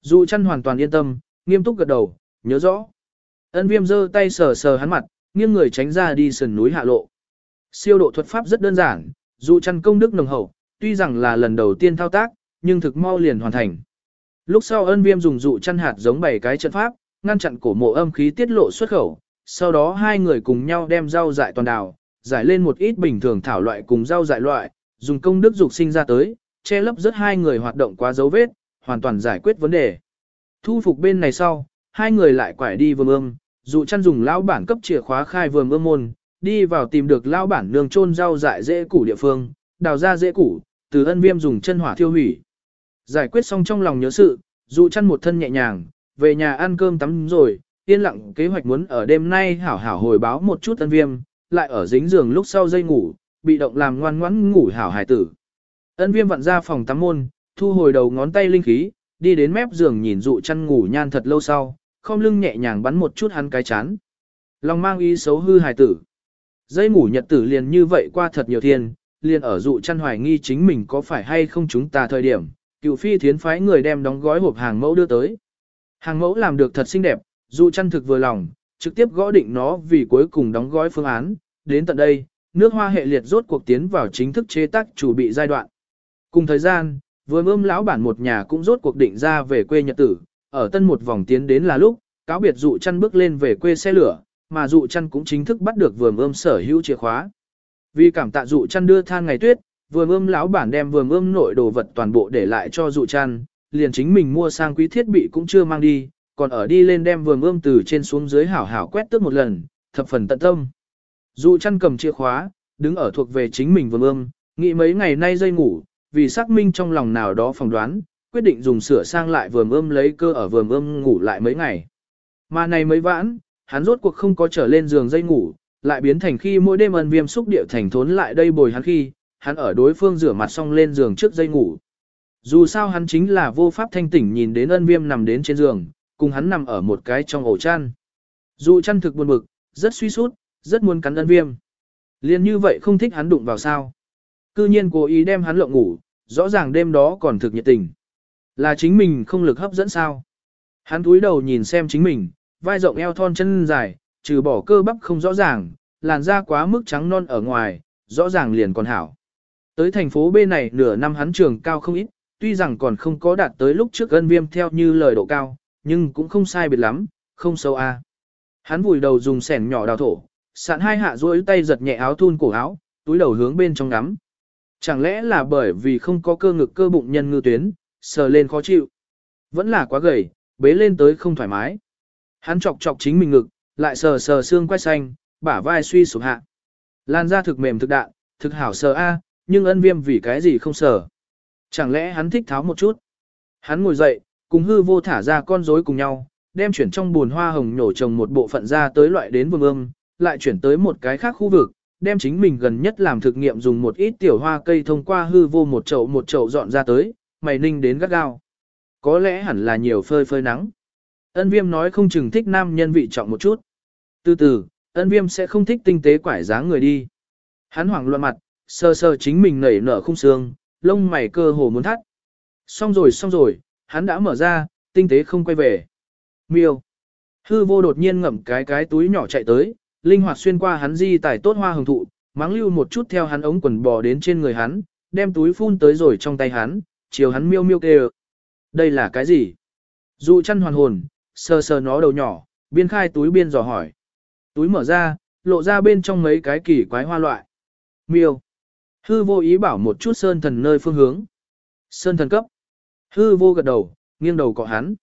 Dụ chăn hoàn toàn yên tâm, nghiêm túc gật đầu, nhớ rõ. Ân viêm giơ tay sờ sờ hắn mặt, nghiêng người tránh ra đi sườn núi hạ lộ. Siêu độ thuật pháp rất đơn giản, dụ chăn công đức nồng hậu, tuy rằng là lần đầu tiên thao tác, nhưng thực mau liền hoàn thành. Lúc sau ân viêm dùng dụ chăn hạt giống bảy cái trận pháp, ngăn chặn cổ mộ âm khí tiết lộ xuất khẩu, sau đó hai người cùng nhau đem rau dại toàn đào, giải lên một ít bình thường thảo loại cùng rau dại loại, dùng công đức dục sinh ra tới, che lấp rất hai người hoạt động quá dấu vết, hoàn toàn giải quyết vấn đề. Thu phục bên này sau, hai người lại quải đi vườn ương. dụ chăn dùng lão bản cấp chìa khóa khai vườn ương môn, đi vào tìm được lão bản nương trôn rau dại dễ củ địa phương, đào ra dễ củ, từ ân viêm dùng chân hỏa thiêu hủy. Giải quyết xong trong lòng nhớ sự, dụ chăn một thân nhẹ nhàng, về nhà ăn cơm tắm rồi, yên lặng kế hoạch muốn ở đêm nay hảo hảo hồi báo một chút ân viêm, lại ở dính giường lúc sau dây ngủ, bị động làm ngoan ngoãn ngủ hảo hải tử. Ân viêm vặn ra phòng tắm môn, thu hồi đầu ngón tay linh khí, đi đến mép giường nhìn dụ chăn ngủ nhan thật lâu sau, không lưng nhẹ nhàng bắn một chút hắn cái chán. Lòng mang ý xấu hư hài tử. Dây ngủ nhật tử liền như vậy qua thật nhiều thiên, liền ở dụ chăn hoài nghi chính mình có phải hay không chúng ta thời điểm, cựu phi thiến phái người đem đóng gói hộp hàng mẫu đưa tới. Hàng mẫu làm được thật xinh đẹp, dụ chăn thực vừa lòng, trực tiếp gõ định nó vì cuối cùng đóng gói phương án, đến tận đây, nước hoa hệ liệt rốt cuộc tiến vào chính thức chế tác chủ bị giai đoạn. Cùng thời gian, vừa ươm lão bản một nhà cũng rốt cuộc định ra về quê nhật tử, ở tân một vòng tiến đến là lúc, cáo biệt dụ chăn bước lên về quê xe lửa, mà dụ chăn cũng chính thức bắt được vườn ươm sở hữu chìa khóa. Vì cảm tạ dụ chăn đưa than ngày tuyết, vườn ươm lão bản đem vườn ươm nội đồ vật toàn bộ để lại cho dụ chăn, liền chính mình mua sang quý thiết bị cũng chưa mang đi, còn ở đi lên đem vườn ươm từ trên xuống dưới hảo hảo quét tước một lần, thập phần tận tâm. Dụ chăn cầm chìa khóa, đứng ở thuộc về chính mình vườn ươm, nghĩ mấy ngày nay dây ngủ, vì xác minh trong lòng nào đó phỏng đoán, quyết định dùng sửa sang lại vườn ươm lấy cơ ở vườn ươm ngủ lại mấy ngày. Mà này mới vãn, hắn rốt cuộc không có trở lên giường dây ngủ, lại biến thành khi mỗi đêm ân viêm xúc điệu thành thốn lại đây bồi hắn khi, hắn ở đối phương rửa mặt xong lên giường trước dây ngủ. Dù sao hắn chính là vô pháp thanh tỉnh nhìn đến ân viêm nằm đến trên giường, cùng hắn nằm ở một cái trong ổ chăn. Dù chăn thực buồn bực, rất suy sút, rất muốn cắn ân viêm. Liên như vậy không thích hắn đụng vào sao. Cư nhiên cố ý đem hắn lộng ngủ, rõ ràng đêm đó còn thực nhiệt tình. Là chính mình không lực hấp dẫn sao. Hắn túi đầu nhìn xem chính mình, vai rộng eo thon chân dài, trừ bỏ cơ bắp không rõ ràng, làn da quá mức trắng non ở ngoài, rõ ràng liền còn hảo. Tới thành phố B này nửa năm hắn trường cao không ít, tuy rằng còn không có đạt tới lúc trước ân viêm theo như lời độ cao, nhưng cũng không sai biệt lắm, không sâu a. Hắn vùi đầu dùng sẻn nhỏ đào thổ, sạn hai hạ duỗi tay giật nhẹ áo thun cổ áo, túi đầu hướng bên trong ngắm. Chẳng lẽ là bởi vì không có cơ ngực cơ bụng nhân ngư tuyến, sờ lên khó chịu. Vẫn là quá gầy, bế lên tới không thoải mái. Hắn chọc chọc chính mình ngực, lại sờ sờ xương quay xanh, bả vai suy sụp hạ. Lan ra thực mềm thực đạn, thực hảo sờ A, nhưng ân viêm vì cái gì không sờ. Chẳng lẽ hắn thích tháo một chút. Hắn ngồi dậy, cùng hư vô thả ra con rối cùng nhau, đem chuyển trong buồn hoa hồng nhổ trồng một bộ phận ra tới loại đến vương ương, lại chuyển tới một cái khác khu vực, đem chính mình gần nhất làm thực nghiệm dùng một ít tiểu hoa cây thông qua hư vô một chậu một chậu dọn ra tới, mày ninh đến gắt gao. Có lẽ hẳn là nhiều phơi phơi nắng. Ân viêm nói không chừng thích nam nhân vị trọng một chút. Từ từ, ân viêm sẽ không thích tinh tế quải dáng người đi. Hắn hoảng loạn mặt, sơ sơ chính mình nảy nở khung xương, lông mày cơ hồ muốn thắt. Xong rồi xong rồi, hắn đã mở ra, tinh tế không quay về. Miêu. Hư vô đột nhiên ngậm cái cái túi nhỏ chạy tới, linh hoạt xuyên qua hắn di tải tốt hoa hồng thụ, mắng lưu một chút theo hắn ống quần bò đến trên người hắn, đem túi phun tới rồi trong tay hắn, chiều hắn miêu miêu kêu. Đây là cái gì? Dụ chăn hoàn hồn, sờ sờ nó đầu nhỏ, biên khai túi biên dò hỏi. Túi mở ra, lộ ra bên trong mấy cái kỳ quái hoa loại. Miêu. Hư vô ý bảo một chút sơn thần nơi phương hướng. Sơn thần cấp. Hư vô gật đầu, nghiêng đầu cọ hắn.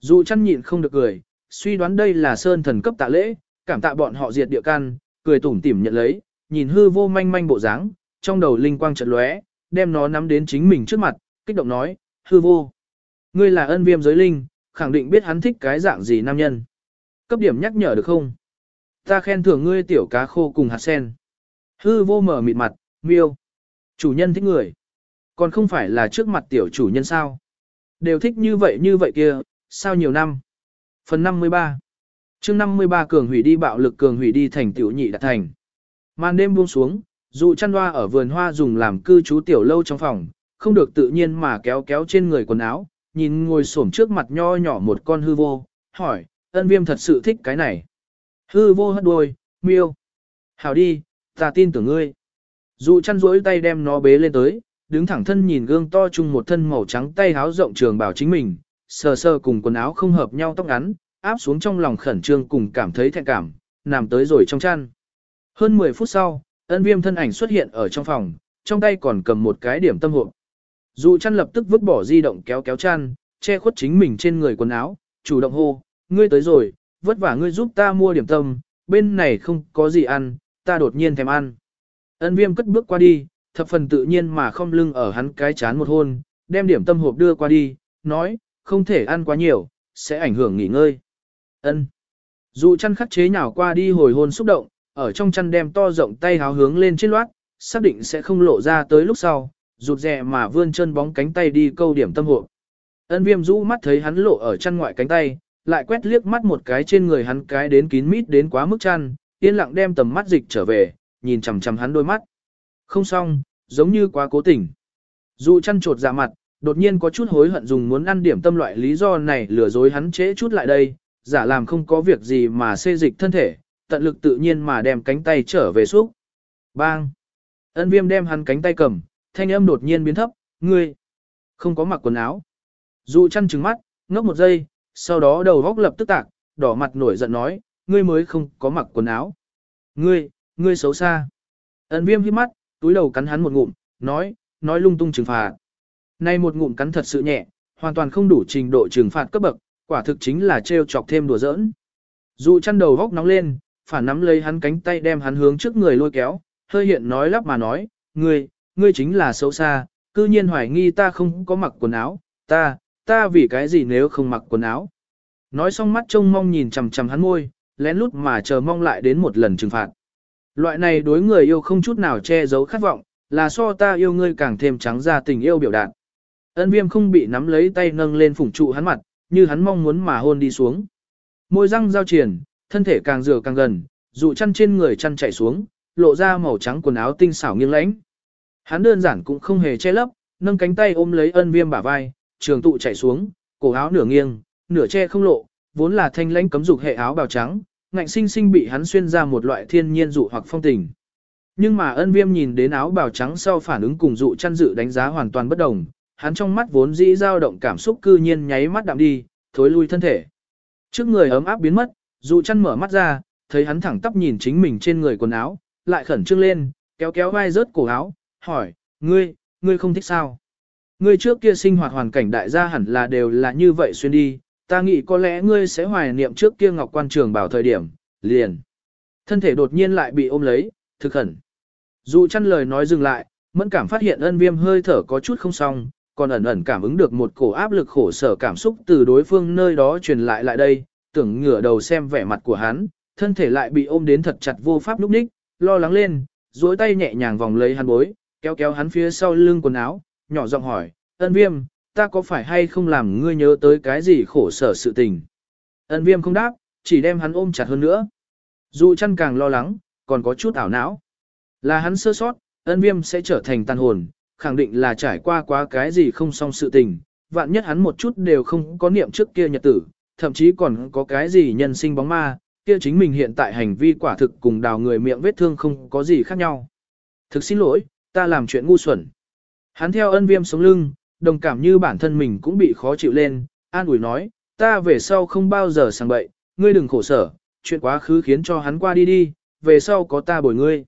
Dụ chăn nhịn không được cười, suy đoán đây là sơn thần cấp tạ lễ, cảm tạ bọn họ diệt địa can, cười tủm tỉm nhận lấy, nhìn hư vô manh manh bộ dáng, trong đầu linh quang chợt lóe, đem nó nắm đến chính mình trước mặt, kích động nói, hư vô. Ngươi là ân viêm giới linh, khẳng định biết hắn thích cái dạng gì nam nhân. Cấp điểm nhắc nhở được không? Ta khen thưởng ngươi tiểu cá khô cùng hạt sen. Hư vô mở mịt mặt, miêu. Chủ nhân thích người. Còn không phải là trước mặt tiểu chủ nhân sao? Đều thích như vậy như vậy kia, sao nhiều năm? Phần 53 chương 53 cường hủy đi bạo lực cường hủy đi thành tiểu nhị đạt thành. Màn đêm buông xuống, dụ chăn hoa ở vườn hoa dùng làm cư trú tiểu lâu trong phòng, không được tự nhiên mà kéo kéo trên người quần áo, nhìn ngồi xổm trước mặt nho nhỏ một con hư vô, hỏi, ân viêm thật sự thích cái này. Hư vô hất đuôi, miêu. Hảo đi, ta tin tưởng ngươi. Dụ chăn rỗi tay đem nó bế lên tới, đứng thẳng thân nhìn gương to chung một thân màu trắng tay háo rộng trường bảo chính mình, sờ sờ cùng quần áo không hợp nhau tóc ngắn, áp xuống trong lòng khẩn trương cùng cảm thấy thẹn cảm, nằm tới rồi trong chăn. Hơn 10 phút sau, ân viêm thân ảnh xuất hiện ở trong phòng, trong tay còn cầm một cái điểm tâm hộp. Dụ chăn lập tức vứt bỏ di động kéo kéo chăn, che khuất chính mình trên người quần áo, chủ động hô, ngươi tới rồi, vất vả ngươi giúp ta mua điểm tâm, bên này không có gì ăn, ta đột nhiên thèm ăn. Ân viêm cất bước qua đi, thập phần tự nhiên mà không lưng ở hắn cái chán một hôn, đem điểm tâm hộp đưa qua đi, nói, không thể ăn quá nhiều, sẽ ảnh hưởng nghỉ ngơi. Ân. dù chăn khắc chế nhào qua đi hồi hôn xúc động, ở trong chăn đem to rộng tay háo hướng lên trên loát, xác định sẽ không lộ ra tới lúc sau, rụt rè mà vươn chân bóng cánh tay đi câu điểm tâm hộp. Ân viêm rũ mắt thấy hắn lộ ở chăn ngoại cánh tay, lại quét liếc mắt một cái trên người hắn cái đến kín mít đến quá mức chăn, yên lặng đem tầm mắt dịch trở về, nhìn chằm chằm hắn đôi mắt. Không xong, giống như quá cố tình. Dụ chăn trột dạ mặt, đột nhiên có chút hối hận dùng muốn ăn điểm tâm loại lý do này lừa dối hắn trễ chút lại đây, giả làm không có việc gì mà xê dịch thân thể, tận lực tự nhiên mà đem cánh tay trở về xúc. Bang! Ân viêm đem hắn cánh tay cầm, thanh âm đột nhiên biến thấp, ngươi, không có mặc quần áo. Dụ chăn trừng mắt, ngốc một giây, sau đó đầu góc lập tức tạc, đỏ mặt nổi giận nói, ngươi mới không có mặc quần áo. Ngươi, ngươi xấu xa. Ân viêm hiếp mắt, túi đầu cắn hắn một ngụm, nói, nói lung tung trừng phạt. Nay một ngụm cắn thật sự nhẹ, hoàn toàn không đủ trình độ trừng phạt cấp bậc, quả thực chính là trêu chọc thêm đùa giỡn. Dụ chăn đầu góc nóng lên, phản nắm lấy hắn cánh tay đem hắn hướng trước người lôi kéo, hơi hiện nói lắp mà nói, ngươi, ngươi chính là xấu xa, cư nhiên hoài nghi ta không có mặc quần áo, ta, ta vì cái gì nếu không mặc quần áo. Nói xong mắt trông mong nhìn chằm chằm hắn môi, lén lút mà chờ mong lại đến một lần trừng phạt. Loại này đối người yêu không chút nào che giấu khát vọng, là so ta yêu ngươi càng thêm trắng ra tình yêu biểu đạt. Ân viêm không bị nắm lấy tay nâng lên phủng trụ hắn mặt, như hắn mong muốn mà hôn đi xuống. Môi răng giao triển, thân thể càng rửa càng gần, dụ chăn trên người chăn chạy xuống, lộ ra màu trắng quần áo tinh xảo nghiêng lãnh. Hắn đơn giản cũng không hề che lấp, nâng cánh tay ôm lấy ân viêm bả vai, trường tụ chạy xuống, cổ áo nửa nghiêng, nửa che không lộ, vốn là thanh lãnh cấm dục hệ áo bào trắng, ngạnh sinh sinh bị hắn xuyên ra một loại thiên nhiên dụ hoặc phong tình. Nhưng mà ân viêm nhìn đến áo bào trắng sau phản ứng cùng dụ chăn dự đánh giá hoàn toàn bất đồng, hắn trong mắt vốn dĩ dao động cảm xúc cư nhiên nháy mắt đạm đi, thối lui thân thể. Trước người ấm áp biến mất, dụ chăn mở mắt ra, thấy hắn thẳng tắp nhìn chính mình trên người quần áo, lại khẩn trương lên, kéo kéo vai rớt cổ áo, hỏi, ngươi, ngươi không thích sao? Ngươi trước kia sinh hoạt hoàn cảnh đại gia hẳn là đều là như vậy xuyên đi, ta nghĩ có lẽ ngươi sẽ hoài niệm trước kia ngọc quan trường bảo thời điểm, liền. Thân thể đột nhiên lại bị ôm lấy, thực khẩn. dụ chăn lời nói dừng lại, mẫn cảm phát hiện ân viêm hơi thở có chút không xong, còn ẩn ẩn cảm ứng được một cổ áp lực khổ sở cảm xúc từ đối phương nơi đó truyền lại lại đây, tưởng ngửa đầu xem vẻ mặt của hắn, thân thể lại bị ôm đến thật chặt vô pháp lúc ních, lo lắng lên, duỗi tay nhẹ nhàng vòng lấy hắn bối, kéo kéo hắn phía sau lưng quần áo, nhỏ giọng hỏi, ân viêm, ta có phải hay không làm ngươi nhớ tới cái gì khổ sở sự tình? Ân viêm không đáp, chỉ đem hắn ôm chặt hơn nữa. Dù chăn càng lo lắng, còn có chút ảo não. Là hắn sơ sót, ân viêm sẽ trở thành tàn hồn, khẳng định là trải qua quá cái gì không xong sự tình. Vạn nhất hắn một chút đều không có niệm trước kia nhật tử, thậm chí còn có cái gì nhân sinh bóng ma, kia chính mình hiện tại hành vi quả thực cùng đào người miệng vết thương không có gì khác nhau. Thực xin lỗi, ta làm chuyện ngu xuẩn. Hắn theo ân viêm sống lưng, đồng cảm như bản thân mình cũng bị khó chịu lên, an ủi nói, ta về sau không bao giờ sang bậy, ngươi đừng khổ sở, chuyện quá khứ khiến cho hắn qua đi đi, về sau có ta bồi ngươi.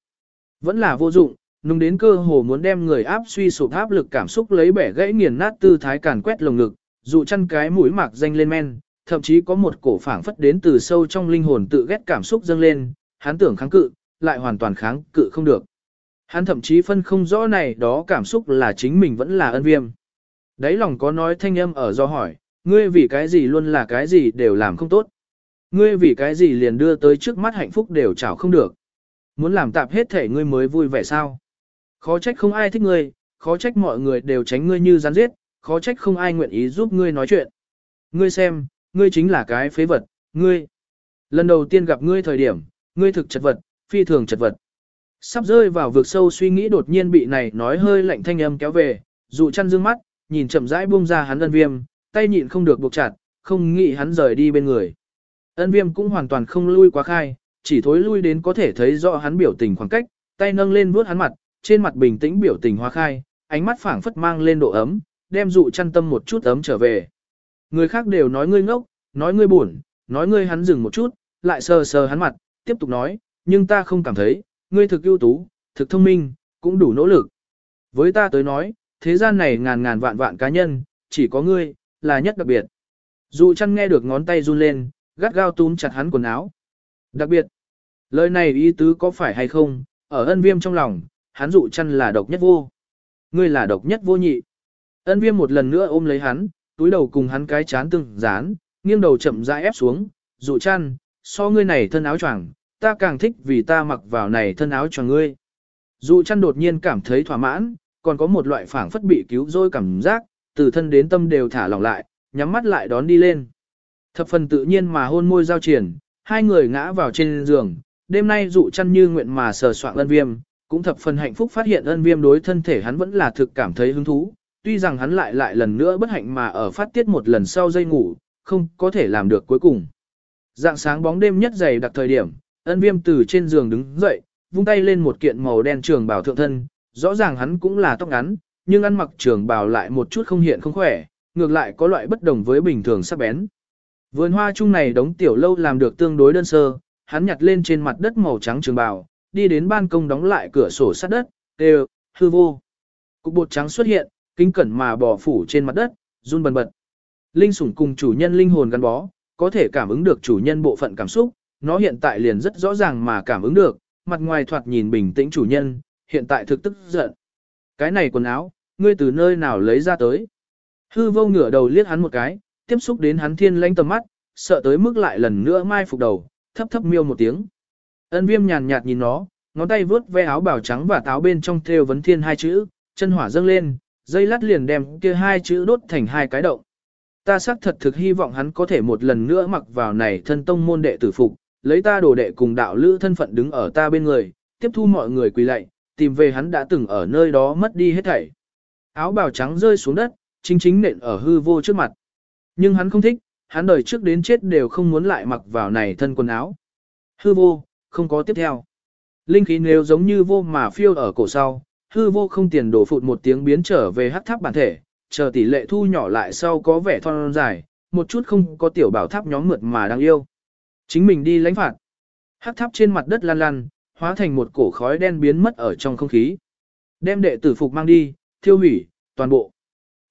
Vẫn là vô dụng, nung đến cơ hồ muốn đem người áp suy sụp áp lực cảm xúc lấy bẻ gãy nghiền nát tư thái càn quét lồng ngực, dụ chăn cái mũi mạc danh lên men, thậm chí có một cổ phảng phất đến từ sâu trong linh hồn tự ghét cảm xúc dâng lên, hắn tưởng kháng cự, lại hoàn toàn kháng cự không được. Hắn thậm chí phân không rõ này đó cảm xúc là chính mình vẫn là ân viêm. Đấy lòng có nói thanh âm ở do hỏi, ngươi vì cái gì luôn là cái gì đều làm không tốt. Ngươi vì cái gì liền đưa tới trước mắt hạnh phúc đều chảo không được. Muốn làm tạp hết thể ngươi mới vui vẻ sao. Khó trách không ai thích ngươi, khó trách mọi người đều tránh ngươi như rắn giết, khó trách không ai nguyện ý giúp ngươi nói chuyện. Ngươi xem, ngươi chính là cái phế vật, ngươi. Lần đầu tiên gặp ngươi thời điểm, ngươi thực chật vật, phi thường chật vật. Sắp rơi vào vực sâu suy nghĩ đột nhiên bị này nói hơi lạnh thanh âm kéo về, dụ chăn dương mắt, nhìn chậm rãi buông ra hắn ân viêm, tay nhịn không được buộc chặt, không nghĩ hắn rời đi bên người. Ân viêm cũng hoàn toàn không lui quá khai, chỉ thối lui đến có thể thấy rõ hắn biểu tình khoảng cách, tay nâng lên vuốt hắn mặt, trên mặt bình tĩnh biểu tình hoa khai, ánh mắt phảng phất mang lên độ ấm, đem dụ chăn tâm một chút ấm trở về. Người khác đều nói ngươi ngốc, nói ngươi buồn, nói ngươi hắn dừng một chút, lại sờ sờ hắn mặt, tiếp tục nói, nhưng ta không cảm thấy, ngươi thực ưu tú, thực thông minh, cũng đủ nỗ lực. Với ta tới nói, thế gian này ngàn ngàn vạn vạn cá nhân, chỉ có ngươi, là nhất đặc biệt. Dụ chăn nghe được ngón tay run lên, gắt gao túm chặt hắn quần áo. Đặc biệt, lời này ý tứ có phải hay không, ở ân viêm trong lòng, hắn dụ chăn là độc nhất vô. Ngươi là độc nhất vô nhị. Ân viêm một lần nữa ôm lấy hắn, túi đầu cùng hắn cái chán từng dán, nghiêng đầu chậm rãi ép xuống, dụ chăn, so ngươi này thân áo choàng, ta càng thích vì ta mặc vào này thân áo choàng ngươi. Dụ chăn đột nhiên cảm thấy thỏa mãn, còn có một loại phảng phất bị cứu rôi cảm giác, từ thân đến tâm đều thả lỏng lại, nhắm mắt lại đón đi lên. Thập phần tự nhiên mà hôn môi giao triển, hai người ngã vào trên giường, đêm nay dụ chăn như nguyện mà sờ soạn ân viêm, cũng thập phần hạnh phúc phát hiện ân viêm đối thân thể hắn vẫn là thực cảm thấy hứng thú, tuy rằng hắn lại lại lần nữa bất hạnh mà ở phát tiết một lần sau dây ngủ, không có thể làm được cuối cùng. Dạng sáng bóng đêm nhất dày đặc thời điểm, ân viêm từ trên giường đứng dậy, vung tay lên một kiện màu đen trường bào thượng thân, rõ ràng hắn cũng là tóc ngắn, nhưng ăn mặc trường bào lại một chút không hiện không khỏe, ngược lại có loại bất đồng với bình thường sắc bén. Vườn hoa chung này đống tiểu lâu làm được tương đối đơn sơ, hắn nhặt lên trên mặt đất màu trắng trường bào, đi đến ban công đóng lại cửa sổ sát đất, đều, hư vô. Cục bột trắng xuất hiện, kinh cẩn mà bò phủ trên mặt đất, run bần bật. Linh sủng cùng chủ nhân linh hồn gắn bó, có thể cảm ứng được chủ nhân bộ phận cảm xúc, nó hiện tại liền rất rõ ràng mà cảm ứng được, mặt ngoài thoạt nhìn bình tĩnh chủ nhân, hiện tại thực tức giận. Cái này quần áo, ngươi từ nơi nào lấy ra tới? Hư vô ngửa đầu liếc hắn một cái, tiếp xúc đến hắn thiên lãnh tầm mắt, sợ tới mức lại lần nữa mai phục đầu, thấp thấp miêu một tiếng. Ân viêm nhàn nhạt nhìn nó, ngón tay vướt ve áo bảo trắng và táo bên trong thêu vấn thiên hai chữ, chân hỏa dâng lên, dây lát liền đem kia hai chữ đốt thành hai cái động. Ta xác thật thực hy vọng hắn có thể một lần nữa mặc vào này thân tông môn đệ tử phục, lấy ta đồ đệ cùng đạo lữ thân phận đứng ở ta bên người, tiếp thu mọi người quỳ lạy, tìm về hắn đã từng ở nơi đó mất đi hết thảy. Áo bào trắng rơi xuống đất, chính chính nện ở hư vô trước mặt. Nhưng hắn không thích, hắn đời trước đến chết đều không muốn lại mặc vào này thân quần áo. Hư vô, không có tiếp theo. Linh khí nếu giống như vô mà phiêu ở cổ sau, hư vô không tiền đổ phụt một tiếng biến trở về hắc tháp bản thể, chờ tỷ lệ thu nhỏ lại sau có vẻ thon dài, một chút không có tiểu bảo tháp nhóm mượt mà đang yêu. Chính mình đi lãnh phạt. Hắc tháp trên mặt đất lan lan, hóa thành một cổ khói đen biến mất ở trong không khí. Đem đệ tử phục mang đi, thiêu hủy, toàn bộ.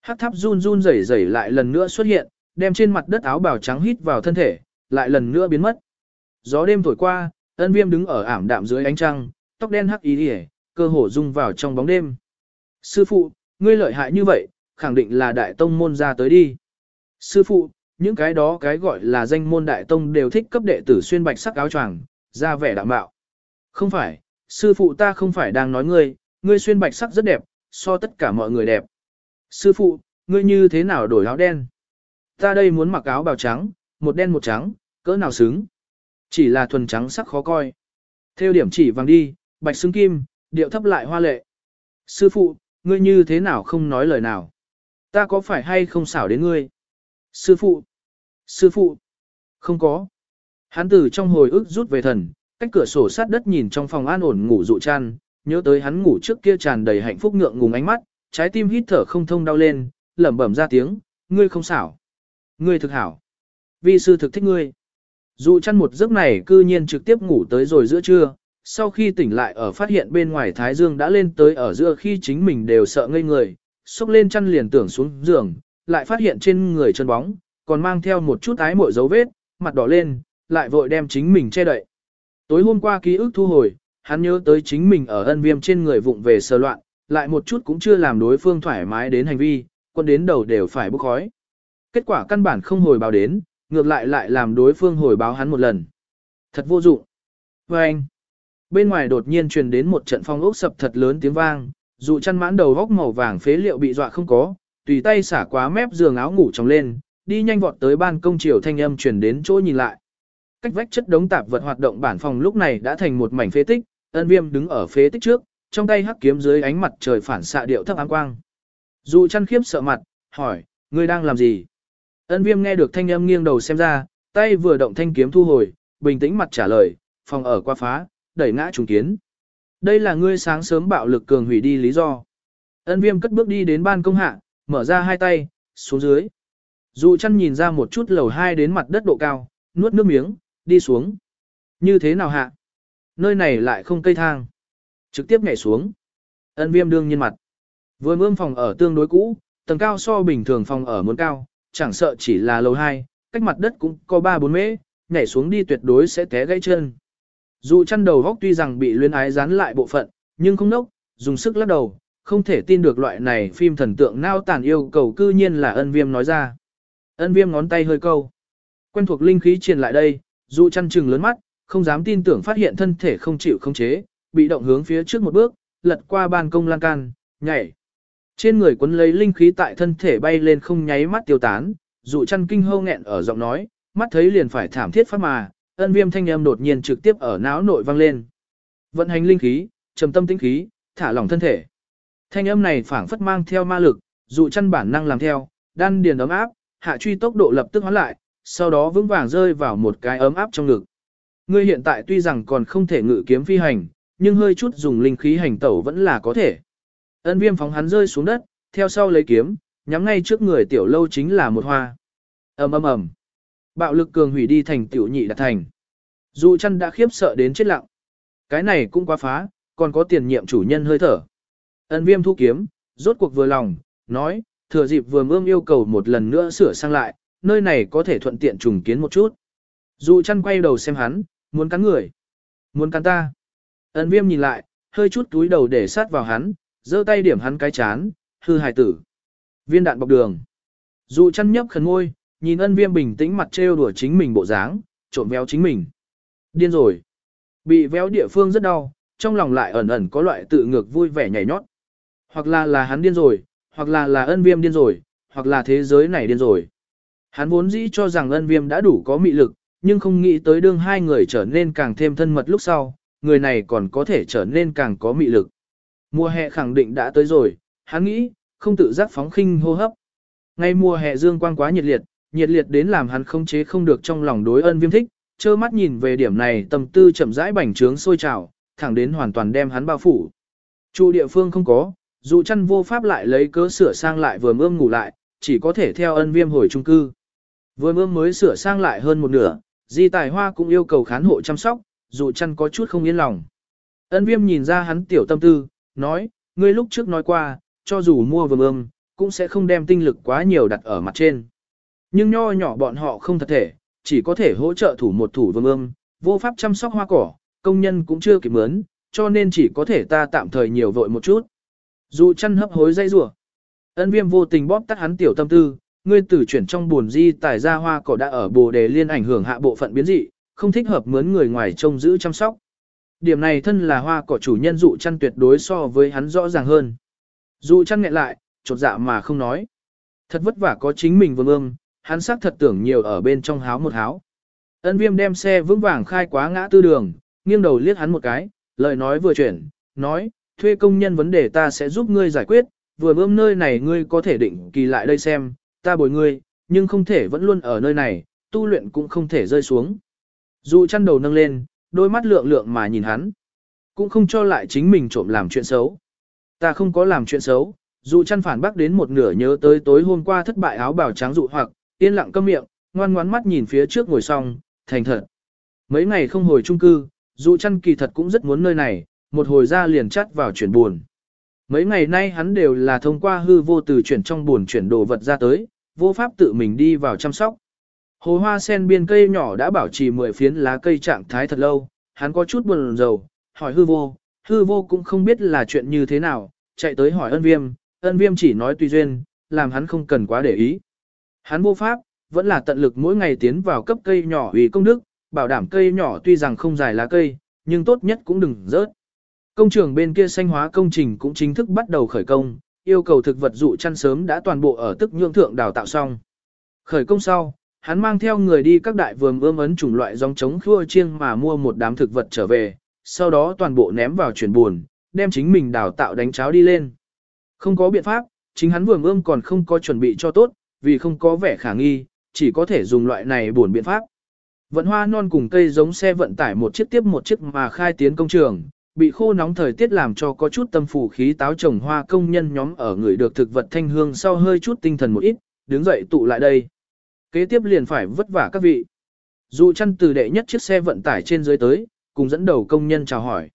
Hắc tháp run run rẩy rẩy lại lần nữa xuất hiện, đem trên mặt đất áo bào trắng hít vào thân thể, lại lần nữa biến mất. Gió đêm thổi qua, ân viêm đứng ở ảm đạm dưới ánh trăng, tóc đen hắc ý hề, cơ hồ rung vào trong bóng đêm. Sư phụ, ngươi lợi hại như vậy, khẳng định là đại tông môn ra tới đi. Sư phụ, những cái đó cái gọi là danh môn đại tông đều thích cấp đệ tử xuyên bạch sắc áo choàng, ra vẻ đạm bạo. Không phải, sư phụ ta không phải đang nói ngươi, ngươi xuyên bạch sắc rất đẹp, so tất cả mọi người đẹp. Sư phụ, ngươi như thế nào đổi áo đen? Ta đây muốn mặc áo bào trắng, một đen một trắng, cỡ nào xứng? Chỉ là thuần trắng sắc khó coi. Theo điểm chỉ vàng đi, bạch xứng kim, điệu thấp lại hoa lệ. Sư phụ, ngươi như thế nào không nói lời nào? Ta có phải hay không xảo đến ngươi? Sư phụ! Sư phụ! Không có. Hắn từ trong hồi ức rút về thần, cách cửa sổ sát đất nhìn trong phòng an ổn ngủ dụ chăn, nhớ tới hắn ngủ trước kia tràn đầy hạnh phúc ngượng ngùng ánh mắt, trái tim hít thở không thông đau lên, lẩm bẩm ra tiếng, ngươi không xảo. Ngươi thực hảo. Vi sư thực thích ngươi. Dụ chăn một giấc này cư nhiên trực tiếp ngủ tới rồi giữa trưa, sau khi tỉnh lại ở phát hiện bên ngoài Thái Dương đã lên tới ở giữa khi chính mình đều sợ ngây người, xúc lên chăn liền tưởng xuống giường, lại phát hiện trên người chân bóng, còn mang theo một chút ái mội dấu vết, mặt đỏ lên, lại vội đem chính mình che đậy. Tối hôm qua ký ức thu hồi, hắn nhớ tới chính mình ở ân viêm trên người vụng về sơ loạn, lại một chút cũng chưa làm đối phương thoải mái đến hành vi, quân đến đầu đều phải bốc khói. Kết quả căn bản không hồi báo đến, ngược lại lại làm đối phương hồi báo hắn một lần. Thật vô dụng. Và anh, bên ngoài đột nhiên truyền đến một trận phong ốc sập thật lớn tiếng vang, dù chăn mãn đầu góc màu vàng phế liệu bị dọa không có, tùy tay xả quá mép giường áo ngủ trồng lên, đi nhanh vọt tới ban công chiều thanh âm truyền đến chỗ nhìn lại. Cách vách chất đống tạp vật hoạt động bản phòng lúc này đã thành một mảnh phế tích, ân viêm đứng ở phế tích trước, trong tay hắc kiếm dưới ánh mặt trời phản xạ điệu thấp áng quang. Dù chăn khiếp sợ mặt, hỏi, ngươi đang làm gì? Ân viêm nghe được thanh âm nghiêng đầu xem ra, tay vừa động thanh kiếm thu hồi, bình tĩnh mặt trả lời, phòng ở qua phá, đẩy ngã trùng kiến. Đây là ngươi sáng sớm bạo lực cường hủy đi lý do. Ân viêm cất bước đi đến ban công hạ, mở ra hai tay, xuống dưới. Dụ chăn nhìn ra một chút lầu hai đến mặt đất độ cao, nuốt nước miếng, đi xuống. Như thế nào hạ? Nơi này lại không cây thang. Trực tiếp nhảy xuống. Ân viêm đương nhiên mặt. Vừa mương phòng ở tương đối cũ, tầng cao so bình thường phòng ở muốn cao, chẳng sợ chỉ là lầu 2, cách mặt đất cũng có 3-4 mễ, nhảy xuống đi tuyệt đối sẽ té gãy chân. Dù chăn đầu góc tuy rằng bị luyến ái dán lại bộ phận, nhưng không nốc, dùng sức lắc đầu, không thể tin được loại này phim thần tượng nao tàn yêu cầu cư nhiên là ân viêm nói ra. Ân viêm ngón tay hơi câu. Quen thuộc linh khí truyền lại đây, dù chăn trừng lớn mắt, không dám tin tưởng phát hiện thân thể không chịu không chế, bị động hướng phía trước một bước, lật qua ban công lan can, nhảy. Trên người quấn lấy linh khí tại thân thể bay lên không nháy mắt tiêu tán, dụ chăn kinh hâu nghẹn ở giọng nói, mắt thấy liền phải thảm thiết phát mà, ân viêm thanh âm đột nhiên trực tiếp ở não nội vang lên. Vận hành linh khí, trầm tâm tinh khí, thả lỏng thân thể. Thanh âm này phảng phất mang theo ma lực, dụ chăn bản năng làm theo, đan điền ấm áp, hạ truy tốc độ lập tức hóa lại, sau đó vững vàng rơi vào một cái ấm áp trong ngực. Ngươi hiện tại tuy rằng còn không thể ngự kiếm phi hành, nhưng hơi chút dùng linh khí hành tẩu vẫn là có thể. Ân viêm phóng hắn rơi xuống đất, theo sau lấy kiếm, nhắm ngay trước người tiểu lâu chính là một hoa. ầm ầm ầm Bạo lực cường hủy đi thành tiểu nhị đạt thành. Dụ chăn đã khiếp sợ đến chết lặng. Cái này cũng quá phá, còn có tiền nhiệm chủ nhân hơi thở. Ân viêm thu kiếm, rốt cuộc vừa lòng, nói, thừa dịp vừa mương yêu cầu một lần nữa sửa sang lại, nơi này có thể thuận tiện trùng kiến một chút. Dụ chăn quay đầu xem hắn, muốn cắn người. Muốn cắn ta. Ân viêm nhìn lại, hơi chút túi đầu để sát vào hắn, giơ tay điểm hắn cái chán, hư hài tử. Viên đạn bọc đường. Dụ chăn nhấp khẩn ngôi, nhìn ân viêm bình tĩnh mặt trêu đùa chính mình bộ dáng, trộm véo chính mình. Điên rồi. Bị véo địa phương rất đau, trong lòng lại ẩn ẩn có loại tự ngược vui vẻ nhảy nhót. Hoặc là là hắn điên rồi, hoặc là là ân viêm điên rồi, hoặc là thế giới này điên rồi. Hắn vốn dĩ cho rằng ân viêm đã đủ có mị lực, nhưng không nghĩ tới đương hai người trở nên càng thêm thân mật lúc sau, người này còn có thể trở nên càng có mị lực. Mùa hè khẳng định đã tới rồi, hắn nghĩ, không tự giác phóng khinh hô hấp. Ngay mùa hè dương quang quá nhiệt liệt, nhiệt liệt đến làm hắn không chế không được trong lòng đối ân viêm thích, trơ mắt nhìn về điểm này tâm tư chậm rãi bành trướng sôi trào, thẳng đến hoàn toàn đem hắn bao phủ. Chu địa phương không có, dù chăn vô pháp lại lấy cớ sửa sang lại vừa mơm ngủ lại, chỉ có thể theo ân viêm hồi trung cư. Vừa mơm mới sửa sang lại hơn một nửa, di tài hoa cũng yêu cầu khán hộ chăm sóc, dù chăn có chút không yên lòng. Ân viêm nhìn ra hắn tiểu tâm tư, nói, ngươi lúc trước nói qua, cho dù mua vương ương, cũng sẽ không đem tinh lực quá nhiều đặt ở mặt trên. Nhưng nho nhỏ bọn họ không thật thể, chỉ có thể hỗ trợ thủ một thủ vương ương, vô pháp chăm sóc hoa cỏ, công nhân cũng chưa kịp mướn, cho nên chỉ có thể ta tạm thời nhiều vội một chút. Dù chăn hấp hối dây rủa ân viêm vô tình bóp tắt hắn tiểu tâm tư, ngươi tử chuyển trong buồn di tài ra hoa cỏ đã ở bồ đề liên ảnh hưởng hạ bộ phận biến dị, không thích hợp mướn người ngoài trông giữ chăm sóc. Điểm này thân là hoa cỏ chủ nhân dụ chăn tuyệt đối so với hắn rõ ràng hơn. Dụ chăn nghẹn lại, chột dạ mà không nói. Thật vất vả có chính mình vương ương, hắn xác thật tưởng nhiều ở bên trong háo một háo. Ân viêm đem xe vững vàng khai quá ngã tư đường, nghiêng đầu liếc hắn một cái, lời nói vừa chuyển, nói, thuê công nhân vấn đề ta sẽ giúp ngươi giải quyết, vừa bơm nơi này ngươi có thể định kỳ lại đây xem, ta bồi ngươi, nhưng không thể vẫn luôn ở nơi này, tu luyện cũng không thể rơi xuống. Dù chăn đầu nâng lên, đôi mắt lượng lượng mà nhìn hắn, cũng không cho lại chính mình trộm làm chuyện xấu. Ta không có làm chuyện xấu, dù chăn phản bác đến một nửa nhớ tới tối hôm qua thất bại áo bào trắng dụ hoặc, yên lặng câm miệng, ngoan ngoãn mắt nhìn phía trước ngồi xong, thành thật. Mấy ngày không hồi trung cư, dù chăn kỳ thật cũng rất muốn nơi này, một hồi ra liền chắt vào chuyển buồn. Mấy ngày nay hắn đều là thông qua hư vô từ chuyển trong buồn chuyển đồ vật ra tới, vô pháp tự mình đi vào chăm sóc. Hồ hoa sen biên cây nhỏ đã bảo trì 10 phiến lá cây trạng thái thật lâu, hắn có chút buồn rầu, hỏi hư vô, hư vô cũng không biết là chuyện như thế nào, chạy tới hỏi ân viêm, ân viêm chỉ nói tùy duyên, làm hắn không cần quá để ý. Hắn vô pháp, vẫn là tận lực mỗi ngày tiến vào cấp cây nhỏ vì công đức, bảo đảm cây nhỏ tuy rằng không dài lá cây, nhưng tốt nhất cũng đừng rớt. Công trường bên kia xanh hóa công trình cũng chính thức bắt đầu khởi công, yêu cầu thực vật dụ chăn sớm đã toàn bộ ở tức nhượng thượng đào tạo xong. Khởi công sau, hắn mang theo người đi các đại vườn ươm ấn chủng loại giống chống khua chiêng mà mua một đám thực vật trở về, sau đó toàn bộ ném vào chuyển buồn, đem chính mình đào tạo đánh cháo đi lên. Không có biện pháp, chính hắn vườn ươm còn không có chuẩn bị cho tốt, vì không có vẻ khả nghi, chỉ có thể dùng loại này buồn biện pháp. Vận hoa non cùng cây giống xe vận tải một chiếc tiếp một chiếc mà khai tiến công trường, bị khô nóng thời tiết làm cho có chút tâm phủ khí táo trồng hoa công nhân nhóm ở người được thực vật thanh hương sau hơi chút tinh thần một ít, đứng dậy tụ lại đây. Kế tiếp liền phải vất vả các vị. Dù chăn từ đệ nhất chiếc xe vận tải trên dưới tới, cùng dẫn đầu công nhân chào hỏi.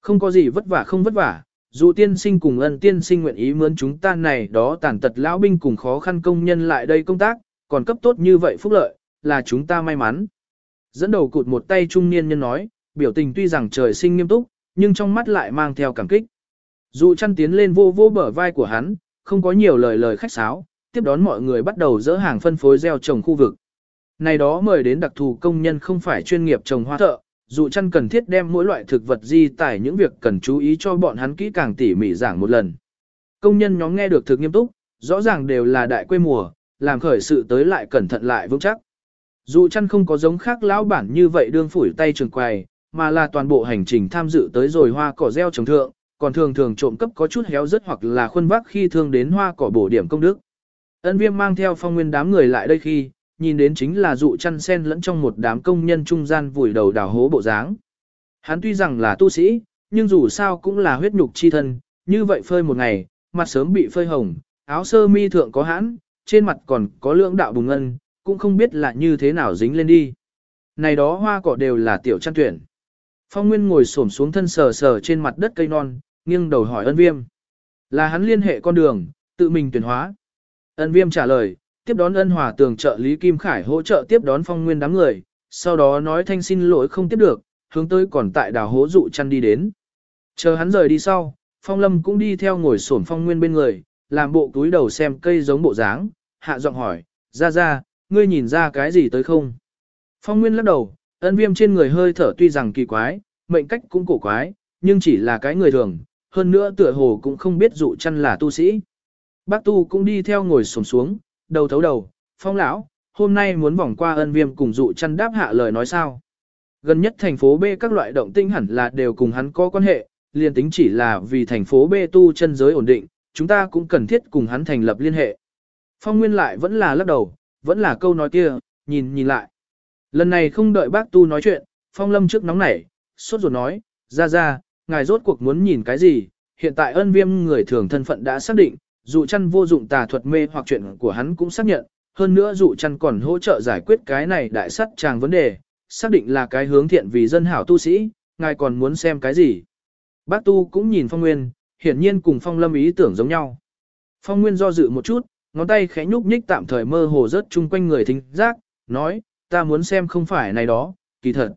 Không có gì vất vả không vất vả, dù tiên sinh cùng ân tiên sinh nguyện ý mướn chúng ta này đó tàn tật lão binh cùng khó khăn công nhân lại đây công tác, còn cấp tốt như vậy phúc lợi, là chúng ta may mắn. Dẫn đầu cụt một tay trung niên nhân nói, biểu tình tuy rằng trời sinh nghiêm túc, nhưng trong mắt lại mang theo cảm kích. Dụ chăn tiến lên vô vô bờ vai của hắn, không có nhiều lời lời khách sáo, tiếp đón mọi người bắt đầu dỡ hàng phân phối gieo trồng khu vực. Này đó mời đến đặc thù công nhân không phải chuyên nghiệp trồng hoa thợ, dụ chăn cần thiết đem mỗi loại thực vật di tải những việc cần chú ý cho bọn hắn kỹ càng tỉ mỉ giảng một lần. Công nhân nhóm nghe được thực nghiêm túc, rõ ràng đều là đại quê mùa, làm khởi sự tới lại cẩn thận lại vững chắc. Dụ chăn không có giống khác lão bản như vậy đương phủi tay trường quầy, mà là toàn bộ hành trình tham dự tới rồi hoa cỏ gieo trồng thượng, còn thường thường trộm cấp có chút héo rớt hoặc là khuân vác khi thương đến hoa cỏ bổ điểm công đức. Ân viêm mang theo phong nguyên đám người lại đây khi, nhìn đến chính là dụ chăn sen lẫn trong một đám công nhân trung gian vùi đầu đào hố bộ dáng. Hắn tuy rằng là tu sĩ, nhưng dù sao cũng là huyết nhục chi thân, như vậy phơi một ngày, mặt sớm bị phơi hồng, áo sơ mi thượng có hãn, trên mặt còn có lưỡng đạo bùng ngân, cũng không biết là như thế nào dính lên đi. Này đó hoa cỏ đều là tiểu chăn tuyển. Phong Nguyên ngồi xổm xuống thân sờ sờ trên mặt đất cây non, nghiêng đầu hỏi ân viêm. Là hắn liên hệ con đường, tự mình tuyển hóa. Ân viêm trả lời, tiếp đón ân hòa tường trợ Lý Kim Khải hỗ trợ tiếp đón Phong Nguyên đám người, sau đó nói thanh xin lỗi không tiếp được, hướng tới còn tại đảo hố dụ chăn đi đến. Chờ hắn rời đi sau, Phong Lâm cũng đi theo ngồi sổn Phong Nguyên bên người, làm bộ túi đầu xem cây giống bộ dáng, hạ giọng hỏi, ra ra, ngươi nhìn ra cái gì tới không? Phong Nguyên lắc đầu, ân viêm trên người hơi thở tuy rằng kỳ quái, mệnh cách cũng cổ quái, nhưng chỉ là cái người thường, hơn nữa tựa hồ cũng không biết dụ chăn là tu sĩ. Bác tu cũng đi theo ngồi xổm xuống, đầu thấu đầu, phong lão, hôm nay muốn vòng qua ân viêm cùng dụ chăn đáp hạ lời nói sao. Gần nhất thành phố B các loại động tinh hẳn là đều cùng hắn có quan hệ, liền tính chỉ là vì thành phố B tu chân giới ổn định, chúng ta cũng cần thiết cùng hắn thành lập liên hệ. Phong Nguyên lại vẫn là lắc đầu, vẫn là câu nói kia, nhìn nhìn lại. Lần này không đợi bác tu nói chuyện, Phong Lâm trước nóng nảy, sốt ruột nói, ra ra, ngài rốt cuộc muốn nhìn cái gì, hiện tại ân viêm người thường thân phận đã xác định, dụ chăn vô dụng tà thuật mê hoặc chuyện của hắn cũng xác nhận, hơn nữa dụ chăn còn hỗ trợ giải quyết cái này đại sắt chàng vấn đề, xác định là cái hướng thiện vì dân hảo tu sĩ, ngài còn muốn xem cái gì. Bác tu cũng nhìn Phong Nguyên, hiển nhiên cùng Phong Lâm ý tưởng giống nhau. Phong Nguyên do dự một chút, ngón tay khẽ nhúc nhích tạm thời mơ hồ rớt chung quanh người thính giác, nói, ta muốn xem không phải này đó, kỳ thật.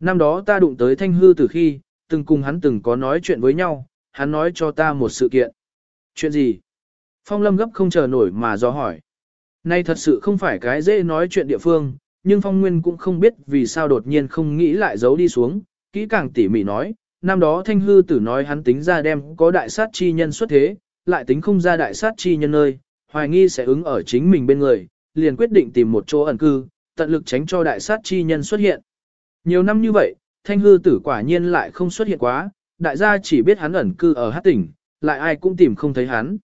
Năm đó ta đụng tới thanh hư từ khi, từng cùng hắn từng có nói chuyện với nhau, hắn nói cho ta một sự kiện. Chuyện gì? Phong lâm gấp không chờ nổi mà do hỏi. Nay thật sự không phải cái dễ nói chuyện địa phương, nhưng Phong Nguyên cũng không biết vì sao đột nhiên không nghĩ lại giấu đi xuống, kỹ càng tỉ mỉ nói, năm đó thanh hư tử nói hắn tính ra đem có đại sát chi nhân xuất thế, lại tính không ra đại sát chi nhân nơi, hoài nghi sẽ ứng ở chính mình bên người, liền quyết định tìm một chỗ ẩn cư, tận lực tránh cho đại sát chi nhân xuất hiện. Nhiều năm như vậy, thanh hư tử quả nhiên lại không xuất hiện quá, đại gia chỉ biết hắn ẩn cư ở hát tỉnh, lại ai cũng tìm không thấy hắn.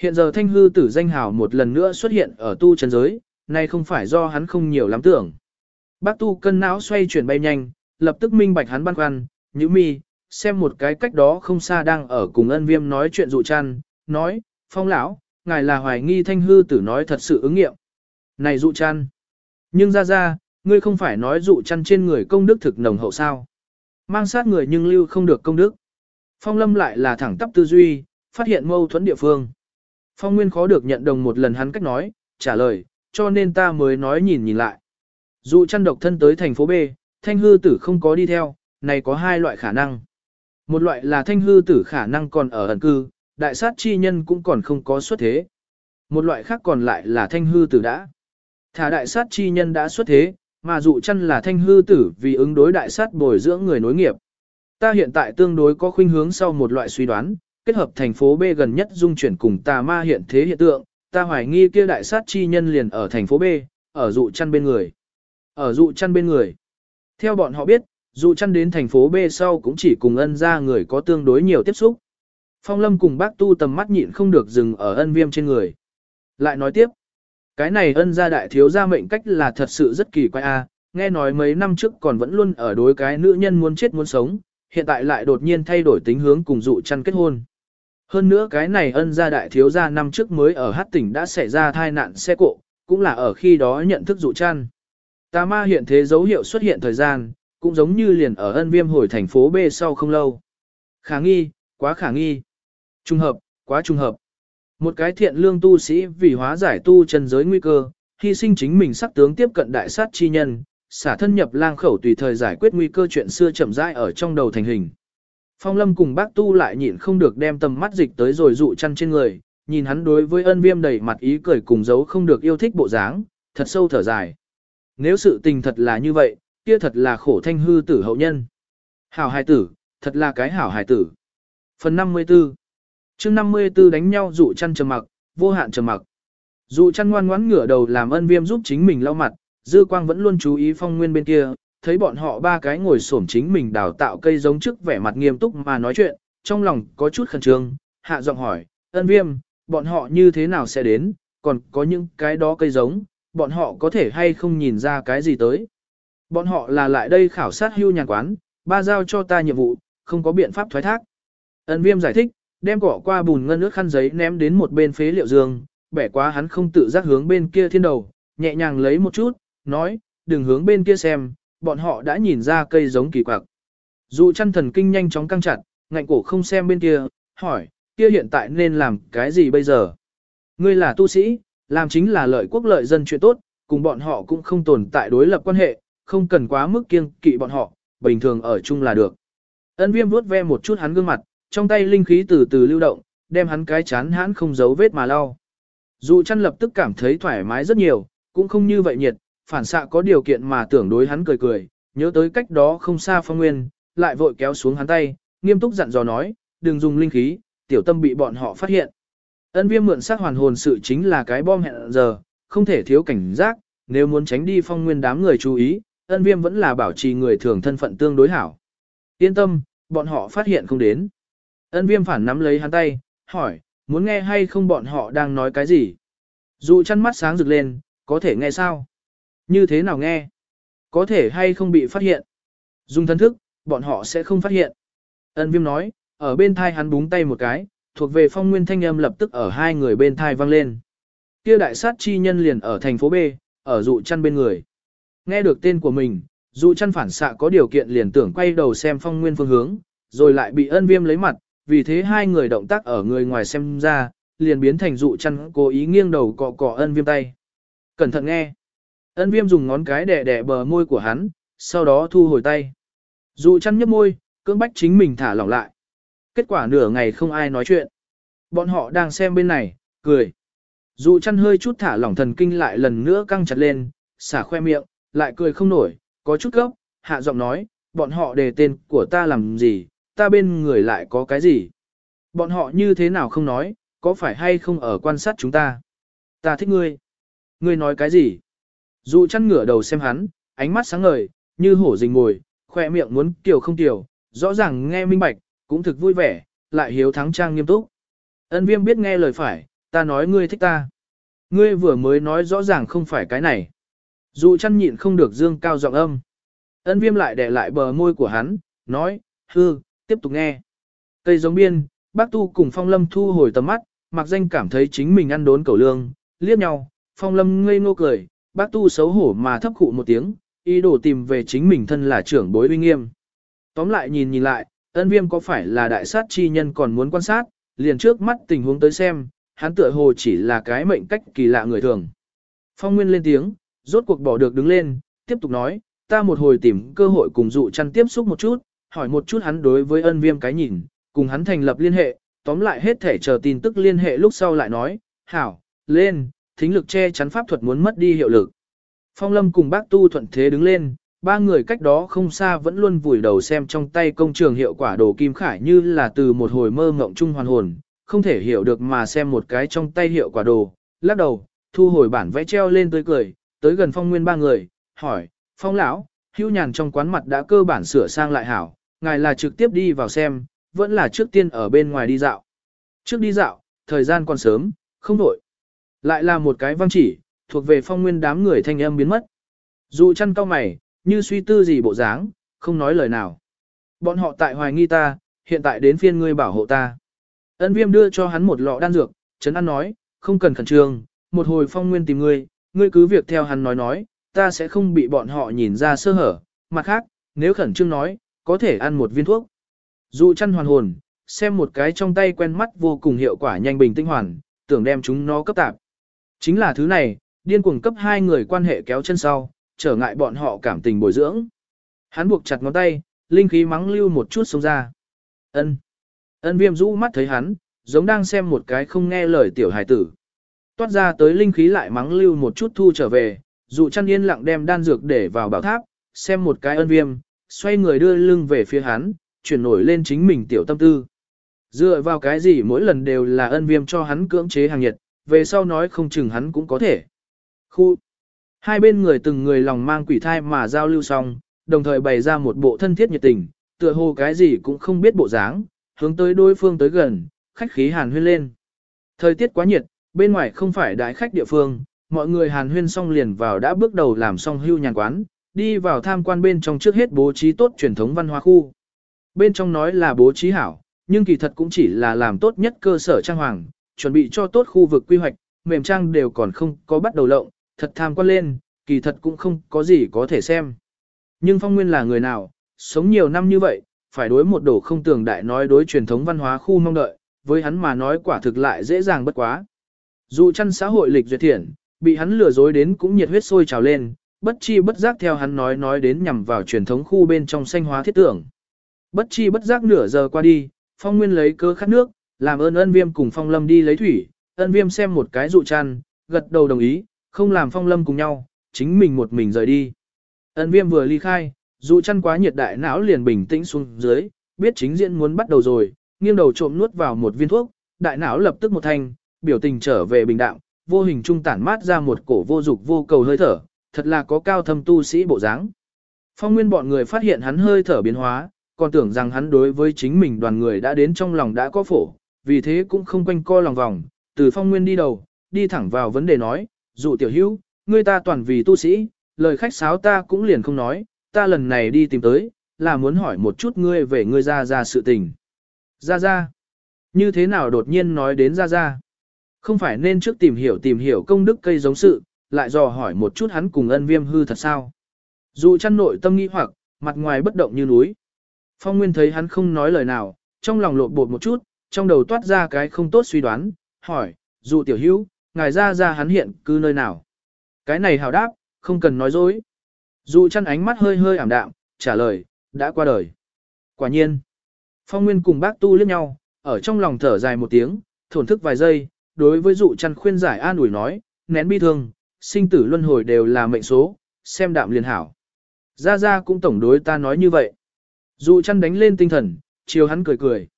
Hiện giờ thanh hư tử danh hào một lần nữa xuất hiện ở tu chân giới, nay không phải do hắn không nhiều lắm tưởng. Bác tu cân não xoay chuyển bay nhanh, lập tức minh bạch hắn băn khoăn, nhữ mi, xem một cái cách đó không xa đang ở cùng ân viêm nói chuyện dụ chăn, nói, phong lão, ngài là hoài nghi thanh hư tử nói thật sự ứng nghiệm. Này dụ chăn, nhưng ra ra, ngươi không phải nói dụ chăn trên người công đức thực nồng hậu sao. Mang sát người nhưng lưu không được công đức. Phong lâm lại là thẳng tắp tư duy, phát hiện mâu thuẫn địa phương. Phong Nguyên khó được nhận đồng một lần hắn cách nói, trả lời, cho nên ta mới nói nhìn nhìn lại. Dụ chăn độc thân tới thành phố B, thanh hư tử không có đi theo, này có hai loại khả năng. Một loại là thanh hư tử khả năng còn ở ẩn cư, đại sát chi nhân cũng còn không có xuất thế. Một loại khác còn lại là thanh hư tử đã. Thả đại sát chi nhân đã xuất thế, mà dụ chăn là thanh hư tử vì ứng đối đại sát bồi dưỡng người nối nghiệp. Ta hiện tại tương đối có khuynh hướng sau một loại suy đoán, kết hợp thành phố B gần nhất dung chuyển cùng tà ma hiện thế hiện tượng, ta hoài nghi kia đại sát chi nhân liền ở thành phố B, ở dụ chăn bên người. Ở dụ chăn bên người. Theo bọn họ biết, dụ chăn đến thành phố B sau cũng chỉ cùng ân ra người có tương đối nhiều tiếp xúc. Phong lâm cùng bác tu tầm mắt nhịn không được dừng ở ân viêm trên người. Lại nói tiếp, Cái này ân gia đại thiếu gia mệnh cách là thật sự rất kỳ quái a, nghe nói mấy năm trước còn vẫn luôn ở đối cái nữ nhân muốn chết muốn sống, hiện tại lại đột nhiên thay đổi tính hướng cùng dụ chăn kết hôn. Hơn nữa cái này ân gia đại thiếu gia năm trước mới ở hát tỉnh đã xảy ra thai nạn xe cộ, cũng là ở khi đó nhận thức dụ chăn. Tà ma hiện thế dấu hiệu xuất hiện thời gian, cũng giống như liền ở ân viêm hồi thành phố B sau không lâu. Khả nghi, quá khả nghi. Trung hợp, quá trung hợp. Một cái thiện lương tu sĩ vì hóa giải tu chân giới nguy cơ, hy sinh chính mình sắc tướng tiếp cận đại sát chi nhân, xả thân nhập lang khẩu tùy thời giải quyết nguy cơ chuyện xưa chậm rãi ở trong đầu thành hình. Phong lâm cùng bác tu lại nhịn không được đem tầm mắt dịch tới rồi dụ chăn trên người, nhìn hắn đối với ân viêm đầy mặt ý cười cùng dấu không được yêu thích bộ dáng, thật sâu thở dài. Nếu sự tình thật là như vậy, kia thật là khổ thanh hư tử hậu nhân. Hảo hài tử, thật là cái hảo hài tử. Phần 54 chương 54 đánh nhau dụ chăn trầm mặc, vô hạn trầm mặc. Dụ chăn ngoan ngoãn ngửa đầu làm ân viêm giúp chính mình lau mặt, dư quang vẫn luôn chú ý phong nguyên bên kia, thấy bọn họ ba cái ngồi xổm chính mình đào tạo cây giống trước vẻ mặt nghiêm túc mà nói chuyện, trong lòng có chút khẩn trương, hạ giọng hỏi, ân viêm, bọn họ như thế nào sẽ đến, còn có những cái đó cây giống, bọn họ có thể hay không nhìn ra cái gì tới. Bọn họ là lại đây khảo sát hưu nhàn quán, ba giao cho ta nhiệm vụ, không có biện pháp thoái thác. Ân viêm giải thích, đem cỏ qua bùn ngân nước khăn giấy ném đến một bên phế liệu giường, bẻ quá hắn không tự giác hướng bên kia thiên đầu, nhẹ nhàng lấy một chút, nói, đừng hướng bên kia xem, bọn họ đã nhìn ra cây giống kỳ quặc. Dụ chăn thần kinh nhanh chóng căng chặt, ngạnh cổ không xem bên kia, hỏi, kia hiện tại nên làm cái gì bây giờ? Ngươi là tu sĩ, làm chính là lợi quốc lợi dân chuyện tốt, cùng bọn họ cũng không tồn tại đối lập quan hệ, không cần quá mức kiêng kỵ bọn họ, bình thường ở chung là được. Ân viêm vuốt ve một chút hắn gương mặt, trong tay linh khí từ từ lưu động, đem hắn cái chán hắn không giấu vết mà lau. Dụ chăn lập tức cảm thấy thoải mái rất nhiều, cũng không như vậy nhiệt, phản xạ có điều kiện mà tưởng đối hắn cười cười, nhớ tới cách đó không xa phong nguyên, lại vội kéo xuống hắn tay, nghiêm túc dặn dò nói, đừng dùng linh khí, tiểu tâm bị bọn họ phát hiện. Ân viêm mượn sát hoàn hồn sự chính là cái bom hẹn giờ, không thể thiếu cảnh giác, nếu muốn tránh đi phong nguyên đám người chú ý, ân viêm vẫn là bảo trì người thường thân phận tương đối hảo. Yên tâm, bọn họ phát hiện không đến. Ân viêm phản nắm lấy hắn tay, hỏi, muốn nghe hay không bọn họ đang nói cái gì? Dù chăn mắt sáng rực lên, có thể nghe sao? Như thế nào nghe? Có thể hay không bị phát hiện? Dùng thân thức, bọn họ sẽ không phát hiện. Ân viêm nói, ở bên thai hắn búng tay một cái, thuộc về phong nguyên thanh âm lập tức ở hai người bên thai vang lên. Kia đại sát chi nhân liền ở thành phố B, ở dụ chăn bên người. Nghe được tên của mình, dụ chăn phản xạ có điều kiện liền tưởng quay đầu xem phong nguyên phương hướng, rồi lại bị ân viêm lấy mặt, vì thế hai người động tác ở người ngoài xem ra, liền biến thành dụ chăn cố ý nghiêng đầu cọ cọ ân viêm tay. Cẩn thận nghe. Ân viêm dùng ngón cái đẻ đẻ bờ môi của hắn, sau đó thu hồi tay. Dụ chăn nhấp môi, cưỡng bách chính mình thả lỏng lại. Kết quả nửa ngày không ai nói chuyện. Bọn họ đang xem bên này, cười. Dụ chăn hơi chút thả lỏng thần kinh lại lần nữa căng chặt lên, xả khoe miệng, lại cười không nổi, có chút gốc, hạ giọng nói, bọn họ đề tên của ta làm gì, ta bên người lại có cái gì. Bọn họ như thế nào không nói, có phải hay không ở quan sát chúng ta. Ta thích ngươi. Ngươi nói cái gì? Dụ chăn ngửa đầu xem hắn, ánh mắt sáng ngời, như hổ rình ngồi, khoe miệng muốn tiểu không tiểu, rõ ràng nghe minh bạch, cũng thực vui vẻ, lại hiếu thắng trang nghiêm túc. Ân viêm biết nghe lời phải, ta nói ngươi thích ta. Ngươi vừa mới nói rõ ràng không phải cái này. Dù chăn nhịn không được dương cao giọng âm. Ân viêm lại để lại bờ môi của hắn, nói, hư, tiếp tục nghe. Cây giống biên, bác tu cùng phong lâm thu hồi tầm mắt, mặc danh cảm thấy chính mình ăn đốn cầu lương, liếc nhau, phong lâm ngây ngô cười, bác tu xấu hổ mà thấp khụ một tiếng, ý đồ tìm về chính mình thân là trưởng bối uy nghiêm. Tóm lại nhìn nhìn lại, ân viêm có phải là đại sát chi nhân còn muốn quan sát, liền trước mắt tình huống tới xem, hắn tựa hồ chỉ là cái mệnh cách kỳ lạ người thường. Phong Nguyên lên tiếng, rốt cuộc bỏ được đứng lên, tiếp tục nói, ta một hồi tìm cơ hội cùng dụ chăn tiếp xúc một chút, hỏi một chút hắn đối với ân viêm cái nhìn, cùng hắn thành lập liên hệ, tóm lại hết thể chờ tin tức liên hệ lúc sau lại nói, hảo, lên, thính lực che chắn pháp thuật muốn mất đi hiệu lực. Phong Lâm cùng bác tu thuận thế đứng lên, ba người cách đó không xa vẫn luôn vùi đầu xem trong tay công trường hiệu quả đồ kim khải như là từ một hồi mơ ngộng chung hoàn hồn, không thể hiểu được mà xem một cái trong tay hiệu quả đồ, lắc đầu, thu hồi bản vẽ treo lên tới cười, tới gần phong nguyên ba người, hỏi, phong lão, hưu nhàn trong quán mặt đã cơ bản sửa sang lại hảo, ngài là trực tiếp đi vào xem, vẫn là trước tiên ở bên ngoài đi dạo. Trước đi dạo, thời gian còn sớm, không đổi. Lại là một cái văng chỉ, thuộc về phong nguyên đám người thanh âm biến mất. Dụ chăn cao mày, như suy tư gì bộ dáng, không nói lời nào. Bọn họ tại hoài nghi ta, hiện tại đến phiên ngươi bảo hộ ta. Ân viêm đưa cho hắn một lọ đan dược, Trấn An nói, không cần khẩn trương, một hồi phong nguyên tìm ngươi, ngươi cứ việc theo hắn nói nói, ta sẽ không bị bọn họ nhìn ra sơ hở. Mặt khác, nếu khẩn trương nói, có thể ăn một viên thuốc. Dụ chăn hoàn hồn, xem một cái trong tay quen mắt vô cùng hiệu quả nhanh bình tinh hoàn, tưởng đem chúng nó cấp tạp. Chính là thứ này, điên cuồng cấp hai người quan hệ kéo chân sau, trở ngại bọn họ cảm tình bồi dưỡng. Hắn buộc chặt ngón tay, linh khí mắng lưu một chút sống ra. Ân. Ân viêm rũ mắt thấy hắn, giống đang xem một cái không nghe lời tiểu hài tử. Toát ra tới linh khí lại mắng lưu một chút thu trở về, dụ chăn yên lặng đem đan dược để vào bảo tháp, xem một cái ân viêm, xoay người đưa lưng về phía hắn, chuyển nổi lên chính mình tiểu tâm tư. Dựa vào cái gì mỗi lần đều là ân viêm cho hắn cưỡng chế hàng nhiệt, về sau nói không chừng hắn cũng có thể. Khu Hai bên người từng người lòng mang quỷ thai mà giao lưu xong, đồng thời bày ra một bộ thân thiết nhiệt tình, tựa hồ cái gì cũng không biết bộ dáng, hướng tới đối phương tới gần, khách khí hàn huyên lên. Thời tiết quá nhiệt, bên ngoài không phải đại khách địa phương, mọi người hàn huyên xong liền vào đã bước đầu làm xong hưu nhàn quán, đi vào tham quan bên trong trước hết bố trí tốt truyền thống văn hóa khu. Bên trong nói là bố trí hảo, nhưng kỳ thật cũng chỉ là làm tốt nhất cơ sở trang hoàng, chuẩn bị cho tốt khu vực quy hoạch, mềm trang đều còn không có bắt đầu lộng, thật tham quan lên, kỳ thật cũng không có gì có thể xem. Nhưng Phong Nguyên là người nào, sống nhiều năm như vậy, phải đối một đổ không tưởng đại nói đối truyền thống văn hóa khu mong đợi, với hắn mà nói quả thực lại dễ dàng bất quá. Dù chăn xã hội lịch duyệt thiện, bị hắn lừa dối đến cũng nhiệt huyết sôi trào lên, bất chi bất giác theo hắn nói nói đến nhằm vào truyền thống khu bên trong xanh hóa thiết tưởng. Bất chi bất giác nửa giờ qua đi, Phong Nguyên lấy cơ khát nước, làm ơn ân viêm cùng Phong Lâm đi lấy thủy, ân viêm xem một cái dụ chăn, gật đầu đồng ý, không làm Phong Lâm cùng nhau, chính mình một mình rời đi. Ân viêm vừa ly khai, dụ chăn quá nhiệt đại não liền bình tĩnh xuống dưới, biết chính diễn muốn bắt đầu rồi, nghiêng đầu trộm nuốt vào một viên thuốc, đại não lập tức một thanh, biểu tình trở về bình đạm, vô hình trung tản mát ra một cổ vô dục vô cầu hơi thở, thật là có cao thâm tu sĩ bộ dáng. Phong nguyên bọn người phát hiện hắn hơi thở biến hóa, còn tưởng rằng hắn đối với chính mình đoàn người đã đến trong lòng đã có phổ, vì thế cũng không quanh co lòng vòng, từ phong nguyên đi đầu, đi thẳng vào vấn đề nói, dụ tiểu hữu, ngươi ta toàn vì tu sĩ, lời khách sáo ta cũng liền không nói, ta lần này đi tìm tới, là muốn hỏi một chút ngươi về ngươi ra ra sự tình. Ra ra, như thế nào đột nhiên nói đến ra ra? Không phải nên trước tìm hiểu tìm hiểu công đức cây giống sự, lại dò hỏi một chút hắn cùng ân viêm hư thật sao? Dù chăn nội tâm nghi hoặc, mặt ngoài bất động như núi. Phong Nguyên thấy hắn không nói lời nào, trong lòng lộn bột một chút, trong đầu toát ra cái không tốt suy đoán, hỏi, dụ tiểu hữu, ngài ra ra hắn hiện cư nơi nào? Cái này hào đáp, không cần nói dối. dụ chăn ánh mắt hơi hơi ảm đạm, trả lời, đã qua đời. Quả nhiên. Phong Nguyên cùng bác tu liếc nhau, ở trong lòng thở dài một tiếng, thổn thức vài giây, đối với dụ chăn khuyên giải an ủi nói, nén bi thương, sinh tử luân hồi đều là mệnh số, xem đạm liền hảo. Ra Ra cũng tổng đối ta nói như vậy. Dụ chăn đánh lên tinh thần, chiều hắn cười cười.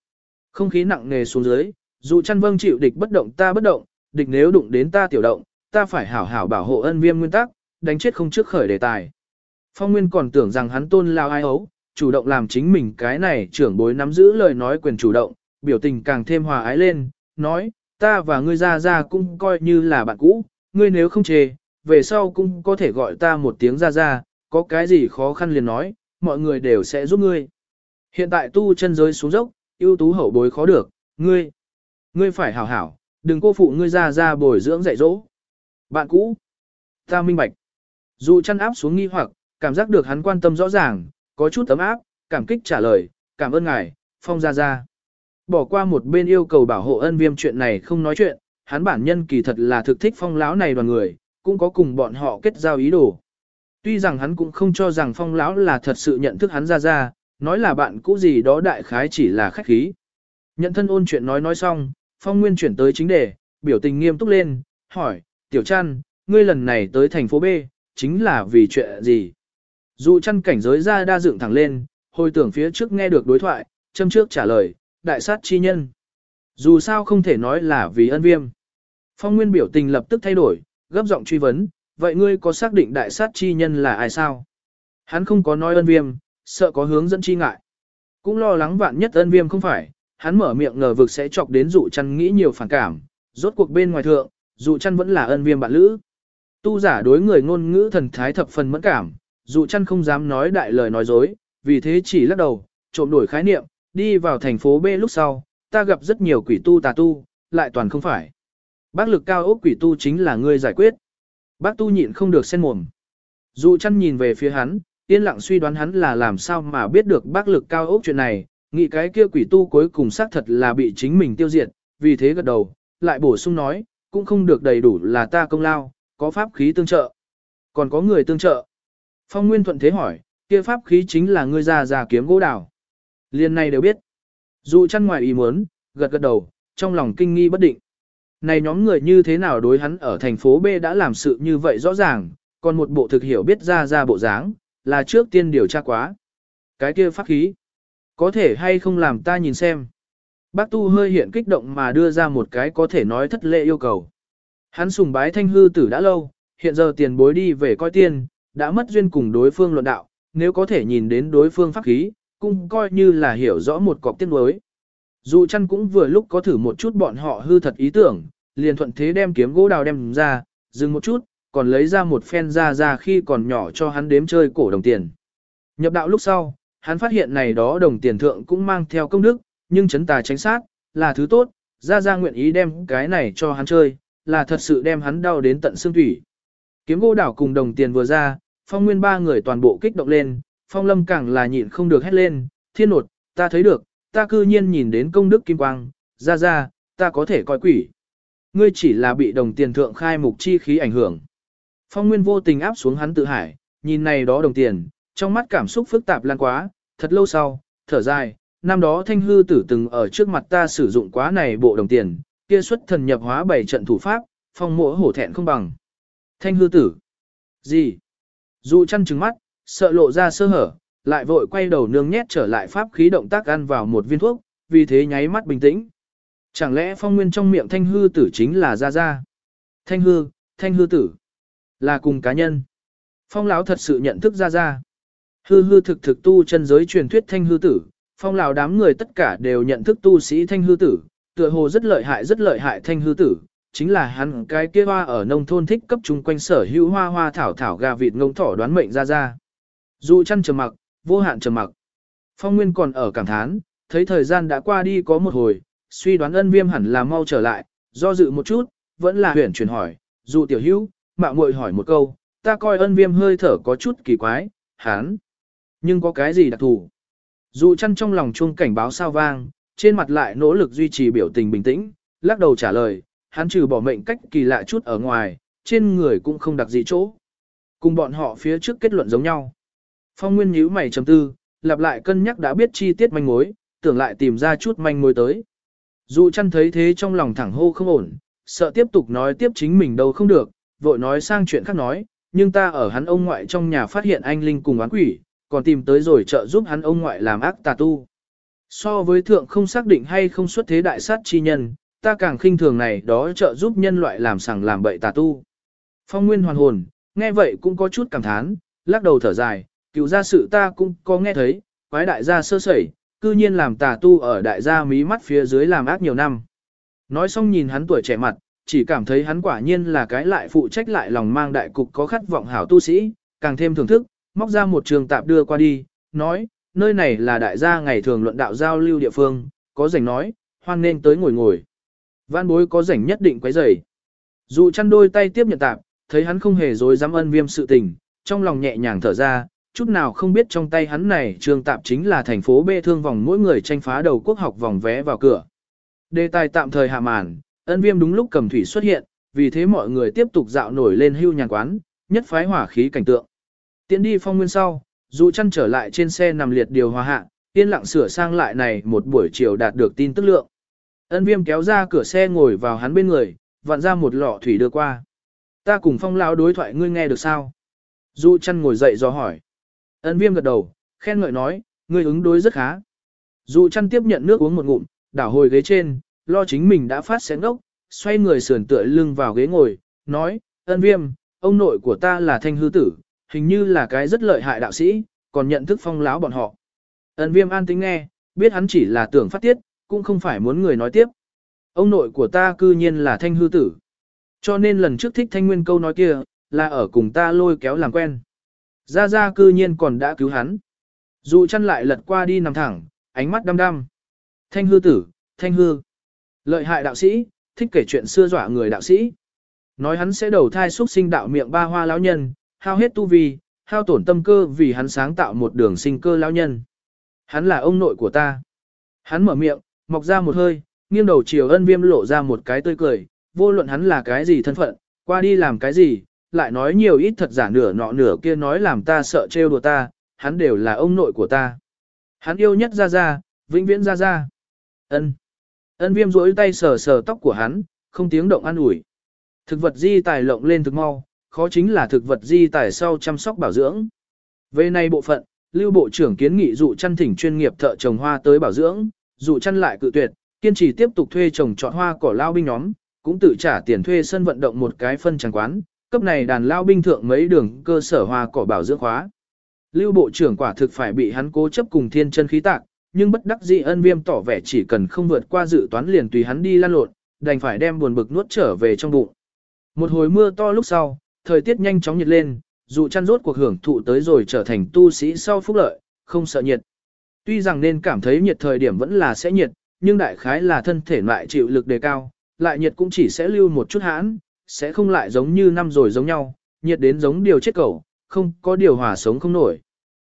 Không khí nặng nề xuống dưới, dù chăn vâng chịu địch bất động ta bất động, địch nếu đụng đến ta tiểu động, ta phải hảo hảo bảo hộ ân viêm nguyên tắc, đánh chết không trước khởi đề tài. Phong Nguyên còn tưởng rằng hắn tôn lao ai ấu, chủ động làm chính mình cái này trưởng bối nắm giữ lời nói quyền chủ động, biểu tình càng thêm hòa ái lên, nói, ta và ngươi ra ra cũng coi như là bạn cũ, ngươi nếu không chê, về sau cũng có thể gọi ta một tiếng ra ra, có cái gì khó khăn liền nói, mọi người đều sẽ giúp ngươi. Hiện tại tu chân giới xuống dốc, ưu tú hậu bối khó được, ngươi, ngươi phải hảo hảo, đừng cô phụ ngươi ra ra bồi dưỡng dạy dỗ. Bạn cũ, ta minh bạch. Dù chăn áp xuống nghi hoặc, cảm giác được hắn quan tâm rõ ràng, có chút tấm áp, cảm kích trả lời, cảm ơn ngài, phong ra ra. Bỏ qua một bên yêu cầu bảo hộ ân viêm chuyện này không nói chuyện, hắn bản nhân kỳ thật là thực thích phong lão này đoàn người, cũng có cùng bọn họ kết giao ý đồ. Tuy rằng hắn cũng không cho rằng phong lão là thật sự nhận thức hắn ra ra, nói là bạn cũ gì đó đại khái chỉ là khách khí. Nhận thân ôn chuyện nói nói xong, phong nguyên chuyển tới chính đề, biểu tình nghiêm túc lên, hỏi, tiểu trăn ngươi lần này tới thành phố B, chính là vì chuyện gì? Dù chăn cảnh giới ra đa dựng thẳng lên, hồi tưởng phía trước nghe được đối thoại, châm trước trả lời, đại sát chi nhân. Dù sao không thể nói là vì ân viêm. Phong Nguyên biểu tình lập tức thay đổi, gấp giọng truy vấn, vậy ngươi có xác định đại sát chi nhân là ai sao? Hắn không có nói ân viêm, sợ có hướng dẫn chi ngại. Cũng lo lắng vạn nhất ân viêm không phải, hắn mở miệng ngờ vực sẽ chọc đến dụ chăn nghĩ nhiều phản cảm, rốt cuộc bên ngoài thượng, dụ chăn vẫn là ân viêm bạn lữ. Tu giả đối người ngôn ngữ thần thái thập phần mẫn cảm, dụ chăn không dám nói đại lời nói dối, vì thế chỉ lắc đầu, trộm đổi khái niệm, đi vào thành phố B lúc sau, ta gặp rất nhiều quỷ tu tà tu, lại toàn không phải. Bác lực cao ốc quỷ tu chính là ngươi giải quyết. Bác tu nhịn không được sen mồm. Dụ chăn nhìn về phía hắn, yên lặng suy đoán hắn là làm sao mà biết được bác lực cao ốc chuyện này, nghĩ cái kia quỷ tu cuối cùng xác thật là bị chính mình tiêu diệt, vì thế gật đầu, lại bổ sung nói, cũng không được đầy đủ là ta công lao, có pháp khí tương trợ. Còn có người tương trợ. Phong Nguyên thuận thế hỏi, kia pháp khí chính là ngươi già già kiếm gỗ đào. Liên này đều biết. Dù chăn ngoài ý muốn, gật gật đầu, trong lòng kinh nghi bất định. Này nhóm người như thế nào đối hắn ở thành phố B đã làm sự như vậy rõ ràng, còn một bộ thực hiểu biết ra ra bộ dáng, là trước tiên điều tra quá. Cái kia pháp khí, có thể hay không làm ta nhìn xem. Bác Tu hơi hiện kích động mà đưa ra một cái có thể nói thất lệ yêu cầu. Hắn sùng bái thanh hư tử đã lâu, hiện giờ tiền bối đi về coi tiên, đã mất duyên cùng đối phương luận đạo, nếu có thể nhìn đến đối phương pháp khí, cũng coi như là hiểu rõ một cọc tiên đối. Dù chăn cũng vừa lúc có thử một chút bọn họ hư thật ý tưởng, liền thuận thế đem kiếm gỗ đào đem ra, dừng một chút, còn lấy ra một phen ra ra khi còn nhỏ cho hắn đếm chơi cổ đồng tiền. Nhập đạo lúc sau, hắn phát hiện này đó đồng tiền thượng cũng mang theo công đức, nhưng chấn tà tránh sát, là thứ tốt, ra ra nguyện ý đem cái này cho hắn chơi, là thật sự đem hắn đau đến tận xương thủy. Kiếm gỗ đảo cùng đồng tiền vừa ra, phong nguyên ba người toàn bộ kích động lên, phong lâm càng là nhịn không được hét lên, thiên nột, ta thấy được, ta cư nhiên nhìn đến công đức kim quang, ra ra, ta có thể coi quỷ. Ngươi chỉ là bị đồng tiền thượng khai mục chi khí ảnh hưởng. Phong nguyên vô tình áp xuống hắn tự hải, nhìn này đó đồng tiền, trong mắt cảm xúc phức tạp lan quá, thật lâu sau, thở dài, năm đó thanh hư tử từng ở trước mặt ta sử dụng quá này bộ đồng tiền, kia xuất thần nhập hóa bảy trận thủ pháp, phong mỗ hổ thẹn không bằng. Thanh hư tử. Gì? Dụ chăn trừng mắt, sợ lộ ra sơ hở, lại vội quay đầu nương nhét trở lại pháp khí động tác ăn vào một viên thuốc, vì thế nháy mắt bình tĩnh. Chẳng lẽ phong nguyên trong miệng thanh hư tử chính là Ra Ra? Thanh hư, thanh hư tử. Là cùng cá nhân. Phong lão thật sự nhận thức ra ra, Hư hư thực thực tu chân giới truyền thuyết thanh hư tử, phong lão đám người tất cả đều nhận thức tu sĩ thanh hư tử, tựa hồ rất lợi hại rất lợi hại thanh hư tử, chính là hắn cái kia hoa ở nông thôn thích cấp chung quanh sở hữu hoa hoa thảo thảo gà vịt ngông thỏ đoán mệnh ra ra. Dụ chăn trầm mặc, vô hạn trầm mặc. Phong Nguyên còn ở cảm thán, thấy thời gian đã qua đi có một hồi, suy đoán ân viêm hẳn là mau trở lại, do dự một chút, vẫn là huyển chuyển hỏi, dụ tiểu hữu, mạo muội hỏi một câu, ta coi ân viêm hơi thở có chút kỳ quái, hán. Nhưng có cái gì đặc thù? Dụ chăn trong lòng chuông cảnh báo sao vang, trên mặt lại nỗ lực duy trì biểu tình bình tĩnh, lắc đầu trả lời, hắn trừ bỏ mệnh cách kỳ lạ chút ở ngoài, trên người cũng không đặc gì chỗ. Cùng bọn họ phía trước kết luận giống nhau. Phong Nguyên nhíu mày trầm tư, lặp lại cân nhắc đã biết chi tiết manh mối, tưởng lại tìm ra chút manh mối tới. Dù chăn thấy thế trong lòng thẳng hô không ổn, sợ tiếp tục nói tiếp chính mình đâu không được, vội nói sang chuyện khác nói, nhưng ta ở hắn ông ngoại trong nhà phát hiện anh Linh cùng oán quỷ, còn tìm tới rồi trợ giúp hắn ông ngoại làm ác tà tu. So với thượng không xác định hay không xuất thế đại sát chi nhân, ta càng khinh thường này đó trợ giúp nhân loại làm sằng làm bậy tà tu. Phong Nguyên hoàn hồn, nghe vậy cũng có chút cảm thán, lắc đầu thở dài, cựu gia sự ta cũng có nghe thấy, quái đại gia sơ sẩy, cư nhiên làm tà tu ở đại gia mí mắt phía dưới làm ác nhiều năm. Nói xong nhìn hắn tuổi trẻ mặt, chỉ cảm thấy hắn quả nhiên là cái lại phụ trách lại lòng mang đại cục có khát vọng hảo tu sĩ, càng thêm thưởng thức, móc ra một trường tạp đưa qua đi, nói, nơi này là đại gia ngày thường luận đạo giao lưu địa phương, có rảnh nói, hoan nên tới ngồi ngồi. Văn bối có rảnh nhất định quấy rầy. Dù chăn đôi tay tiếp nhận tạp, thấy hắn không hề dối dám ân viêm sự tình, trong lòng nhẹ nhàng thở ra, chút nào không biết trong tay hắn này trường tạp chính là thành phố bê thương vòng mỗi người tranh phá đầu quốc học vòng vé vào cửa. Đề tài tạm thời hạ màn, ân viêm đúng lúc cầm thủy xuất hiện, vì thế mọi người tiếp tục dạo nổi lên hưu nhàn quán, nhất phái hỏa khí cảnh tượng. Tiến đi phong nguyên sau, dù chăn trở lại trên xe nằm liệt điều hòa hạ, yên lặng sửa sang lại này một buổi chiều đạt được tin tức lượng. Ân viêm kéo ra cửa xe ngồi vào hắn bên người, vặn ra một lọ thủy đưa qua. Ta cùng phong lão đối thoại ngươi nghe được sao? Dù chăn ngồi dậy do hỏi. Ân viêm gật đầu, khen ngợi nói, ngươi ứng đối rất khá. Dù chăn tiếp nhận nước uống một ngụm, đảo hồi ghế trên, lo chính mình đã phát sẽ ngốc, xoay người sườn tựa lưng vào ghế ngồi, nói, ân viêm, ông nội của ta là thanh hư tử, hình như là cái rất lợi hại đạo sĩ, còn nhận thức phong láo bọn họ. Ân viêm an tính nghe, biết hắn chỉ là tưởng phát tiết, cũng không phải muốn người nói tiếp. Ông nội của ta cư nhiên là thanh hư tử. Cho nên lần trước thích thanh nguyên câu nói kia, là ở cùng ta lôi kéo làm quen. Gia Gia cư nhiên còn đã cứu hắn. Dụ chăn lại lật qua đi nằm thẳng, ánh mắt đăm đăm. Thanh hư tử, thanh hư. Lợi hại đạo sĩ, thích kể chuyện xưa dọa người đạo sĩ. Nói hắn sẽ đầu thai xuất sinh đạo miệng ba hoa lão nhân, hao hết tu vi, hao tổn tâm cơ vì hắn sáng tạo một đường sinh cơ lão nhân. Hắn là ông nội của ta. Hắn mở miệng, mọc ra một hơi, nghiêng đầu chiều ân viêm lộ ra một cái tươi cười, vô luận hắn là cái gì thân phận, qua đi làm cái gì, lại nói nhiều ít thật giả nửa nọ nửa kia nói làm ta sợ trêu đùa ta, hắn đều là ông nội của ta. Hắn yêu nhất ra ra, vĩnh viễn ra ra. Ân. Ân viêm rỗi tay sờ sờ tóc của hắn, không tiếng động an ủi. Thực vật di tài lộng lên thực mau, khó chính là thực vật di tài sau chăm sóc bảo dưỡng. Về này bộ phận, lưu bộ trưởng kiến nghị dụ chăn thỉnh chuyên nghiệp thợ trồng hoa tới bảo dưỡng, dụ chăn lại cự tuyệt, kiên trì tiếp tục thuê trồng trọt hoa cỏ lao binh nhóm, cũng tự trả tiền thuê sân vận động một cái phân tràng quán, cấp này đàn lao binh thượng mấy đường cơ sở hoa cỏ bảo dưỡng khóa. Lưu bộ trưởng quả thực phải bị hắn cố chấp cùng thiên chân khí tạc, nhưng bất đắc dĩ ân viêm tỏ vẻ chỉ cần không vượt qua dự toán liền tùy hắn đi lan lộn, đành phải đem buồn bực nuốt trở về trong bụng. Một hồi mưa to lúc sau, thời tiết nhanh chóng nhiệt lên, dù chăn rốt cuộc hưởng thụ tới rồi trở thành tu sĩ sau phúc lợi, không sợ nhiệt. Tuy rằng nên cảm thấy nhiệt thời điểm vẫn là sẽ nhiệt, nhưng đại khái là thân thể lại chịu lực đề cao, lại nhiệt cũng chỉ sẽ lưu một chút hãn, sẽ không lại giống như năm rồi giống nhau, nhiệt đến giống điều chết cầu, không có điều hòa sống không nổi.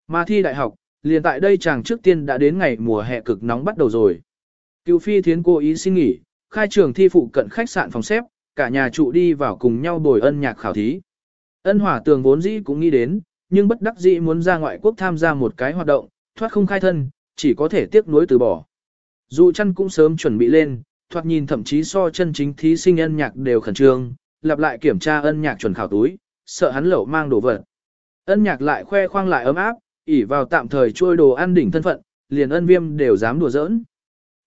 Mà thi đại học, liền tại đây chàng trước tiên đã đến ngày mùa hè cực nóng bắt đầu rồi. Cựu phi thiến cố ý xin nghỉ, khai trường thi phụ cận khách sạn phòng xếp, cả nhà trụ đi vào cùng nhau bồi ân nhạc khảo thí. Ân hỏa tường vốn dĩ cũng nghĩ đến, nhưng bất đắc dĩ muốn ra ngoại quốc tham gia một cái hoạt động, thoát không khai thân, chỉ có thể tiếc nuối từ bỏ. Dù chăn cũng sớm chuẩn bị lên, thoạt nhìn thậm chí so chân chính thí sinh ân nhạc đều khẩn trương, lặp lại kiểm tra ân nhạc chuẩn khảo túi, sợ hắn lẩu mang đồ vật. Ân nhạc lại khoe khoang lại ấm áp, ỉ vào tạm thời trôi đồ ăn đỉnh thân phận, liền ân viêm đều dám đùa giỡn.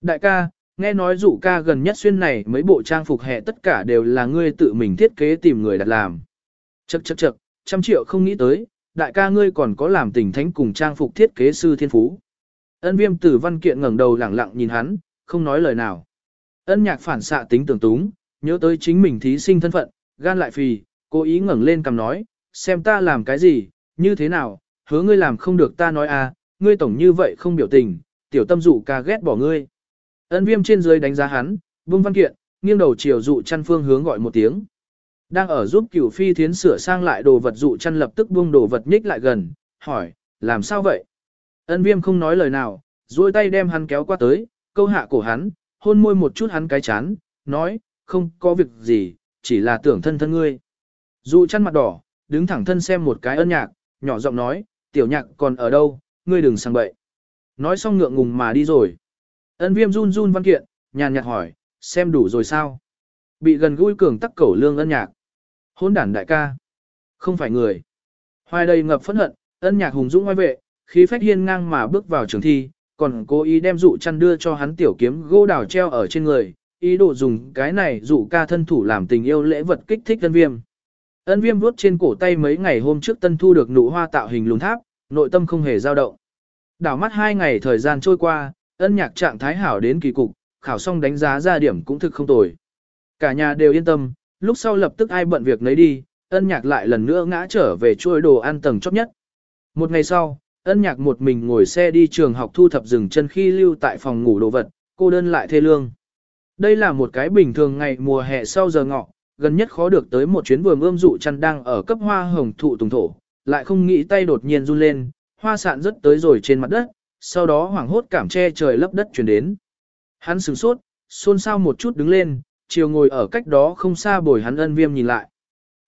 Đại ca, nghe nói dụ ca gần nhất xuyên này mấy bộ trang phục hè tất cả đều là ngươi tự mình thiết kế tìm người đặt làm. Chậc chậc chậc, trăm triệu không nghĩ tới, đại ca ngươi còn có làm tình thánh cùng trang phục thiết kế sư thiên phú. Ân viêm tử văn kiện ngẩng đầu lẳng lặng nhìn hắn, không nói lời nào. Ân nhạc phản xạ tính tưởng túng, nhớ tới chính mình thí sinh thân phận, gan lại phì, cố ý ngẩng lên cầm nói, xem ta làm cái gì, như thế nào, hứa ngươi làm không được ta nói à, ngươi tổng như vậy không biểu tình, tiểu tâm dụ ca ghét bỏ ngươi. Ân viêm trên dưới đánh giá hắn, vương văn kiện, nghiêng đầu chiều dụ chăn phương hướng gọi một tiếng. Đang ở giúp cửu phi thiến sửa sang lại đồ vật dụ chăn lập tức buông đồ vật nhích lại gần, hỏi, làm sao vậy? Ân viêm không nói lời nào, duỗi tay đem hắn kéo qua tới, câu hạ cổ hắn, hôn môi một chút hắn cái chán, nói, không có việc gì, chỉ là tưởng thân thân ngươi. Dụ chăn mặt đỏ, đứng thẳng thân xem một cái ân nhạc, nhỏ giọng nói, tiểu nhạc còn ở đâu, ngươi đừng sang bậy. Nói xong ngượng ngùng mà đi rồi. Ân viêm run run văn kiện, nhàn nhạt hỏi, xem đủ rồi sao? Bị gần gũi cường tắc cẩu lương ân nhạc. Hôn đản đại ca. Không phải người. Hoài đầy ngập phẫn hận, ân nhạc hùng dũng ngoài vệ, khí phách hiên ngang mà bước vào trường thi, còn cố ý đem dụ chăn đưa cho hắn tiểu kiếm gỗ đào treo ở trên người, ý đồ dùng cái này dụ ca thân thủ làm tình yêu lễ vật kích thích ân viêm. Ân viêm vuốt trên cổ tay mấy ngày hôm trước tân thu được nụ hoa tạo hình lùn tháp, nội tâm không hề dao động. Đảo mắt hai ngày thời gian trôi qua, ân nhạc trạng thái hảo đến kỳ cục, khảo xong đánh giá ra điểm cũng thực không tồi. Cả nhà đều yên tâm, lúc sau lập tức ai bận việc nấy đi, ân nhạc lại lần nữa ngã trở về chuỗi đồ ăn tầng chóp nhất. Một ngày sau, ân nhạc một mình ngồi xe đi trường học thu thập rừng chân khi lưu tại phòng ngủ đồ vật, cô đơn lại thê lương. Đây là một cái bình thường ngày mùa hè sau giờ ngọ, gần nhất khó được tới một chuyến vườn ươm dụ chăn đang ở cấp hoa hồng thụ tùng thổ, lại không nghĩ tay đột nhiên run lên, hoa sạn rất tới rồi trên mặt đất, sau đó hoảng hốt cảm che trời lấp đất chuyển đến. Hắn sửng sốt, xôn xao một chút đứng lên, chiều ngồi ở cách đó không xa bồi hắn ân viêm nhìn lại.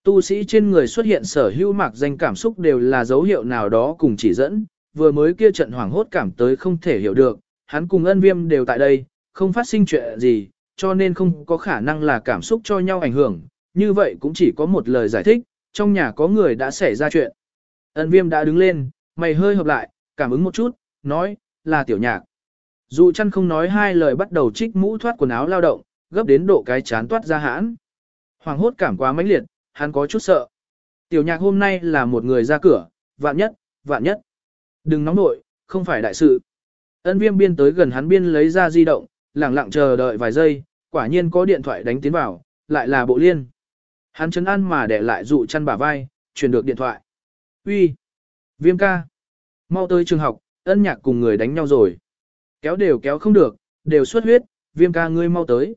Tu sĩ trên người xuất hiện sở hữu mạc danh cảm xúc đều là dấu hiệu nào đó cùng chỉ dẫn, vừa mới kia trận hoảng hốt cảm tới không thể hiểu được, hắn cùng ân viêm đều tại đây, không phát sinh chuyện gì, cho nên không có khả năng là cảm xúc cho nhau ảnh hưởng, như vậy cũng chỉ có một lời giải thích, trong nhà có người đã xảy ra chuyện. Ân viêm đã đứng lên, mày hơi hợp lại, cảm ứng một chút, nói, là tiểu nhạc. dù chăn không nói hai lời bắt đầu trích mũ thoát quần áo lao động, gấp đến độ cái chán toát ra hãn. Hoàng hốt cảm quá mãnh liệt, hắn có chút sợ. Tiểu nhạc hôm nay là một người ra cửa, vạn nhất, vạn nhất. Đừng nóng nội, không phải đại sự. Ân viêm biên tới gần hắn biên lấy ra di động, lặng lặng chờ đợi vài giây, quả nhiên có điện thoại đánh tiến vào, lại là bộ liên. Hắn chấn an mà để lại dụ chăn bả vai, truyền được điện thoại. Uy, Viêm ca. Mau tới trường học, ân nhạc cùng người đánh nhau rồi. Kéo đều kéo không được, đều xuất huyết, viêm ca ngươi mau tới.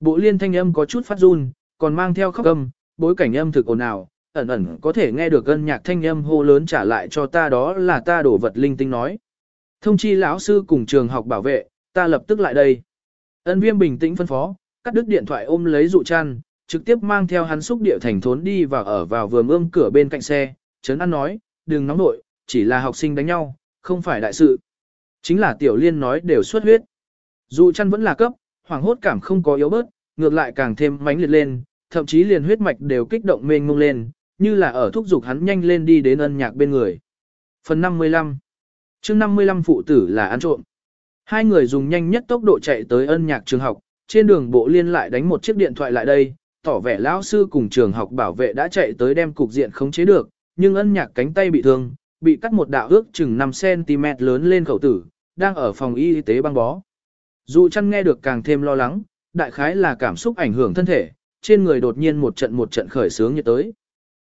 Bộ liên thanh âm có chút phát run, còn mang theo khóc âm, bối cảnh âm thực ồn ào, ẩn ẩn có thể nghe được ân nhạc thanh âm hô lớn trả lại cho ta đó là ta đổ vật linh tinh nói. Thông chi lão sư cùng trường học bảo vệ, ta lập tức lại đây. Ân viêm bình tĩnh phân phó, cắt đứt điện thoại ôm lấy dụ chăn, trực tiếp mang theo hắn xúc địa thành thốn đi và ở vào vườn ương cửa bên cạnh xe, Trấn An nói, đừng nóng nội, chỉ là học sinh đánh nhau, không phải đại sự. Chính là tiểu liên nói đều xuất huyết. Dụ chăn vẫn là cấp, hoảng hốt cảm không có yếu bớt, ngược lại càng thêm mãnh liệt lên, thậm chí liền huyết mạch đều kích động mênh mông lên, như là ở thúc giục hắn nhanh lên đi đến ân nhạc bên người. Phần 55 chương 55 phụ tử là ăn trộm. Hai người dùng nhanh nhất tốc độ chạy tới ân nhạc trường học, trên đường bộ liên lại đánh một chiếc điện thoại lại đây, tỏ vẻ lão sư cùng trường học bảo vệ đã chạy tới đem cục diện khống chế được, nhưng ân nhạc cánh tay bị thương, bị cắt một đạo ước chừng 5cm lớn lên khẩu tử, đang ở phòng y tế băng bó. Dù chăn nghe được càng thêm lo lắng, đại khái là cảm xúc ảnh hưởng thân thể, trên người đột nhiên một trận một trận khởi sướng như tới.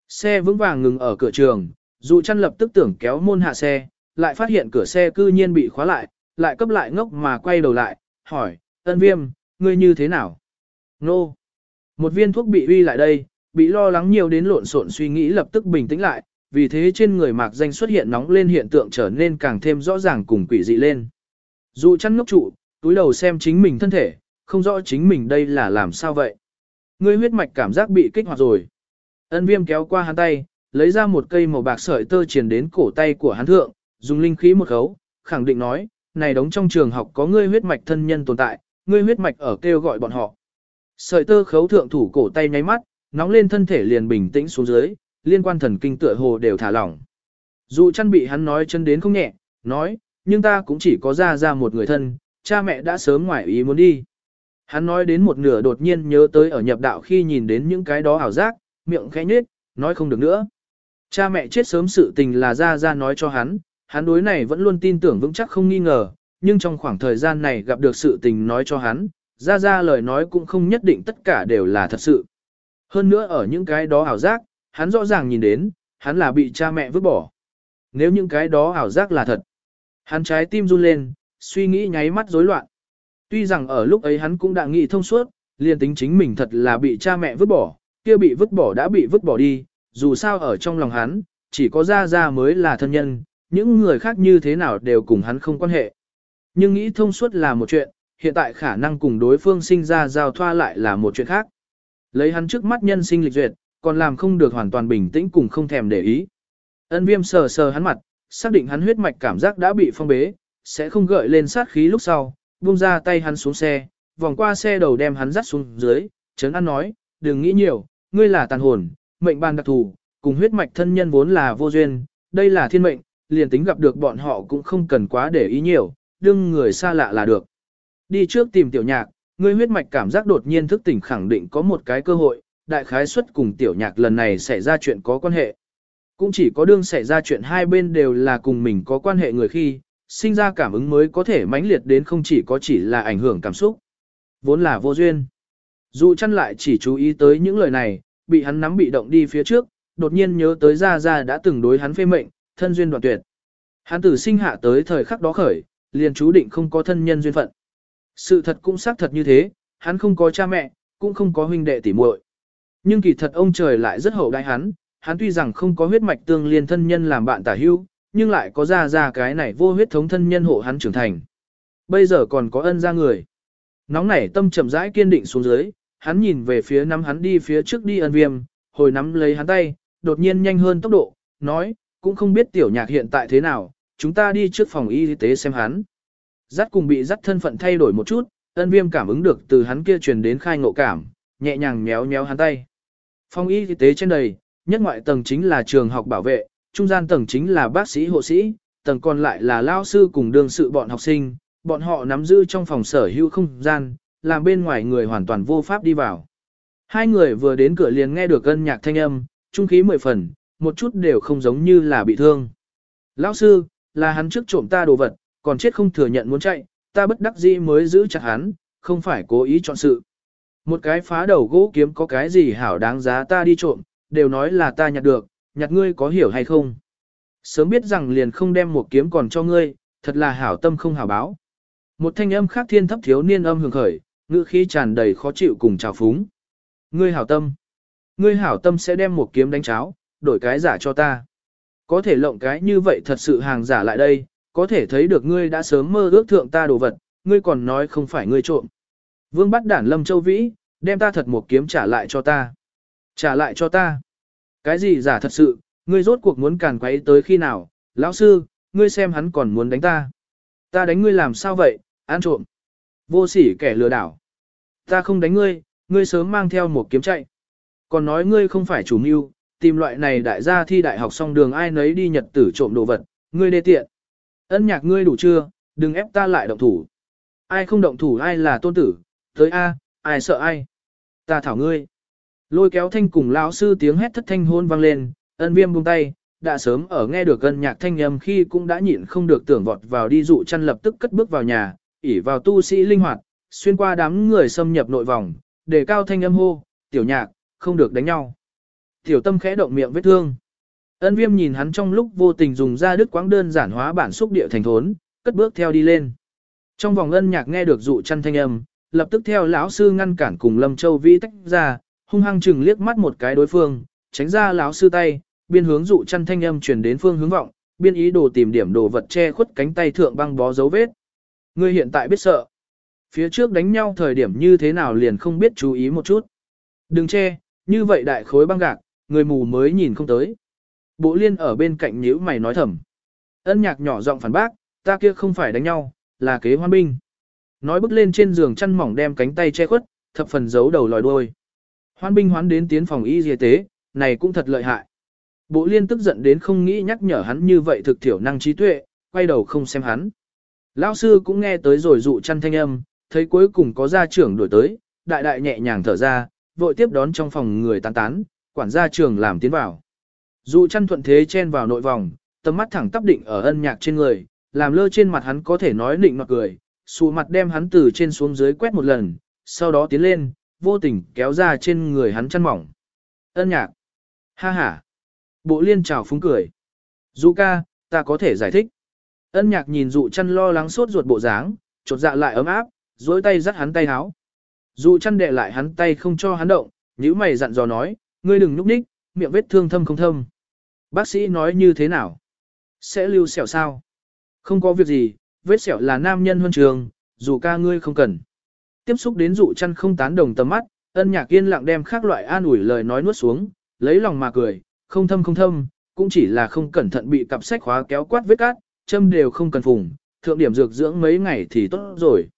Xe vững vàng ngừng ở cửa trường, dù chăn lập tức tưởng kéo môn hạ xe, lại phát hiện cửa xe cư nhiên bị khóa lại, lại cấp lại ngốc mà quay đầu lại, hỏi, ân viêm, ngươi như thế nào? Nô! Một viên thuốc bị uy lại đây, bị lo lắng nhiều đến lộn xộn suy nghĩ lập tức bình tĩnh lại, vì thế trên người mạc danh xuất hiện nóng lên hiện tượng trở nên càng thêm rõ ràng cùng quỷ dị lên. Dù chăn ngốc trụ, túi đầu xem chính mình thân thể, không rõ chính mình đây là làm sao vậy. Ngươi huyết mạch cảm giác bị kích hoạt rồi. Ân viêm kéo qua hắn tay, lấy ra một cây màu bạc sợi tơ truyền đến cổ tay của hắn thượng, dùng linh khí một khấu, khẳng định nói, này đóng trong trường học có ngươi huyết mạch thân nhân tồn tại, ngươi huyết mạch ở kêu gọi bọn họ. Sợi tơ khấu thượng thủ cổ tay nháy mắt, nóng lên thân thể liền bình tĩnh xuống dưới, liên quan thần kinh tựa hồ đều thả lỏng. Dù chăn bị hắn nói chân đến không nhẹ, nói, nhưng ta cũng chỉ có ra ra một người thân, cha mẹ đã sớm ngoài ý muốn đi. Hắn nói đến một nửa đột nhiên nhớ tới ở nhập đạo khi nhìn đến những cái đó ảo giác, miệng khẽ nhếch, nói không được nữa. Cha mẹ chết sớm sự tình là ra ra nói cho hắn, hắn đối này vẫn luôn tin tưởng vững chắc không nghi ngờ, nhưng trong khoảng thời gian này gặp được sự tình nói cho hắn, ra ra lời nói cũng không nhất định tất cả đều là thật sự. Hơn nữa ở những cái đó ảo giác, hắn rõ ràng nhìn đến, hắn là bị cha mẹ vứt bỏ. Nếu những cái đó ảo giác là thật, hắn trái tim run lên, suy nghĩ nháy mắt rối loạn. Tuy rằng ở lúc ấy hắn cũng đã nghĩ thông suốt, liền tính chính mình thật là bị cha mẹ vứt bỏ, kia bị vứt bỏ đã bị vứt bỏ đi, dù sao ở trong lòng hắn, chỉ có Ra Ra mới là thân nhân, những người khác như thế nào đều cùng hắn không quan hệ. Nhưng nghĩ thông suốt là một chuyện, hiện tại khả năng cùng đối phương sinh ra giao thoa lại là một chuyện khác. Lấy hắn trước mắt nhân sinh lịch duyệt, còn làm không được hoàn toàn bình tĩnh cùng không thèm để ý. Ân viêm sờ sờ hắn mặt, xác định hắn huyết mạch cảm giác đã bị phong bế, sẽ không gợi lên sát khí lúc sau, buông ra tay hắn xuống xe, vòng qua xe đầu đem hắn dắt xuống dưới, chấn an nói, đừng nghĩ nhiều, ngươi là tàn hồn, mệnh ban đặc thù, cùng huyết mạch thân nhân vốn là vô duyên, đây là thiên mệnh, liền tính gặp được bọn họ cũng không cần quá để ý nhiều, đương người xa lạ là được. Đi trước tìm tiểu nhạc, ngươi huyết mạch cảm giác đột nhiên thức tỉnh khẳng định có một cái cơ hội, đại khái suất cùng tiểu nhạc lần này xảy ra chuyện có quan hệ. Cũng chỉ có đương xảy ra chuyện hai bên đều là cùng mình có quan hệ người khi, sinh ra cảm ứng mới có thể mãnh liệt đến không chỉ có chỉ là ảnh hưởng cảm xúc. Vốn là vô duyên. Dù chăn lại chỉ chú ý tới những lời này, bị hắn nắm bị động đi phía trước, đột nhiên nhớ tới Gia Gia đã từng đối hắn phê mệnh, thân duyên đoạn tuyệt. Hắn tử sinh hạ tới thời khắc đó khởi, liền chú định không có thân nhân duyên phận. Sự thật cũng xác thật như thế, hắn không có cha mẹ, cũng không có huynh đệ tỉ muội. Nhưng kỳ thật ông trời lại rất hậu đại hắn, hắn tuy rằng không có huyết mạch tương liên thân nhân làm bạn tả hữu, nhưng lại có ra ra cái này vô huyết thống thân nhân hộ hắn trưởng thành. Bây giờ còn có ân ra người. Nóng nảy tâm chậm rãi kiên định xuống dưới, hắn nhìn về phía nắm hắn đi phía trước đi ân viêm, hồi nắm lấy hắn tay, đột nhiên nhanh hơn tốc độ, nói, cũng không biết tiểu nhạc hiện tại thế nào, chúng ta đi trước phòng y tế xem hắn. Dắt cùng bị dắt thân phận thay đổi một chút, ân viêm cảm ứng được từ hắn kia truyền đến khai ngộ cảm, nhẹ nhàng méo méo hắn tay. Phòng y tế trên đầy, nhất ngoại tầng chính là trường học bảo vệ, trung gian tầng chính là bác sĩ hộ sĩ, tầng còn lại là lao sư cùng đương sự bọn học sinh, bọn họ nắm giữ trong phòng sở hữu không gian, làm bên ngoài người hoàn toàn vô pháp đi vào. Hai người vừa đến cửa liền nghe được ân nhạc thanh âm, trung khí mười phần, một chút đều không giống như là bị thương. Lão sư, là hắn trước trộm ta đồ vật, còn chết không thừa nhận muốn chạy, ta bất đắc dĩ mới giữ chặt hắn, không phải cố ý chọn sự. Một cái phá đầu gỗ kiếm có cái gì hảo đáng giá ta đi trộm, đều nói là ta nhặt được, nhặt ngươi có hiểu hay không? Sớm biết rằng liền không đem một kiếm còn cho ngươi, thật là hảo tâm không hảo báo. Một thanh âm khác thiên thấp thiếu niên âm hưởng khởi, ngữ khí tràn đầy khó chịu cùng trào phúng. Ngươi hảo tâm. Ngươi hảo tâm sẽ đem một kiếm đánh cháo, đổi cái giả cho ta. Có thể lộng cái như vậy thật sự hàng giả lại đây, có thể thấy được ngươi đã sớm mơ ước thượng ta đồ vật, ngươi còn nói không phải ngươi trộm. Vương bắt đản lâm châu vĩ, đem ta thật một kiếm trả lại cho ta. Trả lại cho ta. Cái gì giả thật sự, ngươi rốt cuộc muốn càn quấy tới khi nào, lão sư, ngươi xem hắn còn muốn đánh ta. Ta đánh ngươi làm sao vậy, ăn trộm. Vô sỉ kẻ lừa đảo. Ta không đánh ngươi, ngươi sớm mang theo một kiếm chạy. Còn nói ngươi không phải chủ mưu, tìm loại này đại gia thi đại học xong đường ai nấy đi nhật tử trộm đồ vật, ngươi đê tiện. Ân nhạc ngươi đủ chưa, đừng ép ta lại động thủ. Ai không động thủ ai là tôn tử, tới A, ai sợ ai. Ta thảo ngươi. Lôi kéo thanh cùng lão sư tiếng hét thất thanh hôn vang lên, ân viêm buông tay, đã sớm ở nghe được ân nhạc thanh âm khi cũng đã nhịn không được tưởng vọt vào đi dụ chăn lập tức cất bước vào nhà, ỉ vào tu sĩ linh hoạt, xuyên qua đám người xâm nhập nội vòng, để cao thanh âm hô, tiểu nhạc, không được đánh nhau. Tiểu tâm khẽ động miệng vết thương. Ân viêm nhìn hắn trong lúc vô tình dùng ra đứt quãng đơn giản hóa bản xúc địa thành thốn, cất bước theo đi lên. Trong vòng ân nhạc nghe được dụ chăn thanh âm, lập tức theo lão sư ngăn cản cùng Lâm Châu Vĩ tách ra, hung hăng chừng liếc mắt một cái đối phương, tránh ra lão sư tay, biên hướng dụ chăn thanh âm truyền đến phương hướng vọng, biên ý đồ tìm điểm đồ vật che khuất cánh tay thượng băng bó dấu vết. Ngươi hiện tại biết sợ. Phía trước đánh nhau thời điểm như thế nào liền không biết chú ý một chút. Đừng che, như vậy đại khối băng gạc, người mù mới nhìn không tới. Bộ liên ở bên cạnh nhíu mày nói thầm. Ân nhạc nhỏ giọng phản bác, ta kia không phải đánh nhau, là kế hoan binh. Nói bước lên trên giường chăn mỏng đem cánh tay che khuất, thập phần giấu đầu lòi đuôi. Hoan binh hoán đến tiến phòng y y tế, này cũng thật lợi hại. Bộ liên tức giận đến không nghĩ nhắc nhở hắn như vậy thực thiểu năng trí tuệ, quay đầu không xem hắn. Lão sư cũng nghe tới rồi dụ chăn thanh âm, thấy cuối cùng có gia trưởng đổi tới, đại đại nhẹ nhàng thở ra, vội tiếp đón trong phòng người tán tán, quản gia trường làm tiến vào. Dụ chăn thuận thế chen vào nội vòng, tầm mắt thẳng tắp định ở ân nhạc trên người, làm lơ trên mặt hắn có thể nói nịnh nọt cười, sụ mặt đem hắn từ trên xuống dưới quét một lần, sau đó tiến lên, vô tình kéo ra trên người hắn chăn mỏng. Ân nhạc. Ha ha. Bộ liên chào phúng cười. Dụ ca, ta có thể giải thích. Ân nhạc nhìn dụ chăn lo lắng sốt ruột bộ dáng, chột dạ lại ấm áp, dối tay dắt hắn tay háo. Dụ chăn đệ lại hắn tay không cho hắn động, nhíu mày dặn dò nói, ngươi đừng nhúc nhích, miệng vết thương thâm không thâm. Bác sĩ nói như thế nào? Sẽ lưu sẹo sao? Không có việc gì, vết sẹo là nam nhân huân trường, dù ca ngươi không cần. Tiếp xúc đến dụ chăn không tán đồng tầm mắt, ân nhạc yên lặng đem khác loại an ủi lời nói nuốt xuống, lấy lòng mà cười, không thâm không thâm, cũng chỉ là không cẩn thận bị cặp sách khóa kéo quát vết cát, châm đều không cần phùng, thượng điểm dược dưỡng mấy ngày thì tốt rồi.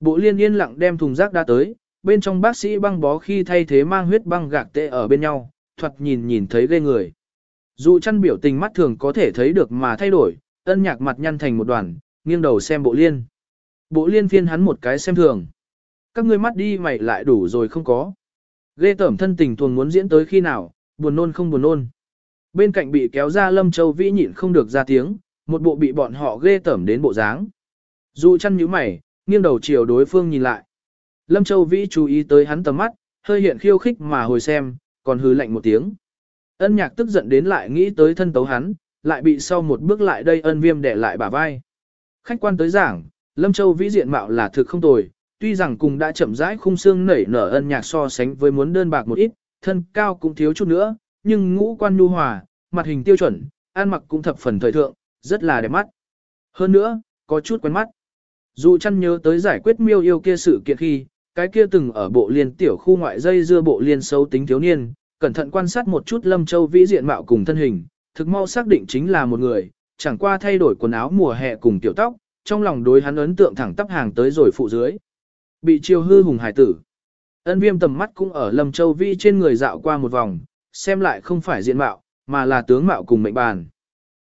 Bộ liên yên lặng đem thùng rác đã tới, bên trong bác sĩ băng bó khi thay thế mang huyết băng gạc tệ ở bên nhau, thuật nhìn nhìn thấy ghê người. Dù chăn biểu tình mắt thường có thể thấy được mà thay đổi, ân nhạc mặt nhăn thành một đoàn, nghiêng đầu xem bộ liên. Bộ liên phiên hắn một cái xem thường. Các ngươi mắt đi mày lại đủ rồi không có. Ghê tẩm thân tình tuồng muốn diễn tới khi nào, buồn nôn không buồn nôn. Bên cạnh bị kéo ra Lâm Châu Vĩ nhịn không được ra tiếng, một bộ bị bọn họ ghê tẩm đến bộ dáng. Dù chăn nhíu mày, nghiêng đầu chiều đối phương nhìn lại. Lâm Châu Vĩ chú ý tới hắn tầm mắt, hơi hiện khiêu khích mà hồi xem, còn hừ lạnh một tiếng. Ân nhạc tức giận đến lại nghĩ tới thân tấu hắn, lại bị sau một bước lại đây ân viêm để lại bả vai. Khách quan tới giảng, Lâm Châu Vĩ diện mạo là thực không tồi, tuy rằng cùng đã chậm rãi khung xương nảy nở ân nhạc so sánh với muốn đơn bạc một ít, thân cao cũng thiếu chút nữa, nhưng ngũ quan nhu hòa, mặt hình tiêu chuẩn, ăn mặc cũng thập phần thời thượng, rất là đẹp mắt. Hơn nữa, có chút quen mắt. Dù chăn nhớ tới giải quyết miêu yêu kia sự kiện khi, cái kia từng ở bộ liên tiểu khu ngoại dây dưa bộ liên xấu tính thiếu niên, cẩn thận quan sát một chút Lâm Châu vĩ diện mạo cùng thân hình, thực mau xác định chính là một người, chẳng qua thay đổi quần áo mùa hè cùng tiểu tóc, trong lòng đối hắn ấn tượng thẳng tắp hàng tới rồi phụ dưới. Bị chiều hư hùng hải tử. Ân viêm tầm mắt cũng ở Lâm Châu vĩ trên người dạo qua một vòng, xem lại không phải diện mạo, mà là tướng mạo cùng mệnh bàn.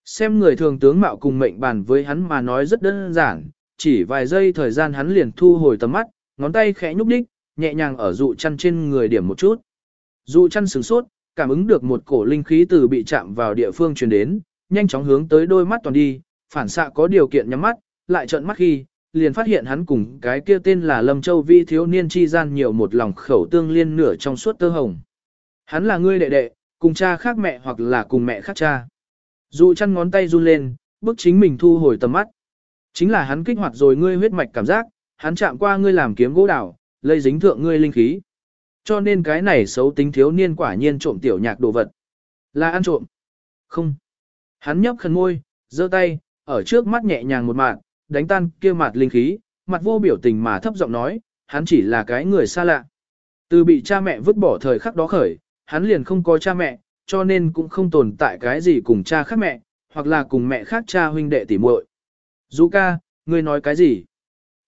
Xem người thường tướng mạo cùng mệnh bàn với hắn mà nói rất đơn giản, chỉ vài giây thời gian hắn liền thu hồi tầm mắt, ngón tay khẽ nhúc đích, nhẹ nhàng ở dụ chăn trên người điểm một chút. Dụ chăn sửng sốt, cảm ứng được một cổ linh khí từ bị chạm vào địa phương truyền đến, nhanh chóng hướng tới đôi mắt toàn đi, phản xạ có điều kiện nhắm mắt, lại trợn mắt khi, liền phát hiện hắn cùng cái kia tên là Lâm Châu Vi thiếu niên chi gian nhiều một lòng khẩu tương liên nửa trong suốt tơ hồng. Hắn là ngươi đệ đệ, cùng cha khác mẹ hoặc là cùng mẹ khác cha. Dụ chăn ngón tay run lên, bước chính mình thu hồi tầm mắt. Chính là hắn kích hoạt rồi ngươi huyết mạch cảm giác, hắn chạm qua ngươi làm kiếm gỗ đào, lây dính thượng ngươi linh khí. Cho nên cái này xấu tính thiếu niên quả nhiên trộm tiểu nhạc đồ vật. Là ăn trộm. Không. Hắn nhấp khẩn môi, giơ tay, ở trước mắt nhẹ nhàng một mạng, đánh tan kia mặt linh khí, mặt vô biểu tình mà thấp giọng nói, hắn chỉ là cái người xa lạ. Từ bị cha mẹ vứt bỏ thời khắc đó khởi, hắn liền không có cha mẹ, cho nên cũng không tồn tại cái gì cùng cha khác mẹ, hoặc là cùng mẹ khác cha huynh đệ tỉ muội. Dũ ca, ngươi nói cái gì?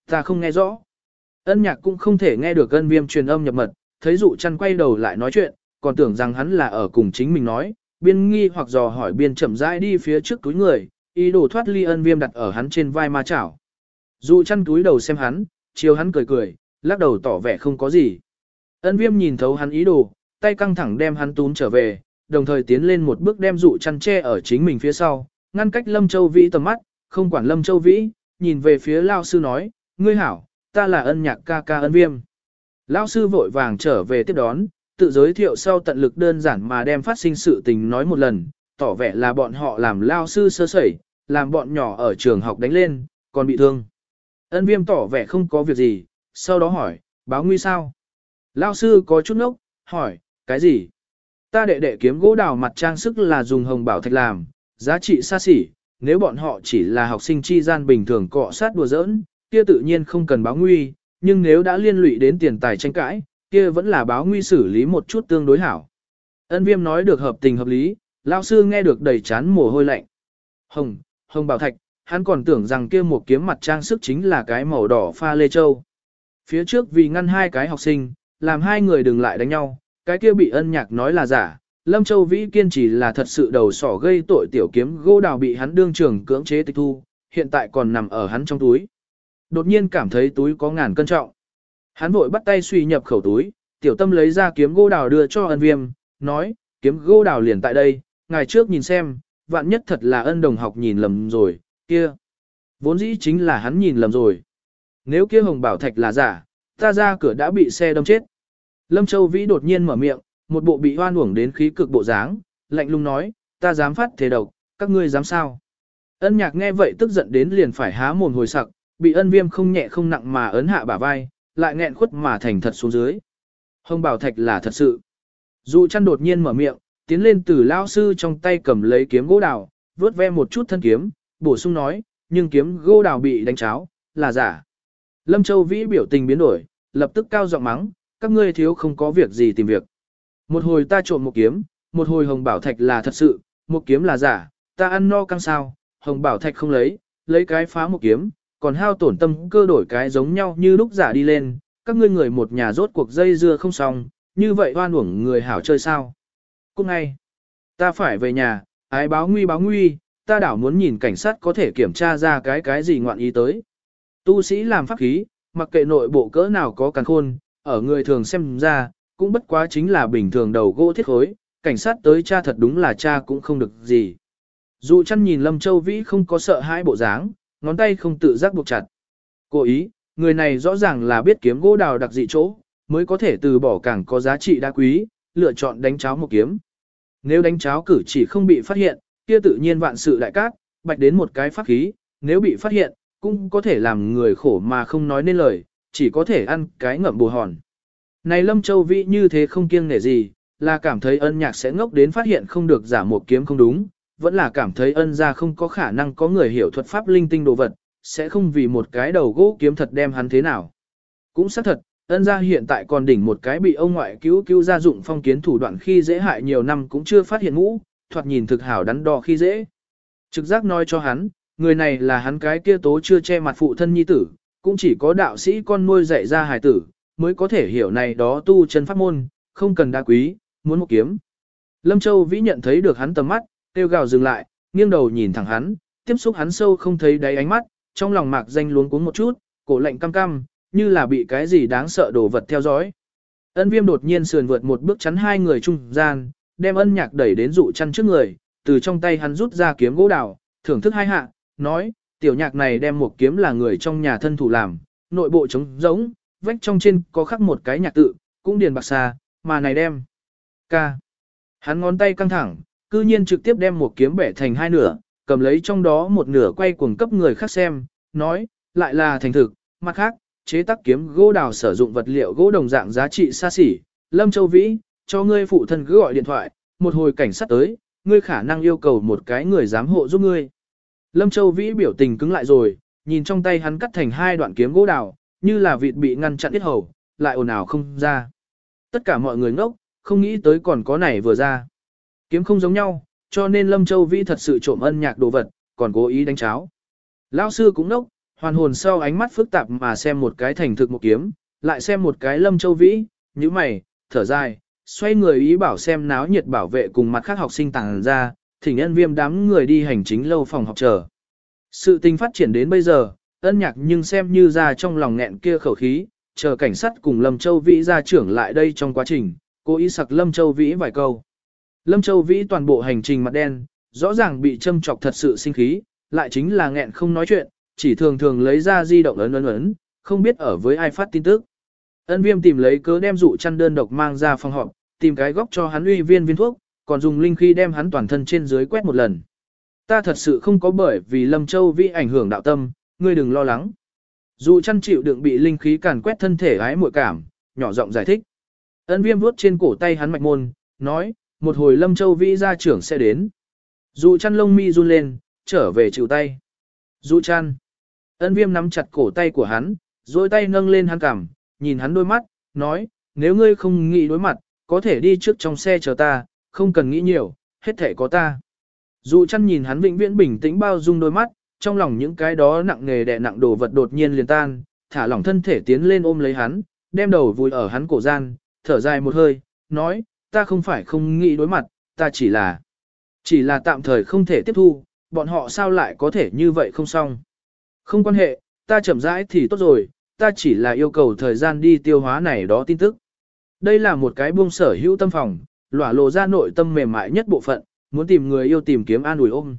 Ta không nghe rõ. Ân nhạc cũng không thể nghe được ân viêm truyền âm nhập mật, thấy dụ chăn quay đầu lại nói chuyện, còn tưởng rằng hắn là ở cùng chính mình nói, biên nghi hoặc dò hỏi biên chậm rãi đi phía trước túi người, ý đồ thoát ly ân viêm đặt ở hắn trên vai ma chảo. Dụ chăn túi đầu xem hắn, chiều hắn cười cười, lắc đầu tỏ vẻ không có gì. Ân viêm nhìn thấu hắn ý đồ, tay căng thẳng đem hắn tún trở về, đồng thời tiến lên một bước đem dụ chăn che ở chính mình phía sau, ngăn cách Lâm Châu Vĩ tầm mắt, không quản Lâm Châu Vĩ, nhìn về phía Lao Sư nói, ngươi hảo, ta là ân nhạc ca ca ân viêm. Lão Sư vội vàng trở về tiếp đón, tự giới thiệu sau tận lực đơn giản mà đem phát sinh sự tình nói một lần, tỏ vẻ là bọn họ làm Lao Sư sơ sẩy, làm bọn nhỏ ở trường học đánh lên, còn bị thương. Ân viêm tỏ vẻ không có việc gì, sau đó hỏi, báo nguy sao? Lao Sư có chút nốc, hỏi, cái gì? Ta đệ đệ kiếm gỗ đào mặt trang sức là dùng hồng bảo thạch làm, giá trị xa xỉ, nếu bọn họ chỉ là học sinh chi gian bình thường cọ sát đùa giỡn, kia tự nhiên không cần báo nguy, nhưng nếu đã liên lụy đến tiền tài tranh cãi, kia vẫn là báo nguy xử lý một chút tương đối hảo. Ân viêm nói được hợp tình hợp lý, lao sư nghe được đầy chán mồ hôi lạnh. Hồng, hồng bảo thạch, hắn còn tưởng rằng kia một kiếm mặt trang sức chính là cái màu đỏ pha lê châu. Phía trước vì ngăn hai cái học sinh, làm hai người đừng lại đánh nhau, cái kia bị ân nhạc nói là giả. Lâm Châu Vĩ kiên trì là thật sự đầu sỏ gây tội tiểu kiếm gỗ đào bị hắn đương trường cưỡng chế tịch thu, hiện tại còn nằm ở hắn trong túi. Đột nhiên cảm thấy túi có ngàn cân trọng. Hắn vội bắt tay suy nhập khẩu túi, tiểu tâm lấy ra kiếm gỗ đào đưa cho ân viêm, nói, kiếm gỗ đào liền tại đây, ngày trước nhìn xem, vạn nhất thật là ân đồng học nhìn lầm rồi, kia. Vốn dĩ chính là hắn nhìn lầm rồi. Nếu kia hồng bảo thạch là giả, ta ra cửa đã bị xe đâm chết. Lâm Châu Vĩ đột nhiên mở miệng, một bộ bị hoan uổng đến khí cực bộ dáng, lạnh lùng nói, ta dám phát thế độc, các ngươi dám sao? Ân nhạc nghe vậy tức giận đến liền phải há mồm hồi sặc, bị ân viêm không nhẹ không nặng mà ấn hạ bả vai, lại nghẹn khuất mà thành thật xuống dưới. Hồng bảo thạch là thật sự. Dụ chăn đột nhiên mở miệng, tiến lên từ lao sư trong tay cầm lấy kiếm gỗ đào, vướt ve một chút thân kiếm, bổ sung nói, nhưng kiếm gỗ đào bị đánh cháo, là giả. Lâm Châu Vĩ biểu tình biến đổi, lập tức cao giọng mắng, các ngươi thiếu không có việc gì tìm việc. Một hồi ta trộm một kiếm, một hồi hồng bảo thạch là thật sự, một kiếm là giả, ta ăn no căng sao, hồng bảo thạch không lấy, lấy cái phá một kiếm, còn hao tổn tâm cơ đổi cái giống nhau như lúc giả đi lên, các ngươi người một nhà rốt cuộc dây dưa không xong, như vậy hoan uổng người hảo chơi sao. Cũng ngay, ta phải về nhà, ái báo nguy báo nguy, ta đảo muốn nhìn cảnh sát có thể kiểm tra ra cái cái gì ngoạn ý tới. Tu sĩ làm pháp khí, mặc kệ nội bộ cỡ nào có càng khôn, ở người thường xem ra, cũng bất quá chính là bình thường đầu gỗ thiết khối, cảnh sát tới cha thật đúng là cha cũng không được gì. Dù chăn nhìn Lâm Châu Vĩ không có sợ hãi bộ dáng, ngón tay không tự giác buộc chặt. Cố ý, người này rõ ràng là biết kiếm gỗ đào đặc dị chỗ, mới có thể từ bỏ càng có giá trị đa quý, lựa chọn đánh cháo một kiếm. Nếu đánh cháo cử chỉ không bị phát hiện, kia tự nhiên vạn sự đại cát, bạch đến một cái pháp khí, nếu bị phát hiện, cũng có thể làm người khổ mà không nói nên lời, chỉ có thể ăn cái ngậm bù hòn. Này Lâm Châu Vĩ như thế không kiêng nể gì, là cảm thấy ân nhạc sẽ ngốc đến phát hiện không được giả một kiếm không đúng, vẫn là cảm thấy ân ra không có khả năng có người hiểu thuật pháp linh tinh đồ vật, sẽ không vì một cái đầu gỗ kiếm thật đem hắn thế nào. Cũng xác thật, ân ra hiện tại còn đỉnh một cái bị ông ngoại cứu cứu gia dụng phong kiến thủ đoạn khi dễ hại nhiều năm cũng chưa phát hiện ngũ, thoạt nhìn thực hảo đắn đo khi dễ. Trực giác nói cho hắn, người này là hắn cái kia tố chưa che mặt phụ thân nhi tử, cũng chỉ có đạo sĩ con nuôi dạy ra hài tử, mới có thể hiểu này đó tu chân pháp môn, không cần đa quý, muốn một kiếm. Lâm Châu Vĩ nhận thấy được hắn tầm mắt, tiêu gào dừng lại, nghiêng đầu nhìn thẳng hắn, tiếp xúc hắn sâu không thấy đáy ánh mắt, trong lòng mạc danh luống cuống một chút, cổ lạnh cam cam, như là bị cái gì đáng sợ đồ vật theo dõi. Ân viêm đột nhiên sườn vượt một bước chắn hai người trung gian, đem ân nhạc đẩy đến dụ chăn trước người, từ trong tay hắn rút ra kiếm gỗ đào, thưởng thức hai hạ, nói, tiểu nhạc này đem một kiếm là người trong nhà thân thủ làm, nội bộ trống giống, vách trong trên có khắc một cái nhạc tự, cũng điền bạc xa, mà này đem. Ca. Hắn ngón tay căng thẳng, cư nhiên trực tiếp đem một kiếm bẻ thành hai nửa, cầm lấy trong đó một nửa quay cuồng cấp người khác xem, nói, lại là thành thực, mặt khác, chế tác kiếm gỗ đào sử dụng vật liệu gỗ đồng dạng giá trị xa xỉ, Lâm Châu Vĩ, cho ngươi phụ thân cứ gọi điện thoại, một hồi cảnh sát tới, ngươi khả năng yêu cầu một cái người giám hộ giúp ngươi. Lâm Châu Vĩ biểu tình cứng lại rồi, nhìn trong tay hắn cắt thành hai đoạn kiếm gỗ đào, như là vịt bị ngăn chặn ít hầu, lại ồn ào không ra. Tất cả mọi người ngốc, không nghĩ tới còn có này vừa ra. Kiếm không giống nhau, cho nên Lâm Châu Vĩ thật sự trộm ân nhạc đồ vật, còn cố ý đánh cháo. Lão sư cũng nốc, hoàn hồn sau ánh mắt phức tạp mà xem một cái thành thực một kiếm, lại xem một cái Lâm Châu Vĩ, như mày, thở dài, xoay người ý bảo xem náo nhiệt bảo vệ cùng mặt khác học sinh tàng ra, thỉnh nhân viêm đám người đi hành chính lâu phòng học chờ. Sự tình phát triển đến bây giờ, ân nhạc nhưng xem như ra trong lòng nghẹn kia khẩu khí, chờ cảnh sát cùng Lâm Châu Vĩ ra trưởng lại đây trong quá trình, cố ý sặc Lâm Châu Vĩ vài câu. Lâm Châu Vĩ toàn bộ hành trình mặt đen, rõ ràng bị châm chọc thật sự sinh khí, lại chính là nghẹn không nói chuyện, chỉ thường thường lấy ra di động ấn ấn ấn, không biết ở với ai phát tin tức. Ân viêm tìm lấy cớ đem dụ chăn đơn độc mang ra phòng họp, tìm cái góc cho hắn uy viên viên thuốc, còn dùng linh khí đem hắn toàn thân trên dưới quét một lần. Ta thật sự không có bởi vì Lâm Châu Vĩ ảnh hưởng đạo tâm, ngươi đừng lo lắng. Dụ chăn chịu đựng bị linh khí càn quét thân thể ái muội cảm, nhỏ giọng giải thích. Ân viêm vuốt trên cổ tay hắn mạch môn, nói, một hồi Lâm Châu Vĩ gia trưởng sẽ đến. Dụ chăn lông mi run lên, trở về chịu tay. Dụ chăn. Ân viêm nắm chặt cổ tay của hắn, rồi tay nâng lên hắn cằm, nhìn hắn đôi mắt, nói, nếu ngươi không nghĩ đối mặt, có thể đi trước trong xe chờ ta, không cần nghĩ nhiều, hết thể có ta. Dụ chăn nhìn hắn vĩnh viễn bình tĩnh bao dung đôi mắt, trong lòng những cái đó nặng nghề đè nặng đồ vật đột nhiên liền tan, thả lỏng thân thể tiến lên ôm lấy hắn, đem đầu vùi ở hắn cổ gian, thở dài một hơi, nói, ta không phải không nghĩ đối mặt, ta chỉ là, chỉ là tạm thời không thể tiếp thu, bọn họ sao lại có thể như vậy không xong. Không quan hệ, ta chậm rãi thì tốt rồi, ta chỉ là yêu cầu thời gian đi tiêu hóa này đó tin tức. Đây là một cái buông sở hữu tâm phòng, lỏa lộ ra nội tâm mềm mại nhất bộ phận, muốn tìm người yêu tìm kiếm an ủi ôm.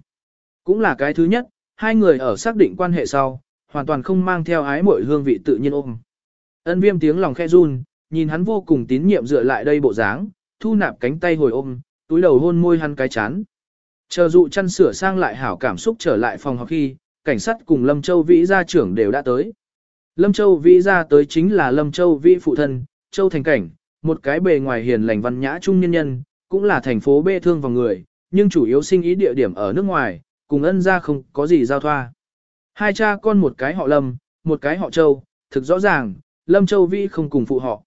Cũng là cái thứ nhất, hai người ở xác định quan hệ sau, hoàn toàn không mang theo ái mội hương vị tự nhiên ôm. Ân viêm tiếng lòng khe run, nhìn hắn vô cùng tín nhiệm dựa lại đây bộ dáng, thu nạp cánh tay hồi ôm, túi đầu hôn môi hắn cái chán. Chờ dụ chăn sửa sang lại hảo cảm xúc trở lại phòng học khi, cảnh sát cùng Lâm Châu Vĩ gia trưởng đều đã tới. Lâm Châu Vĩ gia tới chính là Lâm Châu Vĩ phụ thân, Châu Thành Cảnh, một cái bề ngoài hiền lành văn nhã trung nhân nhân, cũng là thành phố bê thương vào người, nhưng chủ yếu sinh ý địa điểm ở nước ngoài, cùng ân gia không có gì giao thoa. Hai cha con một cái họ Lâm, một cái họ Châu, thực rõ ràng, Lâm Châu Vĩ không cùng phụ họ.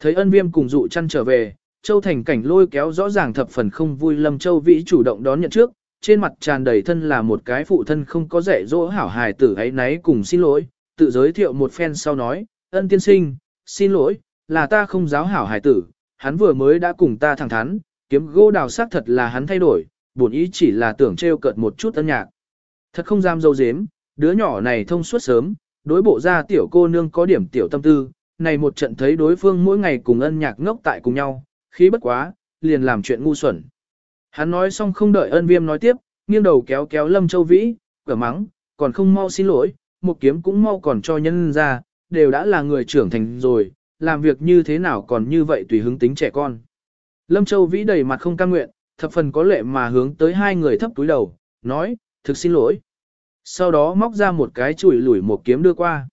Thấy ân viêm cùng dụ chăn trở về, Châu Thành Cảnh lôi kéo rõ ràng thập phần không vui Lâm Châu Vĩ chủ động đón nhận trước, trên mặt tràn đầy thân là một cái phụ thân không có dạy dỗ hảo hài tử ấy nấy cùng xin lỗi, tự giới thiệu một phen sau nói, ân tiên sinh, xin lỗi, là ta không giáo hảo hài tử, hắn vừa mới đã cùng ta thẳng thắn, kiếm gỗ đào sắc thật là hắn thay đổi, bổn ý chỉ là tưởng trêu cợt một chút ân nhạc. Thật không dám dâu dếm, đứa nhỏ này thông suốt sớm, đối bộ ra tiểu cô nương có điểm tiểu tâm tư, này một trận thấy đối phương mỗi ngày cùng ân nhạc ngốc tại cùng nhau, khí bất quá, liền làm chuyện ngu xuẩn. Hắn nói xong không đợi ân viêm nói tiếp, nghiêng đầu kéo kéo Lâm Châu Vĩ, cửa mắng, còn không mau xin lỗi, một kiếm cũng mau còn cho nhân ra, đều đã là người trưởng thành rồi, làm việc như thế nào còn như vậy tùy hứng tính trẻ con. Lâm Châu Vĩ đầy mặt không cam nguyện, thập phần có lệ mà hướng tới hai người thấp túi đầu, nói, thực xin lỗi. Sau đó móc ra một cái chùi lủi một kiếm đưa qua.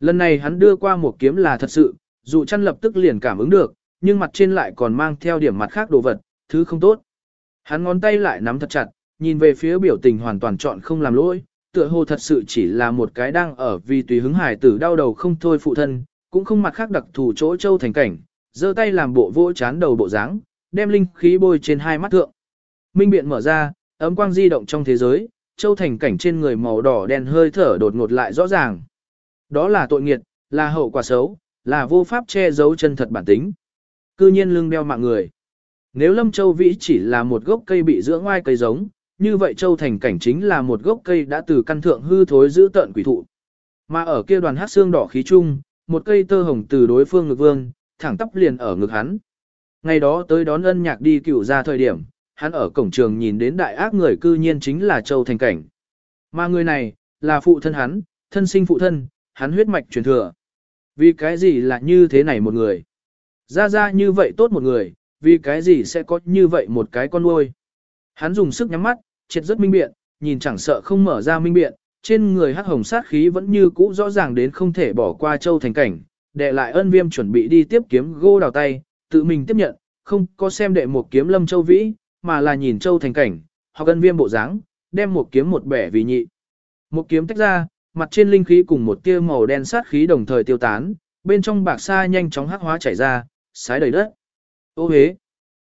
Lần này hắn đưa qua một kiếm là thật sự, dụ chăn lập tức liền cảm ứng được, nhưng mặt trên lại còn mang theo điểm mặt khác đồ vật, thứ không tốt. Hắn ngón tay lại nắm thật chặt, nhìn về phía biểu tình hoàn toàn chọn không làm lỗi, tựa hồ thật sự chỉ là một cái đang ở vì tùy hứng hải tử đau đầu không thôi phụ thân, cũng không mặt khác đặc thù chỗ châu thành cảnh, giơ tay làm bộ vỗ chán đầu bộ dáng, đem linh khí bôi trên hai mắt thượng. Minh biện mở ra, ấm quang di động trong thế giới, châu thành cảnh trên người màu đỏ đen hơi thở đột ngột lại rõ ràng. Đó là tội nghiệt, là hậu quả xấu, là vô pháp che giấu chân thật bản tính. Cư nhiên lưng đeo mạng người. Nếu Lâm Châu Vĩ chỉ là một gốc cây bị dưỡng ngoài cây giống, như vậy Châu Thành Cảnh chính là một gốc cây đã từ căn thượng hư thối giữ tận quỷ thụ. Mà ở kia đoàn hát xương đỏ khí chung, một cây tơ hồng từ đối phương ngực vương, thẳng tắp liền ở ngực hắn. Ngày đó tới đón ân nhạc đi cựu ra thời điểm, hắn ở cổng trường nhìn đến đại ác người cư nhiên chính là Châu Thành Cảnh. Mà người này, là phụ thân hắn, thân sinh phụ thân, hắn huyết mạch truyền thừa. Vì cái gì là như thế này một người? Ra ra như vậy tốt một người, vì cái gì sẽ có như vậy một cái con nuôi? Hắn dùng sức nhắm mắt, triệt rất minh biện, nhìn chẳng sợ không mở ra minh biện, trên người hắc hồng sát khí vẫn như cũ rõ ràng đến không thể bỏ qua châu thành cảnh, đệ lại ân viêm chuẩn bị đi tiếp kiếm gô đào tay, tự mình tiếp nhận, không có xem đệ một kiếm lâm châu vĩ, mà là nhìn châu thành cảnh, hoặc ân viêm bộ dáng, đem một kiếm một bẻ vì nhị. Một kiếm tách ra, mặt trên linh khí cùng một tia màu đen sát khí đồng thời tiêu tán, bên trong bạc sa nhanh chóng hắc hóa chảy ra, sái đầy đất. Ô hế!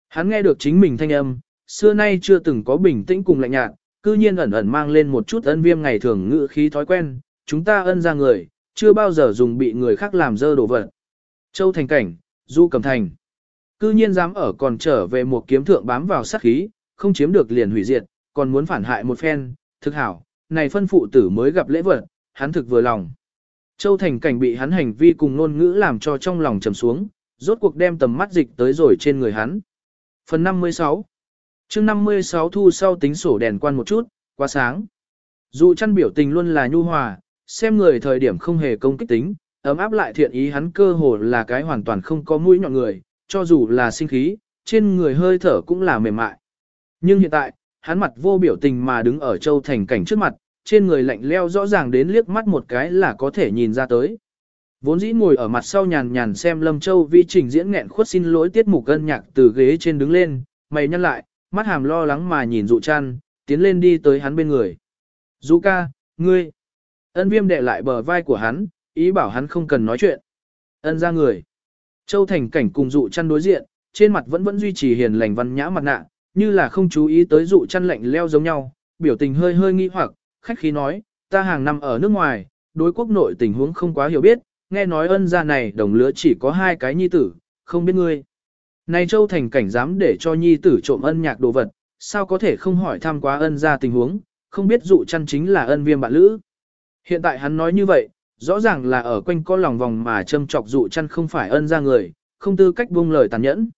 Hắn nghe được chính mình thanh âm, xưa nay chưa từng có bình tĩnh cùng lạnh nhạt, cư nhiên ẩn ẩn mang lên một chút ân viêm ngày thường ngự khí thói quen, chúng ta ân ra người, chưa bao giờ dùng bị người khác làm dơ đổ vật. Châu Thành Cảnh, Du Cầm Thành. Cư nhiên dám ở còn trở về một kiếm thượng bám vào sát khí, không chiếm được liền hủy diệt, còn muốn phản hại một phen, thực hảo, này phân phụ tử mới gặp lễ vật, hắn thực vừa lòng. Châu Thành Cảnh bị hắn hành vi cùng ngôn ngữ làm cho trong lòng trầm xuống, rốt cuộc đem tầm mắt dịch tới rồi trên người hắn. Phần 56 chương 56 thu sau tính sổ đèn quan một chút, quá sáng. Dù chăn biểu tình luôn là nhu hòa, xem người thời điểm không hề công kích tính, ấm áp lại thiện ý hắn cơ hồ là cái hoàn toàn không có mũi nhọn người, cho dù là sinh khí, trên người hơi thở cũng là mềm mại. Nhưng hiện tại, hắn mặt vô biểu tình mà đứng ở châu thành cảnh trước mặt, trên người lạnh leo rõ ràng đến liếc mắt một cái là có thể nhìn ra tới. Vốn dĩ ngồi ở mặt sau nhàn nhàn xem Lâm Châu vi trình diễn nghẹn khuất xin lỗi tiết mục cân nhạc từ ghế trên đứng lên, mày nhăn lại, mắt hàm lo lắng mà nhìn dụ chăn, tiến lên đi tới hắn bên người. Dụ ca, ngươi. Ân viêm đệ lại bờ vai của hắn, ý bảo hắn không cần nói chuyện. Ân ra người. Châu Thành cảnh cùng dụ chăn đối diện, trên mặt vẫn vẫn duy trì hiền lành văn nhã mặt nạ, như là không chú ý tới dụ chăn lạnh leo giống nhau, biểu tình hơi hơi nghi hoặc, khách khí nói, ta hàng năm ở nước ngoài, đối quốc nội tình huống không quá hiểu biết, nghe nói ân gia này đồng lứa chỉ có hai cái nhi tử, không biết ngươi. Này Châu Thành cảnh dám để cho nhi tử trộm ân nhạc đồ vật, sao có thể không hỏi thăm quá ân gia tình huống, không biết dụ chăn chính là ân viêm bạn lữ. Hiện tại hắn nói như vậy, rõ ràng là ở quanh có lòng vòng mà châm chọc dụ chăn không phải ân gia người, không tư cách buông lời tàn nhẫn.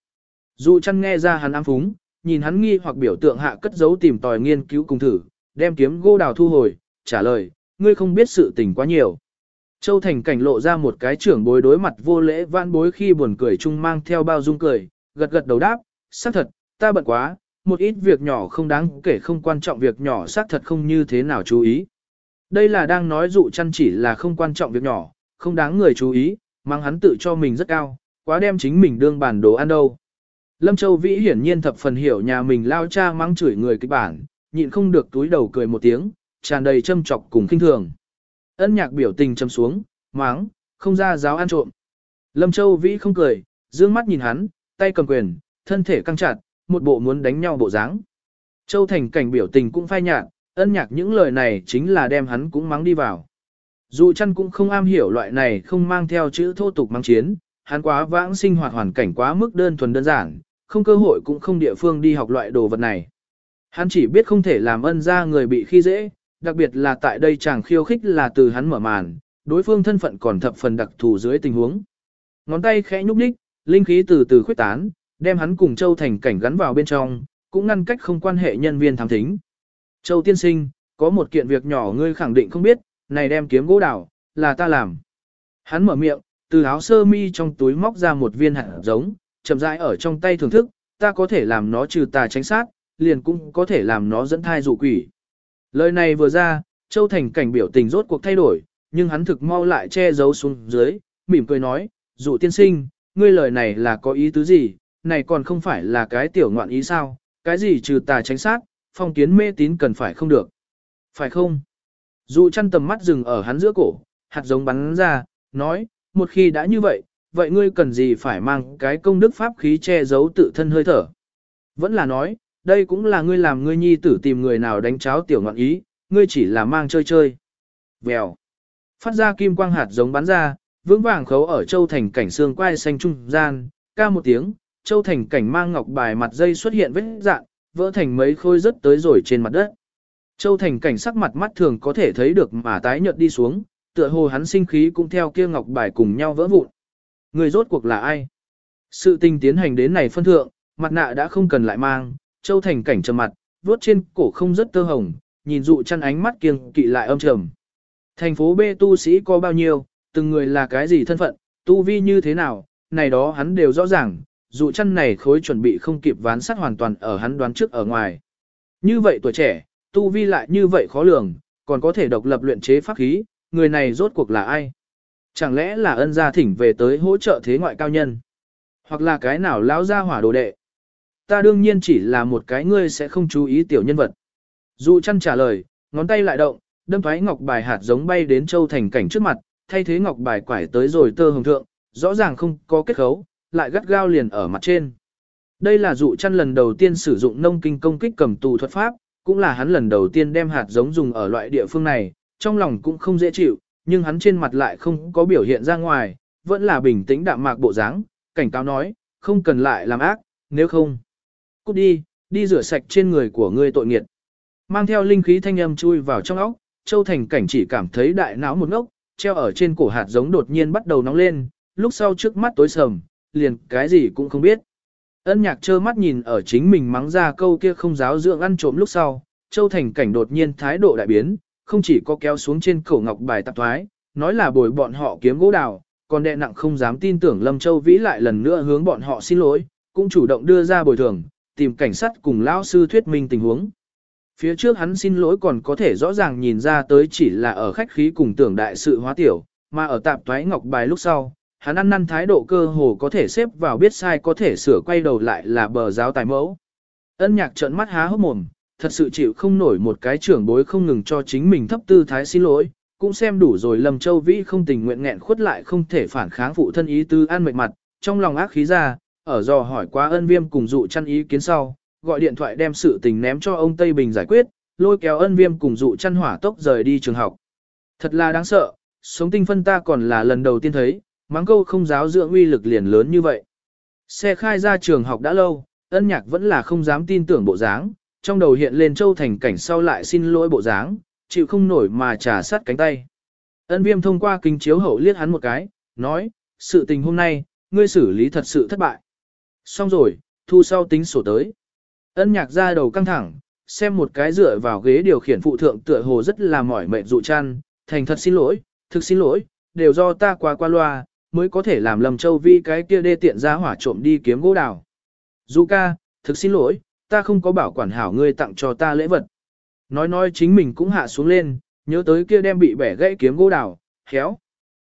Dụ chăn nghe ra hắn ám phúng, nhìn hắn nghi hoặc biểu tượng hạ cất giấu tìm tòi nghiên cứu cùng thử, đem kiếm gô đào thu hồi, trả lời, ngươi không biết sự tình quá nhiều. Châu Thành cảnh lộ ra một cái trưởng bối đối mặt vô lễ vãn bối khi buồn cười chung mang theo bao dung cười, gật gật đầu đáp, xác thật, ta bận quá, một ít việc nhỏ không đáng kể không quan trọng việc nhỏ xác thật không như thế nào chú ý. Đây là đang nói dụ chăn chỉ là không quan trọng việc nhỏ, không đáng người chú ý, mang hắn tự cho mình rất cao, quá đem chính mình đương bản đồ ăn đâu. Lâm Châu Vĩ hiển nhiên thập phần hiểu nhà mình lao cha mang chửi người kịch bản, nhịn không được túi đầu cười một tiếng, tràn đầy châm chọc cùng kinh thường. Ân nhạc biểu tình châm xuống, máng, không ra giáo ăn trộm. Lâm Châu Vĩ không cười, dương mắt nhìn hắn, tay cầm quyền, thân thể căng chặt, một bộ muốn đánh nhau bộ dáng. Châu Thành cảnh biểu tình cũng phai nhạt, ân nhạc những lời này chính là đem hắn cũng mắng đi vào. Dù chăn cũng không am hiểu loại này không mang theo chữ thô tục mang chiến, hắn quá vãng sinh hoạt hoàn cảnh quá mức đơn thuần đơn giản, không cơ hội cũng không địa phương đi học loại đồ vật này. Hắn chỉ biết không thể làm ân ra người bị khi dễ, đặc biệt là tại đây chàng khiêu khích là từ hắn mở màn, đối phương thân phận còn thập phần đặc thù dưới tình huống. Ngón tay khẽ nhúc nhích, linh khí từ từ khuyết tán, đem hắn cùng Châu Thành cảnh gắn vào bên trong, cũng ngăn cách không quan hệ nhân viên thám thính. Châu tiên sinh, có một kiện việc nhỏ ngươi khẳng định không biết, này đem kiếm gỗ đảo là ta làm. Hắn mở miệng, từ áo sơ mi trong túi móc ra một viên hạt giống, chậm rãi ở trong tay thưởng thức, ta có thể làm nó trừ tà tránh sát, liền cũng có thể làm nó dẫn thai dụ quỷ. Lời này vừa ra, Châu Thành cảnh biểu tình rốt cuộc thay đổi, nhưng hắn thực mau lại che giấu xuống dưới, mỉm cười nói, dụ tiên sinh, ngươi lời này là có ý tứ gì, này còn không phải là cái tiểu ngoạn ý sao, cái gì trừ tà tránh sát, phong kiến mê tín cần phải không được. Phải không? Dụ chăn tầm mắt dừng ở hắn giữa cổ, hạt giống bắn ra, nói, một khi đã như vậy, vậy ngươi cần gì phải mang cái công đức pháp khí che giấu tự thân hơi thở. Vẫn là nói, đây cũng là ngươi làm ngươi nhi tử tìm người nào đánh cháo tiểu ngọn ý, ngươi chỉ là mang chơi chơi. Vèo. Phát ra kim quang hạt giống bắn ra, vững vàng khấu ở châu thành cảnh xương quai xanh trung gian, ca một tiếng, châu thành cảnh mang ngọc bài mặt dây xuất hiện vết dạng, vỡ thành mấy khối rất tới rồi trên mặt đất. Châu Thành cảnh sắc mặt mắt thường có thể thấy được mà tái nhợt đi xuống, tựa hồ hắn sinh khí cũng theo kia ngọc bài cùng nhau vỡ vụn. Người rốt cuộc là ai? Sự tình tiến hành đến này phân thượng, mặt nạ đã không cần lại mang, Châu Thành cảnh trầm mặt, vuốt trên cổ không rất tơ hồng, nhìn dụ chăn ánh mắt kiêng kỵ lại âm trầm, Thành phố B tu sĩ có bao nhiêu, từng người là cái gì thân phận, tu vi như thế nào, này đó hắn đều rõ ràng, dụ chăn này khối chuẩn bị không kịp ván sắt hoàn toàn ở hắn đoán trước ở ngoài. Như vậy tuổi trẻ, tu vi lại như vậy khó lường, còn có thể độc lập luyện chế pháp khí, người này rốt cuộc là ai? Chẳng lẽ là ân gia thỉnh về tới hỗ trợ thế ngoại cao nhân? Hoặc là cái nào lão gia hỏa đồ đệ? Ta đương nhiên chỉ là một cái ngươi sẽ không chú ý tiểu nhân vật. Dụ chăn trả lời, ngón tay lại động, đâm thoái ngọc bài hạt giống bay đến châu thành cảnh trước mặt, thay thế ngọc bài quải tới rồi tơ hồng thượng, rõ ràng không có kết khấu, lại gắt gao liền ở mặt trên. Đây là dụ chăn lần đầu tiên sử dụng nông kinh công kích cầm tù thuật pháp, cũng là hắn lần đầu tiên đem hạt giống dùng ở loại địa phương này, trong lòng cũng không dễ chịu, nhưng hắn trên mặt lại không có biểu hiện ra ngoài, vẫn là bình tĩnh đạm mạc bộ dáng, cảnh cáo nói, không cần lại làm ác, nếu không. Cút đi, đi rửa sạch trên người của ngươi tội nghiệt. Mang theo linh khí thanh âm chui vào trong óc, Châu Thành cảnh chỉ cảm thấy đại não một ngốc, treo ở trên cổ hạt giống đột nhiên bắt đầu nóng lên, lúc sau trước mắt tối sầm, liền cái gì cũng không biết. Ân nhạc trơ mắt nhìn ở chính mình mắng ra câu kia không giáo dưỡng ăn trộm lúc sau, Châu Thành cảnh đột nhiên thái độ đại biến, không chỉ có kéo xuống trên cổ ngọc bài tạp thoái, nói là bồi bọn họ kiếm gỗ đào, còn đệ nặng không dám tin tưởng Lâm Châu Vĩ lại lần nữa hướng bọn họ xin lỗi, cũng chủ động đưa ra bồi thường, tìm cảnh sát cùng lão sư thuyết minh tình huống. Phía trước hắn xin lỗi còn có thể rõ ràng nhìn ra tới chỉ là ở khách khí cùng tưởng đại sự hóa tiểu, mà ở tạp thoái ngọc bài lúc sau, hắn ăn năn thái độ cơ hồ có thể xếp vào biết sai có thể sửa quay đầu lại là bờ giáo tài mẫu. Ân nhạc trợn mắt há hốc mồm, thật sự chịu không nổi một cái trưởng bối không ngừng cho chính mình thấp tư thái xin lỗi, cũng xem đủ rồi Lâm Châu Vĩ không tình nguyện nghẹn khuất lại không thể phản kháng phụ thân ý tư an mệt mặt, trong lòng ác khí ra, ở dò hỏi quá ân viêm cùng dụ chăn ý kiến sau, gọi điện thoại đem sự tình ném cho ông Tây Bình giải quyết, lôi kéo ân viêm cùng dụ chăn hỏa tốc rời đi trường học. Thật là đáng sợ, sống tinh phân ta còn là lần đầu tiên thấy, mắng câu không giáo dưỡng uy lực liền lớn như vậy. Xe khai ra trường học đã lâu, ân nhạc vẫn là không dám tin tưởng bộ dáng, trong đầu hiện lên châu thành cảnh sau lại xin lỗi bộ dáng, chịu không nổi mà trà sát cánh tay. Ân viêm thông qua kính chiếu hậu liếc hắn một cái, nói, sự tình hôm nay, ngươi xử lý thật sự thất bại. Xong rồi, thu sau tính sổ tới. Ân nhạc ra đầu căng thẳng, xem một cái dựa vào ghế điều khiển phụ thượng tựa hồ rất là mỏi mệt dụ chăn, thành thật xin lỗi, thực xin lỗi, đều do ta qua qua loa, mới có thể làm lầm châu vi cái kia đê tiện ra hỏa trộm đi kiếm gỗ đào. Dù ca, thực xin lỗi, ta không có bảo quản hảo ngươi tặng cho ta lễ vật. Nói nói chính mình cũng hạ xuống lên, nhớ tới kia đem bị bẻ gãy kiếm gỗ đào, khéo.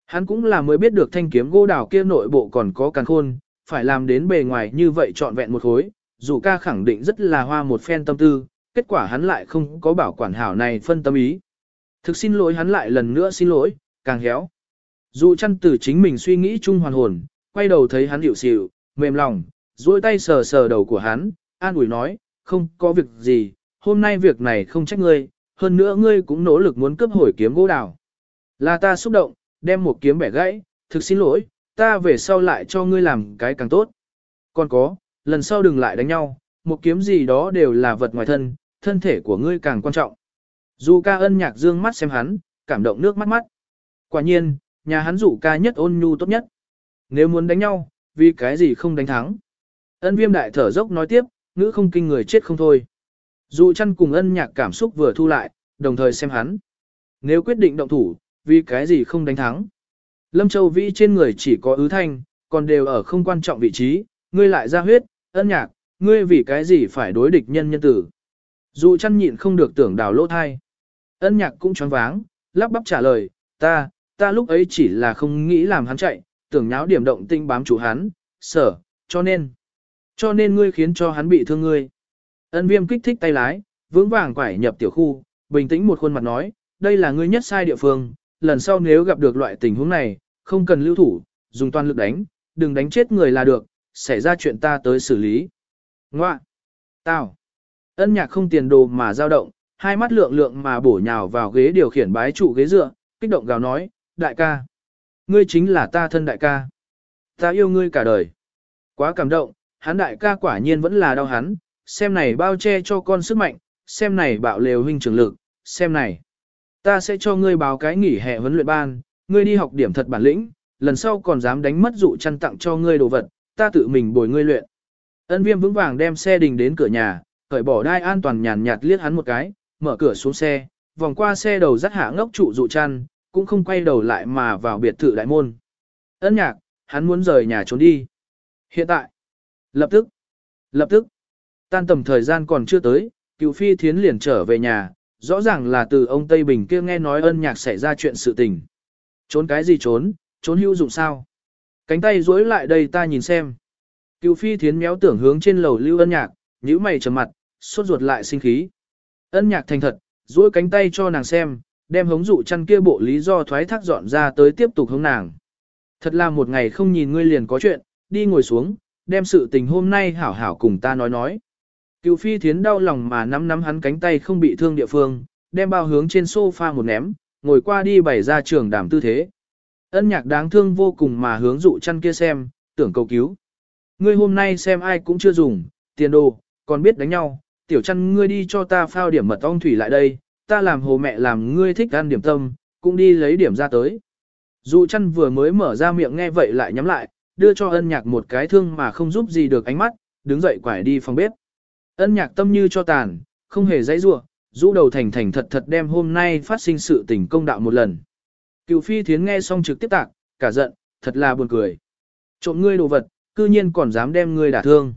Hắn cũng là mới biết được thanh kiếm gỗ đào kia nội bộ còn có càng khôn, phải làm đến bề ngoài như vậy trọn vẹn một khối, dù ca khẳng định rất là hoa một phen tâm tư, kết quả hắn lại không có bảo quản hảo này phân tâm ý. Thực xin lỗi hắn lại lần nữa xin lỗi, càng héo. Dù chăn từ chính mình suy nghĩ chung hoàn hồn, quay đầu thấy hắn hiểu xỉu, mềm lòng, duỗi tay sờ sờ đầu của hắn, an ủi nói, không có việc gì, hôm nay việc này không trách ngươi, hơn nữa ngươi cũng nỗ lực muốn cướp hồi kiếm gỗ đào. Là ta xúc động, đem một kiếm bẻ gãy, thực xin lỗi, ta về sau lại cho ngươi làm cái càng tốt. Còn có, lần sau đừng lại đánh nhau, một kiếm gì đó đều là vật ngoài thân, thân thể của ngươi càng quan trọng. Dù ca ân nhạc dương mắt xem hắn, cảm động nước mắt mắt. Quả nhiên, nhà hắn dụ ca nhất ôn nhu tốt nhất. Nếu muốn đánh nhau, vì cái gì không đánh thắng. Ân viêm đại thở dốc nói tiếp, ngữ không kinh người chết không thôi. Dù chăn cùng ân nhạc cảm xúc vừa thu lại, đồng thời xem hắn. Nếu quyết định động thủ, vì cái gì không đánh thắng. Lâm Châu Vĩ trên người chỉ có ứ thanh, còn đều ở không quan trọng vị trí, ngươi lại ra huyết, ân nhạc, ngươi vì cái gì phải đối địch nhân nhân tử. Dù chăn nhịn không được tưởng đào lỗ thai. Ân nhạc cũng choáng váng, lắp bắp trả lời, ta, ta lúc ấy chỉ là không nghĩ làm hắn chạy, tưởng nháo điểm động tinh bám chủ hắn, sở, cho nên, cho nên ngươi khiến cho hắn bị thương ngươi. Ân viêm kích thích tay lái, vững vàng quải nhập tiểu khu, bình tĩnh một khuôn mặt nói, đây là ngươi nhất sai địa phương, lần sau nếu gặp được loại tình huống này, không cần lưu thủ, dùng toàn lực đánh, đừng đánh chết người là được, xảy ra chuyện ta tới xử lý. Ngoạ! Tao! Ân nhạc không tiền đồ mà dao động, hai mắt lượng lượng mà bổ nhào vào ghế điều khiển bái trụ ghế dựa, kích động gào nói, đại ca! Ngươi chính là ta thân đại ca. Ta yêu ngươi cả đời. Quá cảm động, hắn đại ca quả nhiên vẫn là đau hắn, xem này bao che cho con sức mạnh, xem này bạo lều huynh trưởng lực, xem này. Ta sẽ cho ngươi báo cái nghỉ hè huấn luyện ban, ngươi đi học điểm thật bản lĩnh, lần sau còn dám đánh mất dụ chăn tặng cho ngươi đồ vật, ta tự mình bồi ngươi luyện. Ân viêm vững vàng đem xe đình đến cửa nhà, cởi bỏ đai an toàn nhàn nhạt liếc hắn một cái, mở cửa xuống xe, vòng qua xe đầu dắt hạ ngốc trụ dụ chăn, cũng không quay đầu lại mà vào biệt thự đại môn. Ân nhạc, hắn muốn rời nhà trốn đi. Hiện tại, lập tức, lập tức, tan tầm thời gian còn chưa tới, cựu phi thiến liền trở về nhà, rõ ràng là từ ông Tây Bình kia nghe nói ân nhạc xảy ra chuyện sự tình. Trốn cái gì trốn, trốn hữu dụng sao? Cánh tay duỗi lại đây ta nhìn xem. Cựu phi thiến méo tưởng hướng trên lầu lưu ân nhạc, nhíu mày trầm mặt, sốt ruột lại sinh khí. Ân nhạc thành thật, duỗi cánh tay cho nàng xem, đem hống dụ chăn kia bộ lý do thoái thác dọn ra tới tiếp tục hống nàng. Thật là một ngày không nhìn ngươi liền có chuyện, đi ngồi xuống, đem sự tình hôm nay hảo hảo cùng ta nói nói. Cựu phi thiến đau lòng mà nắm nắm hắn cánh tay không bị thương địa phương, đem bao hướng trên sofa một ném, ngồi qua đi bày ra trường đảm tư thế. Ân nhạc đáng thương vô cùng mà hướng dụ chăn kia xem, tưởng cầu cứu. Ngươi hôm nay xem ai cũng chưa dùng, tiền đồ, còn biết đánh nhau, tiểu chăn ngươi đi cho ta phao điểm mật ong thủy lại đây, ta làm hồ mẹ làm ngươi thích ăn điểm tâm, cũng đi lấy điểm ra tới. Dụ chăn vừa mới mở ra miệng nghe vậy lại nhắm lại, đưa cho ân nhạc một cái thương mà không giúp gì được ánh mắt, đứng dậy quải đi phòng bếp. Ân nhạc tâm như cho tàn, không hề dãy ruộng, rũ đầu thành thành thật thật đem hôm nay phát sinh sự tình công đạo một lần. Cựu phi thiến nghe xong trực tiếp tạc, cả giận, thật là buồn cười. Trộm ngươi đồ vật, cư nhiên còn dám đem ngươi đả thương.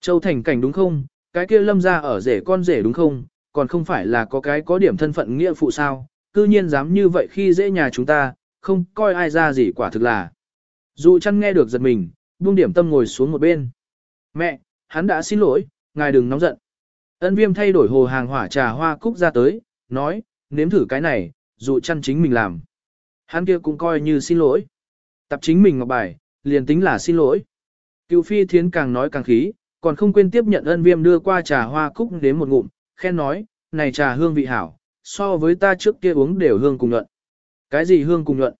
Châu thành cảnh đúng không, cái kia lâm ra ở rể con rể đúng không, còn không phải là có cái có điểm thân phận nghĩa phụ sao, cư nhiên dám như vậy khi dễ nhà chúng ta, không coi ai ra gì quả thực là. Dù chăn nghe được giật mình, buông điểm tâm ngồi xuống một bên. Mẹ, hắn đã xin lỗi, ngài đừng nóng giận. Ân viêm thay đổi hồ hàng hỏa trà hoa cúc ra tới, nói, nếm thử cái này, dù chăn chính mình làm. Hắn kia cũng coi như xin lỗi. Tập chính mình ngọc bài, liền tính là xin lỗi. Cựu phi thiến càng nói càng khí, còn không quên tiếp nhận ân viêm đưa qua trà hoa cúc đến một ngụm, khen nói, này trà hương vị hảo, so với ta trước kia uống đều hương cùng nhuận. Cái gì hương cùng nhuận?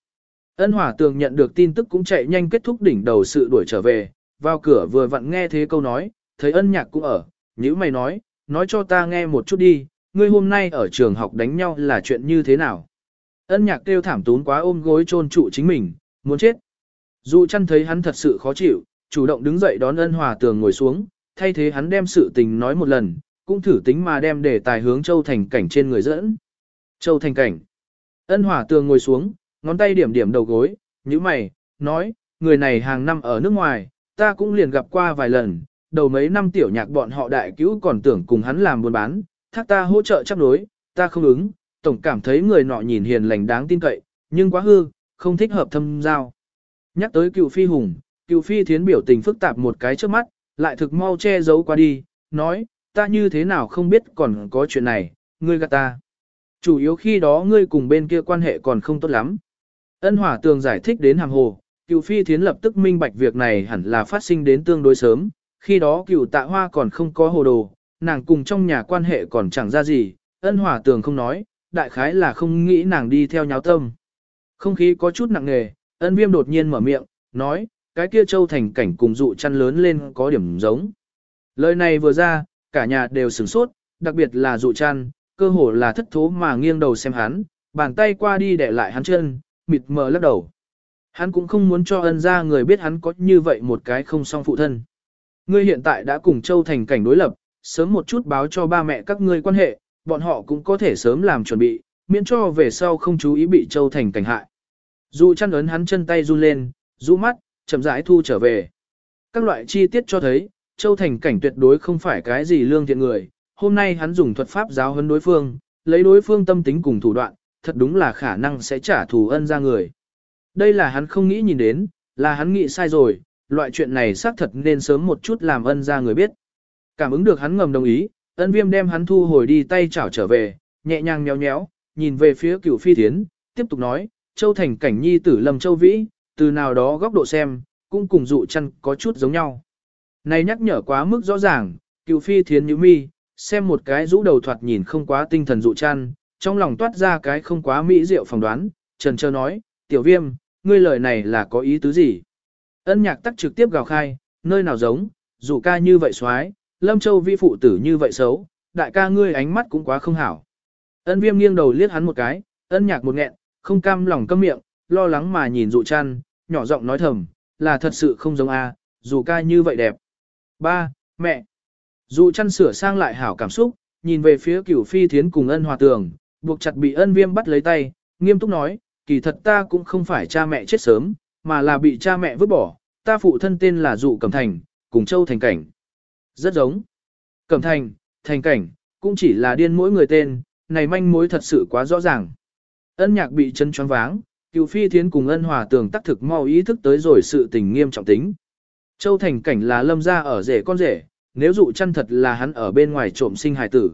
Ân hỏa tường nhận được tin tức cũng chạy nhanh kết thúc đỉnh đầu sự đuổi trở về, vào cửa vừa vặn nghe thế câu nói, thấy ân nhạc cũng ở, nhữ mày nói, nói cho ta nghe một chút đi, ngươi hôm nay ở trường học đánh nhau là chuyện như thế nào? Ân nhạc kêu thảm tún quá ôm gối chôn trụ chính mình, muốn chết. Dù chăn thấy hắn thật sự khó chịu, chủ động đứng dậy đón ân hòa tường ngồi xuống, thay thế hắn đem sự tình nói một lần, cũng thử tính mà đem đề tài hướng Châu Thành Cảnh trên người dẫn. Châu Thành Cảnh. Ân hòa tường ngồi xuống, ngón tay điểm điểm đầu gối, như mày, nói, người này hàng năm ở nước ngoài, ta cũng liền gặp qua vài lần, đầu mấy năm tiểu nhạc bọn họ đại cứu còn tưởng cùng hắn làm buôn bán, thác ta hỗ trợ chấp đối, ta không ứng, tổng cảm thấy người nọ nhìn hiền lành đáng tin cậy, nhưng quá hư, không thích hợp thâm giao. Nhắc tới cựu phi hùng, cựu phi thiến biểu tình phức tạp một cái trước mắt, lại thực mau che giấu qua đi, nói, ta như thế nào không biết còn có chuyện này, ngươi gạt ta. Chủ yếu khi đó ngươi cùng bên kia quan hệ còn không tốt lắm. Ân hỏa tường giải thích đến hàng hồ, cựu phi thiến lập tức minh bạch việc này hẳn là phát sinh đến tương đối sớm, khi đó cựu tạ hoa còn không có hồ đồ, nàng cùng trong nhà quan hệ còn chẳng ra gì, ân hòa tường không nói, đại khái là không nghĩ nàng đi theo nháo tâm. Không khí có chút nặng nề, ân viêm đột nhiên mở miệng, nói, cái kia châu thành cảnh cùng dụ chăn lớn lên có điểm giống. Lời này vừa ra, cả nhà đều sửng sốt, đặc biệt là dụ chăn, cơ hồ là thất thố mà nghiêng đầu xem hắn, bàn tay qua đi để lại hắn chân, mịt mờ lắc đầu. Hắn cũng không muốn cho ân ra người biết hắn có như vậy một cái không song phụ thân. Ngươi hiện tại đã cùng châu thành cảnh đối lập, sớm một chút báo cho ba mẹ các ngươi quan hệ, bọn họ cũng có thể sớm làm chuẩn bị, miễn cho về sau không chú ý bị châu thành cảnh hại. Dù chăn ấn hắn chân tay run lên, rũ mắt, chậm rãi thu trở về. Các loại chi tiết cho thấy, châu thành cảnh tuyệt đối không phải cái gì lương thiện người, hôm nay hắn dùng thuật pháp giáo huấn đối phương, lấy đối phương tâm tính cùng thủ đoạn, thật đúng là khả năng sẽ trả thù ân ra người. Đây là hắn không nghĩ nhìn đến, là hắn nghĩ sai rồi, loại chuyện này xác thật nên sớm một chút làm ân ra người biết. Cảm ứng được hắn ngầm đồng ý, ân viêm đem hắn thu hồi đi tay chảo trở về, nhẹ nhàng nhéo nhéo, nhìn về phía cửu phi thiến, tiếp tục nói, châu thành cảnh nhi tử lâm châu vĩ, từ nào đó góc độ xem, cũng cùng dụ chăn có chút giống nhau. Này nhắc nhở quá mức rõ ràng, cửu phi thiến như mi, xem một cái rũ đầu thoạt nhìn không quá tinh thần dụ chăn, trong lòng toát ra cái không quá mỹ diệu phỏng đoán, trần trơ nói, tiểu viêm, ngươi lời này là có ý tứ gì? Ân nhạc tắc trực tiếp gào khai, nơi nào giống, dù ca như vậy xoái, lâm châu vi phụ tử như vậy xấu, đại ca ngươi ánh mắt cũng quá không hảo. Ân viêm nghiêng đầu liếc hắn một cái, ân nhạc một nghẹn, không cam lòng câm miệng, lo lắng mà nhìn dụ chăn, nhỏ giọng nói thầm, là thật sự không giống a, dù ca như vậy đẹp. Ba, mẹ. Dụ chăn sửa sang lại hảo cảm xúc, nhìn về phía cửu phi thiến cùng ân hòa tường, buộc chặt bị ân viêm bắt lấy tay, nghiêm túc nói, kỳ thật ta cũng không phải cha mẹ chết sớm, mà là bị cha mẹ vứt bỏ, ta phụ thân tên là Dụ Cẩm Thành, cùng Châu Thành Cảnh. Rất giống. Cẩm Thành, Thành Cảnh, cũng chỉ là điên mỗi người tên, này manh mối thật sự quá rõ ràng. Ân nhạc bị chân choáng váng, cựu phi thiến cùng ân hòa tường tác thực mau ý thức tới rồi sự tình nghiêm trọng tính. Châu Thành Cảnh là lâm gia ở rể con rể, nếu dụ chăn thật là hắn ở bên ngoài trộm sinh hài tử.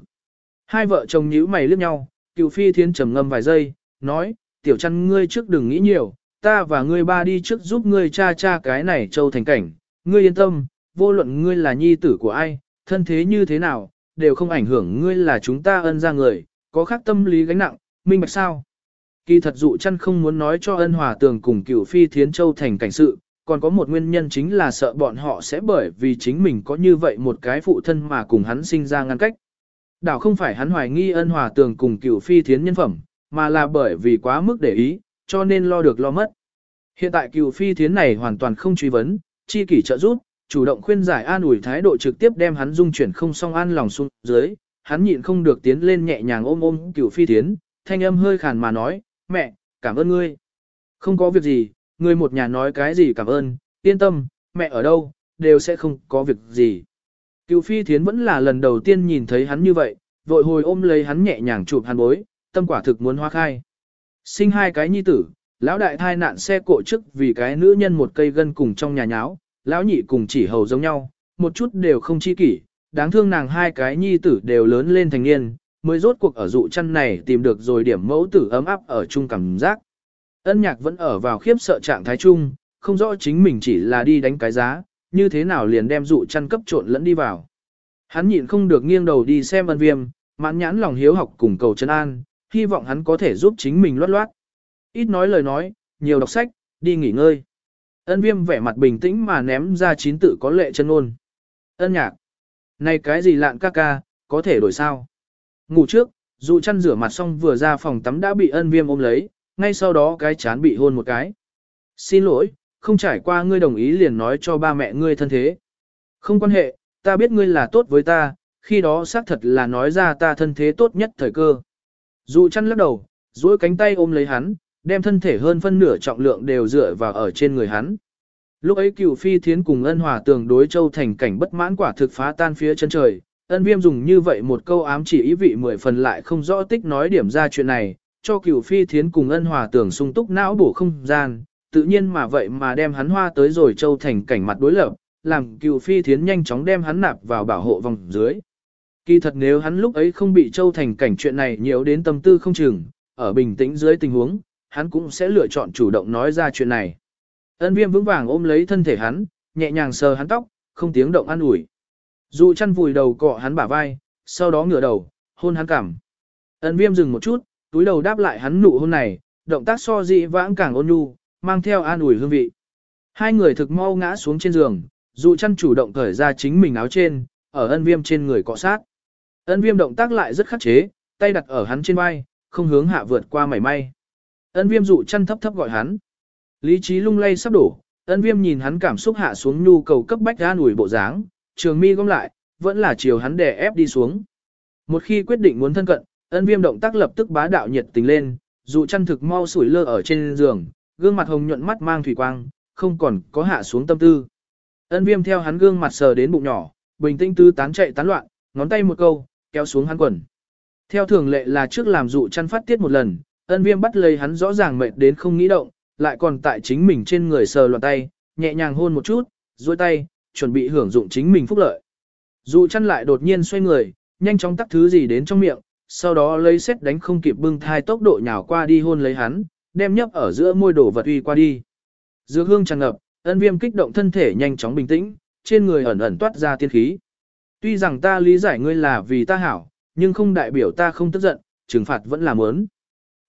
Hai vợ chồng nhíu mày liếc nhau, cựu phi thiến trầm ngâm vài giây, nói, tiểu chăn ngươi trước đừng nghĩ nhiều, ta và ngươi ba đi trước giúp ngươi cha cha cái này châu thành cảnh, ngươi yên tâm, vô luận ngươi là nhi tử của ai, thân thế như thế nào, đều không ảnh hưởng ngươi là chúng ta ân ra người, có khác tâm lý gánh nặng, minh bạch sao. Kỳ thật dụ chăn không muốn nói cho ân hòa tường cùng cựu phi thiến châu thành cảnh sự, còn có một nguyên nhân chính là sợ bọn họ sẽ bởi vì chính mình có như vậy một cái phụ thân mà cùng hắn sinh ra ngăn cách. Đảo không phải hắn hoài nghi ân hòa tường cùng cựu phi thiến nhân phẩm, mà là bởi vì quá mức để ý, cho nên lo được lo mất. Hiện tại cựu phi thiến này hoàn toàn không truy vấn, chi kỷ trợ giúp, chủ động khuyên giải an ủi thái độ trực tiếp đem hắn dung chuyển không song an lòng xuống dưới, hắn nhịn không được tiến lên nhẹ nhàng ôm ôm cựu phi thiến, thanh âm hơi khàn mà nói, mẹ, cảm ơn ngươi. Không có việc gì, ngươi một nhà nói cái gì cảm ơn, yên tâm, mẹ ở đâu, đều sẽ không có việc gì. Cựu phi thiến vẫn là lần đầu tiên nhìn thấy hắn như vậy, vội hồi ôm lấy hắn nhẹ nhàng chụp hắn bối, tâm quả thực muốn hoa khai. Sinh hai cái nhi tử, lão đại thai nạn xe cộ trước vì cái nữ nhân một cây gân cùng trong nhà nháo, lão nhị cùng chỉ hầu giống nhau, một chút đều không chi kỷ, đáng thương nàng hai cái nhi tử đều lớn lên thành niên, mới rốt cuộc ở dụ chăn này tìm được rồi điểm mẫu tử ấm áp ở chung cảm giác. Ân nhạc vẫn ở vào khiếp sợ trạng thái chung, không rõ chính mình chỉ là đi đánh cái giá, như thế nào liền đem dụ chăn cấp trộn lẫn đi vào. Hắn nhịn không được nghiêng đầu đi xem ân viêm, mãn nhãn lòng hiếu học cùng cầu chân an, hy vọng hắn có thể giúp chính mình loát loát. Ít nói lời nói, nhiều đọc sách, đi nghỉ ngơi. Ân viêm vẻ mặt bình tĩnh mà ném ra chín tự có lệ chân ôn. Ân nhạc. Này cái gì lạn ca ca, có thể đổi sao? Ngủ trước, dù chăn rửa mặt xong vừa ra phòng tắm đã bị ân viêm ôm lấy, ngay sau đó cái chán bị hôn một cái. Xin lỗi, không trải qua ngươi đồng ý liền nói cho ba mẹ ngươi thân thế. Không quan hệ, ta biết ngươi là tốt với ta, khi đó xác thật là nói ra ta thân thế tốt nhất thời cơ. Dù chăn lắc đầu, duỗi cánh tay ôm lấy hắn, đem thân thể hơn phân nửa trọng lượng đều dựa vào ở trên người hắn. Lúc ấy cựu phi thiến cùng ân hòa tường đối châu thành cảnh bất mãn quả thực phá tan phía chân trời, ân viêm dùng như vậy một câu ám chỉ ý vị mười phần lại không rõ tích nói điểm ra chuyện này, cho cựu phi thiến cùng ân hòa tường sung túc não bổ không gian, tự nhiên mà vậy mà đem hắn hoa tới rồi châu thành cảnh mặt đối lập, làm cựu phi thiến nhanh chóng đem hắn nạp vào bảo hộ vòng dưới. Kỳ thật nếu hắn lúc ấy không bị châu thành cảnh chuyện này nhiều đến tâm tư không chừng, ở bình tĩnh dưới tình huống, hắn cũng sẽ lựa chọn chủ động nói ra chuyện này. Ân viêm vững vàng ôm lấy thân thể hắn, nhẹ nhàng sờ hắn tóc, không tiếng động an ủi. Dù chăn vùi đầu cọ hắn bả vai, sau đó ngửa đầu, hôn hắn cảm. Ân viêm dừng một chút, túi đầu đáp lại hắn nụ hôn này, động tác so dị vãng càng ôn nhu, mang theo an ủi hương vị. Hai người thực mau ngã xuống trên giường, dù chăn chủ động cởi ra chính mình áo trên, ở ân viêm trên người cọ sát. Ân viêm động tác lại rất khắc chế, tay đặt ở hắn trên vai, không hướng hạ vượt qua mảy may. Ân viêm dụ chăn thấp thấp gọi hắn. Lý trí lung lay sắp đổ, ân viêm nhìn hắn cảm xúc hạ xuống nhu cầu cấp bách ra nủi bộ dáng, trường mi gom lại, vẫn là chiều hắn đè ép đi xuống. Một khi quyết định muốn thân cận, ân viêm động tác lập tức bá đạo nhiệt tình lên, dụ chăn thực mau sủi lơ ở trên giường, gương mặt hồng nhuận mắt mang thủy quang, không còn có hạ xuống tâm tư. Ân viêm theo hắn gương mặt sờ đến bụng nhỏ, bình tĩnh tư tán chạy tán loạn, ngón tay một câu, kéo xuống hắn quần. Theo thường lệ là trước làm dụ chăn phát tiết một lần, ân viêm bắt lấy hắn rõ ràng mệt đến không nghĩ động, lại còn tại chính mình trên người sờ loạn tay, nhẹ nhàng hôn một chút, duỗi tay, chuẩn bị hưởng dụng chính mình phúc lợi. Dụ chăn lại đột nhiên xoay người, nhanh chóng tắt thứ gì đến trong miệng, sau đó lấy xét đánh không kịp bưng thai tốc độ nhào qua đi hôn lấy hắn, đem nhấp ở giữa môi đổ vật uy qua đi. Dược hương tràn ngập, ân viêm kích động thân thể nhanh chóng bình tĩnh, trên người ẩn ẩn toát ra tiên khí. Tuy rằng ta lý giải ngươi là vì ta hảo, nhưng không đại biểu ta không tức giận, trừng phạt vẫn là muốn.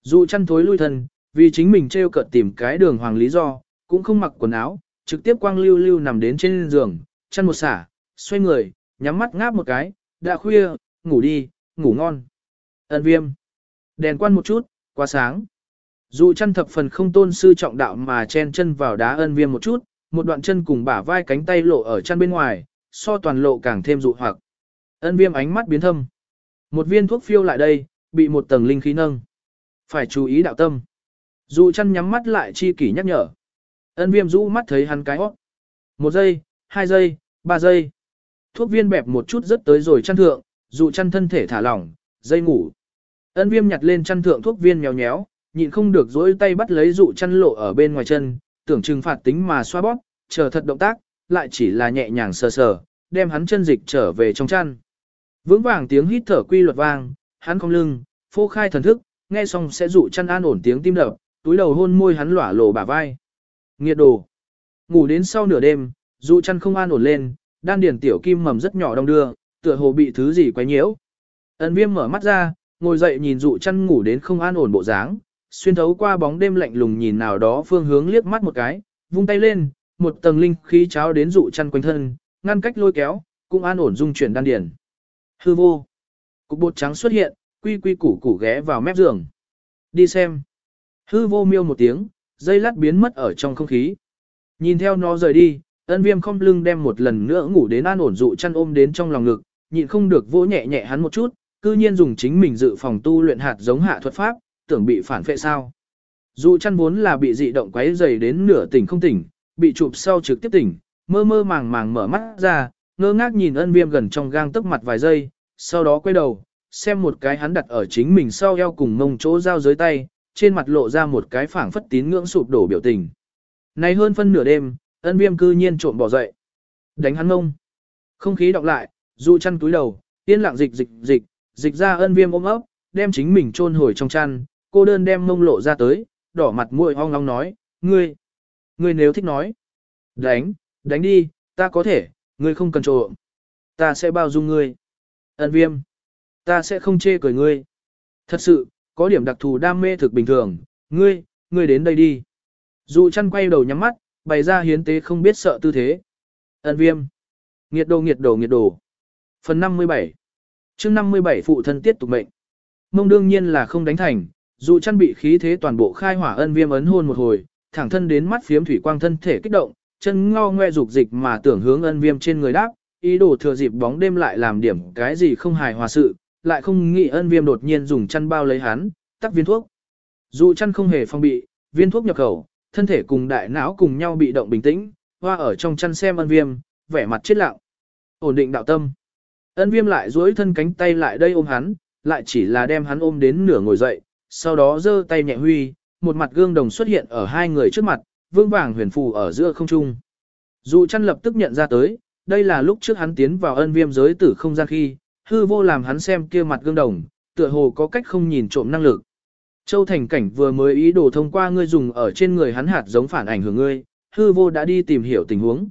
Dù chăn thối lui thân, vì chính mình treo cợt tìm cái đường hoàng lý do, cũng không mặc quần áo, trực tiếp quang lưu lưu nằm đến trên giường, chăn một xả, xoay người, nhắm mắt ngáp một cái, đã khuya, ngủ đi, ngủ ngon. Ấn viêm. Đèn quan một chút, quá sáng. Dù chăn thập phần không tôn sư trọng đạo mà chen chân vào đá ân viêm một chút, một đoạn chân cùng bả vai cánh tay lộ ở chân bên ngoài, so toàn lộ càng thêm dụ hoặc. Ân viêm ánh mắt biến thâm. Một viên thuốc phiêu lại đây, bị một tầng linh khí nâng. Phải chú ý đạo tâm. Dụ chăn nhắm mắt lại chi kỷ nhắc nhở. Ân viêm rũ mắt thấy hắn cái hót. Một giây, hai giây, ba giây. Thuốc viên bẹp một chút rất tới rồi chăn thượng, dụ chăn thân thể thả lỏng, dây ngủ. Ân viêm nhặt lên chăn thượng thuốc viên nhéo nhéo, nhịn không được dối tay bắt lấy dụ chăn lộ ở bên ngoài chân, tưởng trừng phạt tính mà xoa bóp, chờ thật động tác, lại chỉ là nhẹ nhàng sờ sờ, đem hắn chân dịch trở về trong chăn. Vững vàng tiếng hít thở quy luật vang, hắn cong lưng, phô khai thần thức, nghe xong sẽ dụ chăn an ổn tiếng tim đập, túi đầu hôn môi hắn lỏa lộ bả vai. Nghiệt đồ. Ngủ đến sau nửa đêm, dụ chăn không an ổn lên, đan điền tiểu kim mầm rất nhỏ đông đưa, tựa hồ bị thứ gì quấy nhiễu. Ân viêm mở mắt ra, ngồi dậy nhìn dụ chăn ngủ đến không an ổn bộ dáng, xuyên thấu qua bóng đêm lạnh lùng nhìn nào đó phương hướng liếc mắt một cái, vung tay lên, một tầng linh khí cháo đến dụ chăn quanh thân, ngăn cách lôi kéo, cũng an ổn dung chuyển đan điền. Hư vô. Cục bột trắng xuất hiện, quy quy củ củ ghé vào mép giường. Đi xem. Hư vô miêu một tiếng, dây lát biến mất ở trong không khí. Nhìn theo nó rời đi, ân viêm không lưng đem một lần nữa ngủ đến an ổn dụ chăn ôm đến trong lòng ngực, nhịn không được vỗ nhẹ nhẹ hắn một chút, cư nhiên dùng chính mình dự phòng tu luyện hạt giống hạ thuật pháp, tưởng bị phản phệ sao. Dụ chăn vốn là bị dị động quấy dày đến nửa tỉnh không tỉnh, bị chụp sau trực tiếp tỉnh, mơ mơ màng màng mở mắt ra, ngơ ngác nhìn ân viêm gần trong gang tức mặt vài giây, sau đó quay đầu, xem một cái hắn đặt ở chính mình sau eo cùng mông chỗ giao dưới tay, trên mặt lộ ra một cái phảng phất tín ngưỡng sụp đổ biểu tình. Này hơn phân nửa đêm, ân viêm cư nhiên trộm bỏ dậy. Đánh hắn mông. Không khí đọc lại, dụ chăn túi đầu, yên lặng dịch dịch dịch, dịch ra ân viêm ôm ấp, đem chính mình chôn hồi trong chăn, cô đơn đem mông lộ ra tới, đỏ mặt mũi ong ong nói, ngươi, ngươi nếu thích nói, đánh, đánh đi, ta có thể, ngươi không cần trộm, ta sẽ bao dung ngươi. Ân viêm, ta sẽ không chê cười ngươi. Thật sự, có điểm đặc thù đam mê thực bình thường, ngươi, ngươi đến đây đi. Dụ chăn quay đầu nhắm mắt, bày ra hiến tế không biết sợ tư thế. Ân viêm, nghiệt đồ nghiệt đồ nghiệt đồ. Phần 57 chương 57 phụ thân tiết tục mệnh. Mông đương nhiên là không đánh thành, dù chăn bị khí thế toàn bộ khai hỏa ân viêm ấn hôn một hồi, thẳng thân đến mắt phiếm thủy quang thân thể kích động, chân ngao ngoe dục dịch mà tưởng hướng ân viêm trên người đáp, ý đồ thừa dịp bóng đêm lại làm điểm cái gì không hài hòa sự, lại không nghĩ ân viêm đột nhiên dùng chăn bao lấy hắn, tắc viên thuốc. Dù chăn không hề phong bị, viên thuốc nhập khẩu, thân thể cùng đại não cùng nhau bị động bình tĩnh, hoa ở trong chăn xem ân viêm, vẻ mặt chết lặng. Ổn định đạo tâm. Ân viêm lại duỗi thân cánh tay lại đây ôm hắn, lại chỉ là đem hắn ôm đến nửa ngồi dậy, sau đó giơ tay nhẹ huy, một mặt gương đồng xuất hiện ở hai người trước mặt, vương vàng huyền phù ở giữa không trung. Dụ chăn lập tức nhận ra tới, đây là lúc trước hắn tiến vào ân viêm giới tử không gian khi, hư vô làm hắn xem kia mặt gương đồng, tựa hồ có cách không nhìn trộm năng lực. Châu Thành Cảnh vừa mới ý đồ thông qua ngươi dùng ở trên người hắn hạt giống phản ảnh hưởng ngươi, hư vô đã đi tìm hiểu tình huống.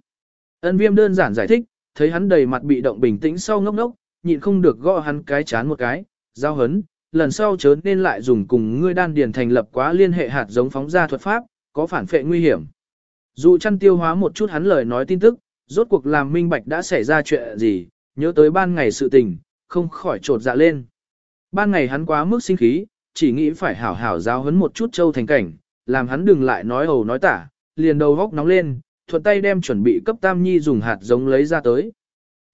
Ân viêm đơn giản giải thích, thấy hắn đầy mặt bị động bình tĩnh sau ngốc ngốc, nhịn không được gõ hắn cái chán một cái, giao hấn, lần sau chớ nên lại dùng cùng ngươi đan điền thành lập quá liên hệ hạt giống phóng ra thuật pháp, có phản phệ nguy hiểm. dụ chăn tiêu hóa một chút hắn lời nói tin tức, rốt cuộc làm minh bạch đã xảy ra chuyện gì, nhớ tới ban ngày sự tình, không khỏi trột dạ lên. Ban ngày hắn quá mức sinh khí, chỉ nghĩ phải hảo hảo giáo hấn một chút châu thành cảnh, làm hắn đừng lại nói hầu nói tả, liền đầu góc nóng lên, thuận tay đem chuẩn bị cấp tam nhi dùng hạt giống lấy ra tới.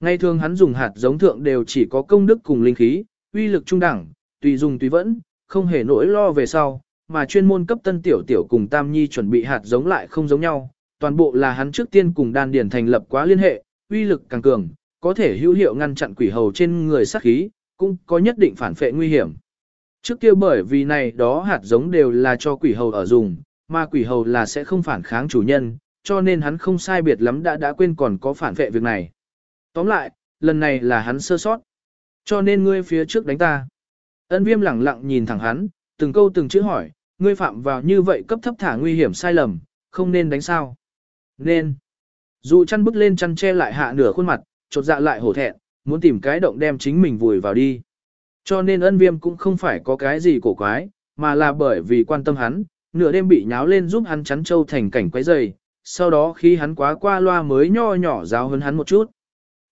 Ngày thường hắn dùng hạt giống thượng đều chỉ có công đức cùng linh khí, uy lực trung đẳng, tùy dùng tùy vẫn, không hề nỗi lo về sau, mà chuyên môn cấp tân tiểu tiểu cùng tam nhi chuẩn bị hạt giống lại không giống nhau, toàn bộ là hắn trước tiên cùng đan điển thành lập quá liên hệ, uy lực càng cường, có thể hữu hiệu ngăn chặn quỷ hầu trên người sát khí, cũng có nhất định phản phệ nguy hiểm. Trước kia bởi vì này đó hạt giống đều là cho quỷ hầu ở dùng, mà quỷ hầu là sẽ không phản kháng chủ nhân, cho nên hắn không sai biệt lắm đã đã quên còn có phản vệ việc này. Tóm lại, lần này là hắn sơ sót. Cho nên ngươi phía trước đánh ta. Ân viêm lẳng lặng nhìn thẳng hắn, từng câu từng chữ hỏi, ngươi phạm vào như vậy cấp thấp thả nguy hiểm sai lầm, không nên đánh sao. Nên. Dù chăn bước lên chăn che lại hạ nửa khuôn mặt, chột dạ lại hổ thẹn, muốn tìm cái động đem chính mình vùi vào đi. Cho nên ân viêm cũng không phải có cái gì cổ quái, mà là bởi vì quan tâm hắn, nửa đêm bị nháo lên giúp hắn chắn châu thành cảnh quấy dày, sau đó khi hắn quá qua loa mới nho nhỏ giáo hơn hắn một chút.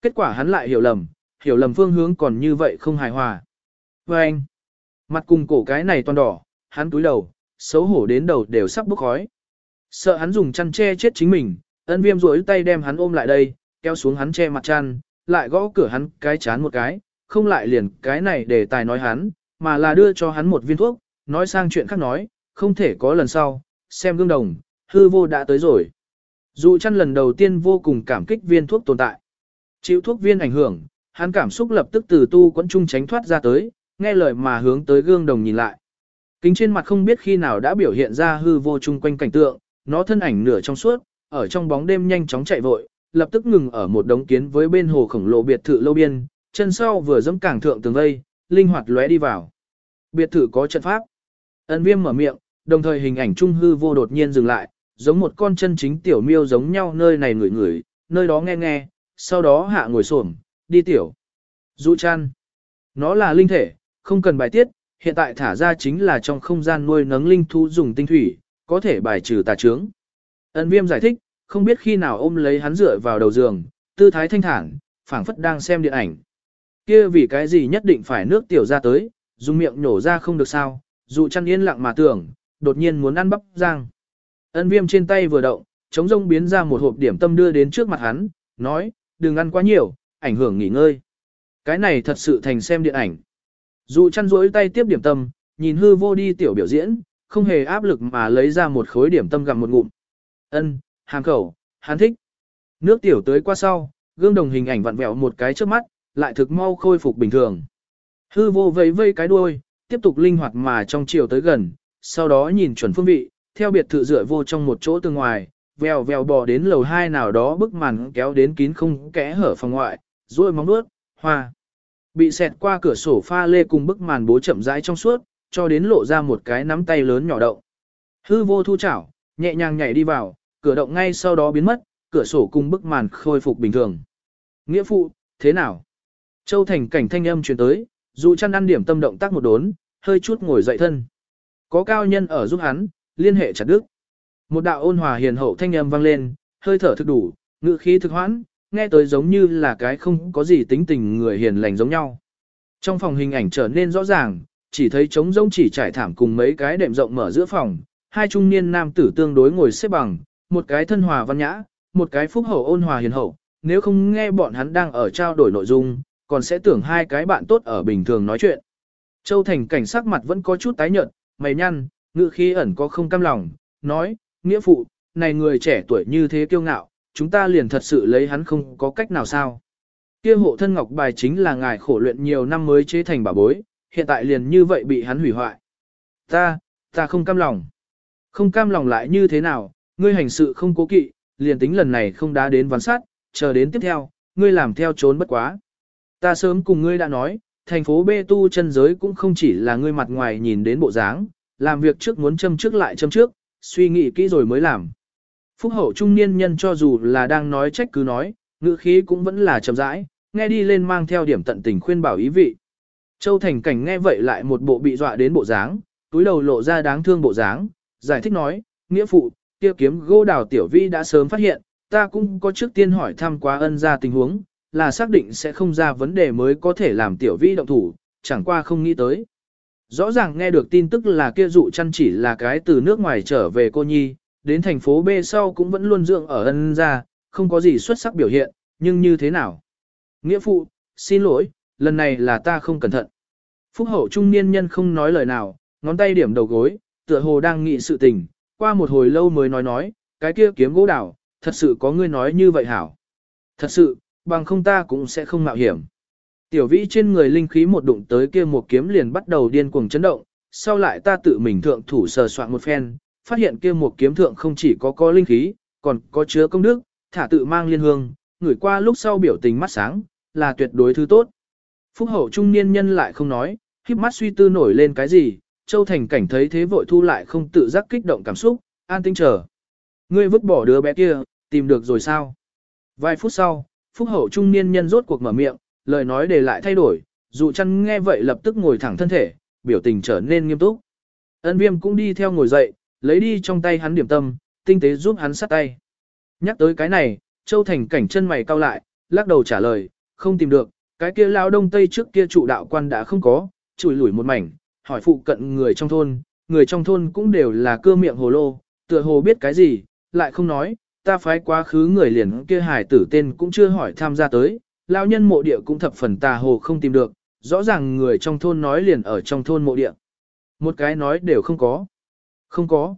Kết quả hắn lại hiểu lầm, hiểu lầm phương hướng còn như vậy không hài hòa. Và anh, mặt cùng cổ cái này toàn đỏ, hắn túi đầu, xấu hổ đến đầu đều sắp bốc khói. Sợ hắn dùng chăn che chết chính mình, ân viêm rối tay đem hắn ôm lại đây, kéo xuống hắn che mặt chăn, lại gõ cửa hắn cái chán một cái, không lại liền cái này để tài nói hắn, mà là đưa cho hắn một viên thuốc, nói sang chuyện khác nói, không thể có lần sau, xem gương đồng, hư vô đã tới rồi. Dù chăn lần đầu tiên vô cùng cảm kích viên thuốc tồn tại. Chịu thuốc viên ảnh hưởng, hắn cảm xúc lập tức từ tu quẫn trung tránh thoát ra tới, nghe lời mà hướng tới gương đồng nhìn lại. Kính trên mặt không biết khi nào đã biểu hiện ra hư vô chung quanh cảnh tượng, nó thân ảnh nửa trong suốt, ở trong bóng đêm nhanh chóng chạy vội, lập tức ngừng ở một đống kiến với bên hồ khổng lồ biệt thự lâu biên, chân sau vừa dẫm cảng thượng tường vây, linh hoạt lóe đi vào. Biệt thự có trận pháp. Ân viêm mở miệng, đồng thời hình ảnh trung hư vô đột nhiên dừng lại, giống một con chân chính tiểu miêu giống nhau nơi này ngửi ngửi, nơi đó nghe nghe, sau đó hạ ngồi xổm đi tiểu. Dụ chăn. Nó là linh thể, không cần bài tiết, hiện tại thả ra chính là trong không gian nuôi nấng linh thú dùng tinh thủy, có thể bài trừ tà trướng. Ân viêm giải thích, không biết khi nào ôm lấy hắn dựa vào đầu giường, tư thái thanh thản, phảng phất đang xem điện ảnh. Kia vì cái gì nhất định phải nước tiểu ra tới, dùng miệng nhổ ra không được sao, dù chăn yên lặng mà tưởng, đột nhiên muốn ăn bắp rang. Ân viêm trên tay vừa động, chống rông biến ra một hộp điểm tâm đưa đến trước mặt hắn, nói, đừng ăn quá nhiều, ảnh hưởng nghỉ ngơi. Cái này thật sự thành xem điện ảnh. Dụ chăn rỗi tay tiếp điểm tâm, nhìn hư vô đi tiểu biểu diễn, không hề áp lực mà lấy ra một khối điểm tâm gặm một ngụm. Ân, hàng khẩu, hắn thích. Nước tiểu tới qua sau, gương đồng hình ảnh vặn vẹo một cái trước mắt, lại thực mau khôi phục bình thường. Hư vô vẫy vây cái đuôi, tiếp tục linh hoạt mà trong chiều tới gần, sau đó nhìn chuẩn phương vị, theo biệt thự dựa vô trong một chỗ từ ngoài, vèo vèo bò đến lầu hai nào đó bức màn kéo đến kín không kẽ hở phòng ngoại, rồi móng nuốt, hoa. Bị xẹt qua cửa sổ pha lê cùng bức màn bố chậm rãi trong suốt, cho đến lộ ra một cái nắm tay lớn nhỏ động. Hư vô thu chảo, nhẹ nhàng nhảy đi vào, cửa động ngay sau đó biến mất, cửa sổ cùng bức màn khôi phục bình thường. Nghĩa phụ, thế nào? Châu Thành cảnh thanh âm truyền tới, dù chăn ăn điểm tâm động tác một đốn, hơi chút ngồi dậy thân. Có cao nhân ở giúp hắn, liên hệ chặt đức. Một đạo ôn hòa hiền hậu thanh âm vang lên, hơi thở thực đủ, ngữ khí thực hoãn, nghe tới giống như là cái không có gì tính tình người hiền lành giống nhau. Trong phòng hình ảnh trở nên rõ ràng, chỉ thấy trống rỗng chỉ trải thảm cùng mấy cái đệm rộng mở giữa phòng, hai trung niên nam tử tương đối ngồi xếp bằng, một cái thân hòa văn nhã, một cái phúc hậu ôn hòa hiền hậu, nếu không nghe bọn hắn đang ở trao đổi nội dung, còn sẽ tưởng hai cái bạn tốt ở bình thường nói chuyện. Châu Thành cảnh sắc mặt vẫn có chút tái nhợt, mày nhăn, ngự khí ẩn có không cam lòng, nói, nghĩa phụ, này người trẻ tuổi như thế kiêu ngạo, chúng ta liền thật sự lấy hắn không có cách nào sao. Kia hộ thân ngọc bài chính là ngài khổ luyện nhiều năm mới chế thành bảo bối, hiện tại liền như vậy bị hắn hủy hoại. Ta, ta không cam lòng. Không cam lòng lại như thế nào, ngươi hành sự không cố kỵ, liền tính lần này không đá đến ván sát, chờ đến tiếp theo, ngươi làm theo trốn bất quá. Ta sớm cùng ngươi đã nói, thành phố Bê Tu chân giới cũng không chỉ là ngươi mặt ngoài nhìn đến bộ dáng, làm việc trước muốn châm trước lại châm trước, suy nghĩ kỹ rồi mới làm. Phúc hậu trung niên nhân cho dù là đang nói trách cứ nói, ngữ khí cũng vẫn là chậm rãi, nghe đi lên mang theo điểm tận tình khuyên bảo ý vị. Châu Thành Cảnh nghe vậy lại một bộ bị dọa đến bộ dáng, túi đầu lộ ra đáng thương bộ dáng, giải thích nói, nghĩa phụ, kia kiếm gô đào tiểu vi đã sớm phát hiện, ta cũng có trước tiên hỏi thăm quá ân ra tình huống, là xác định sẽ không ra vấn đề mới có thể làm tiểu vi động thủ, chẳng qua không nghĩ tới. Rõ ràng nghe được tin tức là kia dụ chăn chỉ là cái từ nước ngoài trở về cô nhi, đến thành phố B sau cũng vẫn luôn dưỡng ở ân ra, không có gì xuất sắc biểu hiện, nhưng như thế nào? Nghĩa phụ, xin lỗi, lần này là ta không cẩn thận. Phúc hậu trung niên nhân không nói lời nào, ngón tay điểm đầu gối, tựa hồ đang nghị sự tình, qua một hồi lâu mới nói nói, cái kia kiếm gỗ đảo, thật sự có ngươi nói như vậy hảo. Thật sự, bằng không ta cũng sẽ không mạo hiểm. Tiểu vĩ trên người linh khí một đụng tới kia một kiếm liền bắt đầu điên cuồng chấn động, sau lại ta tự mình thượng thủ sờ soạn một phen, phát hiện kia một kiếm thượng không chỉ có có linh khí, còn có chứa công đức, thả tự mang liên hương, ngửi qua lúc sau biểu tình mắt sáng, là tuyệt đối thứ tốt. Phúc hậu trung niên nhân lại không nói, khiếp mắt suy tư nổi lên cái gì, Châu Thành cảnh thấy thế vội thu lại không tự giác kích động cảm xúc, an tinh chờ. Ngươi vứt bỏ đứa bé kia, tìm được rồi sao? Vài phút sau, phúc hậu trung niên nhân rốt cuộc mở miệng, lời nói để lại thay đổi, dụ chăn nghe vậy lập tức ngồi thẳng thân thể, biểu tình trở nên nghiêm túc. Ân viêm cũng đi theo ngồi dậy, lấy đi trong tay hắn điểm tâm, tinh tế giúp hắn sát tay. Nhắc tới cái này, Châu Thành cảnh chân mày cau lại, lắc đầu trả lời, không tìm được, cái kia lao đông tây trước kia trụ đạo quan đã không có, chùi lủi một mảnh, hỏi phụ cận người trong thôn, người trong thôn cũng đều là cơ miệng hồ lô, tựa hồ biết cái gì, lại không nói, ta phái quá khứ người liền kia hải tử tên cũng chưa hỏi tham gia tới, lao nhân mộ địa cũng thập phần tà hồ không tìm được, rõ ràng người trong thôn nói liền ở trong thôn mộ địa. Một cái nói đều không có. Không có.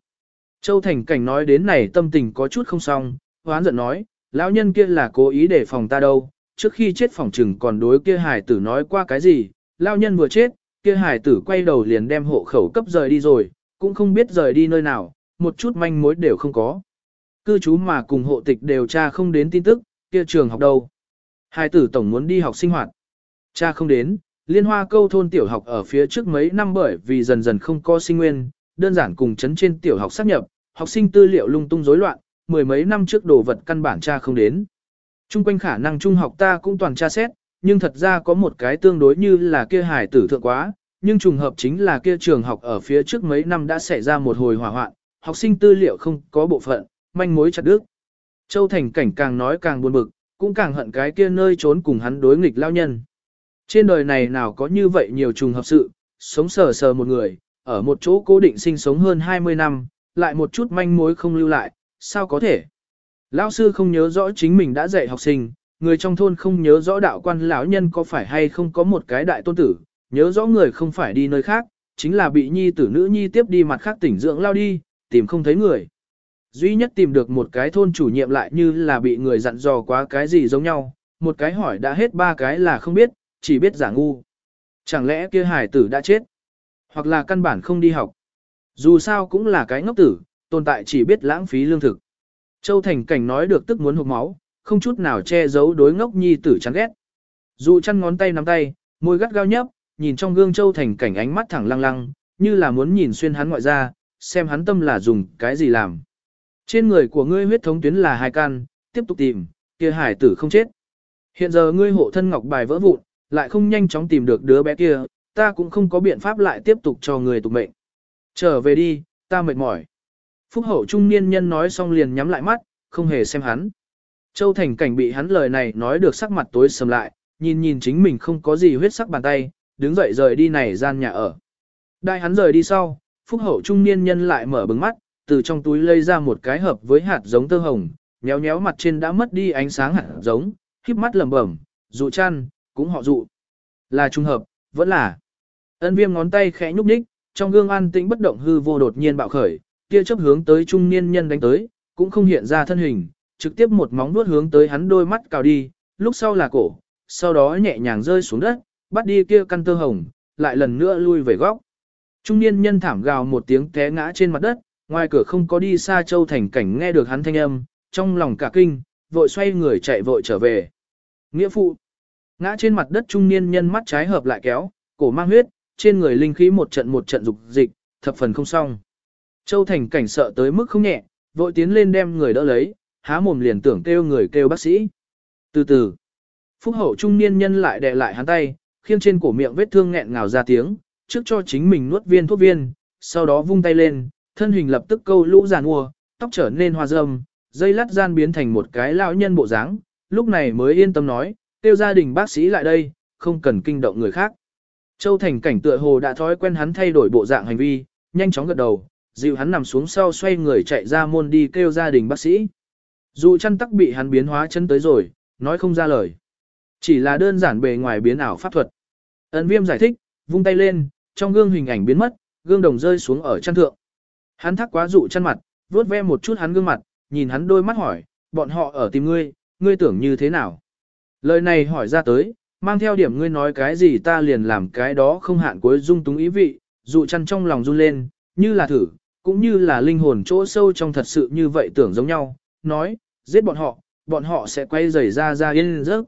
Châu Thành Cảnh nói đến này tâm tình có chút không xong, hoán giận nói, lão nhân kia là cố ý để phòng ta đâu, trước khi chết phòng trừng còn đối kia hải tử nói qua cái gì, lão nhân vừa chết, kia hải tử quay đầu liền đem hộ khẩu cấp rời đi rồi, cũng không biết rời đi nơi nào, một chút manh mối đều không có. Cư trú mà cùng hộ tịch đều tra không đến tin tức, kia trường học đâu. Hải tử tổng muốn đi học sinh hoạt. Cha không đến, liên hoa câu thôn tiểu học ở phía trước mấy năm bởi vì dần dần không có sinh nguyên, đơn giản cùng chấn trên tiểu học sắp nhập, học sinh tư liệu lung tung rối loạn, mười mấy năm trước đồ vật căn bản cha không đến. Trung quanh khả năng trung học ta cũng toàn tra xét, nhưng thật ra có một cái tương đối như là kia hải tử thượng quá, nhưng trùng hợp chính là kia trường học ở phía trước mấy năm đã xảy ra một hồi hỏa hoạn, học sinh tư liệu không có bộ phận, manh mối chặt đứt. Châu Thành Cảnh càng nói càng buồn bực, cũng càng hận cái kia nơi trốn cùng hắn đối nghịch lao nhân. Trên đời này nào có như vậy nhiều trùng hợp sự, sống sờ sờ một người, ở một chỗ cố định sinh sống hơn 20 năm, lại một chút manh mối không lưu lại, sao có thể? Lão sư không nhớ rõ chính mình đã dạy học sinh, người trong thôn không nhớ rõ đạo quan lão nhân có phải hay không có một cái đại tôn tử, nhớ rõ người không phải đi nơi khác, chính là bị nhi tử nữ nhi tiếp đi mặt khác tỉnh dưỡng lao đi, tìm không thấy người. Duy nhất tìm được một cái thôn chủ nhiệm lại như là bị người dặn dò quá cái gì giống nhau, một cái hỏi đã hết ba cái là không biết, chỉ biết giả ngu. Chẳng lẽ kia hải tử đã chết? Hoặc là căn bản không đi học? Dù sao cũng là cái ngốc tử, tồn tại chỉ biết lãng phí lương thực. Châu Thành Cảnh nói được tức muốn hụt máu, không chút nào che giấu đối ngốc nhi tử chán ghét. Dù chăn ngón tay nắm tay, môi gắt gao nhấp, nhìn trong gương Châu Thành Cảnh ánh mắt thẳng lăng lăng, như là muốn nhìn xuyên hắn ngoại ra, xem hắn tâm là dùng cái gì làm. Trên người của ngươi huyết thống tuyến là hai can, tiếp tục tìm, kia hải tử không chết. Hiện giờ ngươi hộ thân ngọc bài vỡ vụn, lại không nhanh chóng tìm được đứa bé kia, ta cũng không có biện pháp lại tiếp tục cho người tục mệnh. Trở về đi, ta mệt mỏi. Phúc hậu trung niên nhân nói xong liền nhắm lại mắt, không hề xem hắn. Châu Thành Cảnh bị hắn lời này nói được sắc mặt tối sầm lại, nhìn nhìn chính mình không có gì huyết sắc bàn tay, đứng dậy rời đi này gian nhà ở. Đại hắn rời đi sau, Phúc hậu trung niên nhân lại mở bừng mắt, từ trong túi lấy ra một cái hộp với hạt giống tơ hồng, nhéo nhéo mặt trên đã mất đi ánh sáng hạt giống, híp mắt lẩm bẩm, dụ chăn, cũng họ dụ. Là trung hợp, vẫn là. Ân viêm ngón tay khẽ nhúc nhích, trong gương an tĩnh bất động hư vô đột nhiên bạo khởi, kia chấp hướng tới trung niên nhân đánh tới, cũng không hiện ra thân hình, trực tiếp một móng vuốt hướng tới hắn đôi mắt cào đi, lúc sau là cổ, sau đó nhẹ nhàng rơi xuống đất, bắt đi kia căn tơ hồng, lại lần nữa lui về góc. Trung niên nhân thảm gào một tiếng té ngã trên mặt đất, ngoài cửa không có đi xa châu thành cảnh nghe được hắn thanh âm, trong lòng cả kinh, vội xoay người chạy vội trở về. Nghĩa phụ, ngã trên mặt đất trung niên nhân mắt trái hợp lại kéo, cổ mang huyết, trên người linh khí một trận một trận dục dịch, thập phần không xong. Châu Thành cảnh sợ tới mức không nhẹ, vội tiến lên đem người đỡ lấy, há mồm liền tưởng kêu người kêu bác sĩ. Từ từ, phúc hậu trung niên nhân lại đè lại hắn tay, khiêng trên cổ miệng vết thương nghẹn ngào ra tiếng, trước cho chính mình nuốt viên thuốc viên, sau đó vung tay lên, thân hình lập tức câu lũ giàn mua, tóc trở nên hoa râm, dây lát gian biến thành một cái lão nhân bộ dáng, lúc này mới yên tâm nói, kêu gia đình bác sĩ lại đây, không cần kinh động người khác. Châu Thành cảnh tựa hồ đã thói quen hắn thay đổi bộ dạng hành vi, nhanh chóng gật đầu, dịu hắn nằm xuống sau xoay người chạy ra môn đi kêu gia đình bác sĩ. Dù chăn tắc bị hắn biến hóa chân tới rồi, nói không ra lời. Chỉ là đơn giản bề ngoài biến ảo pháp thuật. Ấn viêm giải thích, vung tay lên, trong gương hình ảnh biến mất, gương đồng rơi xuống ở chăn thượng. Hắn thắc quá dụ chăn mặt, vuốt ve một chút hắn gương mặt, nhìn hắn đôi mắt hỏi, bọn họ ở tìm ngươi, ngươi tưởng như thế nào? Lời này hỏi ra tới, mang theo điểm ngươi nói cái gì ta liền làm cái đó không hạn cuối dung túng ý vị, dụ chăn trong lòng run lên, như là thử, cũng như là linh hồn chỗ sâu trong thật sự như vậy tưởng giống nhau, nói, giết bọn họ, bọn họ sẽ quay rời ra ra yên giấc.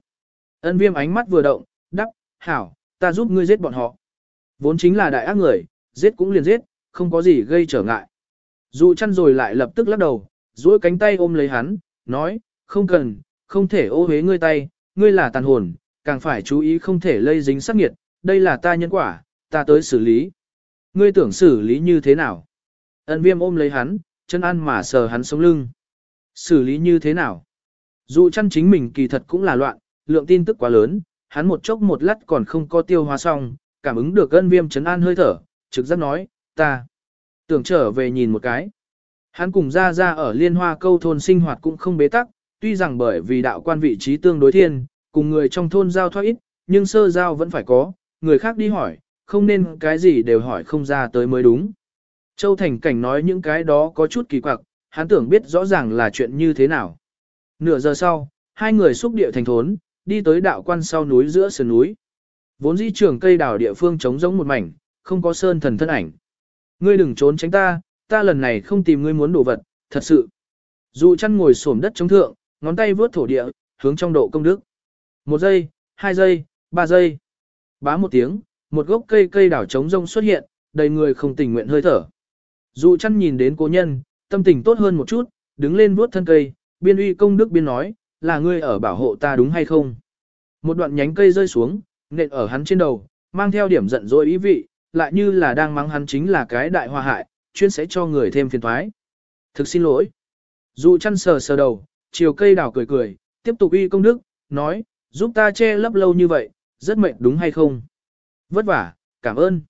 Ân viêm ánh mắt vừa động, đắc, hảo, ta giúp ngươi giết bọn họ. Vốn chính là đại ác người, giết cũng liền giết, không có gì gây trở ngại. Dụ chăn rồi lại lập tức lắc đầu, duỗi cánh tay ôm lấy hắn, nói, không cần, không thể ô hế ngươi tay, ngươi là tàn hồn, càng phải chú ý không thể lây dính sắc nghiệt, đây là ta nhân quả, ta tới xử lý. Ngươi tưởng xử lý như thế nào? Ân viêm ôm lấy hắn, chân ăn mà sờ hắn sống lưng. Xử lý như thế nào? Dù chăn chính mình kỳ thật cũng là loạn, lượng tin tức quá lớn, hắn một chốc một lát còn không có tiêu hóa xong, cảm ứng được ân viêm chấn an hơi thở, trực giác nói, ta tưởng trở về nhìn một cái. Hắn cùng ra ra ở liên hoa câu thôn sinh hoạt cũng không bế tắc, tuy rằng bởi vì đạo quan vị trí tương đối thiên, cùng người trong thôn giao thoát ít, nhưng sơ giao vẫn phải có, người khác đi hỏi, không nên cái gì đều hỏi không ra tới mới đúng. Châu Thành Cảnh nói những cái đó có chút kỳ quặc, hắn tưởng biết rõ ràng là chuyện như thế nào. Nửa giờ sau, hai người xúc địa thành thốn, đi tới đạo quan sau núi giữa sườn núi. Vốn dĩ trường cây đào địa phương trống rỗng một mảnh, không có sơn thần thân ảnh. Ngươi đừng trốn tránh ta, ta lần này không tìm ngươi muốn đồ vật, thật sự. Dụ chăn ngồi xổm đất chống thượng, ngón tay vướt thổ địa, hướng trong độ công đức. Một giây, hai giây, ba giây. Bá một tiếng, một gốc cây cây đảo trống rông xuất hiện, đầy người không tình nguyện hơi thở. Dụ chăn nhìn đến cố nhân, tâm tình tốt hơn một chút, đứng lên vuốt thân cây, biên uy công đức biên nói, là ngươi ở bảo hộ ta đúng hay không? Một đoạn nhánh cây rơi xuống, nện ở hắn trên đầu, mang theo điểm giận dỗi ý vị, lại như là đang mắng hắn chính là cái đại hòa hại, chuyên sẽ cho người thêm phiền toái. Thực xin lỗi. Dụ chăn sờ sờ đầu, chiều cây đảo cười cười, tiếp tục uy công đức, nói, giúp ta che lấp lâu như vậy, rất mệt đúng hay không? Vất vả, cảm ơn.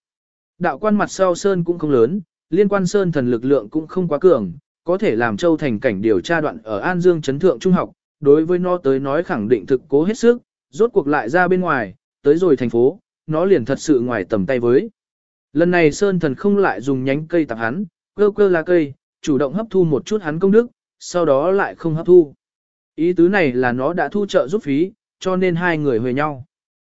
Đạo quan mặt sau sơn cũng không lớn, liên quan sơn thần lực lượng cũng không quá cường, có thể làm châu thành cảnh điều tra đoạn ở An Dương Trấn Thượng Trung học, đối với nó tới nói khẳng định thực cố hết sức, rốt cuộc lại ra bên ngoài, tới rồi thành phố, nó liền thật sự ngoài tầm tay với. Lần này Sơn Thần không lại dùng nhánh cây tạp hắn, cơ cơ lá cây, chủ động hấp thu một chút hắn công đức, sau đó lại không hấp thu. Ý tứ này là nó đã thu trợ giúp phí, cho nên hai người huề nhau.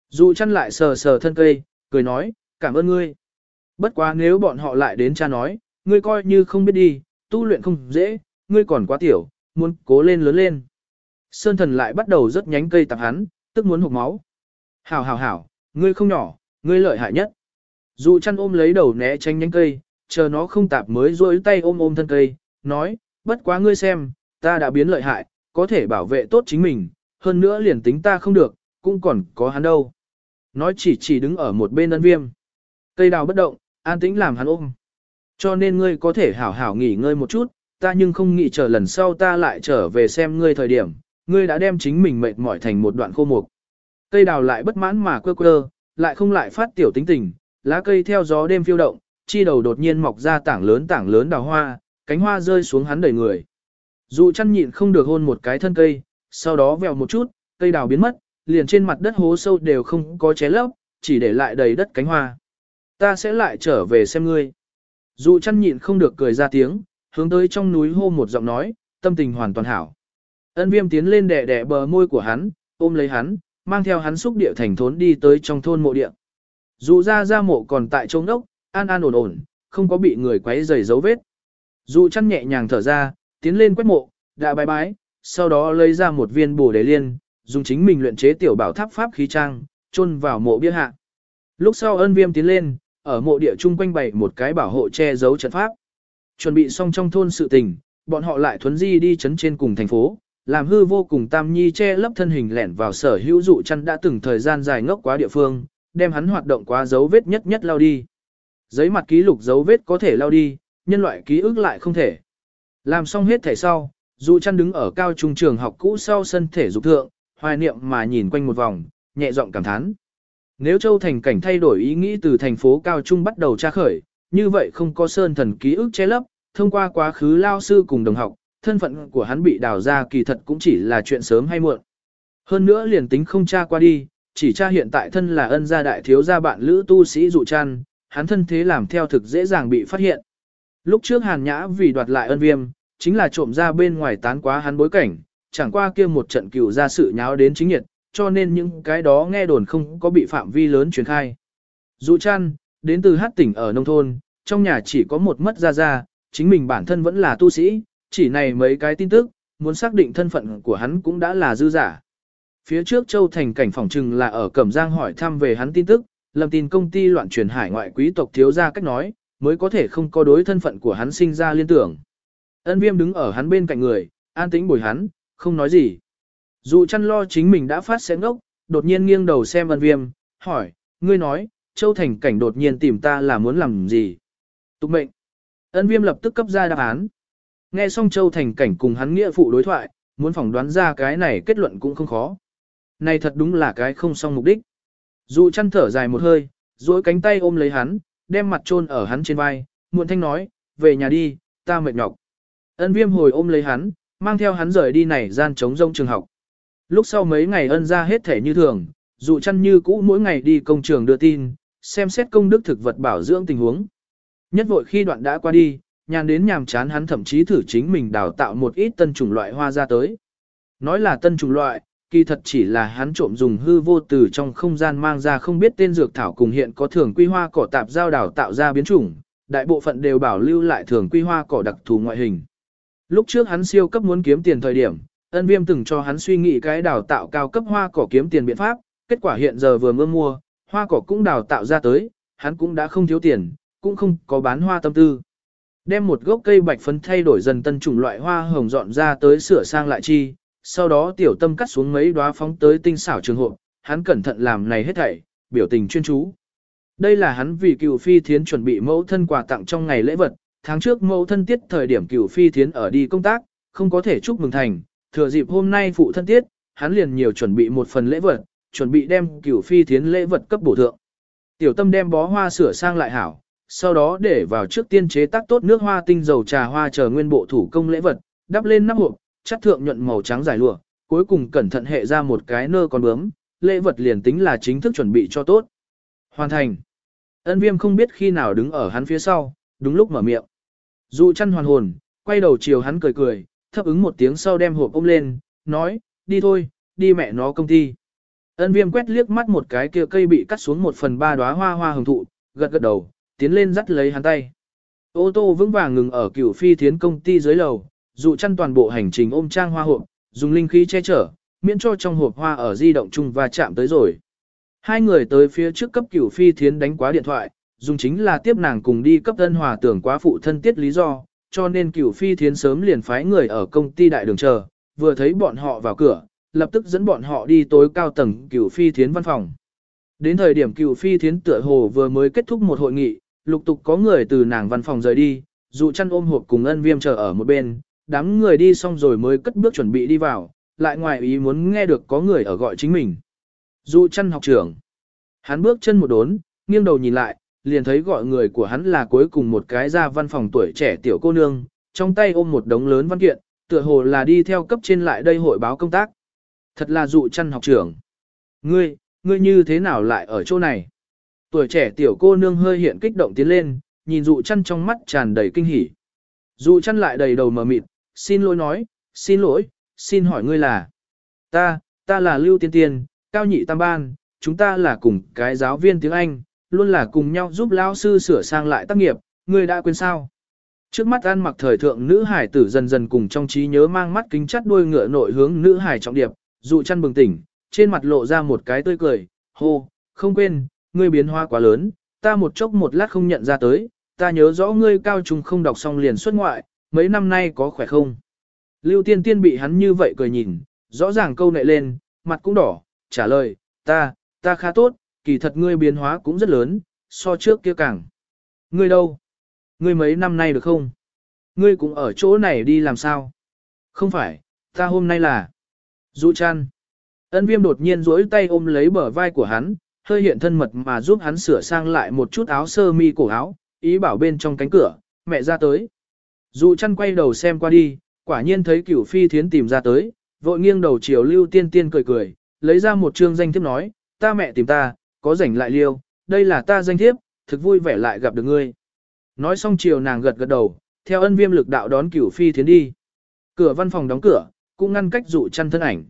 Dù chăn lại sờ sờ thân cây, cười nói, cảm ơn ngươi. Bất quá nếu bọn họ lại đến cha nói, ngươi coi như không biết đi, tu luyện không dễ, ngươi còn quá tiểu, muốn cố lên lớn lên. Sơn thần lại bắt đầu rất nhánh cây tạp hắn, tức muốn hụt máu. Hảo hảo hảo, ngươi không nhỏ, ngươi lợi hại nhất. Dù chăn ôm lấy đầu né tránh nhánh cây, chờ nó không tạp mới rôi tay ôm ôm thân cây, nói, bất quá ngươi xem, ta đã biến lợi hại, có thể bảo vệ tốt chính mình, hơn nữa liền tính ta không được, cũng còn có hắn đâu. Nói chỉ chỉ đứng ở một bên ân viêm. Cây đào bất động, an tĩnh làm hắn ôm. Cho nên ngươi có thể hảo hảo nghỉ ngơi một chút, ta nhưng không nghĩ chờ lần sau ta lại trở về xem ngươi thời điểm, ngươi đã đem chính mình mệt mỏi thành một đoạn khô mục. Cây đào lại bất mãn mà quơ quơ, lại không lại phát tiểu tính tình, lá cây theo gió đêm phiêu động, chi đầu đột nhiên mọc ra tảng lớn tảng lớn đào hoa, cánh hoa rơi xuống hắn đầy người. Dù chăn nhịn không được hôn một cái thân cây, sau đó vèo một chút, cây đào biến mất, liền trên mặt đất hố sâu đều không có ché lấp, chỉ để lại đầy đất cánh hoa. Ta sẽ lại trở về xem ngươi. dụ chăn nhịn không được cười ra tiếng, hướng tới trong núi hô một giọng nói, tâm tình hoàn toàn hảo. Ân viêm tiến lên đẻ đẻ bờ môi của hắn, ôm lấy hắn, mang theo hắn xúc địa thành thốn đi tới trong thôn mộ địa. dụ ra ra mộ còn tại trông đốc, an an ổn ổn, không có bị người quấy rầy dấu vết. dụ chăn nhẹ nhàng thở ra, tiến lên quét mộ, đã bái bái, sau đó lấy ra một viên bổ đề liên, dùng chính mình luyện chế tiểu bảo tháp pháp khí trang, chôn vào mộ bia hạ. Lúc sau ân viêm tiến lên, ở mộ địa chung quanh bày một cái bảo hộ che giấu trận pháp. Chuẩn bị xong trong thôn sự tình, bọn họ lại thuấn di đi chấn trên cùng thành phố, làm hư vô cùng tam nhi che lấp thân hình lẻn vào sở hữu dụ chăn đã từng thời gian dài ngốc quá địa phương, đem hắn hoạt động quá dấu vết nhất nhất lao đi. Giấy mặt ký lục dấu vết có thể lao đi, nhân loại ký ức lại không thể. Làm xong hết thể sau, dụ chăn đứng ở cao trung trường học cũ sau sân thể dục thượng, hoài niệm mà nhìn quanh một vòng, nhẹ giọng cảm thán. Nếu Châu Thành cảnh thay đổi ý nghĩ từ thành phố cao trung bắt đầu tra khởi, như vậy không có sơn thần ký ức che lấp, thông qua quá khứ lao sư cùng đồng học, thân phận của hắn bị đào ra kỳ thật cũng chỉ là chuyện sớm hay muộn. Hơn nữa liền tính không tra qua đi, chỉ tra hiện tại thân là ân gia đại thiếu gia bạn lữ tu sĩ dụ chăn, hắn thân thế làm theo thực dễ dàng bị phát hiện. Lúc trước hàn nhã vì đoạt lại ân viêm, chính là trộm ra bên ngoài tán quá hắn bối cảnh, chẳng qua kia một trận cựu ra sự nháo đến chính nhiệt, cho nên những cái đó nghe đồn không có bị phạm vi lớn truyền khai. Dụ chăn, đến từ hát tỉnh ở nông thôn, trong nhà chỉ có một mất ra ra, chính mình bản thân vẫn là tu sĩ, chỉ này mấy cái tin tức, muốn xác định thân phận của hắn cũng đã là dư giả. Phía trước Châu Thành cảnh phòng trừng là ở Cẩm Giang hỏi thăm về hắn tin tức, lầm tin công ty loạn truyền hải ngoại quý tộc thiếu ra cách nói, mới có thể không có đối thân phận của hắn sinh ra liên tưởng. Ân viêm đứng ở hắn bên cạnh người, an tĩnh bồi hắn, không nói gì. Dù chăn lo chính mình đã phát sẽ ngốc, đột nhiên nghiêng đầu xem ân viêm, hỏi, ngươi nói, Châu Thành cảnh đột nhiên tìm ta là muốn làm gì? Tục mệnh. Ân viêm lập tức cấp ra đáp án. Nghe xong Châu Thành cảnh cùng hắn nghĩa phụ đối thoại, muốn phỏng đoán ra cái này kết luận cũng không khó. Này thật đúng là cái không xong mục đích. Dù chăn thở dài một hơi, duỗi cánh tay ôm lấy hắn, đem mặt chôn ở hắn trên vai, muộn thanh nói, về nhà đi, ta mệt nhọc. Ân viêm hồi ôm lấy hắn, mang theo hắn rời đi này gian trống rông trường học. Lúc sau mấy ngày ân ra hết thể như thường, dù chăn như cũ mỗi ngày đi công trường đưa tin, xem xét công đức thực vật bảo dưỡng tình huống. Nhất vội khi đoạn đã qua đi, nhàn đến nhàm chán hắn thậm chí thử chính mình đào tạo một ít tân chủng loại hoa ra tới. Nói là tân chủng loại, kỳ thật chỉ là hắn trộm dùng hư vô từ trong không gian mang ra không biết tên dược thảo cùng hiện có thường quy hoa cỏ tạp giao đào tạo ra biến chủng, đại bộ phận đều bảo lưu lại thường quy hoa cỏ đặc thù ngoại hình. Lúc trước hắn siêu cấp muốn kiếm tiền thời điểm, ân viêm từng cho hắn suy nghĩ cái đào tạo cao cấp hoa cỏ kiếm tiền biện pháp, kết quả hiện giờ vừa mưa mua, hoa cỏ cũng đào tạo ra tới, hắn cũng đã không thiếu tiền, cũng không có bán hoa tâm tư. Đem một gốc cây bạch phấn thay đổi dần tân chủng loại hoa hồng dọn ra tới sửa sang lại chi, sau đó tiểu tâm cắt xuống mấy đóa phóng tới tinh xảo trường hộ, hắn cẩn thận làm này hết thảy, biểu tình chuyên chú. Đây là hắn vì cựu phi thiến chuẩn bị mẫu thân quà tặng trong ngày lễ vật, tháng trước mẫu thân tiết thời điểm cửu phi thiến ở đi công tác, không có thể chúc mừng thành, thừa dịp hôm nay phụ thân tiết, hắn liền nhiều chuẩn bị một phần lễ vật, chuẩn bị đem cửu phi thiến lễ vật cấp bổ thượng. Tiểu tâm đem bó hoa sửa sang lại hảo, sau đó để vào trước tiên chế tác tốt nước hoa tinh dầu trà hoa chờ nguyên bộ thủ công lễ vật, đắp lên nắp hộp, chất thượng nhuận màu trắng dài lụa, cuối cùng cẩn thận hệ ra một cái nơ con bướm, lễ vật liền tính là chính thức chuẩn bị cho tốt. Hoàn thành. Ân viêm không biết khi nào đứng ở hắn phía sau, đúng lúc mở miệng. Dụ chăn hoàn hồn, quay đầu chiều hắn cười cười, thấp ứng một tiếng sau đem hộp ôm lên, nói, đi thôi, đi mẹ nó công ty. Ân viêm quét liếc mắt một cái kia cây bị cắt xuống một phần ba đóa hoa hoa hồng thụ, gật gật đầu, tiến lên dắt lấy hắn tay. Ô tô vững vàng ngừng ở cửu phi thiến công ty dưới lầu, dụ chăn toàn bộ hành trình ôm trang hoa hộp, dùng linh khí che chở, miễn cho trong hộp hoa ở di động chung và chạm tới rồi. Hai người tới phía trước cấp cửu phi thiến đánh quá điện thoại, dùng chính là tiếp nàng cùng đi cấp thân hòa tưởng quá phụ thân tiết lý do, cho nên cửu phi thiến sớm liền phái người ở công ty đại đường chờ, vừa thấy bọn họ vào cửa, lập tức dẫn bọn họ đi tối cao tầng cửu phi thiến văn phòng. Đến thời điểm cửu phi thiến tựa hồ vừa mới kết thúc một hội nghị, lục tục có người từ nàng văn phòng rời đi, dụ chăn ôm hộp cùng ân viêm chờ ở một bên, đám người đi xong rồi mới cất bước chuẩn bị đi vào, lại ngoài ý muốn nghe được có người ở gọi chính mình. Dụ chăn học trưởng. Hắn bước chân một đốn, nghiêng đầu nhìn lại, liền thấy gọi người của hắn là cuối cùng một cái ra văn phòng tuổi trẻ tiểu cô nương, trong tay ôm một đống lớn văn kiện, tựa hồ là đi theo cấp trên lại đây hội báo công tác. Thật là dụ chăn học trưởng. Ngươi, ngươi như thế nào lại ở chỗ này? Tuổi trẻ tiểu cô nương hơi hiện kích động tiến lên, nhìn dụ chăn trong mắt tràn đầy kinh hỉ. Dụ chăn lại đầy đầu mờ mịt, xin lỗi nói, xin lỗi, xin hỏi ngươi là. Ta, ta là Lưu Tiên Tiên, cao nhị tam ban, chúng ta là cùng cái giáo viên tiếng Anh, luôn là cùng nhau giúp lao sư sửa sang lại tác nghiệp, ngươi đã quên sao? Trước mắt ăn mặc thời thượng nữ hải tử dần dần cùng trong trí nhớ mang mắt kính chắt đuôi ngựa nội hướng nữ hải trọng điệp, dụ chăn bừng tỉnh, trên mặt lộ ra một cái tươi cười, hô, không quên, ngươi biến hoa quá lớn, ta một chốc một lát không nhận ra tới, ta nhớ rõ ngươi cao trung không đọc xong liền xuất ngoại, mấy năm nay có khỏe không? Lưu tiên tiên bị hắn như vậy cười nhìn, rõ ràng câu nệ lên, mặt cũng đỏ, trả lời, ta, ta khá tốt, kỳ thật ngươi biến hóa cũng rất lớn, so trước kia càng. Ngươi đâu? Ngươi mấy năm nay được không? Ngươi cũng ở chỗ này đi làm sao? Không phải, ta hôm nay là... Dụ chăn. Ân viêm đột nhiên duỗi tay ôm lấy bờ vai của hắn, hơi hiện thân mật mà giúp hắn sửa sang lại một chút áo sơ mi cổ áo, ý bảo bên trong cánh cửa, mẹ ra tới. Dụ chăn quay đầu xem qua đi, quả nhiên thấy cửu phi thiến tìm ra tới, vội nghiêng đầu chiều lưu tiên tiên cười cười, lấy ra một chương danh thiếp nói, ta mẹ tìm ta, có rảnh lại liêu, đây là ta danh thiếp, thực vui vẻ lại gặp được ngươi. Nói xong chiều nàng gật gật đầu, theo ân viêm lực đạo đón cửu phi thiến đi. Cửa văn phòng đóng cửa, cũng ngăn cách dụ chăn thân ảnh.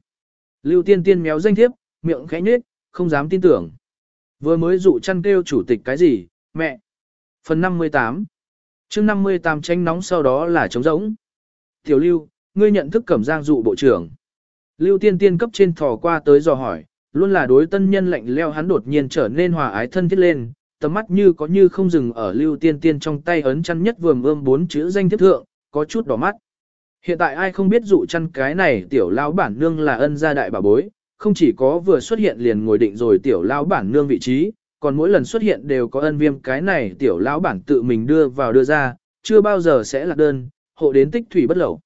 Lưu tiên tiên méo danh thiếp, miệng khẽ nhếch, không dám tin tưởng. Vừa mới dụ chăn kêu chủ tịch cái gì, mẹ. Phần 58 chương 58 tranh nóng sau đó là trống rỗng. Tiểu lưu, ngươi nhận thức cẩm giang dụ bộ trưởng. Lưu tiên tiên cấp trên thò qua tới dò hỏi, luôn là đối tân nhân lạnh leo hắn đột nhiên trở nên hòa ái thân thiết lên, tầm mắt như có như không dừng ở lưu tiên tiên trong tay ấn chăn nhất vườm ươm bốn chữ danh thiếp thượng, có chút đỏ mắt. Hiện tại ai không biết dụ chăn cái này tiểu lão bản nương là ân gia đại bà bối, không chỉ có vừa xuất hiện liền ngồi định rồi tiểu lão bản nương vị trí, còn mỗi lần xuất hiện đều có ân viêm cái này tiểu lão bản tự mình đưa vào đưa ra, chưa bao giờ sẽ là đơn, hộ đến tích thủy bất lẩu.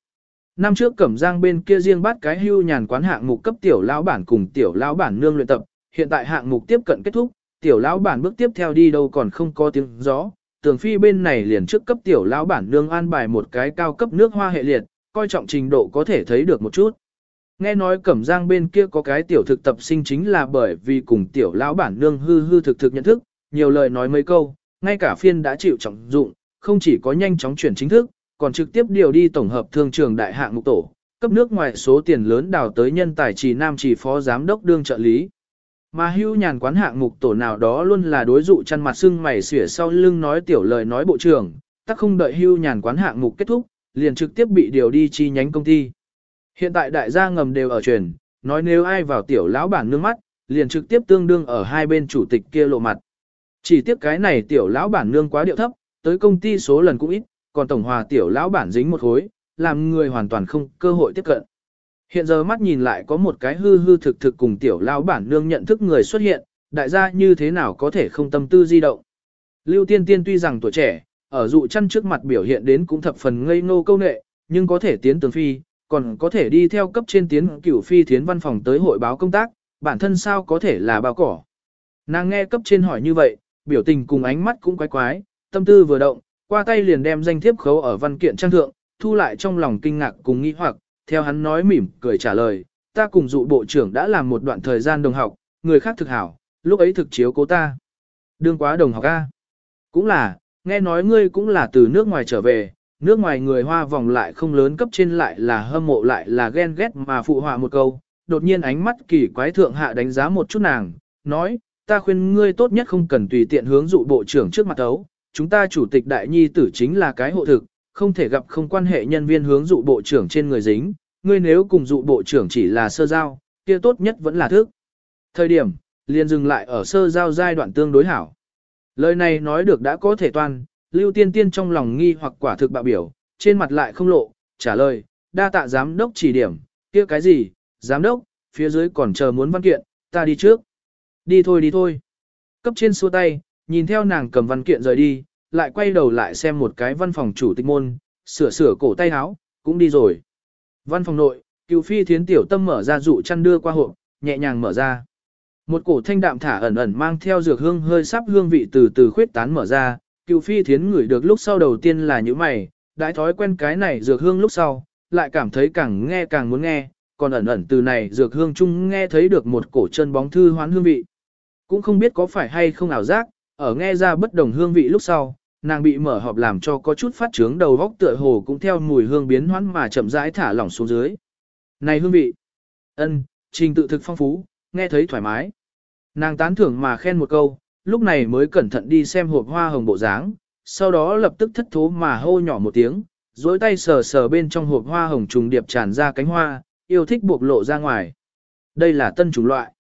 Năm trước Cẩm Giang bên kia riêng bắt cái hưu nhàn quán hạng mục cấp tiểu lão bản cùng tiểu lão bản nương luyện tập, hiện tại hạng mục tiếp cận kết thúc, tiểu lão bản bước tiếp theo đi đâu còn không có tiếng gió, tường phi bên này liền trước cấp tiểu lão bản nương an bài một cái cao cấp nước hoa hệ liệt, coi trọng trình độ có thể thấy được một chút. Nghe nói Cẩm Giang bên kia có cái tiểu thực tập sinh chính là bởi vì cùng tiểu lão bản nương hư hư thực thực nhận thức, nhiều lời nói mấy câu, ngay cả phiên đã chịu trọng dụng, không chỉ có nhanh chóng chuyển chính thức, còn trực tiếp điều đi tổng hợp thương trường đại hạng mục tổ, cấp nước ngoài số tiền lớn đào tới nhân tài trì nam chỉ phó giám đốc đương trợ lý. Mà hưu nhàn quán hạng mục tổ nào đó luôn là đối dụ chăn mặt sưng mày xỉa sau lưng nói tiểu lời nói bộ trưởng, tắc không đợi hưu nhàn quán hạng mục kết thúc, liền trực tiếp bị điều đi chi nhánh công ty. Hiện tại đại gia ngầm đều ở truyền, nói nếu ai vào tiểu lão bản nương mắt, liền trực tiếp tương đương ở hai bên chủ tịch kia lộ mặt. Chỉ tiếp cái này tiểu lão bản nương quá điệu thấp, tới công ty số lần cũng ít, còn tổng hòa tiểu lão bản dính một khối, làm người hoàn toàn không cơ hội tiếp cận. Hiện giờ mắt nhìn lại có một cái hư hư thực thực cùng tiểu lão bản nương nhận thức người xuất hiện, đại gia như thế nào có thể không tâm tư di động. Lưu Tiên Tiên tuy rằng tuổi trẻ, ở dụ chăn trước mặt biểu hiện đến cũng thập phần ngây ngô câu nệ, nhưng có thể tiến tường phi, còn có thể đi theo cấp trên tiến cửu phi thiến văn phòng tới hội báo công tác, bản thân sao có thể là bao cỏ. Nàng nghe cấp trên hỏi như vậy, biểu tình cùng ánh mắt cũng quái quái, tâm tư vừa động, qua tay liền đem danh thiếp khấu ở văn kiện trang thượng, thu lại trong lòng kinh ngạc cùng nghi hoặc, theo hắn nói mỉm, cười trả lời, ta cùng dụ bộ trưởng đã làm một đoạn thời gian đồng học, người khác thực hảo, lúc ấy thực chiếu cố ta. Đương quá đồng học A. Cũng là, nghe nói ngươi cũng là từ nước ngoài trở về, nước ngoài người hoa vòng lại không lớn cấp trên lại là hâm mộ lại là ghen ghét mà phụ họa một câu, đột nhiên ánh mắt kỳ quái thượng hạ đánh giá một chút nàng, nói, ta khuyên ngươi tốt nhất không cần tùy tiện hướng dụ bộ trưởng trước mặt ấu, chúng ta chủ tịch đại nhi tử chính là cái hộ thực, không thể gặp không quan hệ nhân viên hướng dụ bộ trưởng trên người dính, ngươi nếu cùng dụ bộ trưởng chỉ là sơ giao, kia tốt nhất vẫn là thức. Thời điểm, liền dừng lại ở sơ giao giai đoạn tương đối hảo. Lời này nói được đã có thể toàn lưu tiên tiên trong lòng nghi hoặc quả thực bạo biểu, trên mặt lại không lộ, trả lời, đa tạ giám đốc chỉ điểm, kia cái gì, giám đốc, phía dưới còn chờ muốn văn kiện, ta đi trước. Đi thôi đi thôi. Cấp trên xua tay, nhìn theo nàng cầm văn kiện rời đi, lại quay đầu lại xem một cái văn phòng chủ tịch môn, sửa sửa cổ tay áo, cũng đi rồi. Văn phòng nội, cựu phi thiến tiểu tâm mở ra dụ chăn đưa qua hộp, nhẹ nhàng mở ra. Một cổ thanh đạm thả ẩn ẩn mang theo dược hương hơi sắp hương vị từ từ khuyết tán mở ra, cựu phi thiến ngửi được lúc sau đầu tiên là những mày, đã thói quen cái này dược hương lúc sau, lại cảm thấy càng nghe càng muốn nghe, còn ẩn ẩn từ này dược hương chung nghe thấy được một cổ chân bóng thư hoán hương vị. Cũng không biết có phải hay không ảo giác, ở nghe ra bất đồng hương vị lúc sau, nàng bị mở họp làm cho có chút phát trướng đầu góc tựa hồ cũng theo mùi hương biến hoãn mà chậm rãi thả lỏng xuống dưới. Này hương vị! ân, trình tự thực phong phú, nghe thấy thoải mái. Nàng tán thưởng mà khen một câu, lúc này mới cẩn thận đi xem hộp hoa hồng bộ dáng, sau đó lập tức thất thố mà hô nhỏ một tiếng, dối tay sờ sờ bên trong hộp hoa hồng trùng điệp tràn ra cánh hoa, yêu thích buộc lộ ra ngoài. Đây là tân chủng loại.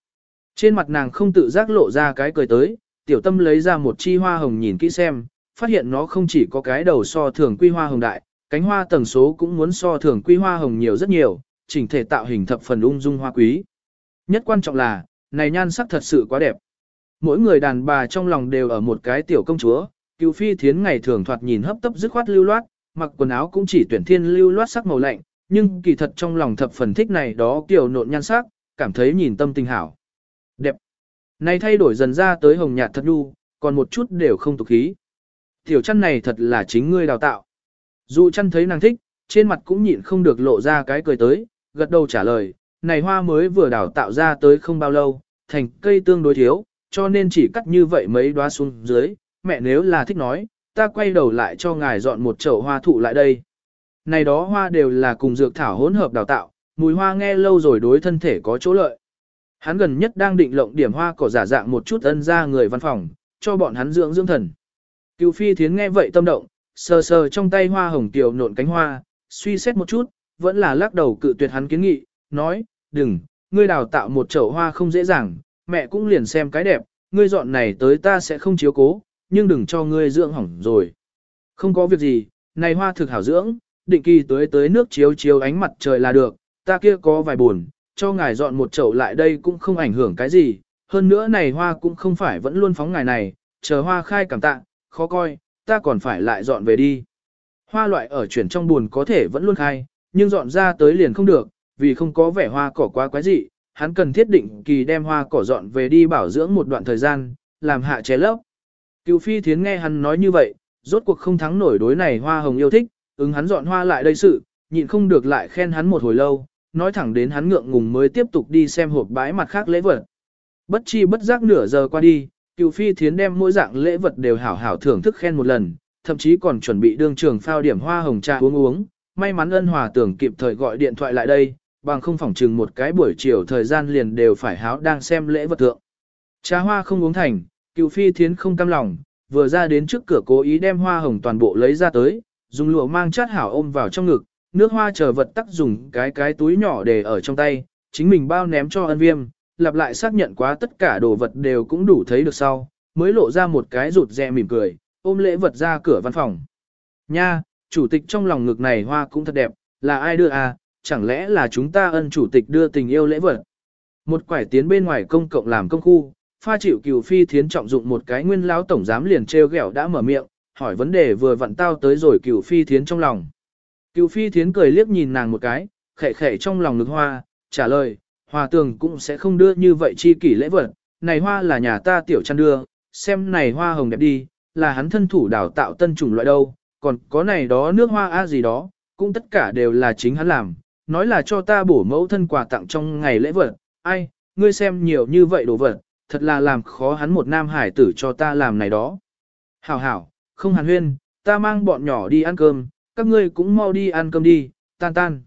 Trên mặt nàng không tự giác lộ ra cái cười tới, tiểu tâm lấy ra một chi hoa hồng nhìn kỹ xem, phát hiện nó không chỉ có cái đầu so thường quy hoa hồng đại, cánh hoa tầng số cũng muốn so thường quy hoa hồng nhiều rất nhiều, chỉnh thể tạo hình thập phần ung dung hoa quý. Nhất quan trọng là, này nhan sắc thật sự quá đẹp. Mỗi người đàn bà trong lòng đều ở một cái tiểu công chúa, cựu phi thiến ngày thường thoạt nhìn hấp tấp dứt khoát lưu loát, mặc quần áo cũng chỉ tuyển thiên lưu loát sắc màu lạnh, nhưng kỳ thật trong lòng thập phần thích này đó kiểu nộn nhan sắc, cảm thấy nhìn tâm tình hảo. Đẹp. Này thay đổi dần ra tới hồng nhạt thật nhu, còn một chút đều không tục khí. Tiểu chăn này thật là chính ngươi đào tạo. Dụ chăn thấy nàng thích, trên mặt cũng nhịn không được lộ ra cái cười tới, gật đầu trả lời, này hoa mới vừa đào tạo ra tới không bao lâu, thành cây tương đối thiếu, cho nên chỉ cắt như vậy mấy đóa xuống dưới, mẹ nếu là thích nói, ta quay đầu lại cho ngài dọn một chậu hoa thụ lại đây. Này đó hoa đều là cùng dược thảo hỗn hợp đào tạo, mùi hoa nghe lâu rồi đối thân thể có chỗ lợi. Hắn gần nhất đang định lộng điểm hoa cỏ giả dạng một chút ân ra người văn phòng, cho bọn hắn dưỡng dưỡng thần. Cựu phi thiến nghe vậy tâm động, sờ sờ trong tay hoa hồng tiểu nộn cánh hoa, suy xét một chút, vẫn là lắc đầu cự tuyệt hắn kiến nghị, nói, đừng, ngươi đào tạo một chậu hoa không dễ dàng, mẹ cũng liền xem cái đẹp, ngươi dọn này tới ta sẽ không chiếu cố, nhưng đừng cho ngươi dưỡng hỏng rồi. Không có việc gì, này hoa thực hảo dưỡng, định kỳ tới tới nước chiếu chiếu ánh mặt trời là được, ta kia có vài buồn, cho ngài dọn một chậu lại đây cũng không ảnh hưởng cái gì, hơn nữa này hoa cũng không phải vẫn luôn phóng ngài này, chờ hoa khai cảm tạ, khó coi, ta còn phải lại dọn về đi. Hoa loại ở chuyển trong buồn có thể vẫn luôn khai, nhưng dọn ra tới liền không được, vì không có vẻ hoa cỏ quá quái dị, hắn cần thiết định kỳ đem hoa cỏ dọn về đi bảo dưỡng một đoạn thời gian, làm hạ chế lấp. Cựu phi thiến nghe hắn nói như vậy, rốt cuộc không thắng nổi đối này hoa hồng yêu thích, ứng hắn dọn hoa lại đây sự, nhịn không được lại khen hắn một hồi lâu, nói thẳng đến hắn ngượng ngùng mới tiếp tục đi xem hộp bãi mặt khác lễ vật. Bất chi bất giác nửa giờ qua đi, cựu phi thiến đem mỗi dạng lễ vật đều hảo hảo thưởng thức khen một lần, thậm chí còn chuẩn bị đương trường phao điểm hoa hồng trà uống uống. May mắn ân hòa tưởng kịp thời gọi điện thoại lại đây, bằng không phỏng chừng một cái buổi chiều thời gian liền đều phải háo đang xem lễ vật thượng. Trà hoa không uống thành, cựu phi thiến không cam lòng, vừa ra đến trước cửa cố ý đem hoa hồng toàn bộ lấy ra tới, dùng lụa mang chát hảo ôm vào trong ngực, nước hoa chờ vật tắc dùng cái cái túi nhỏ để ở trong tay, chính mình bao ném cho ân viêm, lặp lại xác nhận quá tất cả đồ vật đều cũng đủ thấy được sau, mới lộ ra một cái rụt rè mỉm cười, ôm lễ vật ra cửa văn phòng. Nha, chủ tịch trong lòng ngực này hoa cũng thật đẹp, là ai đưa à, chẳng lẽ là chúng ta ân chủ tịch đưa tình yêu lễ vật. Một quải tiến bên ngoài công cộng làm công khu, pha chịu cửu phi thiến trọng dụng một cái nguyên lão tổng giám liền treo gẹo đã mở miệng, hỏi vấn đề vừa vặn tao tới rồi cửu phi thiến trong lòng. Cửu phi thiến cười liếc nhìn nàng một cái, khẽ khẽ trong lòng ngực hoa, trả lời, hòa tường cũng sẽ không đưa như vậy chi kỷ lễ vật, này hoa là nhà ta tiểu chăn đưa, xem này hoa hồng đẹp đi, là hắn thân thủ đào tạo tân chủng loại đâu, còn có này đó nước hoa a gì đó, cũng tất cả đều là chính hắn làm, nói là cho ta bổ mẫu thân quà tặng trong ngày lễ vật, ai, ngươi xem nhiều như vậy đồ vật, thật là làm khó hắn một nam hải tử cho ta làm này đó. Hảo hảo, không hàn huyên, ta mang bọn nhỏ đi ăn cơm, các ngươi cũng mau đi ăn cơm đi, tan tan.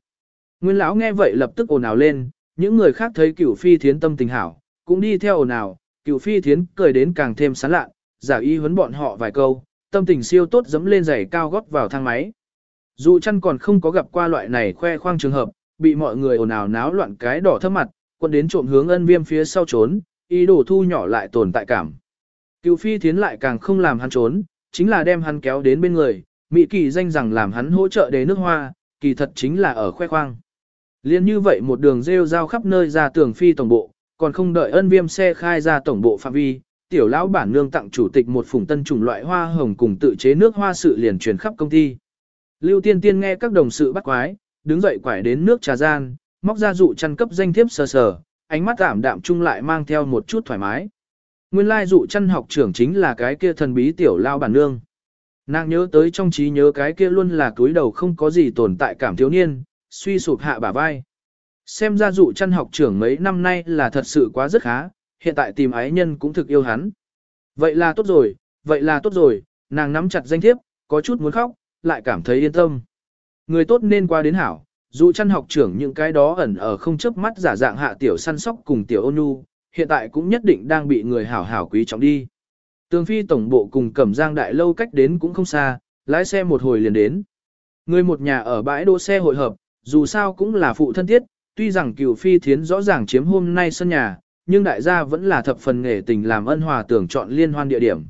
Nguyên lão nghe vậy lập tức ồn ào lên, những người khác thấy cửu phi thiến tâm tình hảo, cũng đi theo ồn ào, cửu phi thiến cười đến càng thêm sán lạ, giả y huấn bọn họ vài câu, tâm tình siêu tốt dẫm lên giày cao gót vào thang máy. Dù chăn còn không có gặp qua loại này khoe khoang trường hợp, bị mọi người ồn ào náo loạn cái đỏ thấp mặt, quân đến trộm hướng ân viêm phía sau trốn, ý đồ thu nhỏ lại tồn tại cảm. Cựu phi thiến lại càng không làm hắn trốn, chính là đem hắn kéo đến bên người, Mỹ kỳ danh rằng làm hắn hỗ trợ đế nước hoa, kỳ thật chính là ở khoe khoang. Liên như vậy một đường rêu rao khắp nơi ra tường phi tổng bộ, còn không đợi ân viêm xe khai ra tổng bộ phạm vi, tiểu lão bản nương tặng chủ tịch một phùng tân chủng loại hoa hồng cùng tự chế nước hoa sự liền truyền khắp công ty. Lưu tiên tiên nghe các đồng sự bắt quái, đứng dậy quải đến nước trà gian, móc ra dụ chăn cấp danh thiếp sờ sờ, ánh mắt ảm đạm chung lại mang theo một chút thoải mái. Nguyên lai dụ chăn học trưởng chính là cái kia thần bí tiểu lao bản nương. Nàng nhớ tới trong trí nhớ cái kia luôn là túi đầu không có gì tồn tại cảm thiếu niên, suy sụp hạ bả vai. Xem ra dụ chăn học trưởng mấy năm nay là thật sự quá rất khá, hiện tại tìm ái nhân cũng thực yêu hắn. Vậy là tốt rồi, vậy là tốt rồi, nàng nắm chặt danh thiếp, có chút muốn khóc, lại cảm thấy yên tâm. Người tốt nên qua đến hảo, dụ chăn học trưởng những cái đó ẩn ở không chớp mắt giả dạng hạ tiểu săn sóc cùng tiểu ôn nhu, hiện tại cũng nhất định đang bị người hảo hảo quý trọng đi. Tường phi tổng bộ cùng cẩm giang đại lâu cách đến cũng không xa, lái xe một hồi liền đến. Người một nhà ở bãi đỗ xe hội hợp, dù sao cũng là phụ thân thiết, tuy rằng cửu phi thiến rõ ràng chiếm hôm nay sân nhà, nhưng đại gia vẫn là thập phần nghề tình làm ân hòa tường chọn liên hoan địa điểm.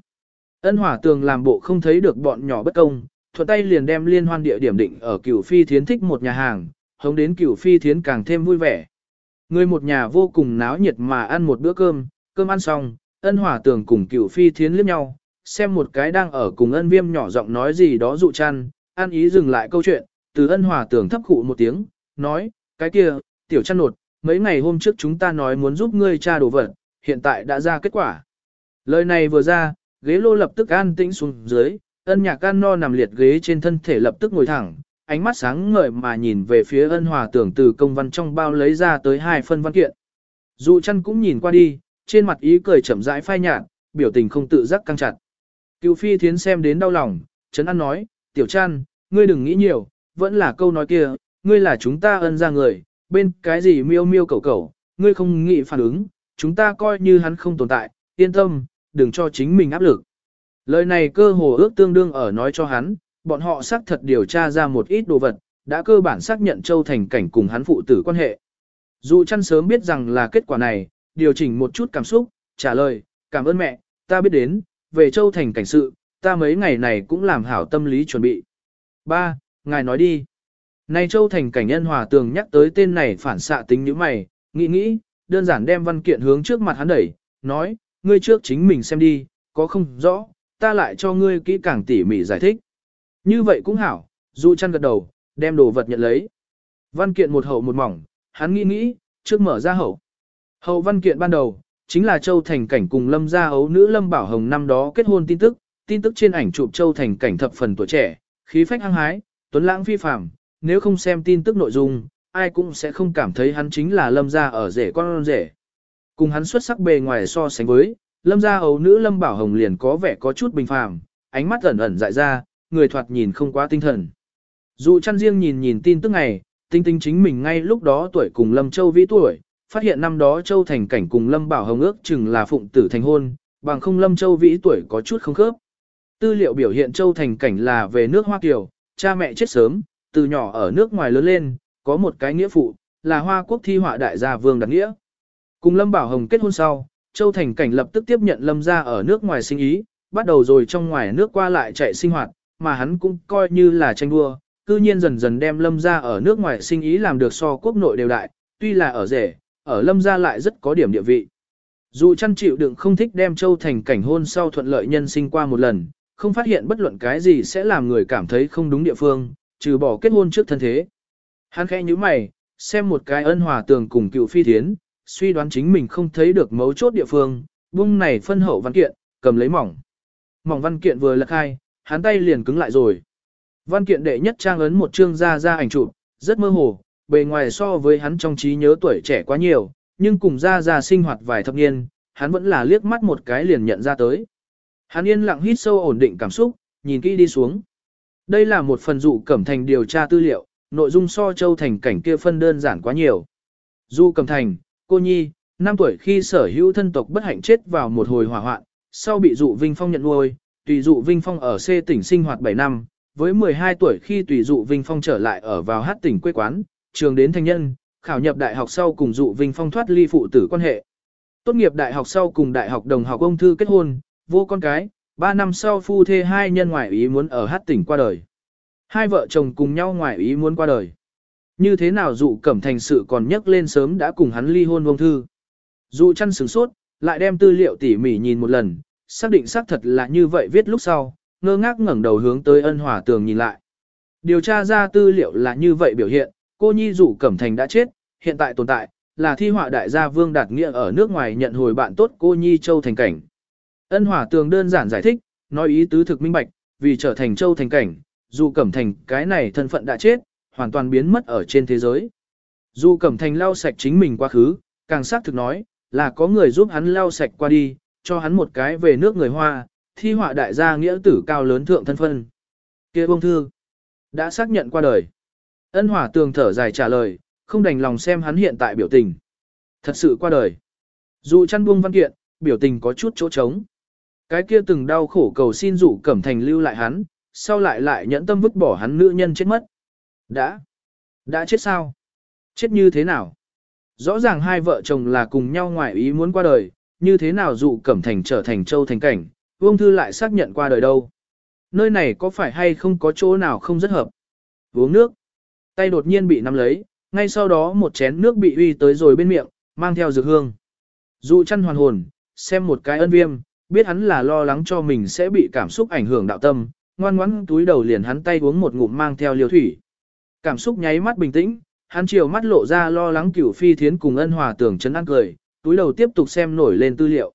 Ân hòa tường làm bộ không thấy được bọn nhỏ bất công, thuận tay liền đem liên hoan địa điểm định ở cửu phi thiến thích một nhà hàng, hống đến cửu phi thiến càng thêm vui vẻ. Người một nhà vô cùng náo nhiệt mà ăn một bữa cơm, cơm ăn xong, ân hòa tường cùng cựu phi thiến liếc nhau, xem một cái đang ở cùng ân viêm nhỏ giọng nói gì đó dụ chăn, An ý dừng lại câu chuyện, từ ân hòa tường thấp khụ một tiếng, nói, cái kia, tiểu chăn nột, mấy ngày hôm trước chúng ta nói muốn giúp ngươi tra đồ vật, hiện tại đã ra kết quả. Lời này vừa ra, ghế lô lập tức an tĩnh xuống dưới, ân nhạc can no nằm liệt ghế trên thân thể lập tức ngồi thẳng, ánh mắt sáng ngời mà nhìn về phía ân hòa tưởng từ công văn trong bao lấy ra tới hai phân văn kiện. Dụ chăn cũng nhìn qua đi, trên mặt ý cười chậm rãi phai nhạt, biểu tình không tự giác căng chặt. Cựu phi thiến xem đến đau lòng, chấn an nói, tiểu chăn, ngươi đừng nghĩ nhiều, vẫn là câu nói kia, ngươi là chúng ta ân ra người, bên cái gì miêu miêu cầu cầu, ngươi không nghĩ phản ứng, chúng ta coi như hắn không tồn tại, yên tâm, đừng cho chính mình áp lực. Lời này cơ hồ ước tương đương ở nói cho hắn, bọn họ xác thật điều tra ra một ít đồ vật, đã cơ bản xác nhận Châu Thành Cảnh cùng hắn phụ tử quan hệ. Dù chăn sớm biết rằng là kết quả này, điều chỉnh một chút cảm xúc, trả lời, cảm ơn mẹ, ta biết đến, về Châu Thành Cảnh sự, ta mấy ngày này cũng làm hảo tâm lý chuẩn bị. Ba, ngài nói đi. Này Châu Thành cảnh nhân hòa tường nhắc tới tên này phản xạ tính như mày, nghĩ nghĩ, đơn giản đem văn kiện hướng trước mặt hắn đẩy, nói, ngươi trước chính mình xem đi, có không rõ, ta lại cho ngươi kỹ càng tỉ mỉ giải thích. Như vậy cũng hảo, dụ chăn gật đầu, đem đồ vật nhận lấy. Văn kiện một hậu một mỏng, hắn nghĩ nghĩ, trước mở ra hậu. Hậu văn kiện ban đầu, chính là Châu Thành Cảnh cùng Lâm gia ấu nữ Lâm Bảo Hồng năm đó kết hôn tin tức, tin tức trên ảnh chụp Châu Thành Cảnh thập phần tuổi trẻ, khí phách hăng hái, tuấn lãng phi phàm, nếu không xem tin tức nội dung, ai cũng sẽ không cảm thấy hắn chính là lâm gia ở rể con rể. Cùng hắn xuất sắc bề ngoài so sánh với, lâm gia ấu nữ lâm bảo hồng liền có vẻ có chút bình phàm, ánh mắt ẩn ẩn dại ra, người thoạt nhìn không quá tinh thần. Dụ chăn riêng nhìn nhìn tin tức này, tinh tinh chính mình ngay lúc đó tuổi cùng Lâm Châu vĩ tuổi, phát hiện năm đó Châu Thành Cảnh cùng Lâm Bảo Hồng ước chừng là phụng tử thành hôn, bằng không Lâm Châu vĩ tuổi có chút không khớp. Tư liệu biểu hiện Châu Thành Cảnh là về nước Hoa Kiều, cha mẹ chết sớm, từ nhỏ ở nước ngoài lớn lên, có một cái nghĩa phụ, là Hoa Quốc thi họa đại gia Vương Đặc Nghĩa. Cùng Lâm Bảo Hồng kết hôn sau, Châu Thành Cảnh lập tức tiếp nhận Lâm gia ở nước ngoài sinh ý, bắt đầu rồi trong ngoài nước qua lại chạy sinh hoạt, mà hắn cũng coi như là tranh đua, cư nhiên dần dần đem Lâm gia ở nước ngoài sinh ý làm được so quốc nội đều đại, tuy là ở rể, ở Lâm gia lại rất có điểm địa vị. Dù chăn chịu đựng không thích đem Châu Thành Cảnh hôn sau thuận lợi nhân sinh qua một lần, không phát hiện bất luận cái gì sẽ làm người cảm thấy không đúng địa phương, trừ bỏ kết hôn trước thân thế. Hắn khẽ như mày, xem một cái ân hòa tường cùng cựu phi thiến, suy đoán chính mình không thấy được mấu chốt địa phương, bung này phân hậu văn kiện, cầm lấy mỏng. Mỏng văn kiện vừa lật hai, hắn tay liền cứng lại rồi. Văn kiện đệ nhất trang ấn một chương ra ra ảnh chụp, rất mơ hồ, bề ngoài so với hắn trong trí nhớ tuổi trẻ quá nhiều, nhưng cùng ra ra sinh hoạt vài thập niên, hắn vẫn là liếc mắt một cái liền nhận ra tới. Hắn yên lặng hít sâu ổn định cảm xúc, nhìn kỹ đi xuống. Đây là một phần dụ cẩm thành điều tra tư liệu, nội dung so châu thành cảnh kia phân đơn giản quá nhiều. Du cẩm thành, cô nhi, năm tuổi khi sở hữu thân tộc bất hạnh chết vào một hồi hỏa hoạn, sau bị dụ Vinh Phong nhận nuôi, tùy dụ Vinh Phong ở C tỉnh sinh hoạt 7 năm, với 12 tuổi khi tùy dụ Vinh Phong trở lại ở vào hát tỉnh quê quán, trường đến thành nhân, khảo nhập đại học sau cùng dụ Vinh Phong thoát ly phụ tử quan hệ. Tốt nghiệp đại học sau cùng đại học đồng học ông thư kết hôn, vô con cái, 3 năm sau phu thê hai nhân ngoại ý muốn ở hát tỉnh qua đời. Hai vợ chồng cùng nhau ngoại ý muốn qua đời. Như thế nào dụ cẩm thành sự còn nhắc lên sớm đã cùng hắn ly hôn ông thư. Dụ chăn sửng sốt, lại đem tư liệu tỉ mỉ nhìn một lần, xác định xác thật là như vậy viết lúc sau, ngơ ngác ngẩng đầu hướng tới ân hỏa tường nhìn lại. Điều tra ra tư liệu là như vậy biểu hiện, cô nhi dụ cẩm thành đã chết, hiện tại tồn tại, là thi họa đại gia Vương Đạt Nghĩa ở nước ngoài nhận hồi bạn tốt cô nhi châu thành cảnh. Ân hỏa tường đơn giản giải thích, nói ý tứ thực minh bạch, vì trở thành châu thành cảnh, dù cẩm thành cái này thân phận đã chết, hoàn toàn biến mất ở trên thế giới. Dù cẩm thành lau sạch chính mình quá khứ, càng xác thực nói, là có người giúp hắn lau sạch qua đi, cho hắn một cái về nước người Hoa, thi họa đại gia nghĩa tử cao lớn thượng thân phân. kia bông thư, đã xác nhận qua đời. Ân hỏa tường thở dài trả lời, không đành lòng xem hắn hiện tại biểu tình. Thật sự qua đời. Dù chăn buông văn kiện, biểu tình có chút chỗ trống. Cái kia từng đau khổ cầu xin dụ cẩm thành lưu lại hắn, sau lại lại nhẫn tâm vứt bỏ hắn nữ nhân chết mất. Đã. Đã chết sao? Chết như thế nào? Rõ ràng hai vợ chồng là cùng nhau ngoại ý muốn qua đời, như thế nào dụ cẩm thành trở thành châu thành cảnh, vương thư lại xác nhận qua đời đâu. Nơi này có phải hay không có chỗ nào không rất hợp? Uống nước. Tay đột nhiên bị nắm lấy, ngay sau đó một chén nước bị uy tới rồi bên miệng, mang theo dược hương. Dụ chăn hoàn hồn, xem một cái ân viêm, biết hắn là lo lắng cho mình sẽ bị cảm xúc ảnh hưởng đạo tâm, ngoan ngoãn túi đầu liền hắn tay uống một ngụm mang theo liều thủy. Cảm xúc nháy mắt bình tĩnh, hắn chiều mắt lộ ra lo lắng cửu phi thiến cùng ân hòa tưởng chấn ăn cười, túi đầu tiếp tục xem nổi lên tư liệu.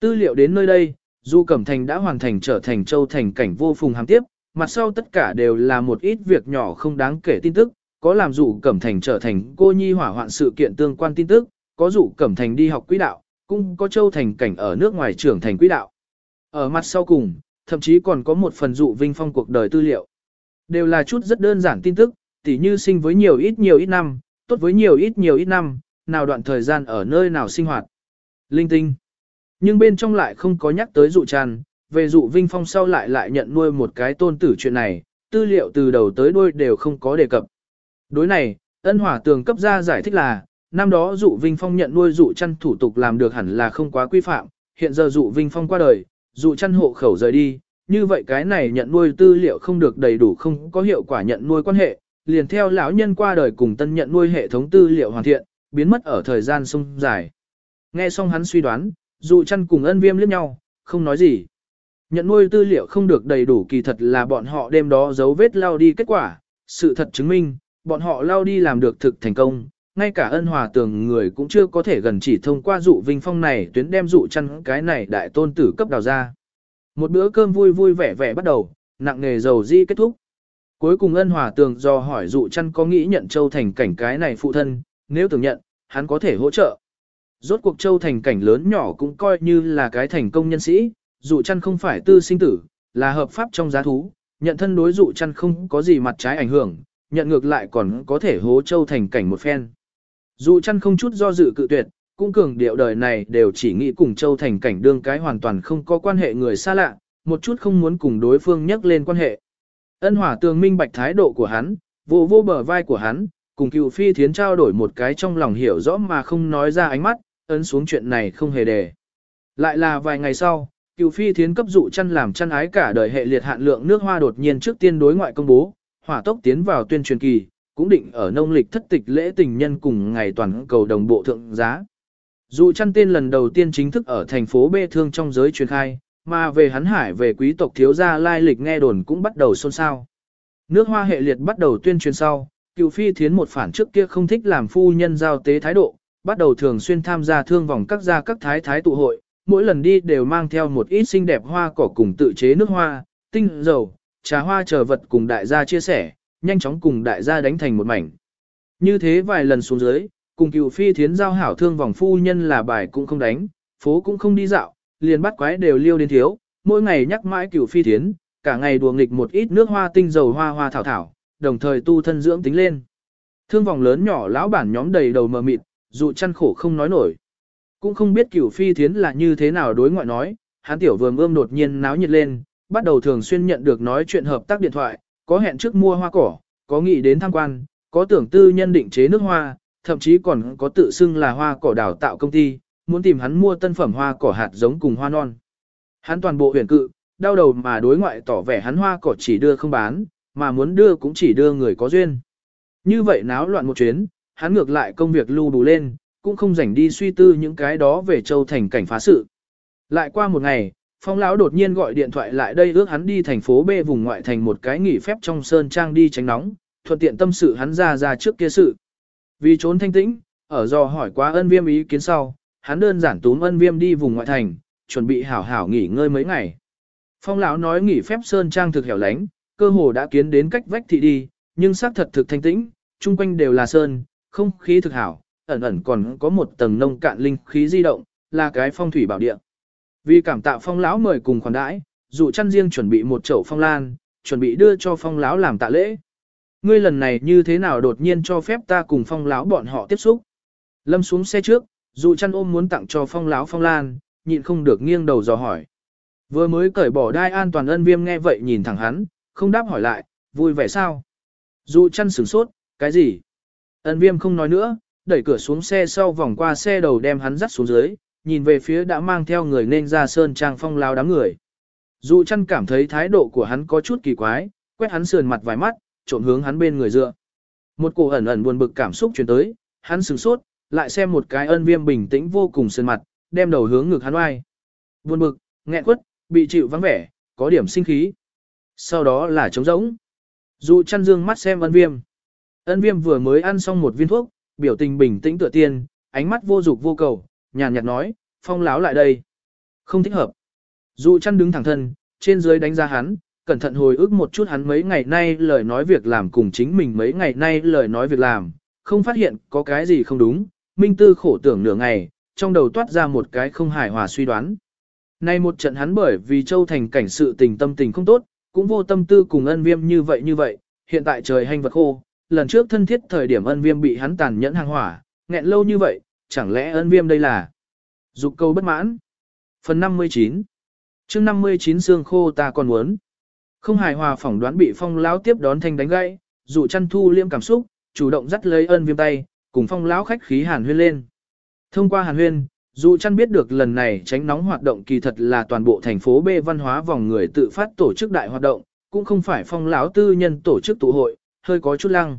Tư liệu đến nơi đây, Du Cẩm Thành đã hoàn thành trở thành châu thành cảnh vô phùng hàm tiếp, mặt sau tất cả đều là một ít việc nhỏ không đáng kể tin tức, có làm dụ Cẩm Thành trở thành cô nhi hỏa hoạn sự kiện tương quan tin tức, có dụ Cẩm Thành đi học quỹ đạo, cũng có châu thành cảnh ở nước ngoài trưởng thành quỹ đạo. Ở mặt sau cùng, thậm chí còn có một phần dụ vinh phong cuộc đời tư liệu. Đều là chút rất đơn giản tin tức, tỉ như sinh với nhiều ít nhiều ít năm, tốt với nhiều ít nhiều ít năm, nào đoạn thời gian ở nơi nào sinh hoạt. Linh tinh. Nhưng bên trong lại không có nhắc tới dụ tràn, về dụ vinh phong sau lại lại nhận nuôi một cái tôn tử chuyện này, tư liệu từ đầu tới đuôi đều không có đề cập. Đối này, ân hỏa tường cấp ra giải thích là, năm đó dụ vinh phong nhận nuôi dụ chăn thủ tục làm được hẳn là không quá quy phạm, hiện giờ dụ vinh phong qua đời, dụ chăn hộ khẩu rời đi, như vậy cái này nhận nuôi tư liệu không được đầy đủ không có hiệu quả nhận nuôi quan hệ, liền theo lão nhân qua đời cùng tân nhận nuôi hệ thống tư liệu hoàn thiện, biến mất ở thời gian sông dài. Nghe xong hắn suy đoán, dụ chăn cùng ân viêm liếc nhau, không nói gì. Nhận nuôi tư liệu không được đầy đủ kỳ thật là bọn họ đêm đó dấu vết lao đi kết quả, sự thật chứng minh, bọn họ lao đi làm được thực thành công, ngay cả ân hòa tường người cũng chưa có thể gần chỉ thông qua dụ vinh phong này tuyến đem dụ chăn cái này đại tôn tử cấp đào ra. Một bữa cơm vui vui vẻ vẻ bắt đầu, nặng nghề dầu di kết thúc. Cuối cùng ân hòa tường do hỏi dụ chăn có nghĩ nhận châu thành cảnh cái này phụ thân, nếu tưởng nhận, hắn có thể hỗ trợ. Rốt cuộc châu thành cảnh lớn nhỏ cũng coi như là cái thành công nhân sĩ, dụ chăn không phải tư sinh tử, là hợp pháp trong giá thú, nhận thân đối dụ chăn không có gì mặt trái ảnh hưởng, nhận ngược lại còn có thể hố châu thành cảnh một phen. Dụ chăn không chút do dự cự tuyệt, cũng cường điệu đời này đều chỉ nghĩ cùng châu thành cảnh đương cái hoàn toàn không có quan hệ người xa lạ, một chút không muốn cùng đối phương nhắc lên quan hệ. Ân hỏa tường minh bạch thái độ của hắn, vô vô bờ vai của hắn, cùng cựu phi thiến trao đổi một cái trong lòng hiểu rõ mà không nói ra ánh mắt, ấn xuống chuyện này không hề đề. Lại là vài ngày sau, cựu phi thiến cấp dụ chăn làm chăn ái cả đời hệ liệt hạn lượng nước hoa đột nhiên trước tiên đối ngoại công bố, hỏa tốc tiến vào tuyên truyền kỳ, cũng định ở nông lịch thất tịch lễ tình nhân cùng ngày toàn cầu đồng bộ thượng giá. Dụ chăn tên lần đầu tiên chính thức ở thành phố Bê Thương trong giới truyền khai, mà về hắn hải về quý tộc thiếu gia lai lịch nghe đồn cũng bắt đầu xôn xao. Nước hoa hệ liệt bắt đầu tuyên truyền sau, cựu phi thiến một phản trước kia không thích làm phu nhân giao tế thái độ, bắt đầu thường xuyên tham gia thương vòng các gia các thái thái tụ hội, mỗi lần đi đều mang theo một ít xinh đẹp hoa cỏ cùng tự chế nước hoa, tinh dầu, trà hoa chờ vật cùng đại gia chia sẻ, nhanh chóng cùng đại gia đánh thành một mảnh. Như thế vài lần xuống dưới, cùng cựu phi thiến giao hảo thương vòng phu nhân là bài cũng không đánh, phố cũng không đi dạo, liền bắt quái đều liêu đến thiếu, mỗi ngày nhắc mãi cửu phi thiến, cả ngày đùa nghịch một ít nước hoa tinh dầu hoa hoa thảo thảo, đồng thời tu thân dưỡng tính lên. Thương vòng lớn nhỏ lão bản nhóm đầy đầu mờ mịt, dụ chăn khổ không nói nổi. Cũng không biết cửu phi thiến là như thế nào đối ngoại nói, hắn tiểu vườn ươm đột nhiên náo nhiệt lên, bắt đầu thường xuyên nhận được nói chuyện hợp tác điện thoại, có hẹn trước mua hoa cỏ, có nghĩ đến tham quan, có tưởng tư nhân định chế nước hoa, thậm chí còn có tự xưng là hoa cỏ đào tạo công ty, muốn tìm hắn mua tân phẩm hoa cỏ hạt giống cùng hoa non. Hắn toàn bộ huyền cự, đau đầu mà đối ngoại tỏ vẻ hắn hoa cỏ chỉ đưa không bán, mà muốn đưa cũng chỉ đưa người có duyên. Như vậy náo loạn một chuyến, hắn ngược lại công việc lưu đủ lên, cũng không rảnh đi suy tư những cái đó về châu thành cảnh phá sự. Lại qua một ngày, phong lão đột nhiên gọi điện thoại lại đây ước hắn đi thành phố B vùng ngoại thành một cái nghỉ phép trong sơn trang đi tránh nóng, thuận tiện tâm sự hắn ra ra trước kia sự. Vì trốn thanh tĩnh, ở do hỏi quá ân viêm ý kiến sau, hắn đơn giản túm ân viêm đi vùng ngoại thành, chuẩn bị hảo hảo nghỉ ngơi mấy ngày. Phong lão nói nghỉ phép sơn trang thực hẻo lánh, cơ hồ đã kiến đến cách vách thị đi, nhưng xác thật thực thanh tĩnh, chung quanh đều là sơn, không khí thực hảo, ẩn ẩn còn có một tầng nông cạn linh khí di động, là cái phong thủy bảo địa. Vì cảm tạ phong lão mời cùng khoản đãi, dụ chăn riêng chuẩn bị một chậu phong lan, chuẩn bị đưa cho phong lão làm tạ lễ. Ngươi lần này như thế nào đột nhiên cho phép ta cùng phong lão bọn họ tiếp xúc? Lâm xuống xe trước, dụ chăn ôm muốn tặng cho phong lão phong lan, nhịn không được nghiêng đầu dò hỏi. Vừa mới cởi bỏ đai an toàn ân viêm nghe vậy nhìn thẳng hắn, không đáp hỏi lại, vui vẻ sao? Dụ chăn sửng sốt, cái gì? Ân viêm không nói nữa, đẩy cửa xuống xe sau vòng qua xe đầu đem hắn dắt xuống dưới, nhìn về phía đã mang theo người nên ra sơn trang phong lao đám người. Dụ chăn cảm thấy thái độ của hắn có chút kỳ quái, quét hắn sườn mặt vài mắt, trộn hướng hắn bên người dựa. Một cổ ẩn ẩn buồn bực cảm xúc chuyển tới, hắn sửng sốt, lại xem một cái ân viêm bình tĩnh vô cùng sườn mặt, đem đầu hướng ngực hắn oai. Buồn bực, nghẹn quất, bị chịu vắng vẻ, có điểm sinh khí. Sau đó là trống rỗng. Dụ chăn dương mắt xem ân viêm. Ân viêm vừa mới ăn xong một viên thuốc, biểu tình bình tĩnh tựa tiên, ánh mắt vô dục vô cầu, nhàn nhạt nói, phong láo lại đây. Không thích hợp. Dụ chăn đứng thẳng thân, trên dưới đánh giá hắn, cẩn thận hồi ức một chút hắn mấy ngày nay lời nói việc làm cùng chính mình mấy ngày nay lời nói việc làm, không phát hiện có cái gì không đúng, minh tư khổ tưởng nửa ngày, trong đầu toát ra một cái không hài hòa suy đoán. Nay một trận hắn bởi vì Châu Thành cảnh sự tình tâm tình không tốt, cũng vô tâm tư cùng ân viêm như vậy như vậy, hiện tại trời hành vật khô, lần trước thân thiết thời điểm ân viêm bị hắn tàn nhẫn hàng hỏa, nghẹn lâu như vậy, chẳng lẽ ân viêm đây là dục câu bất mãn. Phần 59 chương 59 xương khô ta còn muốn. Không hài hòa phỏng đoán bị phong lão tiếp đón thanh đánh gãy, dụ chăn thu liêm cảm xúc, chủ động dắt lấy ân viêm tay, cùng phong lão khách khí hàn huyên lên. Thông qua hàn huyên, dù chăn biết được lần này tránh nóng hoạt động kỳ thật là toàn bộ thành phố B văn hóa vòng người tự phát tổ chức đại hoạt động, cũng không phải phong lão tư nhân tổ chức tụ hội, hơi có chút lăng.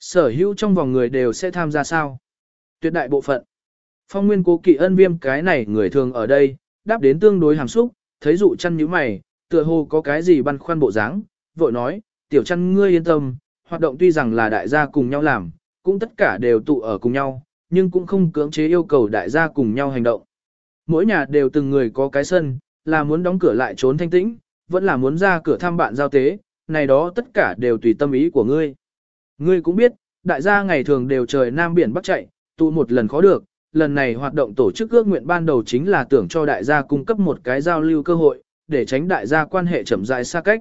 Sở hữu trong vòng người đều sẽ tham gia sao? Tuyệt đại bộ phận. Phong nguyên cố kỵ ân viêm cái này người thường ở đây, đáp đến tương đối hàm xúc, thấy dụ chăn như mày, tựa hồ có cái gì băn khoăn bộ dáng, vội nói, tiểu chăn ngươi yên tâm, hoạt động tuy rằng là đại gia cùng nhau làm, cũng tất cả đều tụ ở cùng nhau, nhưng cũng không cưỡng chế yêu cầu đại gia cùng nhau hành động. Mỗi nhà đều từng người có cái sân, là muốn đóng cửa lại trốn thanh tĩnh, vẫn là muốn ra cửa thăm bạn giao tế, này đó tất cả đều tùy tâm ý của ngươi. Ngươi cũng biết, đại gia ngày thường đều trời nam biển bắc chạy, tụ một lần khó được, lần này hoạt động tổ chức ước nguyện ban đầu chính là tưởng cho đại gia cung cấp một cái giao lưu cơ hội, để tránh đại gia quan hệ chậm rãi xa cách.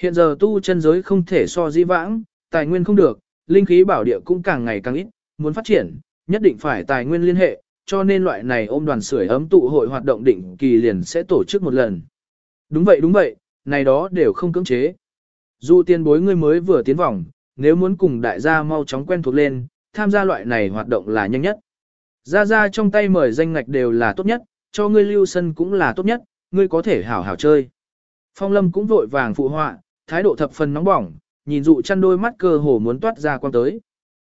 Hiện giờ tu chân giới không thể so di vãng, tài nguyên không được, linh khí bảo địa cũng càng ngày càng ít, muốn phát triển, nhất định phải tài nguyên liên hệ, cho nên loại này ôm đoàn sưởi ấm tụ hội hoạt động định kỳ liền sẽ tổ chức một lần. Đúng vậy đúng vậy, này đó đều không cưỡng chế. Dù tiên bối ngươi mới vừa tiến vòng, nếu muốn cùng đại gia mau chóng quen thuộc lên, tham gia loại này hoạt động là nhanh nhất. Gia Gia trong tay mời danh ngạch đều là tốt nhất, cho ngươi lưu sân cũng là tốt nhất, ngươi có thể hảo hảo chơi. Phong Lâm cũng vội vàng phụ họa, thái độ thập phần nóng bỏng, nhìn dụ chăn đôi mắt cơ hồ muốn toát ra quan tới.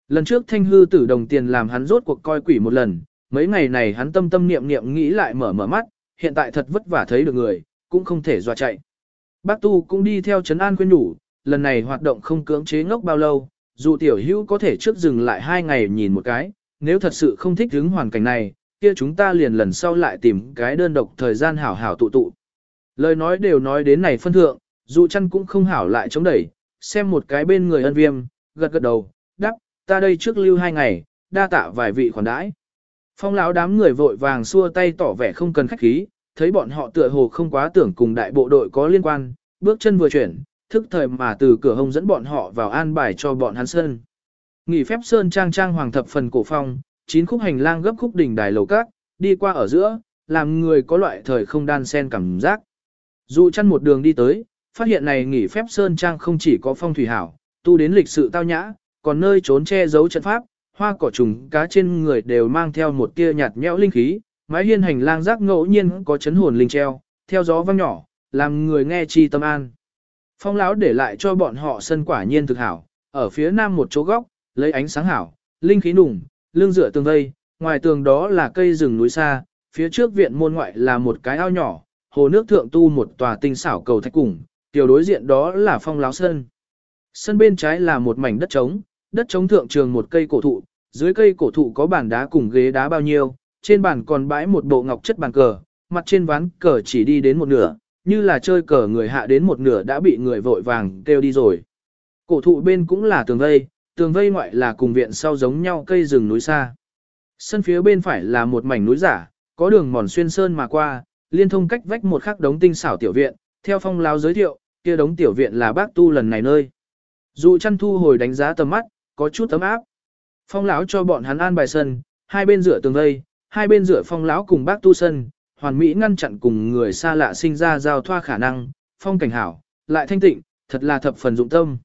Lần trước thanh hư tử đồng tiền làm hắn rốt cuộc coi quỷ một lần, mấy ngày này hắn tâm tâm niệm niệm nghĩ lại mở mở mắt, hiện tại thật vất vả thấy được người, cũng không thể dọa chạy. Bác Tu cũng đi theo Trấn An khuyên nhủ, lần này hoạt động không cưỡng chế ngốc bao lâu, dù tiểu hữu có thể trước dừng lại hai ngày nhìn một cái, nếu thật sự không thích hứng hoàn cảnh này, kia chúng ta liền lần sau lại tìm cái đơn độc thời gian hảo hảo tụ tụ. Lời nói đều nói đến này phân thượng, dù chăn cũng không hảo lại chống đẩy, xem một cái bên người ân viêm, gật gật đầu, đắp, ta đây trước lưu hai ngày, đa tạ vài vị khoản đãi. Phong lão đám người vội vàng xua tay tỏ vẻ không cần khách khí, thấy bọn họ tựa hồ không quá tưởng cùng đại bộ đội có liên quan, bước chân vừa chuyển, thức thời mà từ cửa hông dẫn bọn họ vào an bài cho bọn hắn sơn. Nghỉ phép sơn trang trang hoàng thập phần cổ phong, chín khúc hành lang gấp khúc đỉnh đài lầu các, đi qua ở giữa, làm người có loại thời không đan sen cảm giác. Dù chăn một đường đi tới, phát hiện này nghỉ phép sơn trang không chỉ có phong thủy hảo, tu đến lịch sự tao nhã, còn nơi trốn che giấu trận pháp, hoa cỏ trùng cá trên người đều mang theo một tia nhạt nhẽo linh khí, mái hiên hành lang rác ngẫu nhiên có chấn hồn linh treo, theo gió vang nhỏ, làm người nghe chi tâm an. Phong lão để lại cho bọn họ sân quả nhiên thực hảo, ở phía nam một chỗ góc, lấy ánh sáng hảo, linh khí nùng, lưng dựa tường vây, ngoài tường đó là cây rừng núi xa, phía trước viện môn ngoại là một cái ao nhỏ, hồ nước thượng tu một tòa tinh xảo cầu thạch cùng, tiểu đối diện đó là phong láo sân. Sân bên trái là một mảnh đất trống, đất trống thượng trường một cây cổ thụ, dưới cây cổ thụ có bàn đá cùng ghế đá bao nhiêu, trên bàn còn bãi một bộ ngọc chất bàn cờ, mặt trên ván cờ chỉ đi đến một nửa, như là chơi cờ người hạ đến một nửa đã bị người vội vàng kêu đi rồi. Cổ thụ bên cũng là tường vây, tường vây ngoại là cùng viện sau giống nhau cây rừng núi xa. Sân phía bên phải là một mảnh núi giả, có đường mòn xuyên sơn mà qua, liên thông cách vách một khắc đống tinh xảo tiểu viện, theo phong lao giới thiệu, kia đống tiểu viện là bác tu lần này nơi. Dụ chăn thu hồi đánh giá tầm mắt, có chút tấm áp. Phong lão cho bọn hắn an bài sân, hai bên rửa tường vây, hai bên rửa phong lão cùng bác tu sân, hoàn mỹ ngăn chặn cùng người xa lạ sinh ra giao thoa khả năng, phong cảnh hảo, lại thanh tịnh, thật là thập phần dụng tâm.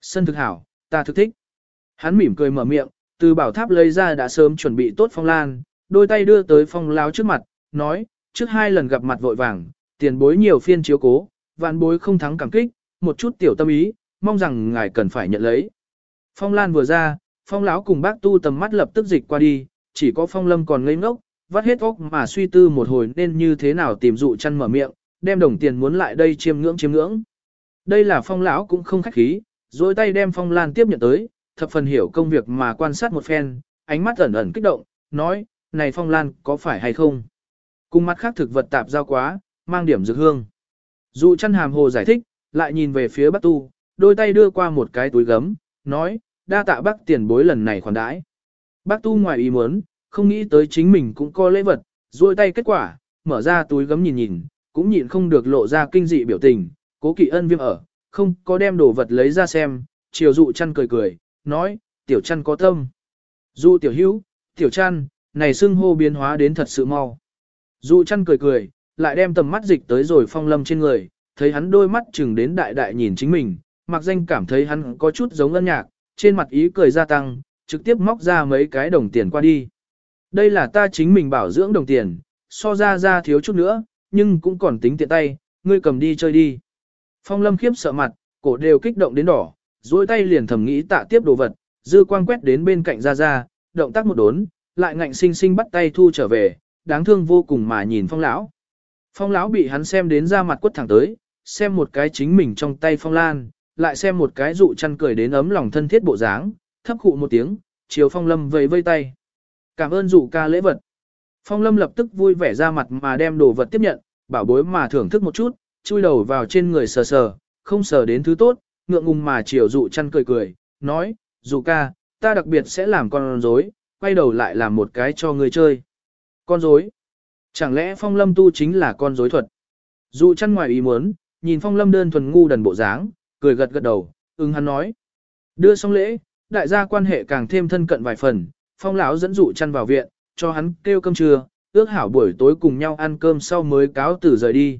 Sân thực hảo, ta thực thích. Hắn mỉm cười mở miệng, từ bảo tháp lấy ra đã sớm chuẩn bị tốt phong lan, đôi tay đưa tới phong lão trước mặt, nói, trước hai lần gặp mặt vội vàng, tiền bối nhiều phiên chiếu cố, vạn bối không thắng cảm kích, một chút tiểu tâm ý, mong rằng ngài cần phải nhận lấy. Phong lan vừa ra, phong lão cùng bác tu tầm mắt lập tức dịch qua đi, chỉ có phong lâm còn ngây ngốc, vắt hết óc mà suy tư một hồi nên như thế nào tìm dụ chăn mở miệng, đem đồng tiền muốn lại đây chiêm ngưỡng chiêm ngưỡng. Đây là phong lão cũng không khách khí, dối tay đem phong lan tiếp nhận tới, thập phần hiểu công việc mà quan sát một phen, ánh mắt ẩn ẩn kích động, nói, này phong lan có phải hay không? Cùng mắt khác thực vật tạp giao quá, mang điểm dược hương. Dụ chăn hàm hồ giải thích, lại nhìn về phía bác tu, đôi tay đưa qua một cái túi gấm, nói, đa tạ bác tiền bối lần này khoản đãi. Bác tu ngoài ý muốn, không nghĩ tới chính mình cũng có lễ vật, duỗi tay kết quả, mở ra túi gấm nhìn nhìn, cũng nhịn không được lộ ra kinh dị biểu tình, cố kỵ ân viêm ở, không có đem đồ vật lấy ra xem, chiều dụ chăn cười cười, nói, tiểu chăn có tâm. Dụ tiểu hữu, tiểu chăn, này xưng hô biến hóa đến thật sự mau. Dụ chăn cười cười, lại đem tầm mắt dịch tới rồi phong lâm trên người, thấy hắn đôi mắt chừng đến đại đại nhìn chính mình, mặc danh cảm thấy hắn có chút giống ân nhạc, trên mặt ý cười gia tăng, trực tiếp móc ra mấy cái đồng tiền qua đi. Đây là ta chính mình bảo dưỡng đồng tiền, so ra ra thiếu chút nữa, nhưng cũng còn tính tiện tay, ngươi cầm đi chơi đi. Phong lâm khiếp sợ mặt, cổ đều kích động đến đỏ, duỗi tay liền thầm nghĩ tạ tiếp đồ vật, dư quang quét đến bên cạnh ra ra, động tác một đốn, lại ngạnh sinh sinh bắt tay thu trở về, đáng thương vô cùng mà nhìn phong lão. Phong lão bị hắn xem đến ra mặt quất thẳng tới, xem một cái chính mình trong tay phong lan, lại xem một cái dụ chăn cười đến ấm lòng thân thiết bộ dáng, thấp khụ một tiếng, chiều phong lâm vẫy vây tay. Cảm ơn dụ ca lễ vật. Phong lâm lập tức vui vẻ ra mặt mà đem đồ vật tiếp nhận, bảo bối mà thưởng thức một chút, chui đầu vào trên người sờ sờ, không sờ đến thứ tốt, ngượng ngùng mà chiều dụ chăn cười cười, nói, dụ ca, ta đặc biệt sẽ làm con rối, quay đầu lại làm một cái cho người chơi. Con rối? Chẳng lẽ phong lâm tu chính là con rối thuật? Dụ chăn ngoài ý muốn, nhìn phong lâm đơn thuần ngu đần bộ dáng, cười gật gật đầu, ưng hắn nói. Đưa xong lễ, đại gia quan hệ càng thêm thân cận vài phần, phong lão dẫn dụ chăn vào viện, cho hắn kêu cơm trưa, ước hảo buổi tối cùng nhau ăn cơm sau mới cáo tử rời đi.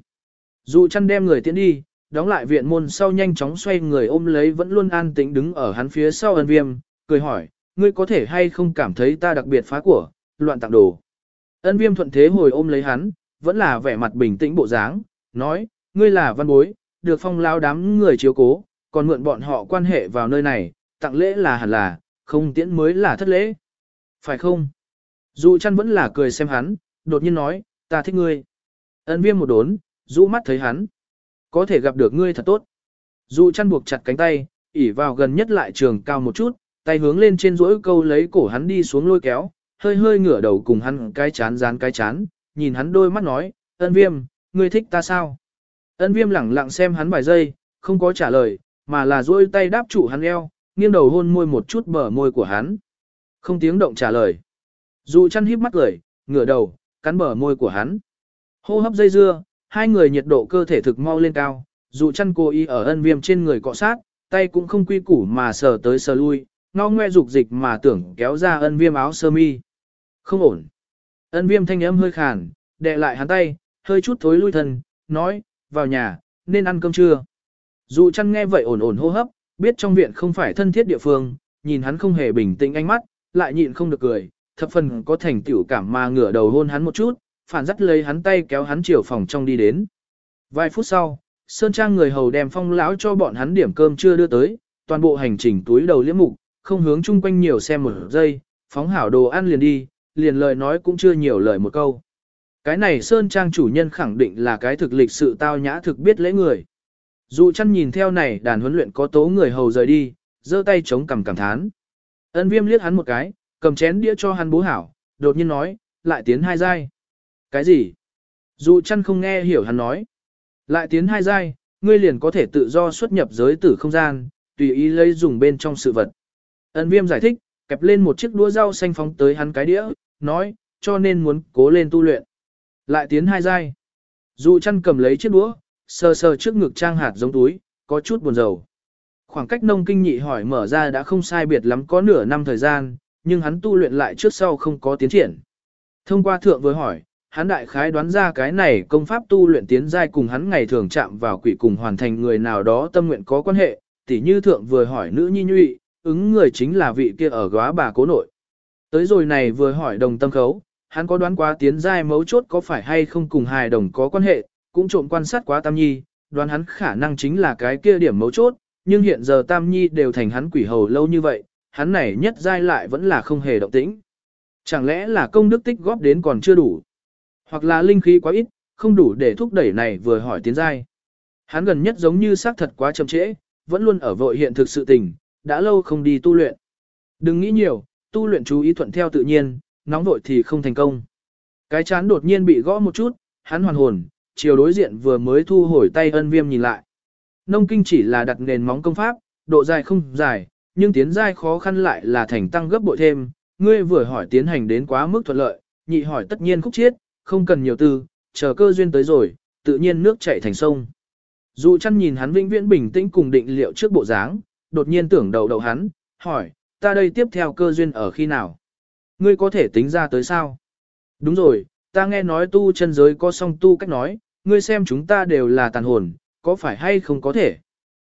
Dụ chăn đem người tiến đi, đóng lại viện môn sau nhanh chóng xoay người ôm lấy vẫn luôn an tĩnh đứng ở hắn phía sau ân viêm, cười hỏi, ngươi có thể hay không cảm thấy ta đặc biệt phá của, loạn tặng đồ. Ân viêm thuận thế hồi ôm lấy hắn, vẫn là vẻ mặt bình tĩnh bộ dáng, nói, ngươi là văn bối, được phong lao đám người chiếu cố, còn mượn bọn họ quan hệ vào nơi này, tặng lễ là hẳn là, không tiễn mới là thất lễ. Phải không? Dụ chăn vẫn là cười xem hắn, đột nhiên nói, ta thích ngươi. Ân viêm một đốn, rũ mắt thấy hắn. Có thể gặp được ngươi thật tốt. Dụ chăn buộc chặt cánh tay, ỉ vào gần nhất lại trường cao một chút, tay hướng lên trên rỗi câu lấy cổ hắn đi xuống lôi kéo, hơi hơi ngửa đầu cùng hắn cái chán dán cái chán, nhìn hắn đôi mắt nói, ân viêm, ngươi thích ta sao? Ân viêm lẳng lặng xem hắn vài giây, không có trả lời, mà là rỗi tay đáp trụ hắn eo, nghiêng đầu hôn môi một chút bờ môi của hắn. Không tiếng động trả lời. Dù chăn híp mắt cười, ngửa đầu, cắn bờ môi của hắn. Hô hấp dây dưa, hai người nhiệt độ cơ thể thực mau lên cao, dù chăn cô y ở ân viêm trên người cọ sát, tay cũng không quy củ mà sờ tới sờ lui, ngao ngoe dục dịch mà tưởng kéo ra ân viêm áo sơ mi. Không ổn. Ân viêm thanh âm hơi khàn, đè lại hắn tay, hơi chút thối lui thân, nói, vào nhà, nên ăn cơm trưa. Dù chăn nghe vậy ổn ổn hô hấp, biết trong viện không phải thân thiết địa phương, nhìn hắn không hề bình tĩnh ánh mắt, lại nhịn không được cười, thập phần có thành tiểu cảm mà ngửa đầu hôn hắn một chút, phản dắt lấy hắn tay kéo hắn chiều phòng trong đi đến. Vài phút sau, Sơn Trang người hầu đem phong lão cho bọn hắn điểm cơm chưa đưa tới, toàn bộ hành trình túi đầu liễm mục, không hướng chung quanh nhiều xem một giây, phóng hảo đồ ăn liền đi, liền lời nói cũng chưa nhiều lời một câu. Cái này Sơn Trang chủ nhân khẳng định là cái thực lịch sự tao nhã thực biết lễ người. Dù chăn nhìn theo này đàn huấn luyện có tố người hầu rời đi, giơ tay chống cằm cảm thán. Ân viêm liếc hắn một cái, cầm chén đĩa cho hắn bố hảo, đột nhiên nói, lại tiến hai giai. Cái gì? Dù chăn không nghe hiểu hắn nói. Lại tiến hai giai, ngươi liền có thể tự do xuất nhập giới tử không gian, tùy ý lấy dùng bên trong sự vật. Ân viêm giải thích, kẹp lên một chiếc đũa rau xanh phóng tới hắn cái đĩa, nói, cho nên muốn cố lên tu luyện. Lại tiến hai giai. Dù chăn cầm lấy chiếc đũa, sờ sờ trước ngực trang hạt giống túi, có chút buồn rầu. Khoảng cách nông kinh nhị hỏi mở ra đã không sai biệt lắm có nửa năm thời gian, nhưng hắn tu luyện lại trước sau không có tiến triển. Thông qua thượng với hỏi, hắn đại khái đoán ra cái này công pháp tu luyện tiến giai cùng hắn ngày thường chạm vào quỷ cùng hoàn thành người nào đó tâm nguyện có quan hệ, tỉ như thượng vừa hỏi nữ nhi nhụy, ứng người chính là vị kia ở góa bà cố nội. Tới rồi này vừa hỏi đồng tâm khấu, hắn có đoán quá tiến giai mấu chốt có phải hay không cùng hài đồng có quan hệ, cũng trộm quan sát quá Tam Nhi, đoán hắn khả năng chính là cái kia điểm mấu chốt, nhưng hiện giờ Tam Nhi đều thành hắn quỷ hầu lâu như vậy, hắn này nhất giai lại vẫn là không hề động tĩnh. Chẳng lẽ là công đức tích góp đến còn chưa đủ? Hoặc là linh khí quá ít, không đủ để thúc đẩy này vừa hỏi tiến giai. Hắn gần nhất giống như xác thật quá chậm trễ, vẫn luôn ở vội hiện thực sự tình, đã lâu không đi tu luyện. Đừng nghĩ nhiều, tu luyện chú ý thuận theo tự nhiên, nóng vội thì không thành công. Cái chán đột nhiên bị gõ một chút, hắn hoàn hồn, chiều đối diện vừa mới thu hồi tay ân viêm nhìn lại. Nông kinh chỉ là đặt nền móng công pháp, độ dài không dài, nhưng tiến giai khó khăn lại là thành tăng gấp bội thêm, ngươi vừa hỏi tiến hành đến quá mức thuận lợi, nhị hỏi tất nhiên khúc chiết, không cần nhiều tư, chờ cơ duyên tới rồi, tự nhiên nước chảy thành sông. Dù chăn nhìn hắn vĩnh viễn bình tĩnh cùng định liệu trước bộ dáng, đột nhiên tưởng đầu đầu hắn, hỏi, ta đây tiếp theo cơ duyên ở khi nào? Ngươi có thể tính ra tới sao? Đúng rồi, ta nghe nói tu chân giới có song tu cách nói, ngươi xem chúng ta đều là tàn hồn, có phải hay không có thể?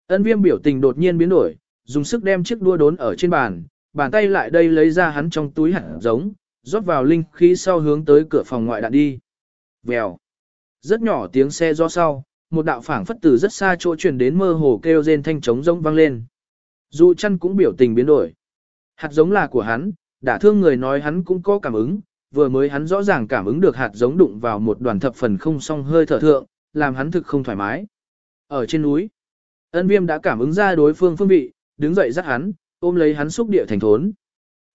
Ân viêm biểu tình đột nhiên biến đổi, dùng sức đem chiếc đua đốn ở trên bàn, bàn tay lại đây lấy ra hắn trong túi hạt giống, rót vào linh khí sau hướng tới cửa phòng ngoại đạn đi. Vèo. Rất nhỏ tiếng xe do sau, một đạo phảng phất từ rất xa chỗ truyền đến mơ hồ kêu rên thanh trống rông vang lên. Dù chăn cũng biểu tình biến đổi. Hạt giống là của hắn, đã thương người nói hắn cũng có cảm ứng, vừa mới hắn rõ ràng cảm ứng được hạt giống đụng vào một đoàn thập phần không song hơi thở thượng, làm hắn thực không thoải mái. Ở trên núi, ân viêm đã cảm ứng ra đối phương phương vị, đứng dậy dắt hắn, ôm lấy hắn xúc địa thành thốn.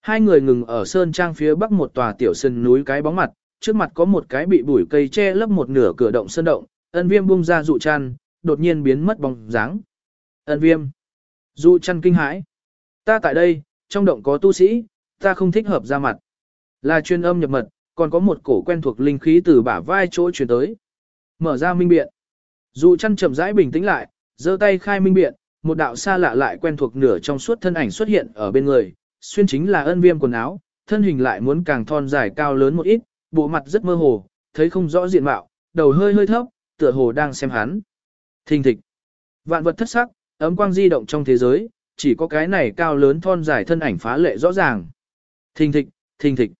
Hai người ngừng ở sơn trang phía bắc một tòa tiểu sân núi cái bóng mặt, trước mặt có một cái bị bụi cây che lấp một nửa cửa động sơn động, ân viêm bung ra dụ chăn, đột nhiên biến mất bóng dáng. Ân viêm. Dụ chăn kinh hãi. Ta tại đây, trong động có tu sĩ, ta không thích hợp ra mặt. Là chuyên âm nhập mật, còn có một cổ quen thuộc linh khí từ bả vai chỗ truyền tới. Mở ra minh biện. Dù chăn chậm rãi bình tĩnh lại, giơ tay khai minh biện, một đạo xa lạ lại quen thuộc nửa trong suốt thân ảnh xuất hiện ở bên người, xuyên chính là ân viêm quần áo, thân hình lại muốn càng thon dài cao lớn một ít, bộ mặt rất mơ hồ, thấy không rõ diện mạo, đầu hơi hơi thấp, tựa hồ đang xem hắn. Thình thịch. Vạn vật thất sắc, ấm quang di động trong thế giới, chỉ có cái này cao lớn thon dài thân ảnh phá lệ rõ ràng. Thình thịch, thình thịch.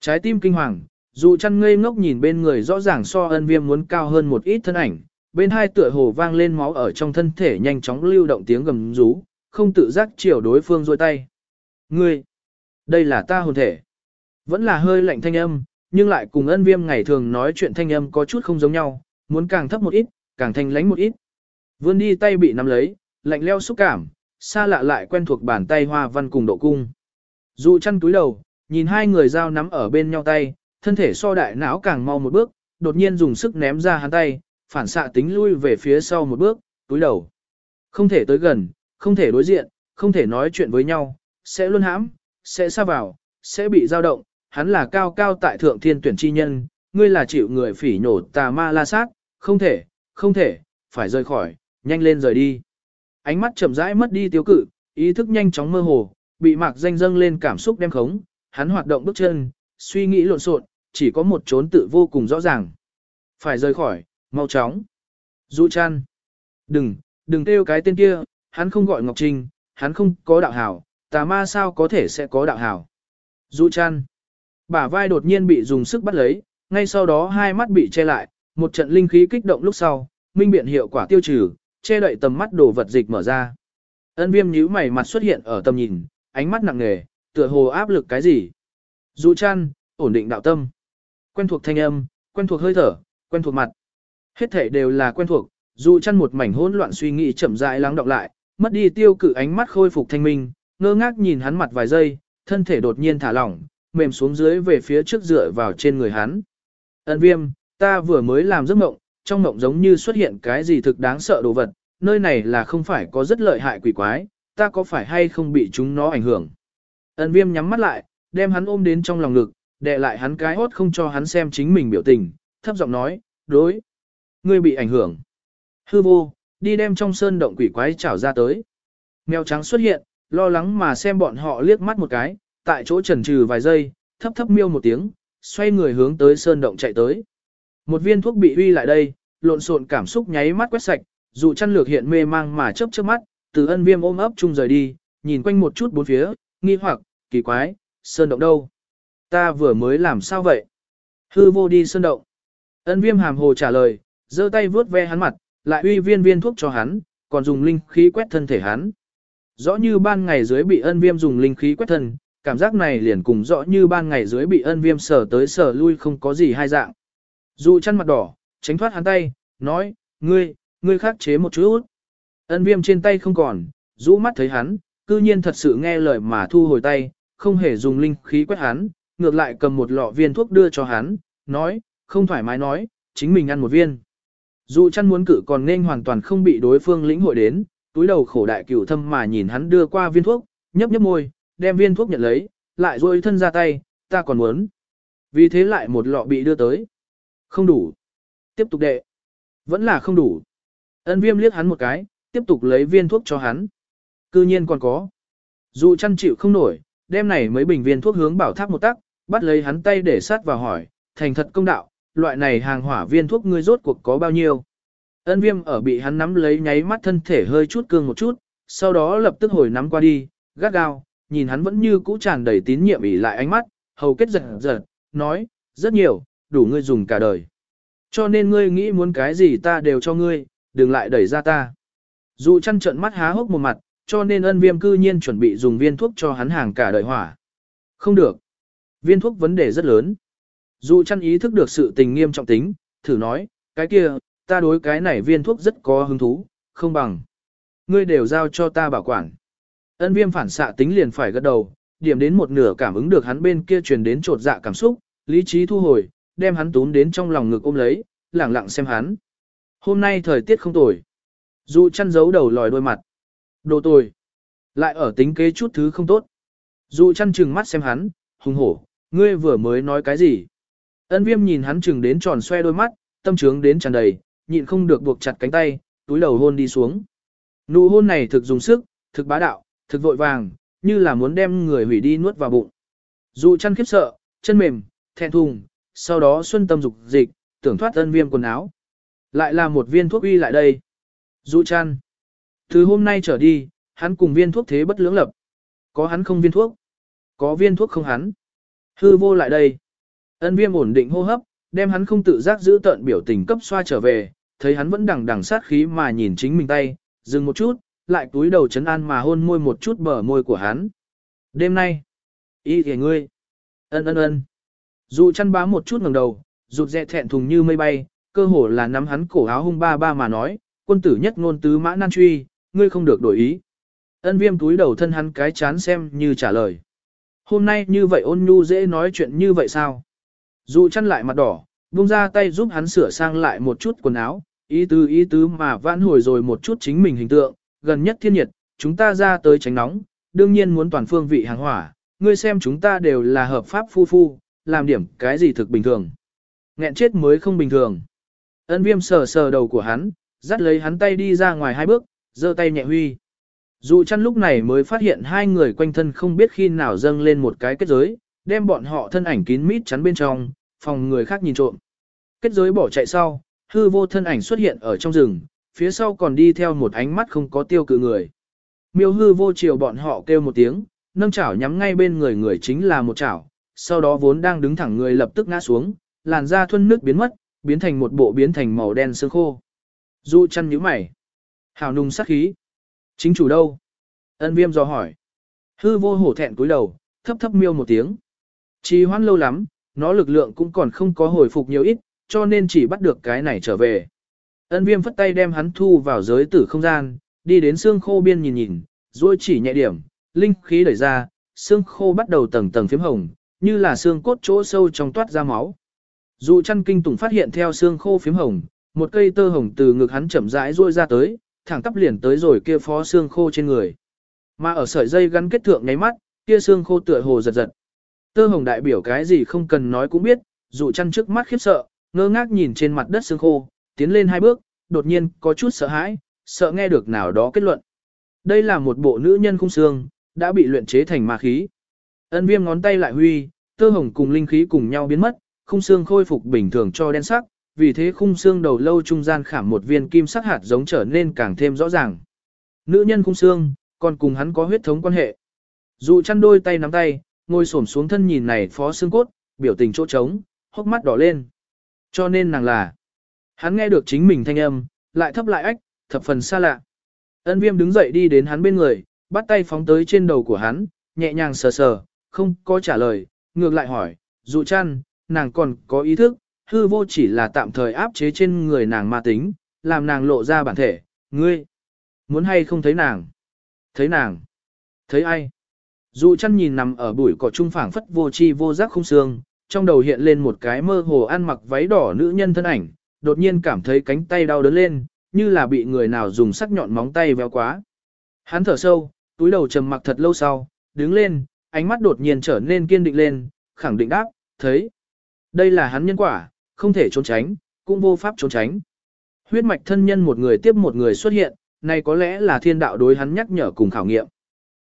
Trái tim kinh hoàng, dù chăn ngây ngốc nhìn bên người rõ ràng so ân viêm muốn cao hơn một ít thân ảnh, bên hai tựa hồ vang lên máu ở trong thân thể nhanh chóng lưu động tiếng gầm rú, không tự giác chiều đối phương rôi tay. Ngươi, đây là ta hồn thể. Vẫn là hơi lạnh thanh âm, nhưng lại cùng ân viêm ngày thường nói chuyện thanh âm có chút không giống nhau, muốn càng thấp một ít, càng thanh lánh một ít. Vươn đi tay bị nắm lấy, lạnh leo xúc cảm, xa lạ lại quen thuộc bàn tay hoa văn cùng độ cung. Dụ chăn túi đầu, nhìn hai người giao nắm ở bên nhau tay, thân thể so đại não càng mau một bước, đột nhiên dùng sức ném ra hắn tay, phản xạ tính lui về phía sau một bước, túi đầu. Không thể tới gần, không thể đối diện, không thể nói chuyện với nhau, sẽ luôn hãm, sẽ xa vào, sẽ bị dao động, hắn là cao cao tại thượng thiên tuyển chi nhân, ngươi là chịu người phỉ nhổ tà ma la sát, không thể, không thể, phải rời khỏi, nhanh lên rời đi. Ánh mắt chậm rãi mất đi tiêu cự, ý thức nhanh chóng mơ hồ, bị mạc danh dâng lên cảm xúc đem khống, hắn hoạt động bước chân, suy nghĩ lộn xộn, chỉ có một trốn tự vô cùng rõ ràng. Phải rời khỏi, mau chóng. Dụ chăn. Đừng, đừng kêu cái tên kia, hắn không gọi Ngọc Trinh, hắn không có đạo hảo, tà ma sao có thể sẽ có đạo hảo. Dụ chăn. Bả vai đột nhiên bị dùng sức bắt lấy, ngay sau đó hai mắt bị che lại, một trận linh khí kích động lúc sau, minh biện hiệu quả tiêu trừ, che đậy tầm mắt đồ vật dịch mở ra. Ân viêm nhíu mày mặt xuất hiện ở tầm nhìn, ánh mắt nặng nề, tựa hồ áp lực cái gì. Dụ chăn, ổn định đạo tâm. Quen thuộc thanh âm, quen thuộc hơi thở, quen thuộc mặt. Hết thể đều là quen thuộc, dù chăn một mảnh hỗn loạn suy nghĩ chậm rãi lắng đọng lại, mất đi tiêu cự ánh mắt khôi phục thanh minh, ngơ ngác nhìn hắn mặt vài giây, thân thể đột nhiên thả lỏng, mềm xuống dưới về phía trước dựa vào trên người hắn. Ân viêm, ta vừa mới làm giấc mộng, trong mộng giống như xuất hiện cái gì thực đáng sợ đồ vật, nơi này là không phải có rất lợi hại quỷ quái, ta có phải hay không bị chúng nó ảnh hưởng. Ân viêm nhắm mắt lại, đem hắn ôm đến trong lòng ngực, đè lại hắn cái hốt không cho hắn xem chính mình biểu tình, thấp giọng nói, đối. Ngươi bị ảnh hưởng. Hư vô, đi đem trong sơn động quỷ quái trảo ra tới. Mèo trắng xuất hiện, lo lắng mà xem bọn họ liếc mắt một cái, tại chỗ trần trừ vài giây, thấp thấp miêu một tiếng, xoay người hướng tới sơn động chạy tới. Một viên thuốc bị uy lại đây, lộn xộn cảm xúc nháy mắt quét sạch, dù chăn lược hiện mê mang mà chớp chớp mắt, từ ân viêm ôm ấp chung rời đi, nhìn quanh một chút bốn phía, nghi hoặc, kỳ quái, sơn động đâu? Ta vừa mới làm sao vậy? Hư vô đi sơn động. Ân viêm hàm hồ trả lời, giơ tay vướt ve hắn mặt, lại uy viên viên thuốc cho hắn, còn dùng linh khí quét thân thể hắn. Rõ như ban ngày dưới bị ân viêm dùng linh khí quét thân, cảm giác này liền cùng rõ như ban ngày dưới bị ân viêm sở tới sở lui không có gì hai dạng. Dù chăn mặt đỏ, tránh thoát hắn tay, nói, ngươi, ngươi khắc chế một chút. Ân viêm trên tay không còn, rũ mắt thấy hắn, cư nhiên thật sự nghe lời mà thu hồi tay, không hề dùng linh khí quét hắn, ngược lại cầm một lọ viên thuốc đưa cho hắn, nói, không thoải mái nói, chính mình ăn một viên. Dù chăn muốn cử còn nên hoàn toàn không bị đối phương lĩnh hội đến, túi đầu khổ đại cửu thâm mà nhìn hắn đưa qua viên thuốc, nhấp nhấp môi, đem viên thuốc nhận lấy, lại rôi thân ra tay, ta còn muốn. Vì thế lại một lọ bị đưa tới. Không đủ. Tiếp tục đệ. Vẫn là không đủ. Ân viêm liếc hắn một cái, tiếp tục lấy viên thuốc cho hắn. Cư nhiên còn có. Dù chăn chịu không nổi, đem này mấy bình viên thuốc hướng bảo tháp một tắc, bắt lấy hắn tay để sát vào hỏi, thành thật công đạo, loại này hàng hỏa viên thuốc ngươi rốt cuộc có bao nhiêu. Ân viêm ở bị hắn nắm lấy nháy mắt thân thể hơi chút cương một chút, sau đó lập tức hồi nắm qua đi, gắt gao, nhìn hắn vẫn như cũ tràn đầy tín nhiệm ỉ lại ánh mắt, hầu kết giật giật, nói, rất nhiều, đủ ngươi dùng cả đời. Cho nên ngươi nghĩ muốn cái gì ta đều cho ngươi, đừng lại đẩy ra ta. Dù chăn trận mắt há hốc một mặt, cho nên ân viêm cư nhiên chuẩn bị dùng viên thuốc cho hắn hàng cả đời hỏa. Không được. Viên thuốc vấn đề rất lớn. Dù chăn ý thức được sự tình nghiêm trọng tính, thử nói, cái kia, ta đối cái này viên thuốc rất có hứng thú, không bằng. Ngươi đều giao cho ta bảo quản. Ân viêm phản xạ tính liền phải gật đầu, điểm đến một nửa cảm ứng được hắn bên kia truyền đến trột dạ cảm xúc, lý trí thu hồi, đem hắn tún đến trong lòng ngực ôm lấy, lẳng lặng xem hắn. Hôm nay thời tiết không tồi. Dù chăn giấu đầu lòi đôi mặt. Đồ tồi. Lại ở tính kế chút thứ không tốt. Dù chăn chừng mắt xem hắn, hùng hổ, ngươi vừa mới nói cái gì. Ân viêm nhìn hắn chừng đến tròn xoe đôi mắt, tâm trướng đến tràn đầy, nhịn không được buộc chặt cánh tay, túi đầu hôn đi xuống. Nụ hôn này thực dùng sức, thực bá đạo, thực vội vàng, như là muốn đem người hủy đi nuốt vào bụng. Dụ chăn khiếp sợ, chân mềm, thẹn thùng, sau đó xuân tâm dục dịch, tưởng thoát ân viêm quần áo. Lại là một viên thuốc uy lại đây. Dụ chăn. Từ hôm nay trở đi, hắn cùng viên thuốc thế bất lưỡng lập. Có hắn không viên thuốc. Có viên thuốc không hắn. Hư vô lại đây. Ân viêm ổn định hô hấp, đem hắn không tự giác giữ tận biểu tình cấp xoa trở về, thấy hắn vẫn đằng đằng sát khí mà nhìn chính mình tay, dừng một chút, lại túi đầu chấn an mà hôn môi một chút bờ môi của hắn. Đêm nay, ý kìa ngươi, ân ân ân. Dù chăn bám một chút ngẩng đầu, rụt rẹ thẹn thùng như mây bay, cơ hồ là nắm hắn cổ áo hung ba ba mà nói, quân tử nhất ngôn tứ mã nan truy, ngươi không được đổi ý. Ân viêm túi đầu thân hắn cái chán xem như trả lời. Hôm nay như vậy ôn nhu dễ nói chuyện như vậy sao? Dù chăn lại mặt đỏ, buông ra tay giúp hắn sửa sang lại một chút quần áo, ý tứ ý tứ mà vãn hồi rồi một chút chính mình hình tượng, gần nhất thiên nhiệt, chúng ta ra tới tránh nóng, đương nhiên muốn toàn phương vị hàng hỏa, ngươi xem chúng ta đều là hợp pháp phu phu, làm điểm cái gì thực bình thường. Nghẹn chết mới không bình thường. Ân viêm sờ sờ đầu của hắn, dắt lấy hắn tay đi ra ngoài hai bước, giơ tay nhẹ huy. Dù chăn lúc này mới phát hiện hai người quanh thân không biết khi nào dâng lên một cái kết giới, đem bọn họ thân ảnh kín mít chắn bên trong, phòng người khác nhìn trộm. Kết giới bỏ chạy sau, hư vô thân ảnh xuất hiện ở trong rừng, phía sau còn đi theo một ánh mắt không có tiêu cự người. Miêu hư vô chiều bọn họ kêu một tiếng, nâng chảo nhắm ngay bên người người chính là một chảo, sau đó vốn đang đứng thẳng người lập tức ngã xuống, làn da thuân nước biến mất, biến thành một bộ biến thành màu đen sương khô. Dụ chăn nhíu mày. Hào nung sắc khí. Chính chủ đâu? Ân viêm do hỏi. Hư vô hổ thẹn cúi đầu, thấp thấp miêu một tiếng. Chỉ hoan lâu lắm, nó lực lượng cũng còn không có hồi phục nhiều ít, cho nên chỉ bắt được cái này trở về. Ân viêm phất tay đem hắn thu vào giới tử không gian, đi đến xương khô biên nhìn nhìn, rồi chỉ nhẹ điểm, linh khí đẩy ra, xương khô bắt đầu tầng tầng phím hồng, như là xương cốt chỗ sâu trong toát ra máu. Dù chăn kinh tủng phát hiện theo xương khô phím hồng, một cây tơ hồng từ ngực hắn chậm rãi ruôi ra tới, thẳng tắp liền tới rồi kia phó xương khô trên người. Mà ở sợi dây gắn kết thượng nháy mắt, kia xương khô tựa hồ giật giật. Tơ hồng đại biểu cái gì không cần nói cũng biết, dù chăn trước mắt khiếp sợ, ngơ ngác nhìn trên mặt đất xương khô, tiến lên hai bước, đột nhiên có chút sợ hãi, sợ nghe được nào đó kết luận. Đây là một bộ nữ nhân khung xương, đã bị luyện chế thành ma khí. Ân viêm ngón tay lại huy, tơ hồng cùng linh khí cùng nhau biến mất, khung xương khôi phục bình thường cho đen sắc, vì thế khung xương đầu lâu trung gian khảm một viên kim sắc hạt giống trở nên càng thêm rõ ràng. Nữ nhân khung xương, còn cùng hắn có huyết thống quan hệ. Dù chăn đôi tay nắm tay, ngồi xổm xuống thân nhìn này phó xương cốt, biểu tình chỗ trống, hốc mắt đỏ lên. Cho nên nàng là, hắn nghe được chính mình thanh âm, lại thấp lại ách, thập phần xa lạ. Ân viêm đứng dậy đi đến hắn bên người, bắt tay phóng tới trên đầu của hắn, nhẹ nhàng sờ sờ, không có trả lời, ngược lại hỏi, dụ chăn, nàng còn có ý thức, hư vô chỉ là tạm thời áp chế trên người nàng ma tính, làm nàng lộ ra bản thể, ngươi, muốn hay không thấy nàng? Thấy nàng? Thấy ai? Dụ chăn nhìn nằm ở bụi cỏ trung phảng phất vô chi vô giác không xương, trong đầu hiện lên một cái mơ hồ ăn mặc váy đỏ nữ nhân thân ảnh, đột nhiên cảm thấy cánh tay đau đớn lên, như là bị người nào dùng sắc nhọn móng tay véo quá. Hắn thở sâu, túi đầu trầm mặc thật lâu sau, đứng lên, ánh mắt đột nhiên trở nên kiên định lên, khẳng định đáp, thấy. Đây là hắn nhân quả, không thể trốn tránh, cũng vô pháp trốn tránh. Huyết mạch thân nhân một người tiếp một người xuất hiện, này có lẽ là thiên đạo đối hắn nhắc nhở cùng khảo nghiệm.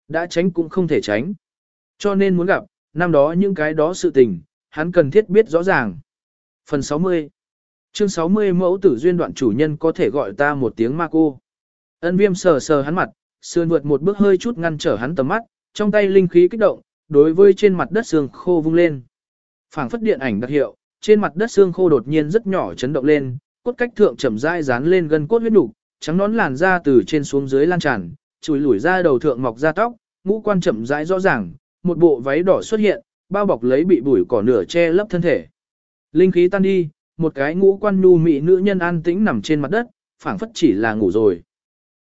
Đã tránh cũng không thể tránh. Cho nên muốn gặp, năm đó những cái đó sự tình, hắn cần thiết biết rõ ràng. Phần 60 Chương 60 mẫu tử duyên đoạn chủ nhân có thể gọi ta một tiếng ma cô. Ân viêm sờ sờ hắn mặt, sườn vượt một bước hơi chút ngăn trở hắn tầm mắt, trong tay linh khí kích động, đối với trên mặt đất xương khô vung lên. phảng phất điện ảnh đặc hiệu, trên mặt đất xương khô đột nhiên rất nhỏ chấn động lên, cốt cách thượng chậm rãi dán lên gần cốt huyết đủ, trắng nón làn da từ trên xuống dưới lan tràn, chùi lủi ra đầu thượng mọc ra tóc, ngũ quan chậm rãi rõ ràng, một bộ váy đỏ xuất hiện, bao bọc lấy bị bụi cỏ nửa che lấp thân thể. Linh khí tan đi, một cái ngũ quan nhu mị nữ nhân an tĩnh nằm trên mặt đất, phảng phất chỉ là ngủ rồi.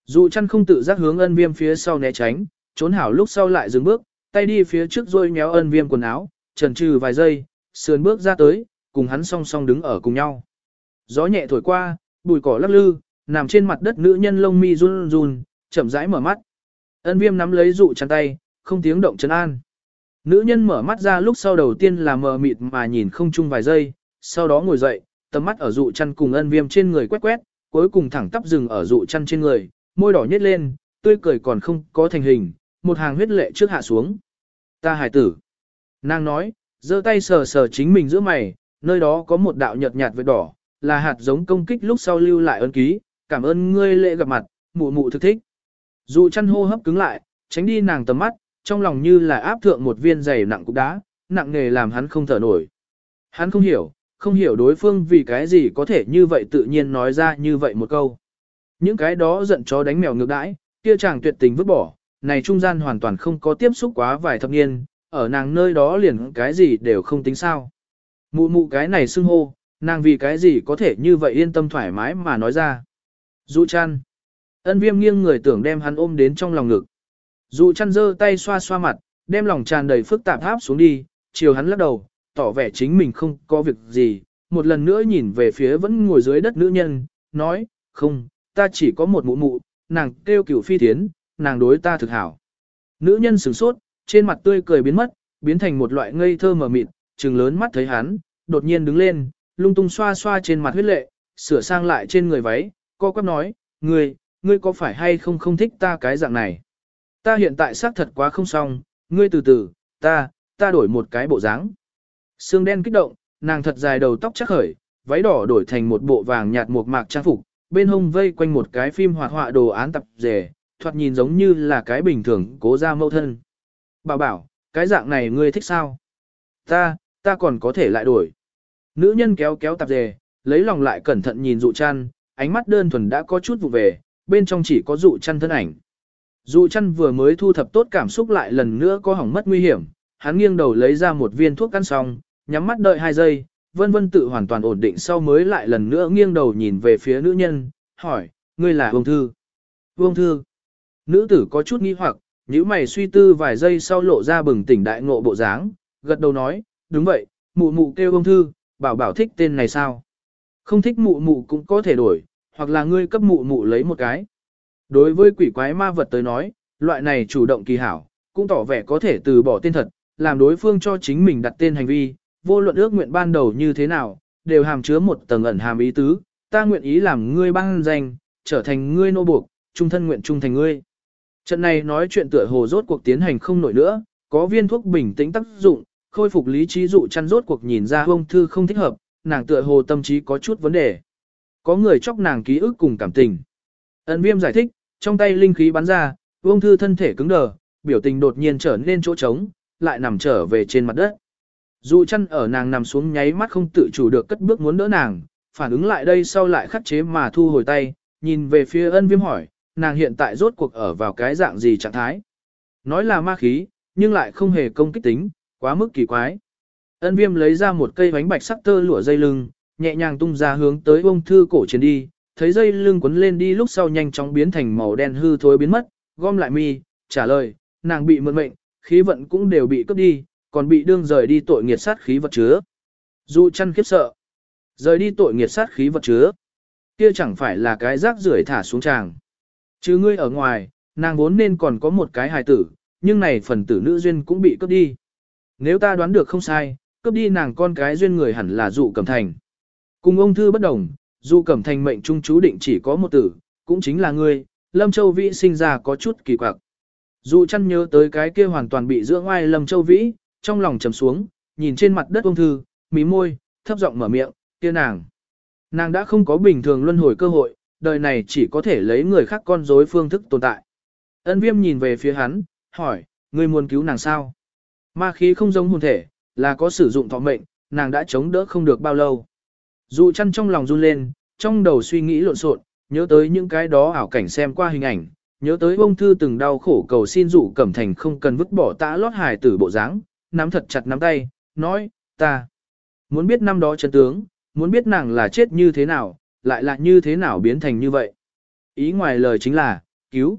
Dù chăn không tự giác hướng ân viêm phía sau né tránh, trốn hảo lúc sau lại dừng bước, tay đi phía trước rồi nhéo ân viêm quần áo, trần trừ vài giây, sườn bước ra tới, cùng hắn song song đứng ở cùng nhau. Gió nhẹ thổi qua, bụi cỏ lắc lư, nằm trên mặt đất nữ nhân lông mi run run, chậm rãi mở mắt. Ân viêm nắm lấy dụ chăn tay, không tiếng động chấn an. Nữ nhân mở mắt ra lúc sau đầu tiên là mờ mịt mà nhìn không chung vài giây, sau đó ngồi dậy, tầm mắt ở dụ chăn cùng ân viêm trên người quét quét, cuối cùng thẳng tắp rừng ở dụ chăn trên người, môi đỏ nhếch lên, tươi cười còn không có thành hình, một hàng huyết lệ trước hạ xuống. Ta hài tử. Nàng nói, giơ tay sờ sờ chính mình giữa mày, nơi đó có một đạo nhợt nhạt vết đỏ, là hạt giống công kích lúc sau lưu lại ân ký, cảm ơn ngươi lệ gặp mặt, mụ mụ thực thích. Dụ chăn hô hấp cứng lại, tránh đi nàng tầm mắt, trong lòng như là áp thượng một viên dày nặng cục đá, nặng nghề làm hắn không thở nổi. Hắn không hiểu, không hiểu đối phương vì cái gì có thể như vậy tự nhiên nói ra như vậy một câu. Những cái đó giận chó đánh mèo ngược đãi, kia chàng tuyệt tình vứt bỏ, này trung gian hoàn toàn không có tiếp xúc quá vài thập niên, ở nàng nơi đó liền cái gì đều không tính sao. Mụ mụ cái này xưng hô, nàng vì cái gì có thể như vậy yên tâm thoải mái mà nói ra. Dụ chăn. Ân viêm nghiêng người tưởng đem hắn ôm đến trong lòng ngực. Dụ chăn dơ tay xoa xoa mặt, đem lòng tràn đầy phức tạp háp xuống đi, chiều hắn lắc đầu, tỏ vẻ chính mình không có việc gì, một lần nữa nhìn về phía vẫn ngồi dưới đất nữ nhân, nói, không, ta chỉ có một mụ mụ, nàng kêu cửu phi thiến, nàng đối ta thực hảo. Nữ nhân sửng sốt, trên mặt tươi cười biến mất, biến thành một loại ngây thơ mờ mịt, trừng lớn mắt thấy hắn, đột nhiên đứng lên, lung tung xoa xoa trên mặt huyết lệ, sửa sang lại trên người váy, co quắp nói, ngươi, ngươi có phải hay không không thích ta cái dạng này? Ta hiện tại xác thật quá không xong, ngươi từ từ, ta, ta đổi một cái bộ dáng. Sương đen kích động, nàng thật dài đầu tóc chắc khởi, váy đỏ đổi thành một bộ vàng nhạt một mạc trang phục, bên hông vây quanh một cái phim hoạt họa đồ án tập rể, thoạt nhìn giống như là cái bình thường cố ra mâu thân. Bảo bảo, cái dạng này ngươi thích sao? Ta, ta còn có thể lại đổi. Nữ nhân kéo kéo tạp dề, lấy lòng lại cẩn thận nhìn dụ chăn, ánh mắt đơn thuần đã có chút vụ về, bên trong chỉ có dụ chăn thân ảnh. Dụ chăn vừa mới thu thập tốt cảm xúc lại lần nữa có hỏng mất nguy hiểm, hắn nghiêng đầu lấy ra một viên thuốc ăn xong, nhắm mắt đợi hai giây, vân vân tự hoàn toàn ổn định sau mới lại lần nữa nghiêng đầu nhìn về phía nữ nhân, hỏi, ngươi là Vương Thư. Vương Thư. Nữ tử có chút nghi hoặc, nhíu mày suy tư vài giây sau lộ ra bừng tỉnh đại ngộ bộ dáng, gật đầu nói, đúng vậy, mụ mụ kêu Vương Thư, bảo bảo thích tên này sao? Không thích mụ mụ cũng có thể đổi, hoặc là ngươi cấp mụ mụ lấy một cái. Đối với quỷ quái ma vật tới nói, loại này chủ động kỳ hảo, cũng tỏ vẻ có thể từ bỏ tên thật, làm đối phương cho chính mình đặt tên hành vi, vô luận ước nguyện ban đầu như thế nào, đều hàm chứa một tầng ẩn hàm ý tứ, ta nguyện ý làm ngươi ban danh, trở thành ngươi nô buộc, trung thân nguyện trung thành ngươi. Trận này nói chuyện tựa hồ rốt cuộc tiến hành không nổi nữa, có viên thuốc bình tĩnh tác dụng, khôi phục lý trí dụ chăn rốt cuộc nhìn ra ông thư không thích hợp, nàng tựa hồ tâm trí có chút vấn đề. Có người chóc nàng ký ức cùng cảm tình. Ấn viêm giải thích, trong tay linh khí bắn ra, bông thư thân thể cứng đờ, biểu tình đột nhiên trở nên chỗ trống, lại nằm trở về trên mặt đất. Dụ chăn ở nàng nằm xuống nháy mắt không tự chủ được cất bước muốn đỡ nàng, phản ứng lại đây sau lại khắc chế mà thu hồi tay, nhìn về phía ân viêm hỏi, nàng hiện tại rốt cuộc ở vào cái dạng gì trạng thái. Nói là ma khí, nhưng lại không hề công kích tính, quá mức kỳ quái. Ân viêm lấy ra một cây bánh bạch sắc tơ lụa dây lưng, nhẹ nhàng tung ra hướng tới ông thư cổ chiến đi, thấy dây lưng quấn lên đi lúc sau nhanh chóng biến thành màu đen hư thối biến mất, gom lại mi, trả lời, nàng bị mượn mệnh, khí vận cũng đều bị cướp đi, còn bị đương rời đi tội nghiệt sát khí vật chứa. Dù chăn khiếp sợ. Rời đi tội nghiệt sát khí vật chứa. Kia chẳng phải là cái rác rưởi thả xuống tràng. Chứ ngươi ở ngoài, nàng vốn nên còn có một cái hài tử, nhưng này phần tử nữ duyên cũng bị cướp đi. Nếu ta đoán được không sai, cướp đi nàng con cái duyên người hẳn là dụ cầm thành. Cùng ông thư bất đồng, dù cẩm thành mệnh trung chú định chỉ có một tử, cũng chính là ngươi, Lâm Châu Vĩ sinh ra có chút kỳ quặc. dù chăn nhớ tới cái kia hoàn toàn bị dưỡng oai Lâm Châu Vĩ, trong lòng trầm xuống, nhìn trên mặt đất ông thư, mí môi, thấp giọng mở miệng, kia nàng. Nàng đã không có bình thường luân hồi cơ hội, đời này chỉ có thể lấy người khác con rối phương thức tồn tại. Ân viêm nhìn về phía hắn, hỏi, ngươi muốn cứu nàng sao? Ma khí không giống hồn thể, là có sử dụng thọ mệnh, nàng đã chống đỡ không được bao lâu. Dụ chăn trong lòng run lên, trong đầu suy nghĩ lộn xộn, nhớ tới những cái đó ảo cảnh xem qua hình ảnh, nhớ tới bông thư từng đau khổ cầu xin dụ cẩm thành không cần vứt bỏ tã lót hài tử bộ dáng, nắm thật chặt nắm tay, nói, ta muốn biết năm đó chân tướng, muốn biết nàng là chết như thế nào, lại là như thế nào biến thành như vậy. Ý ngoài lời chính là, cứu.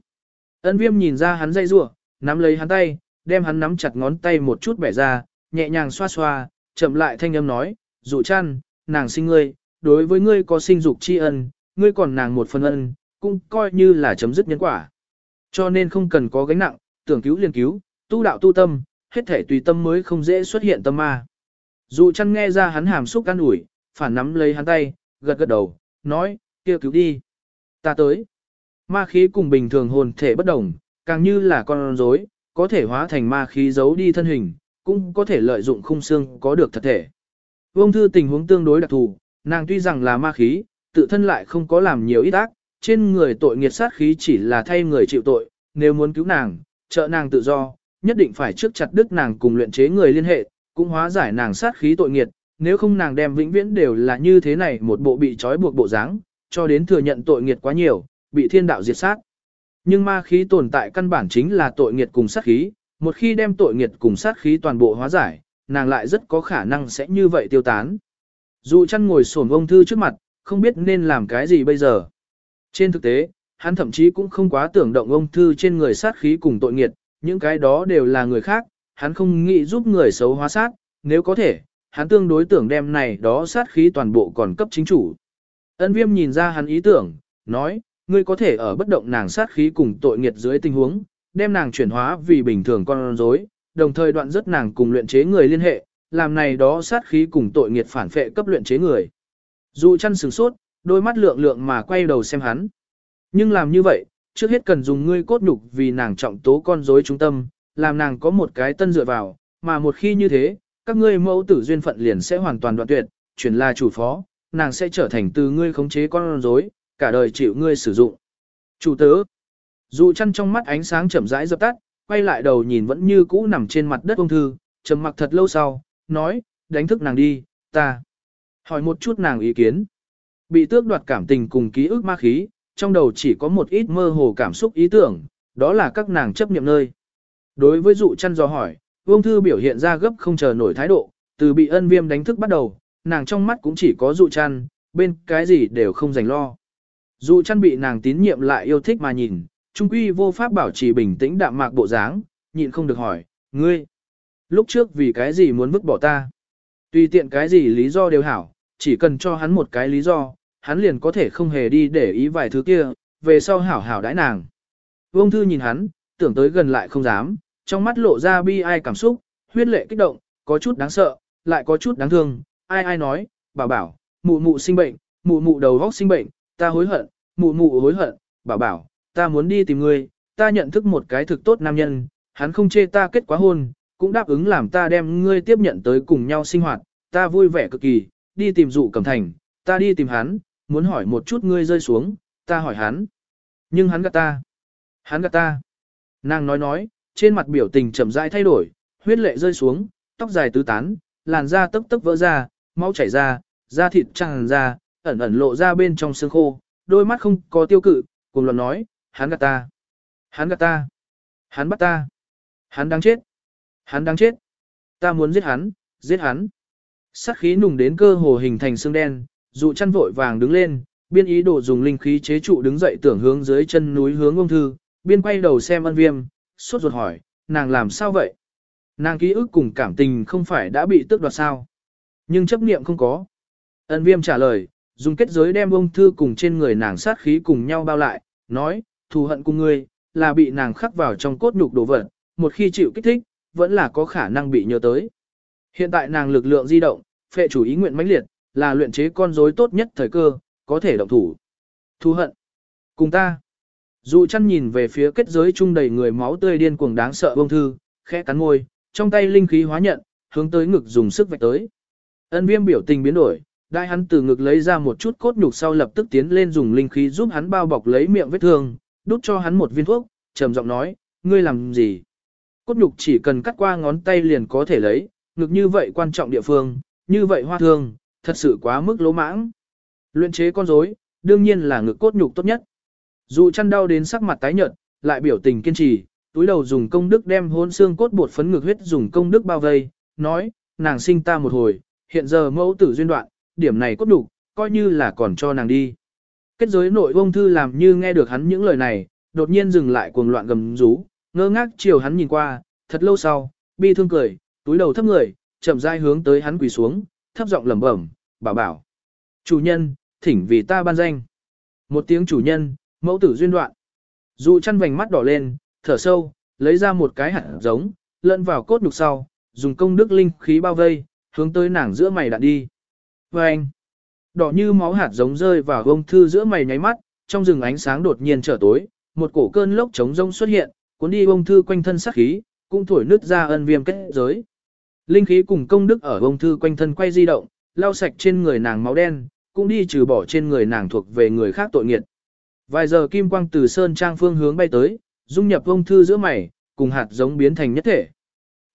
Ân viêm nhìn ra hắn dây rua, nắm lấy hắn tay, đem hắn nắm chặt ngón tay một chút bẻ ra, nhẹ nhàng xoa xoa, chậm lại thanh âm nói, dụ chăn, nàng sinh ngươi, đối với ngươi có sinh dục tri ân, ngươi còn nàng một phần ân, cũng coi như là chấm dứt nhân quả. Cho nên không cần có gánh nặng, tưởng cứu liền cứu, tu đạo tu tâm, hết thể tùy tâm mới không dễ xuất hiện tâm ma. Dụ chăn nghe ra hắn hàm xúc can ủi, phản nắm lấy hắn tay, gật gật đầu, nói, kia cứu đi. Ta tới. Ma khí cùng bình thường hồn thể bất đồng, càng như là con rối, có thể hóa thành ma khí giấu đi thân hình, cũng có thể lợi dụng khung xương có được thật thể. Vương thư tình huống tương đối đặc thù, nàng tuy rằng là ma khí, tự thân lại không có làm nhiều ít ác, trên người tội nghiệt sát khí chỉ là thay người chịu tội, nếu muốn cứu nàng, trợ nàng tự do, nhất định phải trước chặt đứt nàng cùng luyện chế người liên hệ, cũng hóa giải nàng sát khí tội nghiệt, nếu không nàng đem vĩnh viễn đều là như thế này một bộ bị trói buộc bộ dáng, cho đến thừa nhận tội nghiệt quá nhiều, bị thiên đạo diệt sát. Nhưng ma khí tồn tại căn bản chính là tội nghiệt cùng sát khí, một khi đem tội nghiệt cùng sát khí toàn bộ hóa giải, nàng lại rất có khả năng sẽ như vậy tiêu tán. Dù chăn ngồi sổn ông thư trước mặt, không biết nên làm cái gì bây giờ. Trên thực tế, hắn thậm chí cũng không quá tưởng động ông thư trên người sát khí cùng tội nghiệt, những cái đó đều là người khác, hắn không nghĩ giúp người xấu hóa sát, nếu có thể, hắn tương đối tưởng đem này đó sát khí toàn bộ còn cấp chính chủ. Ân viêm nhìn ra hắn ý tưởng, nói, ngươi có thể ở bất động nàng sát khí cùng tội nghiệt dưới tình huống, đem nàng chuyển hóa vì bình thường con rối, đồng thời đoạn rất nàng cùng luyện chế người liên hệ, làm này đó sát khí cùng tội nghiệt phản phệ cấp luyện chế người. Dù chăn sừng sốt, đôi mắt lượng lượng mà quay đầu xem hắn. Nhưng làm như vậy, trước hết cần dùng ngươi cốt nhục vì nàng trọng tố con rối trung tâm, làm nàng có một cái tân dựa vào, mà một khi như thế, các ngươi mẫu tử duyên phận liền sẽ hoàn toàn đoạn tuyệt, chuyển là chủ phó, nàng sẽ trở thành từ ngươi khống chế con rối, cả đời chịu ngươi sử dụng. Chủ tớ, dù chăn trong mắt ánh sáng chậm rãi dập tắt, quay lại đầu nhìn vẫn như cũ nằm trên mặt đất ung thư, trầm mặc thật lâu sau, nói, đánh thức nàng đi, ta. Hỏi một chút nàng ý kiến. Bị tước đoạt cảm tình cùng ký ức ma khí, trong đầu chỉ có một ít mơ hồ cảm xúc ý tưởng, đó là các nàng chấp niệm nơi. Đối với dụ chăn do hỏi, Vương Thư biểu hiện ra gấp không chờ nổi thái độ, từ bị ân viêm đánh thức bắt đầu, nàng trong mắt cũng chỉ có dụ chăn, bên cái gì đều không dành lo. Dụ chăn bị nàng tín nhiệm lại yêu thích mà nhìn, trung quy vô pháp bảo trì bình tĩnh đạm mạc bộ dáng, nhịn không được hỏi, ngươi, lúc trước vì cái gì muốn vứt bỏ ta? Tùy tiện cái gì lý do đều hảo, chỉ cần cho hắn một cái lý do, hắn liền có thể không hề đi để ý vài thứ kia, về sau hảo hảo đãi nàng. Vương Thư nhìn hắn, tưởng tới gần lại không dám, trong mắt lộ ra bi ai cảm xúc, huyết lệ kích động, có chút đáng sợ, lại có chút đáng thương, ai ai nói, bảo bảo, mụ mụ sinh bệnh, mụ mụ đầu góc sinh bệnh, ta hối hận, mụ mụ hối hận, bảo bảo, ta muốn đi tìm ngươi, ta nhận thức một cái thực tốt nam nhân, hắn không chê ta kết quá hôn, cũng đáp ứng làm ta đem ngươi tiếp nhận tới cùng nhau sinh hoạt, ta vui vẻ cực kỳ, đi tìm dụ cẩm thành, ta đi tìm hắn, muốn hỏi một chút ngươi rơi xuống, ta hỏi hắn. Nhưng hắn gạt ta. Hắn gạt ta. Nàng nói nói, trên mặt biểu tình chậm rãi thay đổi, huyết lệ rơi xuống, tóc dài tứ tán, làn da tấp tấp vỡ ra, máu chảy ra, da thịt tràn ra, ẩn ẩn lộ ra bên trong xương khô, đôi mắt không có tiêu cự, cùng luận nói, hắn gạt ta. Hắn gạt ta. Hắn bắt ta. Hắn đang chết. Hắn đang chết. Ta muốn giết hắn, giết hắn. Sát khí nùng đến cơ hồ hình thành xương đen, dụ chăn vội vàng đứng lên, biên ý đồ dùng linh khí chế trụ đứng dậy tưởng hướng dưới chân núi hướng ông thư, biên quay đầu xem ân viêm, suốt ruột hỏi, nàng làm sao vậy? Nàng ký ức cùng cảm tình không phải đã bị tước đoạt sao? Nhưng chấp niệm không có. Ân viêm trả lời, dùng kết giới đem ông thư cùng trên người nàng sát khí cùng nhau bao lại, nói, thù hận cùng ngươi, là bị nàng khắc vào trong cốt nhục đồ vật, một khi chịu kích thích, vẫn là có khả năng bị nhớ tới. Hiện tại nàng lực lượng di động, phệ chủ ý nguyện mãnh liệt, là luyện chế con rối tốt nhất thời cơ, có thể động thủ. Thù hận. Cùng ta. Dụ chăn nhìn về phía kết giới trung đầy người máu tươi điên cuồng đáng sợ bông thư, khẽ cắn môi, trong tay linh khí hóa nhận, hướng tới ngực dùng sức vạch tới. Ân viêm biểu tình biến đổi, đại hắn từ ngực lấy ra một chút cốt nhục sau lập tức tiến lên dùng linh khí giúp hắn bao bọc lấy miệng vết thương, đút cho hắn một viên thuốc, trầm giọng nói, ngươi làm gì? Cốt nhục chỉ cần cắt qua ngón tay liền có thể lấy, ngực như vậy quan trọng địa phương, như vậy hoa thương, thật sự quá mức lỗ mãng. Luyện chế con rối, đương nhiên là ngực cốt nhục tốt nhất. Dù chăn đau đến sắc mặt tái nhợt, lại biểu tình kiên trì, túi đầu dùng công đức đem hôn xương cốt bột phấn ngực huyết dùng công đức bao vây, nói, nàng sinh ta một hồi, hiện giờ mẫu tử duyên đoạn, điểm này cốt nhục, coi như là còn cho nàng đi. Kết giới nội ông thư làm như nghe được hắn những lời này, đột nhiên dừng lại cuồng loạn gầm rú, ngơ ngác chiều hắn nhìn qua, thật lâu sau, bi thương cười, túi đầu thấp người, chậm rãi hướng tới hắn quỳ xuống, thấp giọng lẩm bẩm, bảo bảo. Chủ nhân, thỉnh vì ta ban danh. Một tiếng chủ nhân, mẫu tử duyên đoạn. Dụ chăn vành mắt đỏ lên, thở sâu, lấy ra một cái hạt giống, lẫn vào cốt nhục sau, dùng công đức linh khí bao vây, hướng tới nàng giữa mày đạn đi. Và anh, đỏ như máu hạt giống rơi vào ông thư giữa mày nháy mắt, trong rừng ánh sáng đột nhiên trở tối, một cổ cơn lốc chống rông xuất hiện, cuốn đi ông thư quanh thân sắc khí, cũng thổi nứt ra ân viêm kết giới. Linh khí cùng công đức ở ông thư quanh thân quay di động, lau sạch trên người nàng máu đen, cũng đi trừ bỏ trên người nàng thuộc về người khác tội nghiệt. Vài giờ kim quang từ sơn trang phương hướng bay tới, dung nhập ông thư giữa mày, cùng hạt giống biến thành nhất thể.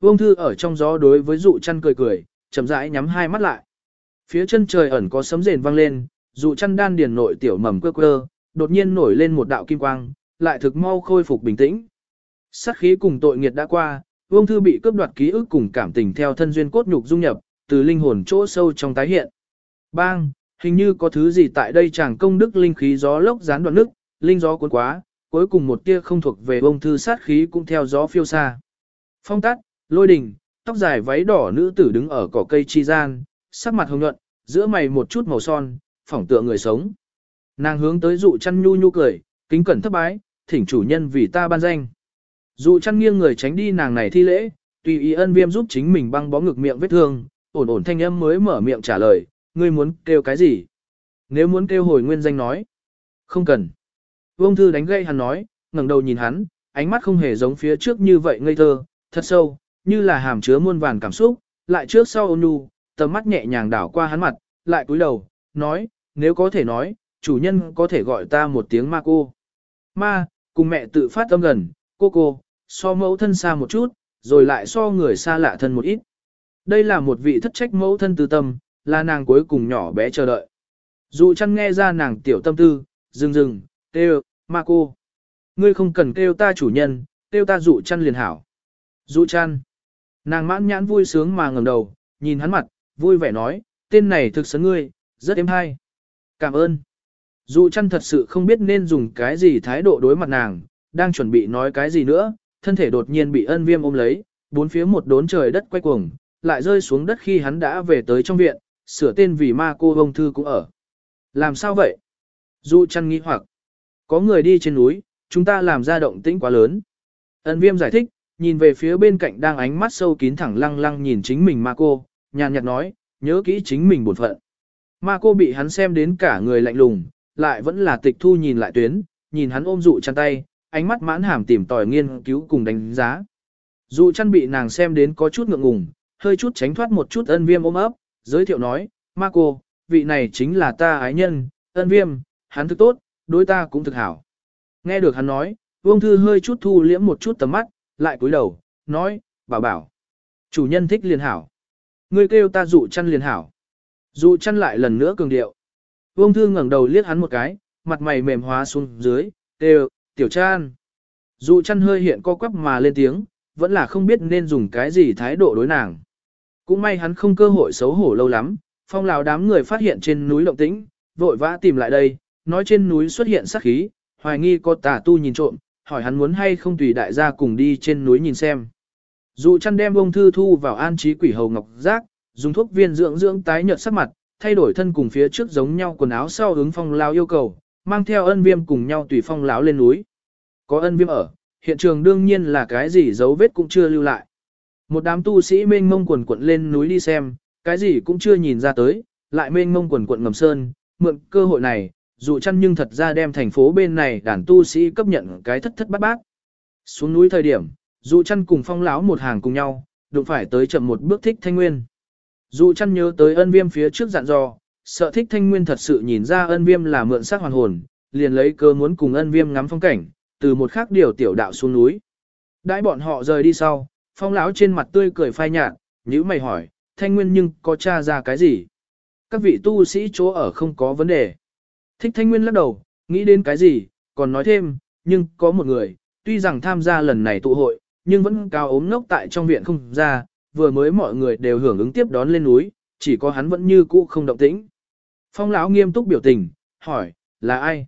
Ông thư ở trong gió đối với dụ chăn cười cười, chậm rãi nhắm hai mắt lại. Phía chân trời ẩn có sấm rền vang lên, dù chăn đan điền nội tiểu mầm quơ quơ, đột nhiên nổi lên một đạo kim quang, lại thực mau khôi phục bình tĩnh. Sát khí cùng tội nghiệt đã qua, Vương Thư bị cướp đoạt ký ức cùng cảm tình theo thân duyên cốt nhục dung nhập, từ linh hồn chỗ sâu trong tái hiện. Bang, hình như có thứ gì tại đây chẳng công đức linh khí gió lốc gián đoạn nước, linh gió cuốn quá, cuối cùng một tia không thuộc về Vương Thư sát khí cũng theo gió phiêu xa. Phong tắt, lôi đình, tóc dài váy đỏ nữ tử đứng ở cỏ cây chi gian, sắc mặt hồng nhuận, giữa mày một chút màu son, phỏng tựa người sống. Nàng hướng tới dụ chăn nhu nhu cười, kính cẩn thấp bái, thỉnh chủ nhân vì ta ban danh. Dụ chăn nghiêng người tránh đi nàng này thi lễ, tùy ý ân viêm giúp chính mình băng bó ngực miệng vết thương, ổn ổn thanh âm mới mở miệng trả lời, ngươi muốn kêu cái gì? Nếu muốn kêu hồi nguyên danh nói, không cần. Vương thư đánh gây hắn nói, ngẩng đầu nhìn hắn, ánh mắt không hề giống phía trước như vậy ngây thơ, thật sâu, như là hàm chứa muôn vàn cảm xúc, lại trước sau ôn nhu, tầm mắt nhẹ nhàng đảo qua hắn mặt, lại cúi đầu, nói, nếu có thể nói, chủ nhân có thể gọi ta một tiếng ma cô. Ma, cùng mẹ tự phát âm gần, cô cô, so mẫu thân xa một chút, rồi lại so người xa lạ thân một ít. Đây là một vị thất trách mẫu thân tư tâm, là nàng cuối cùng nhỏ bé chờ đợi. Dù chăn nghe ra nàng tiểu tâm tư, dừng dừng, kêu, ma cô. Ngươi không cần kêu ta chủ nhân, kêu ta dụ chăn liền hảo. Dụ chăn. Nàng mãn nhãn vui sướng mà ngẩng đầu, nhìn hắn mặt, vui vẻ nói, tên này thực sấn ngươi, rất êm hay. Cảm ơn. Dụ chăn thật sự không biết nên dùng cái gì thái độ đối mặt nàng, đang chuẩn bị nói cái gì nữa, thân thể đột nhiên bị ân viêm ôm lấy, bốn phía một đốn trời đất quay cuồng, lại rơi xuống đất khi hắn đã về tới trong viện, sửa tên vì ma cô vông thư cũng ở. Làm sao vậy? Dụ chăn nghĩ hoặc, có người đi trên núi, chúng ta làm ra động tĩnh quá lớn. Ân viêm giải thích, nhìn về phía bên cạnh đang ánh mắt sâu kín thẳng lăng lăng nhìn chính mình ma cô, nhàn nhạt nói, nhớ kỹ chính mình buồn phận. Ma cô bị hắn xem đến cả người lạnh lùng, lại vẫn là tịch thu nhìn lại tuyến, nhìn hắn ôm dụ chăn tay, ánh mắt mãn hàm tìm tòi nghiên cứu cùng đánh giá. Dụ chăn bị nàng xem đến có chút ngượng ngùng, hơi chút tránh thoát một chút ân viêm ôm ấp, giới thiệu nói, ma cô, vị này chính là ta ái nhân, ân viêm, hắn thực tốt, đối ta cũng thực hảo. Nghe được hắn nói, vương thư hơi chút thu liễm một chút tầm mắt, lại cúi đầu, nói, bảo bảo. Chủ nhân thích liền hảo. Ngươi kêu ta dụ chăn liền hảo. Dụ chăn lại lần nữa cường điệu. Vương Thư ngẩng đầu liếc hắn một cái, mặt mày mềm hóa xuống dưới, kêu, tiểu chăn. Dụ chăn hơi hiện co quắp mà lên tiếng, vẫn là không biết nên dùng cái gì thái độ đối nàng. Cũng may hắn không cơ hội xấu hổ lâu lắm, phong lào đám người phát hiện trên núi động tĩnh, vội vã tìm lại đây, nói trên núi xuất hiện sát khí, hoài nghi có tà tu nhìn trộm, hỏi hắn muốn hay không tùy đại gia cùng đi trên núi nhìn xem. Dụ chăn đem bông thư thu vào an trí quỷ hầu ngọc giác, dùng thuốc viên dưỡng dưỡng tái nhợt sắc mặt, thay đổi thân cùng phía trước giống nhau quần áo sau ứng phong lao yêu cầu, mang theo ân viêm cùng nhau tùy phong lão lên núi. Có ân viêm ở, hiện trường đương nhiên là cái gì dấu vết cũng chưa lưu lại. Một đám tu sĩ mênh mông quần quận lên núi đi xem, cái gì cũng chưa nhìn ra tới, lại mênh mông quần quận ngầm sơn, mượn cơ hội này, dù chăn nhưng thật ra đem thành phố bên này đàn tu sĩ cấp nhận cái thất thất bát bát. Xuống núi thời điểm, Dụ chăn cùng phong láo một hàng cùng nhau, đụng phải tới chậm một bước thích thanh nguyên. Dụ chăn nhớ tới ân viêm phía trước dặn dò, sợ thích thanh nguyên thật sự nhìn ra ân viêm là mượn sắc hoàn hồn, liền lấy cơ muốn cùng ân viêm ngắm phong cảnh, từ một khác điều tiểu đạo xuống núi. Đãi bọn họ rời đi sau, phong lão trên mặt tươi cười phai nhạt, nhữ mày hỏi, thanh nguyên nhưng có tra ra cái gì? Các vị tu sĩ chỗ ở không có vấn đề. Thích thanh nguyên lắc đầu, nghĩ đến cái gì, còn nói thêm, nhưng có một người, tuy rằng tham gia lần này tụ hội, nhưng vẫn cao ốm nốc tại trong viện không ra, vừa mới mọi người đều hưởng ứng tiếp đón lên núi, chỉ có hắn vẫn như cũ không động tĩnh. Phong lão nghiêm túc biểu tình, hỏi, là ai?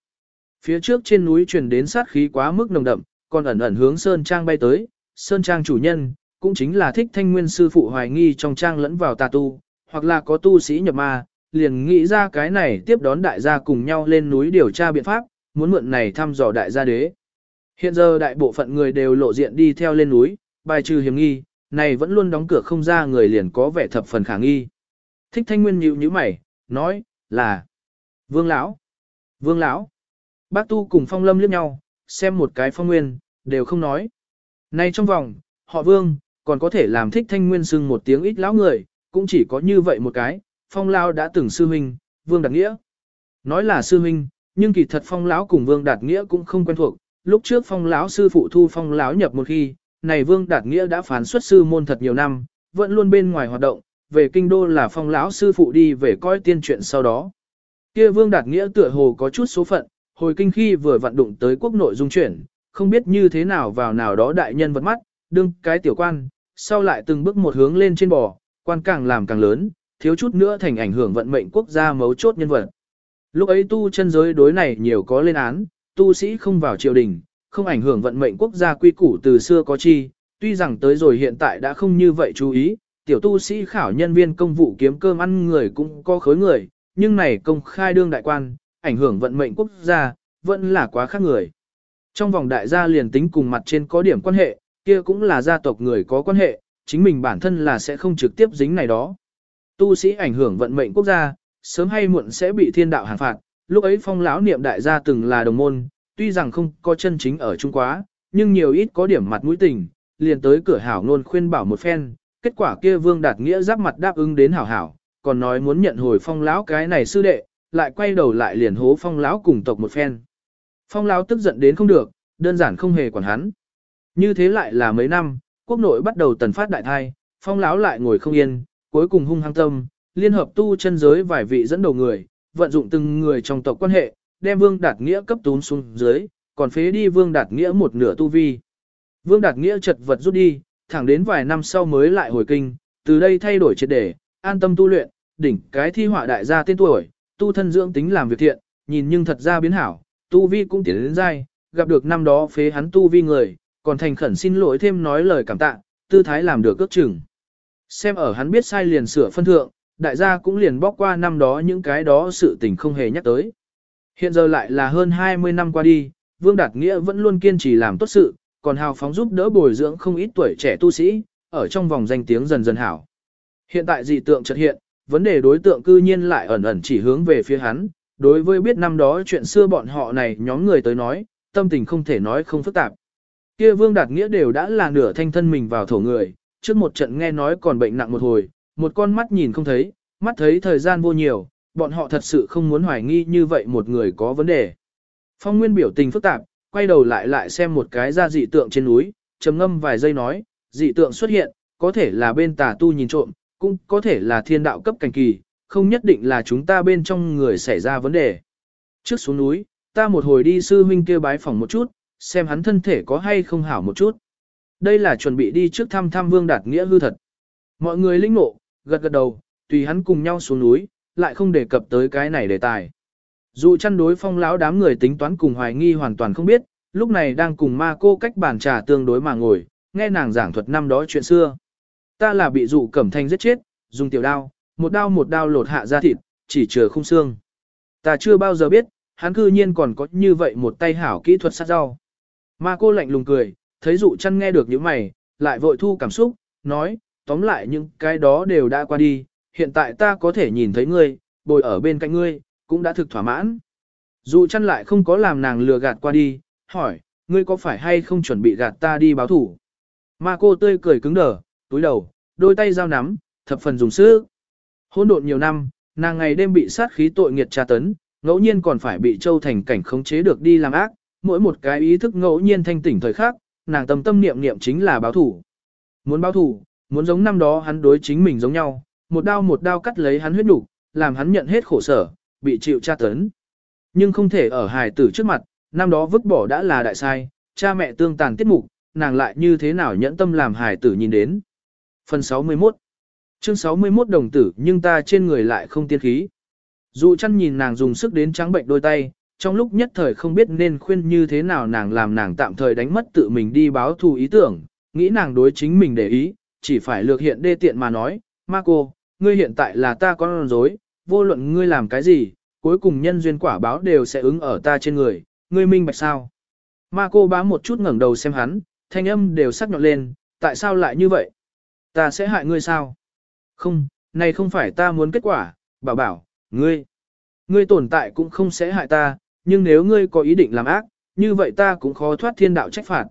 Phía trước trên núi truyền đến sát khí quá mức nồng đậm, còn ẩn ẩn hướng Sơn Trang bay tới, Sơn Trang chủ nhân, cũng chính là thích thanh nguyên sư phụ hoài nghi trong trang lẫn vào tà tu, hoặc là có tu sĩ nhập ma, liền nghĩ ra cái này tiếp đón đại gia cùng nhau lên núi điều tra biện pháp, muốn mượn này thăm dò đại gia đế. Hiện giờ đại bộ phận người đều lộ diện đi theo lên núi, bài trừ hiểm nghi, này vẫn luôn đóng cửa không ra người liền có vẻ thập phần khả nghi. Thích thanh nguyên nhíu như mày, nói, là Vương lão. Vương lão. Bác Tu cùng Phong Lâm liếc nhau, xem một cái Phong Nguyên, đều không nói. Nay trong vòng, họ Vương, còn có thể làm thích Thanh Nguyên sưng một tiếng ít lão người, cũng chỉ có như vậy một cái, Phong lão đã từng sư huynh, Vương Đạt Nghĩa. Nói là sư huynh, nhưng kỳ thật Phong lão cùng Vương Đạt Nghĩa cũng không quen thuộc, lúc trước Phong lão sư phụ thu Phong lão nhập một khi, này Vương Đạt Nghĩa đã phán xuất sư môn thật nhiều năm, vẫn luôn bên ngoài hoạt động, về kinh đô là Phong lão sư phụ đi về coi tiên chuyện sau đó. Kia Vương Đạt Nghĩa tựa hồ có chút số phận, hồi kinh khi vừa vận đụng tới quốc nội dung chuyển, không biết như thế nào vào nào đó đại nhân vật mắt, đương cái tiểu quan, sau lại từng bước một hướng lên trên bò, quan càng làm càng lớn, thiếu chút nữa thành ảnh hưởng vận mệnh quốc gia mấu chốt nhân vật. Lúc ấy tu chân giới đối này nhiều có lên án, tu sĩ không vào triều đình, không ảnh hưởng vận mệnh quốc gia quy củ từ xưa có chi, tuy rằng tới rồi hiện tại đã không như vậy chú ý, tiểu tu sĩ khảo nhân viên công vụ kiếm cơm ăn người cũng có khối người, nhưng này công khai đương đại quan, ảnh hưởng vận mệnh quốc gia, vẫn là quá khác người. Trong vòng đại gia liền tính cùng mặt trên có điểm quan hệ, kia cũng là gia tộc người có quan hệ, chính mình bản thân là sẽ không trực tiếp dính này đó. Tu sĩ ảnh hưởng vận mệnh quốc gia, sớm hay muộn sẽ bị thiên đạo hàng phạt, lúc ấy phong lão niệm đại gia từng là đồng môn, tuy rằng không có chân chính ở Trung Quá, nhưng nhiều ít có điểm mặt mũi tình, liền tới cửa hảo luôn khuyên bảo một phen, kết quả kia vương đạt nghĩa giáp mặt đáp ứng đến hảo hảo, còn nói muốn nhận hồi phong lão cái này sư đệ, lại quay đầu lại liền hố phong lão cùng tộc một phen. Phong lão tức giận đến không được, đơn giản không hề quản hắn. Như thế lại là mấy năm, quốc nội bắt đầu tần phát đại thai, phong lão lại ngồi không yên, cuối cùng hung hăng tâm, liên hợp tu chân giới vài vị dẫn đầu người, vận dụng từng người trong tộc quan hệ, đem Vương Đạt Nghĩa cấp tún xuống dưới, còn phế đi Vương Đạt Nghĩa một nửa tu vi. Vương Đạt Nghĩa chật vật rút đi, thẳng đến vài năm sau mới lại hồi kinh, từ đây thay đổi triệt để, an tâm tu luyện, đỉnh cái thi họa đại gia tên tuổi, tu thân dưỡng tính làm việc thiện, nhìn nhưng thật ra biến hảo, tu vi cũng tiến đến dai, gặp được năm đó phế hắn tu vi người, còn thành khẩn xin lỗi thêm nói lời cảm tạ, tư thái làm được cước chừng. Xem ở hắn biết sai liền sửa phân thượng, đại gia cũng liền bóc qua năm đó những cái đó sự tình không hề nhắc tới. Hiện giờ lại là hơn 20 năm qua đi, Vương Đạt Nghĩa vẫn luôn kiên trì làm tốt sự, còn hào phóng giúp đỡ bồi dưỡng không ít tuổi trẻ tu sĩ, ở trong vòng danh tiếng dần dần hảo. Hiện tại dị tượng chợt hiện, vấn đề đối tượng cư nhiên lại ẩn ẩn chỉ hướng về phía hắn, đối với biết năm đó chuyện xưa bọn họ này nhóm người tới nói, tâm tình không thể nói không phức tạp. Kia Vương Đạt Nghĩa đều đã là nửa thanh thân mình vào thổ người, trước một trận nghe nói còn bệnh nặng một hồi, một con mắt nhìn không thấy, mắt thấy thời gian vô nhiều, bọn họ thật sự không muốn hoài nghi như vậy một người có vấn đề. Phong Nguyên biểu tình phức tạp, quay đầu lại lại xem một cái ra dị tượng trên núi, trầm ngâm vài giây nói, dị tượng xuất hiện, có thể là bên tà tu nhìn trộm, cũng có thể là thiên đạo cấp cảnh kỳ, không nhất định là chúng ta bên trong người xảy ra vấn đề. Trước xuống núi, ta một hồi đi sư huynh kia bái phòng một chút, xem hắn thân thể có hay không hảo một chút. Đây là chuẩn bị đi trước thăm thăm vương đạt nghĩa hư thật. Mọi người linh ngộ, gật gật đầu, tùy hắn cùng nhau xuống núi, lại không đề cập tới cái này đề tài. Dù chăn đối phong lão đám người tính toán cùng hoài nghi hoàn toàn không biết, lúc này đang cùng ma cô cách bàn trà tương đối mà ngồi, nghe nàng giảng thuật năm đó chuyện xưa. Ta là bị dụ cẩm thanh giết chết, dùng tiểu đao, một đao một đao lột hạ ra thịt, chỉ chừa không xương. Ta chưa bao giờ biết, hắn cư nhiên còn có như vậy một tay hảo kỹ thuật sát rau. Ma cô lạnh lùng cười, thấy dụ chăn nghe được những mày, lại vội thu cảm xúc, nói, tóm lại những cái đó đều đã qua đi, hiện tại ta có thể nhìn thấy ngươi, bồi ở bên cạnh ngươi, cũng đã thực thỏa mãn. dù chăn lại không có làm nàng lừa gạt qua đi, hỏi, ngươi có phải hay không chuẩn bị gạt ta đi báo thủ? Ma cô tươi cười cứng đờ, túi đầu, đôi tay giao nắm, thập phần dùng sức. Hôn độn nhiều năm, nàng ngày đêm bị sát khí tội nghiệt tra tấn, ngẫu nhiên còn phải bị châu thành cảnh khống chế được đi làm ác, mỗi một cái ý thức ngẫu nhiên thanh tỉnh thời khắc, nàng tâm tâm niệm niệm chính là báo thủ. Muốn báo thủ, muốn giống năm đó hắn đối chính mình giống nhau, một đao một đao cắt lấy hắn huyết đủ, làm hắn nhận hết khổ sở, bị chịu tra tấn. Nhưng không thể ở hài tử trước mặt, năm đó vứt bỏ đã là đại sai, cha mẹ tương tàn tiết mục, nàng lại như thế nào nhẫn tâm làm hài tử nhìn đến. Phần 61 Chương 61 đồng tử nhưng ta trên người lại không tiên khí. Dù chăn nhìn nàng dùng sức đến trắng bệnh đôi tay, trong lúc nhất thời không biết nên khuyên như thế nào nàng làm nàng tạm thời đánh mất tự mình đi báo thù ý tưởng, nghĩ nàng đối chính mình để ý, chỉ phải lược hiện đê tiện mà nói, Marco, ngươi hiện tại là ta con rối, vô luận ngươi làm cái gì, cuối cùng nhân duyên quả báo đều sẽ ứng ở ta trên người, ngươi minh bạch sao. Marco bám một chút ngẩng đầu xem hắn, thanh âm đều sắc nhọn lên, tại sao lại như vậy? Ta sẽ hại ngươi sao? Không, này không phải ta muốn kết quả, bảo bảo, ngươi. Ngươi tồn tại cũng không sẽ hại ta, nhưng nếu ngươi có ý định làm ác, như vậy ta cũng khó thoát thiên đạo trách phạt.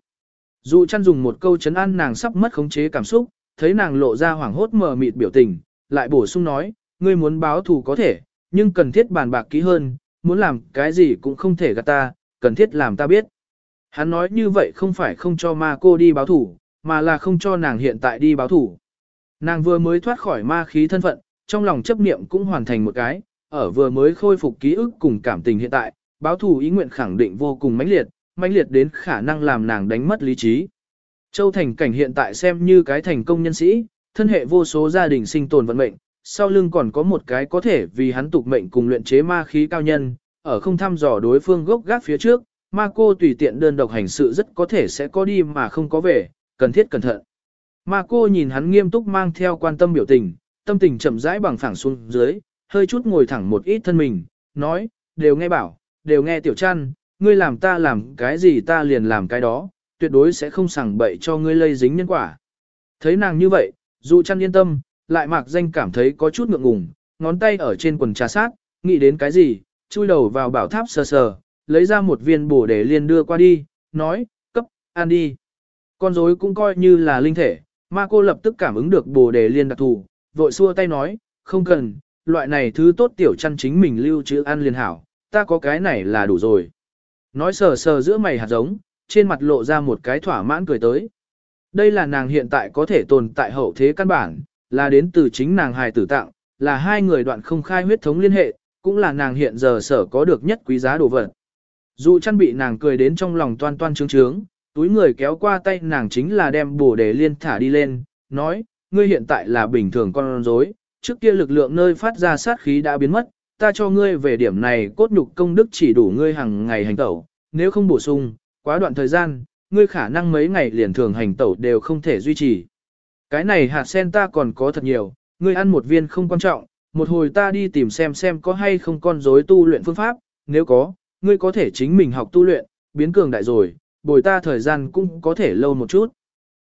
Dù chăn dùng một câu chấn an nàng sắp mất khống chế cảm xúc, thấy nàng lộ ra hoảng hốt mờ mịt biểu tình, lại bổ sung nói, ngươi muốn báo thù có thể, nhưng cần thiết bàn bạc kỹ hơn, muốn làm cái gì cũng không thể gạt ta, cần thiết làm ta biết. Hắn nói như vậy không phải không cho ma cô đi báo thù, mà là không cho nàng hiện tại đi báo thù. Nàng vừa mới thoát khỏi ma khí thân phận, trong lòng chấp niệm cũng hoàn thành một cái, ở vừa mới khôi phục ký ức cùng cảm tình hiện tại, báo thù ý nguyện khẳng định vô cùng mãnh liệt, mãnh liệt đến khả năng làm nàng đánh mất lý trí. Châu Thành Cảnh hiện tại xem như cái thành công nhân sĩ, thân hệ vô số gia đình sinh tồn vận mệnh, sau lưng còn có một cái có thể vì hắn tục mệnh cùng luyện chế ma khí cao nhân, ở không thăm dò đối phương gốc gác phía trước, ma cô tùy tiện đơn độc hành sự rất có thể sẽ có đi mà không có về, cần thiết cẩn thận. Ma cô nhìn hắn nghiêm túc mang theo quan tâm biểu tình, tâm tình chậm rãi bằng phẳng xuống dưới, hơi chút ngồi thẳng một ít thân mình, nói, đều nghe bảo, đều nghe tiểu chăn, ngươi làm ta làm cái gì ta liền làm cái đó, tuyệt đối sẽ không sảng bậy cho ngươi lây dính nhân quả. Thấy nàng như vậy, dù chăn yên tâm, lại mạc danh cảm thấy có chút ngượng ngùng, ngón tay ở trên quần trà sát, nghĩ đến cái gì, chui đầu vào bảo tháp sờ sờ, lấy ra một viên bổ để liền đưa qua đi, nói, cấp, ăn đi. Con rối cũng coi như là linh thể, ma cô lập tức cảm ứng được bồ đề liên đặc thù, vội xua tay nói, không cần, loại này thứ tốt tiểu chăn chính mình lưu trữ ăn liền hảo, ta có cái này là đủ rồi. Nói sờ sờ giữa mày hạt giống, trên mặt lộ ra một cái thỏa mãn cười tới. Đây là nàng hiện tại có thể tồn tại hậu thế căn bản, là đến từ chính nàng hài tử tặng, là hai người đoạn không khai huyết thống liên hệ, cũng là nàng hiện giờ sở có được nhất quý giá đồ vật. Dù chăn bị nàng cười đến trong lòng toan toan trướng trướng, túi người kéo qua tay nàng chính là đem bổ đề liên thả đi lên, nói, ngươi hiện tại là bình thường con rối, trước kia lực lượng nơi phát ra sát khí đã biến mất, ta cho ngươi về điểm này cốt nhục công đức chỉ đủ ngươi hàng ngày hành tẩu, nếu không bổ sung, quá đoạn thời gian, ngươi khả năng mấy ngày liền thường hành tẩu đều không thể duy trì. Cái này hạt sen ta còn có thật nhiều, ngươi ăn một viên không quan trọng, một hồi ta đi tìm xem xem có hay không con rối tu luyện phương pháp, nếu có, ngươi có thể chính mình học tu luyện, biến cường đại rồi, bồi ta thời gian cũng có thể lâu một chút.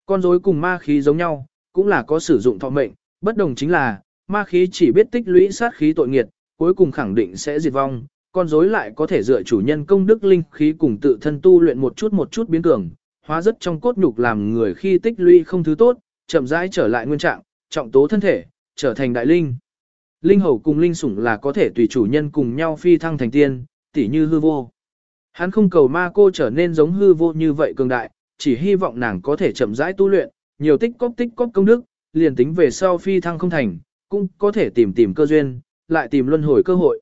Con rối cùng ma khí giống nhau, cũng là có sử dụng thọ mệnh, bất đồng chính là, ma khí chỉ biết tích lũy sát khí tội nghiệt, cuối cùng khẳng định sẽ diệt vong, con rối lại có thể dựa chủ nhân công đức linh khí cùng tự thân tu luyện một chút một chút biến cường, hóa rất trong cốt nhục làm người khi tích lũy không thứ tốt, chậm rãi trở lại nguyên trạng, trọng tố thân thể, trở thành đại linh. Linh hầu cùng linh sủng là có thể tùy chủ nhân cùng nhau phi thăng thành tiên, tỉ như hư vô. Hắn không cầu ma cô trở nên giống hư vô như vậy cường đại, chỉ hy vọng nàng có thể chậm rãi tu luyện, nhiều tích cóp tích cóp công đức, liền tính về sau phi thăng không thành, cũng có thể tìm tìm cơ duyên, lại tìm luân hồi cơ hội.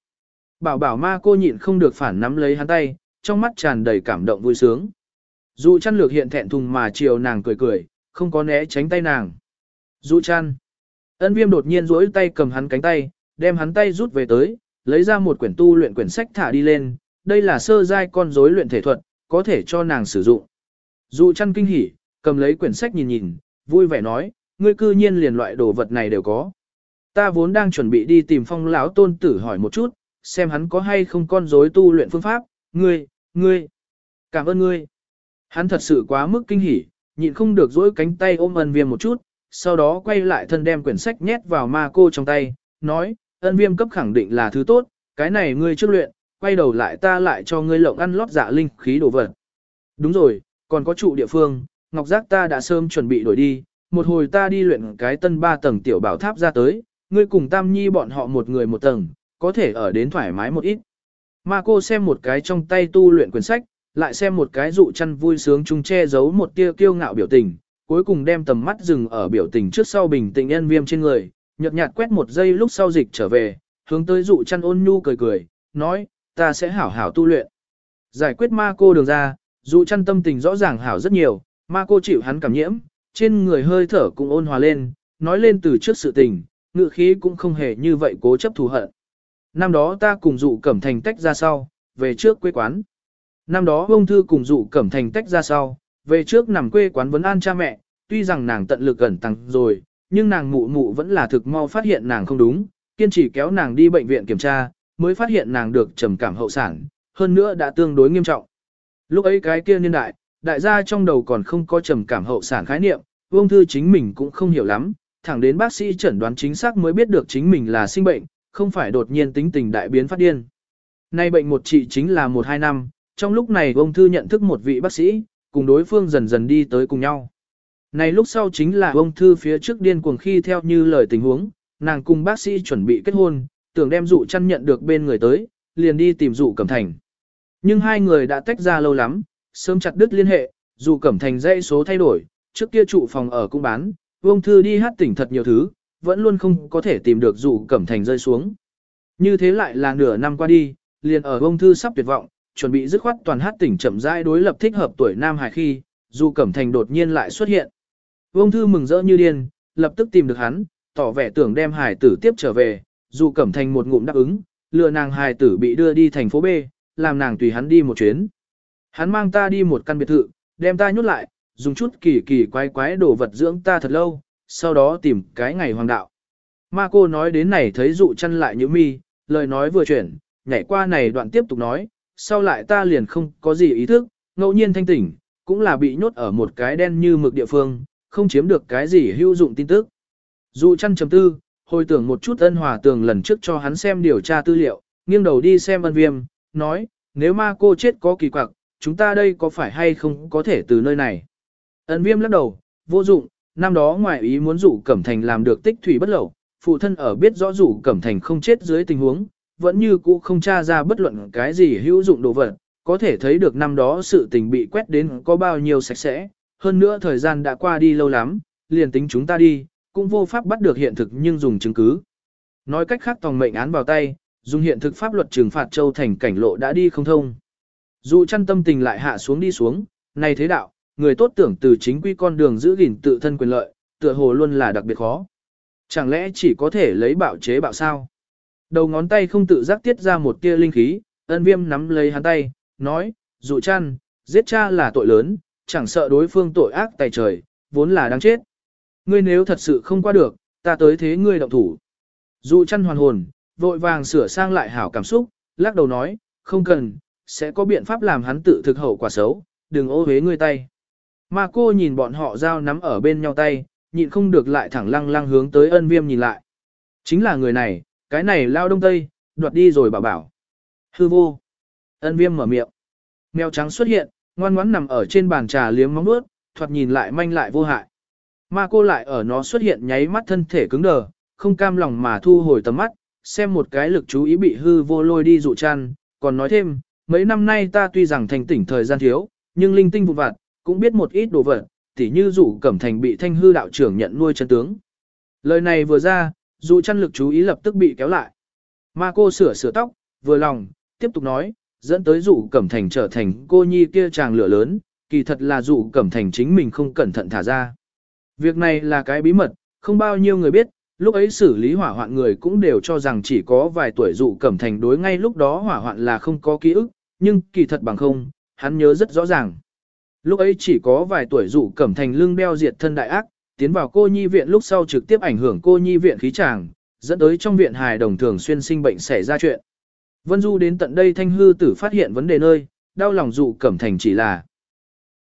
Bảo bảo ma cô nhịn không được phản nắm lấy hắn tay, trong mắt tràn đầy cảm động vui sướng. Dụ chăn lược hiện thẹn thùng mà chiều nàng cười cười, không có né tránh tay nàng. Dụ chăn. Ân viêm đột nhiên duỗi tay cầm hắn cánh tay, đem hắn tay rút về tới, lấy ra một quyển tu luyện quyển sách thả đi lên, đây là sơ giai con rối luyện thể thuật, có thể cho nàng sử dụng. Dụ chăn kinh hỉ, cầm lấy quyển sách nhìn nhìn, vui vẻ nói, ngươi cư nhiên liền loại đồ vật này đều có. Ta vốn đang chuẩn bị đi tìm phong lão tôn tử hỏi một chút, xem hắn có hay không con rối tu luyện phương pháp, ngươi, ngươi, cảm ơn ngươi. Hắn thật sự quá mức kinh hỉ, nhịn không được dỗi cánh tay ôm ân viêm một chút, sau đó quay lại thân đem quyển sách nhét vào ma cô trong tay, nói, ân viêm cấp khẳng định là thứ tốt, cái này ngươi trước luyện, quay đầu lại ta lại cho ngươi lộng ăn lót dạ linh khí đồ vật. Đúng rồi, còn có trụ địa phương, ngọc giác ta đã sớm chuẩn bị đổi đi, một hồi ta đi luyện cái tân ba tầng tiểu bảo tháp ra tới, ngươi cùng tam nhi bọn họ một người một tầng, có thể ở đến thoải mái một ít. Mà cô xem một cái trong tay tu luyện quyển sách, lại xem một cái dụ chăn vui sướng chung che giấu một tia kiêu ngạo biểu tình, cuối cùng đem tầm mắt dừng ở biểu tình trước sau bình tĩnh nhân viêm trên người, nhợt nhạt quét một giây lúc sau dịch trở về, hướng tới dụ chăn ôn nhu cười cười, nói, ta sẽ hảo hảo tu luyện. Giải quyết ma cô đường ra, dụ chăn tâm tình rõ ràng hảo rất nhiều, ma cô chịu hắn cảm nhiễm, trên người hơi thở cũng ôn hòa lên, nói lên từ trước sự tình, ngự khí cũng không hề như vậy cố chấp thù hận. Năm đó ta cùng dụ cẩm thành tách ra sau, về trước quê quán. Năm đó ông thư cùng dụ cẩm thành tách ra sau, về trước nằm quê quán vấn an cha mẹ, tuy rằng nàng tận lực gần tăng rồi, nhưng nàng mụ mụ vẫn là thực mau phát hiện nàng không đúng, kiên trì kéo nàng đi bệnh viện kiểm tra, mới phát hiện nàng được trầm cảm hậu sản, hơn nữa đã tương đối nghiêm trọng. Lúc ấy cái kia niên đại, đại gia trong đầu còn không có trầm cảm hậu sản khái niệm, Vương Thư chính mình cũng không hiểu lắm, thẳng đến bác sĩ chẩn đoán chính xác mới biết được chính mình là sinh bệnh, không phải đột nhiên tính tình đại biến phát điên. Nay bệnh một trị chính là một hai năm, trong lúc này ông thư nhận thức một vị bác sĩ, cùng đối phương dần dần đi tới cùng nhau. Này lúc sau chính là ông thư phía trước điên cuồng khi theo như lời tình huống, nàng cùng bác sĩ chuẩn bị kết hôn, tưởng đem dụ chăn nhận được bên người tới, liền đi tìm dụ cẩm thành. Nhưng hai người đã tách ra lâu lắm, sớm chặt đứt liên hệ, dù cẩm thành dãy số thay đổi, trước kia trụ phòng ở cũng bán, Vương thư đi hát tỉnh thật nhiều thứ, vẫn luôn không có thể tìm được dụ cẩm thành rơi xuống. Như thế lại là nửa năm qua đi, liền ở Vương thư sắp tuyệt vọng, chuẩn bị dứt khoát toàn hát tỉnh chậm rãi đối lập thích hợp tuổi Nam Hải khi, Dụ Cẩm Thành đột nhiên lại xuất hiện. Vương thư mừng rỡ như điên, lập tức tìm được hắn, tỏ vẻ tưởng đem hải tử tiếp trở về, Dụ Cẩm Thành một ngụm đáp ứng, lừa nàng hải tử bị đưa đi thành phố B, làm nàng tùy hắn đi một chuyến. Hắn mang ta đi một căn biệt thự, đem ta nhốt lại, dùng chút kỳ kỳ quái quái đồ vật dưỡng ta thật lâu, sau đó tìm cái ngày hoàng đạo. Ma cô nói đến này thấy dụ chăn lại như mi, lời nói vừa chuyển, nhảy qua này đoạn tiếp tục nói, sau lại ta liền không có gì ý thức, ngẫu nhiên thanh tỉnh, cũng là bị nhốt ở một cái đen như mực địa phương, không chiếm được cái gì hữu dụng tin tức. Dụ chăn chấm tư, hồi tưởng một chút ân hòa tường lần trước cho hắn xem điều tra tư liệu, nghiêng đầu đi xem ân viêm, nói, nếu ma cô chết có kỳ quặc, chúng ta đây có phải hay không có thể từ nơi này. Ân viêm lắc đầu, vô dụng, năm đó ngoại ý muốn dụ Cẩm Thành làm được tích thủy bất lẩu, phụ thân ở biết rõ dụ Cẩm Thành không chết dưới tình huống, vẫn như cũ không tra ra bất luận cái gì hữu dụng đồ vật, có thể thấy được năm đó sự tình bị quét đến có bao nhiêu sạch sẽ, hơn nữa thời gian đã qua đi lâu lắm, liền tính chúng ta đi, cũng vô pháp bắt được hiện thực nhưng dùng chứng cứ. Nói cách khác tòng mệnh án vào tay, dùng hiện thực pháp luật trừng phạt châu thành cảnh lộ đã đi không thông. Dù chăn tâm tình lại hạ xuống đi xuống, này thế đạo, người tốt tưởng từ chính quy con đường giữ gìn tự thân quyền lợi, tựa hồ luôn là đặc biệt khó. Chẳng lẽ chỉ có thể lấy bạo chế bạo sao? Đầu ngón tay không tự giác tiết ra một tia linh khí, ân viêm nắm lấy hắn tay, nói, dụ chăn, giết cha là tội lớn, chẳng sợ đối phương tội ác tài trời, vốn là đáng chết. Ngươi nếu thật sự không qua được, ta tới thế ngươi động thủ. Dụ chăn hoàn hồn, vội vàng sửa sang lại hảo cảm xúc, lắc đầu nói, không cần, sẽ có biện pháp làm hắn tự thực hậu quả xấu, đừng ô hế ngươi tay. Mà cô nhìn bọn họ giao nắm ở bên nhau tay, nhịn không được lại thẳng lăng lăng hướng tới ân viêm nhìn lại. Chính là người này, cái này lao đông tây, đoạt đi rồi bảo bảo. Hư vô. Ân viêm mở miệng. Mèo trắng xuất hiện, ngoan ngoãn nằm ở trên bàn trà liếm móng bước, thoạt nhìn lại manh lại vô hại. Ma cô lại ở nó xuất hiện nháy mắt thân thể cứng đờ, không cam lòng mà thu hồi tầm mắt, xem một cái lực chú ý bị hư vô lôi đi dụ chăn, còn nói thêm, mấy năm nay ta tuy rằng thành tỉnh thời gian thiếu, nhưng linh tinh vụt vặt, cũng biết một ít đồ vật, tỉ như dụ cẩm thành bị thanh hư đạo trưởng nhận nuôi chân tướng. Lời này vừa ra, dụ chăn lực chú ý lập tức bị kéo lại. Ma cô sửa sửa tóc, vừa lòng, tiếp tục nói, dẫn tới dụ cẩm thành trở thành cô nhi kia chàng lửa lớn, kỳ thật là dụ cẩm thành chính mình không cẩn thận thả ra. Việc này là cái bí mật, không bao nhiêu người biết, lúc ấy xử lý hỏa hoạn người cũng đều cho rằng chỉ có vài tuổi dụ cẩm thành đối ngay lúc đó hỏa hoạn là không có ký ức, nhưng kỳ thật bằng không, hắn nhớ rất rõ ràng. Lúc ấy chỉ có vài tuổi dụ cẩm thành lưng beo diệt thân đại ác, tiến vào cô nhi viện lúc sau trực tiếp ảnh hưởng cô nhi viện khí tràng, dẫn tới trong viện hài đồng thường xuyên sinh bệnh xảy ra chuyện. Vân Du đến tận đây thanh hư tử phát hiện vấn đề nơi, đau lòng dụ cẩm thành chỉ là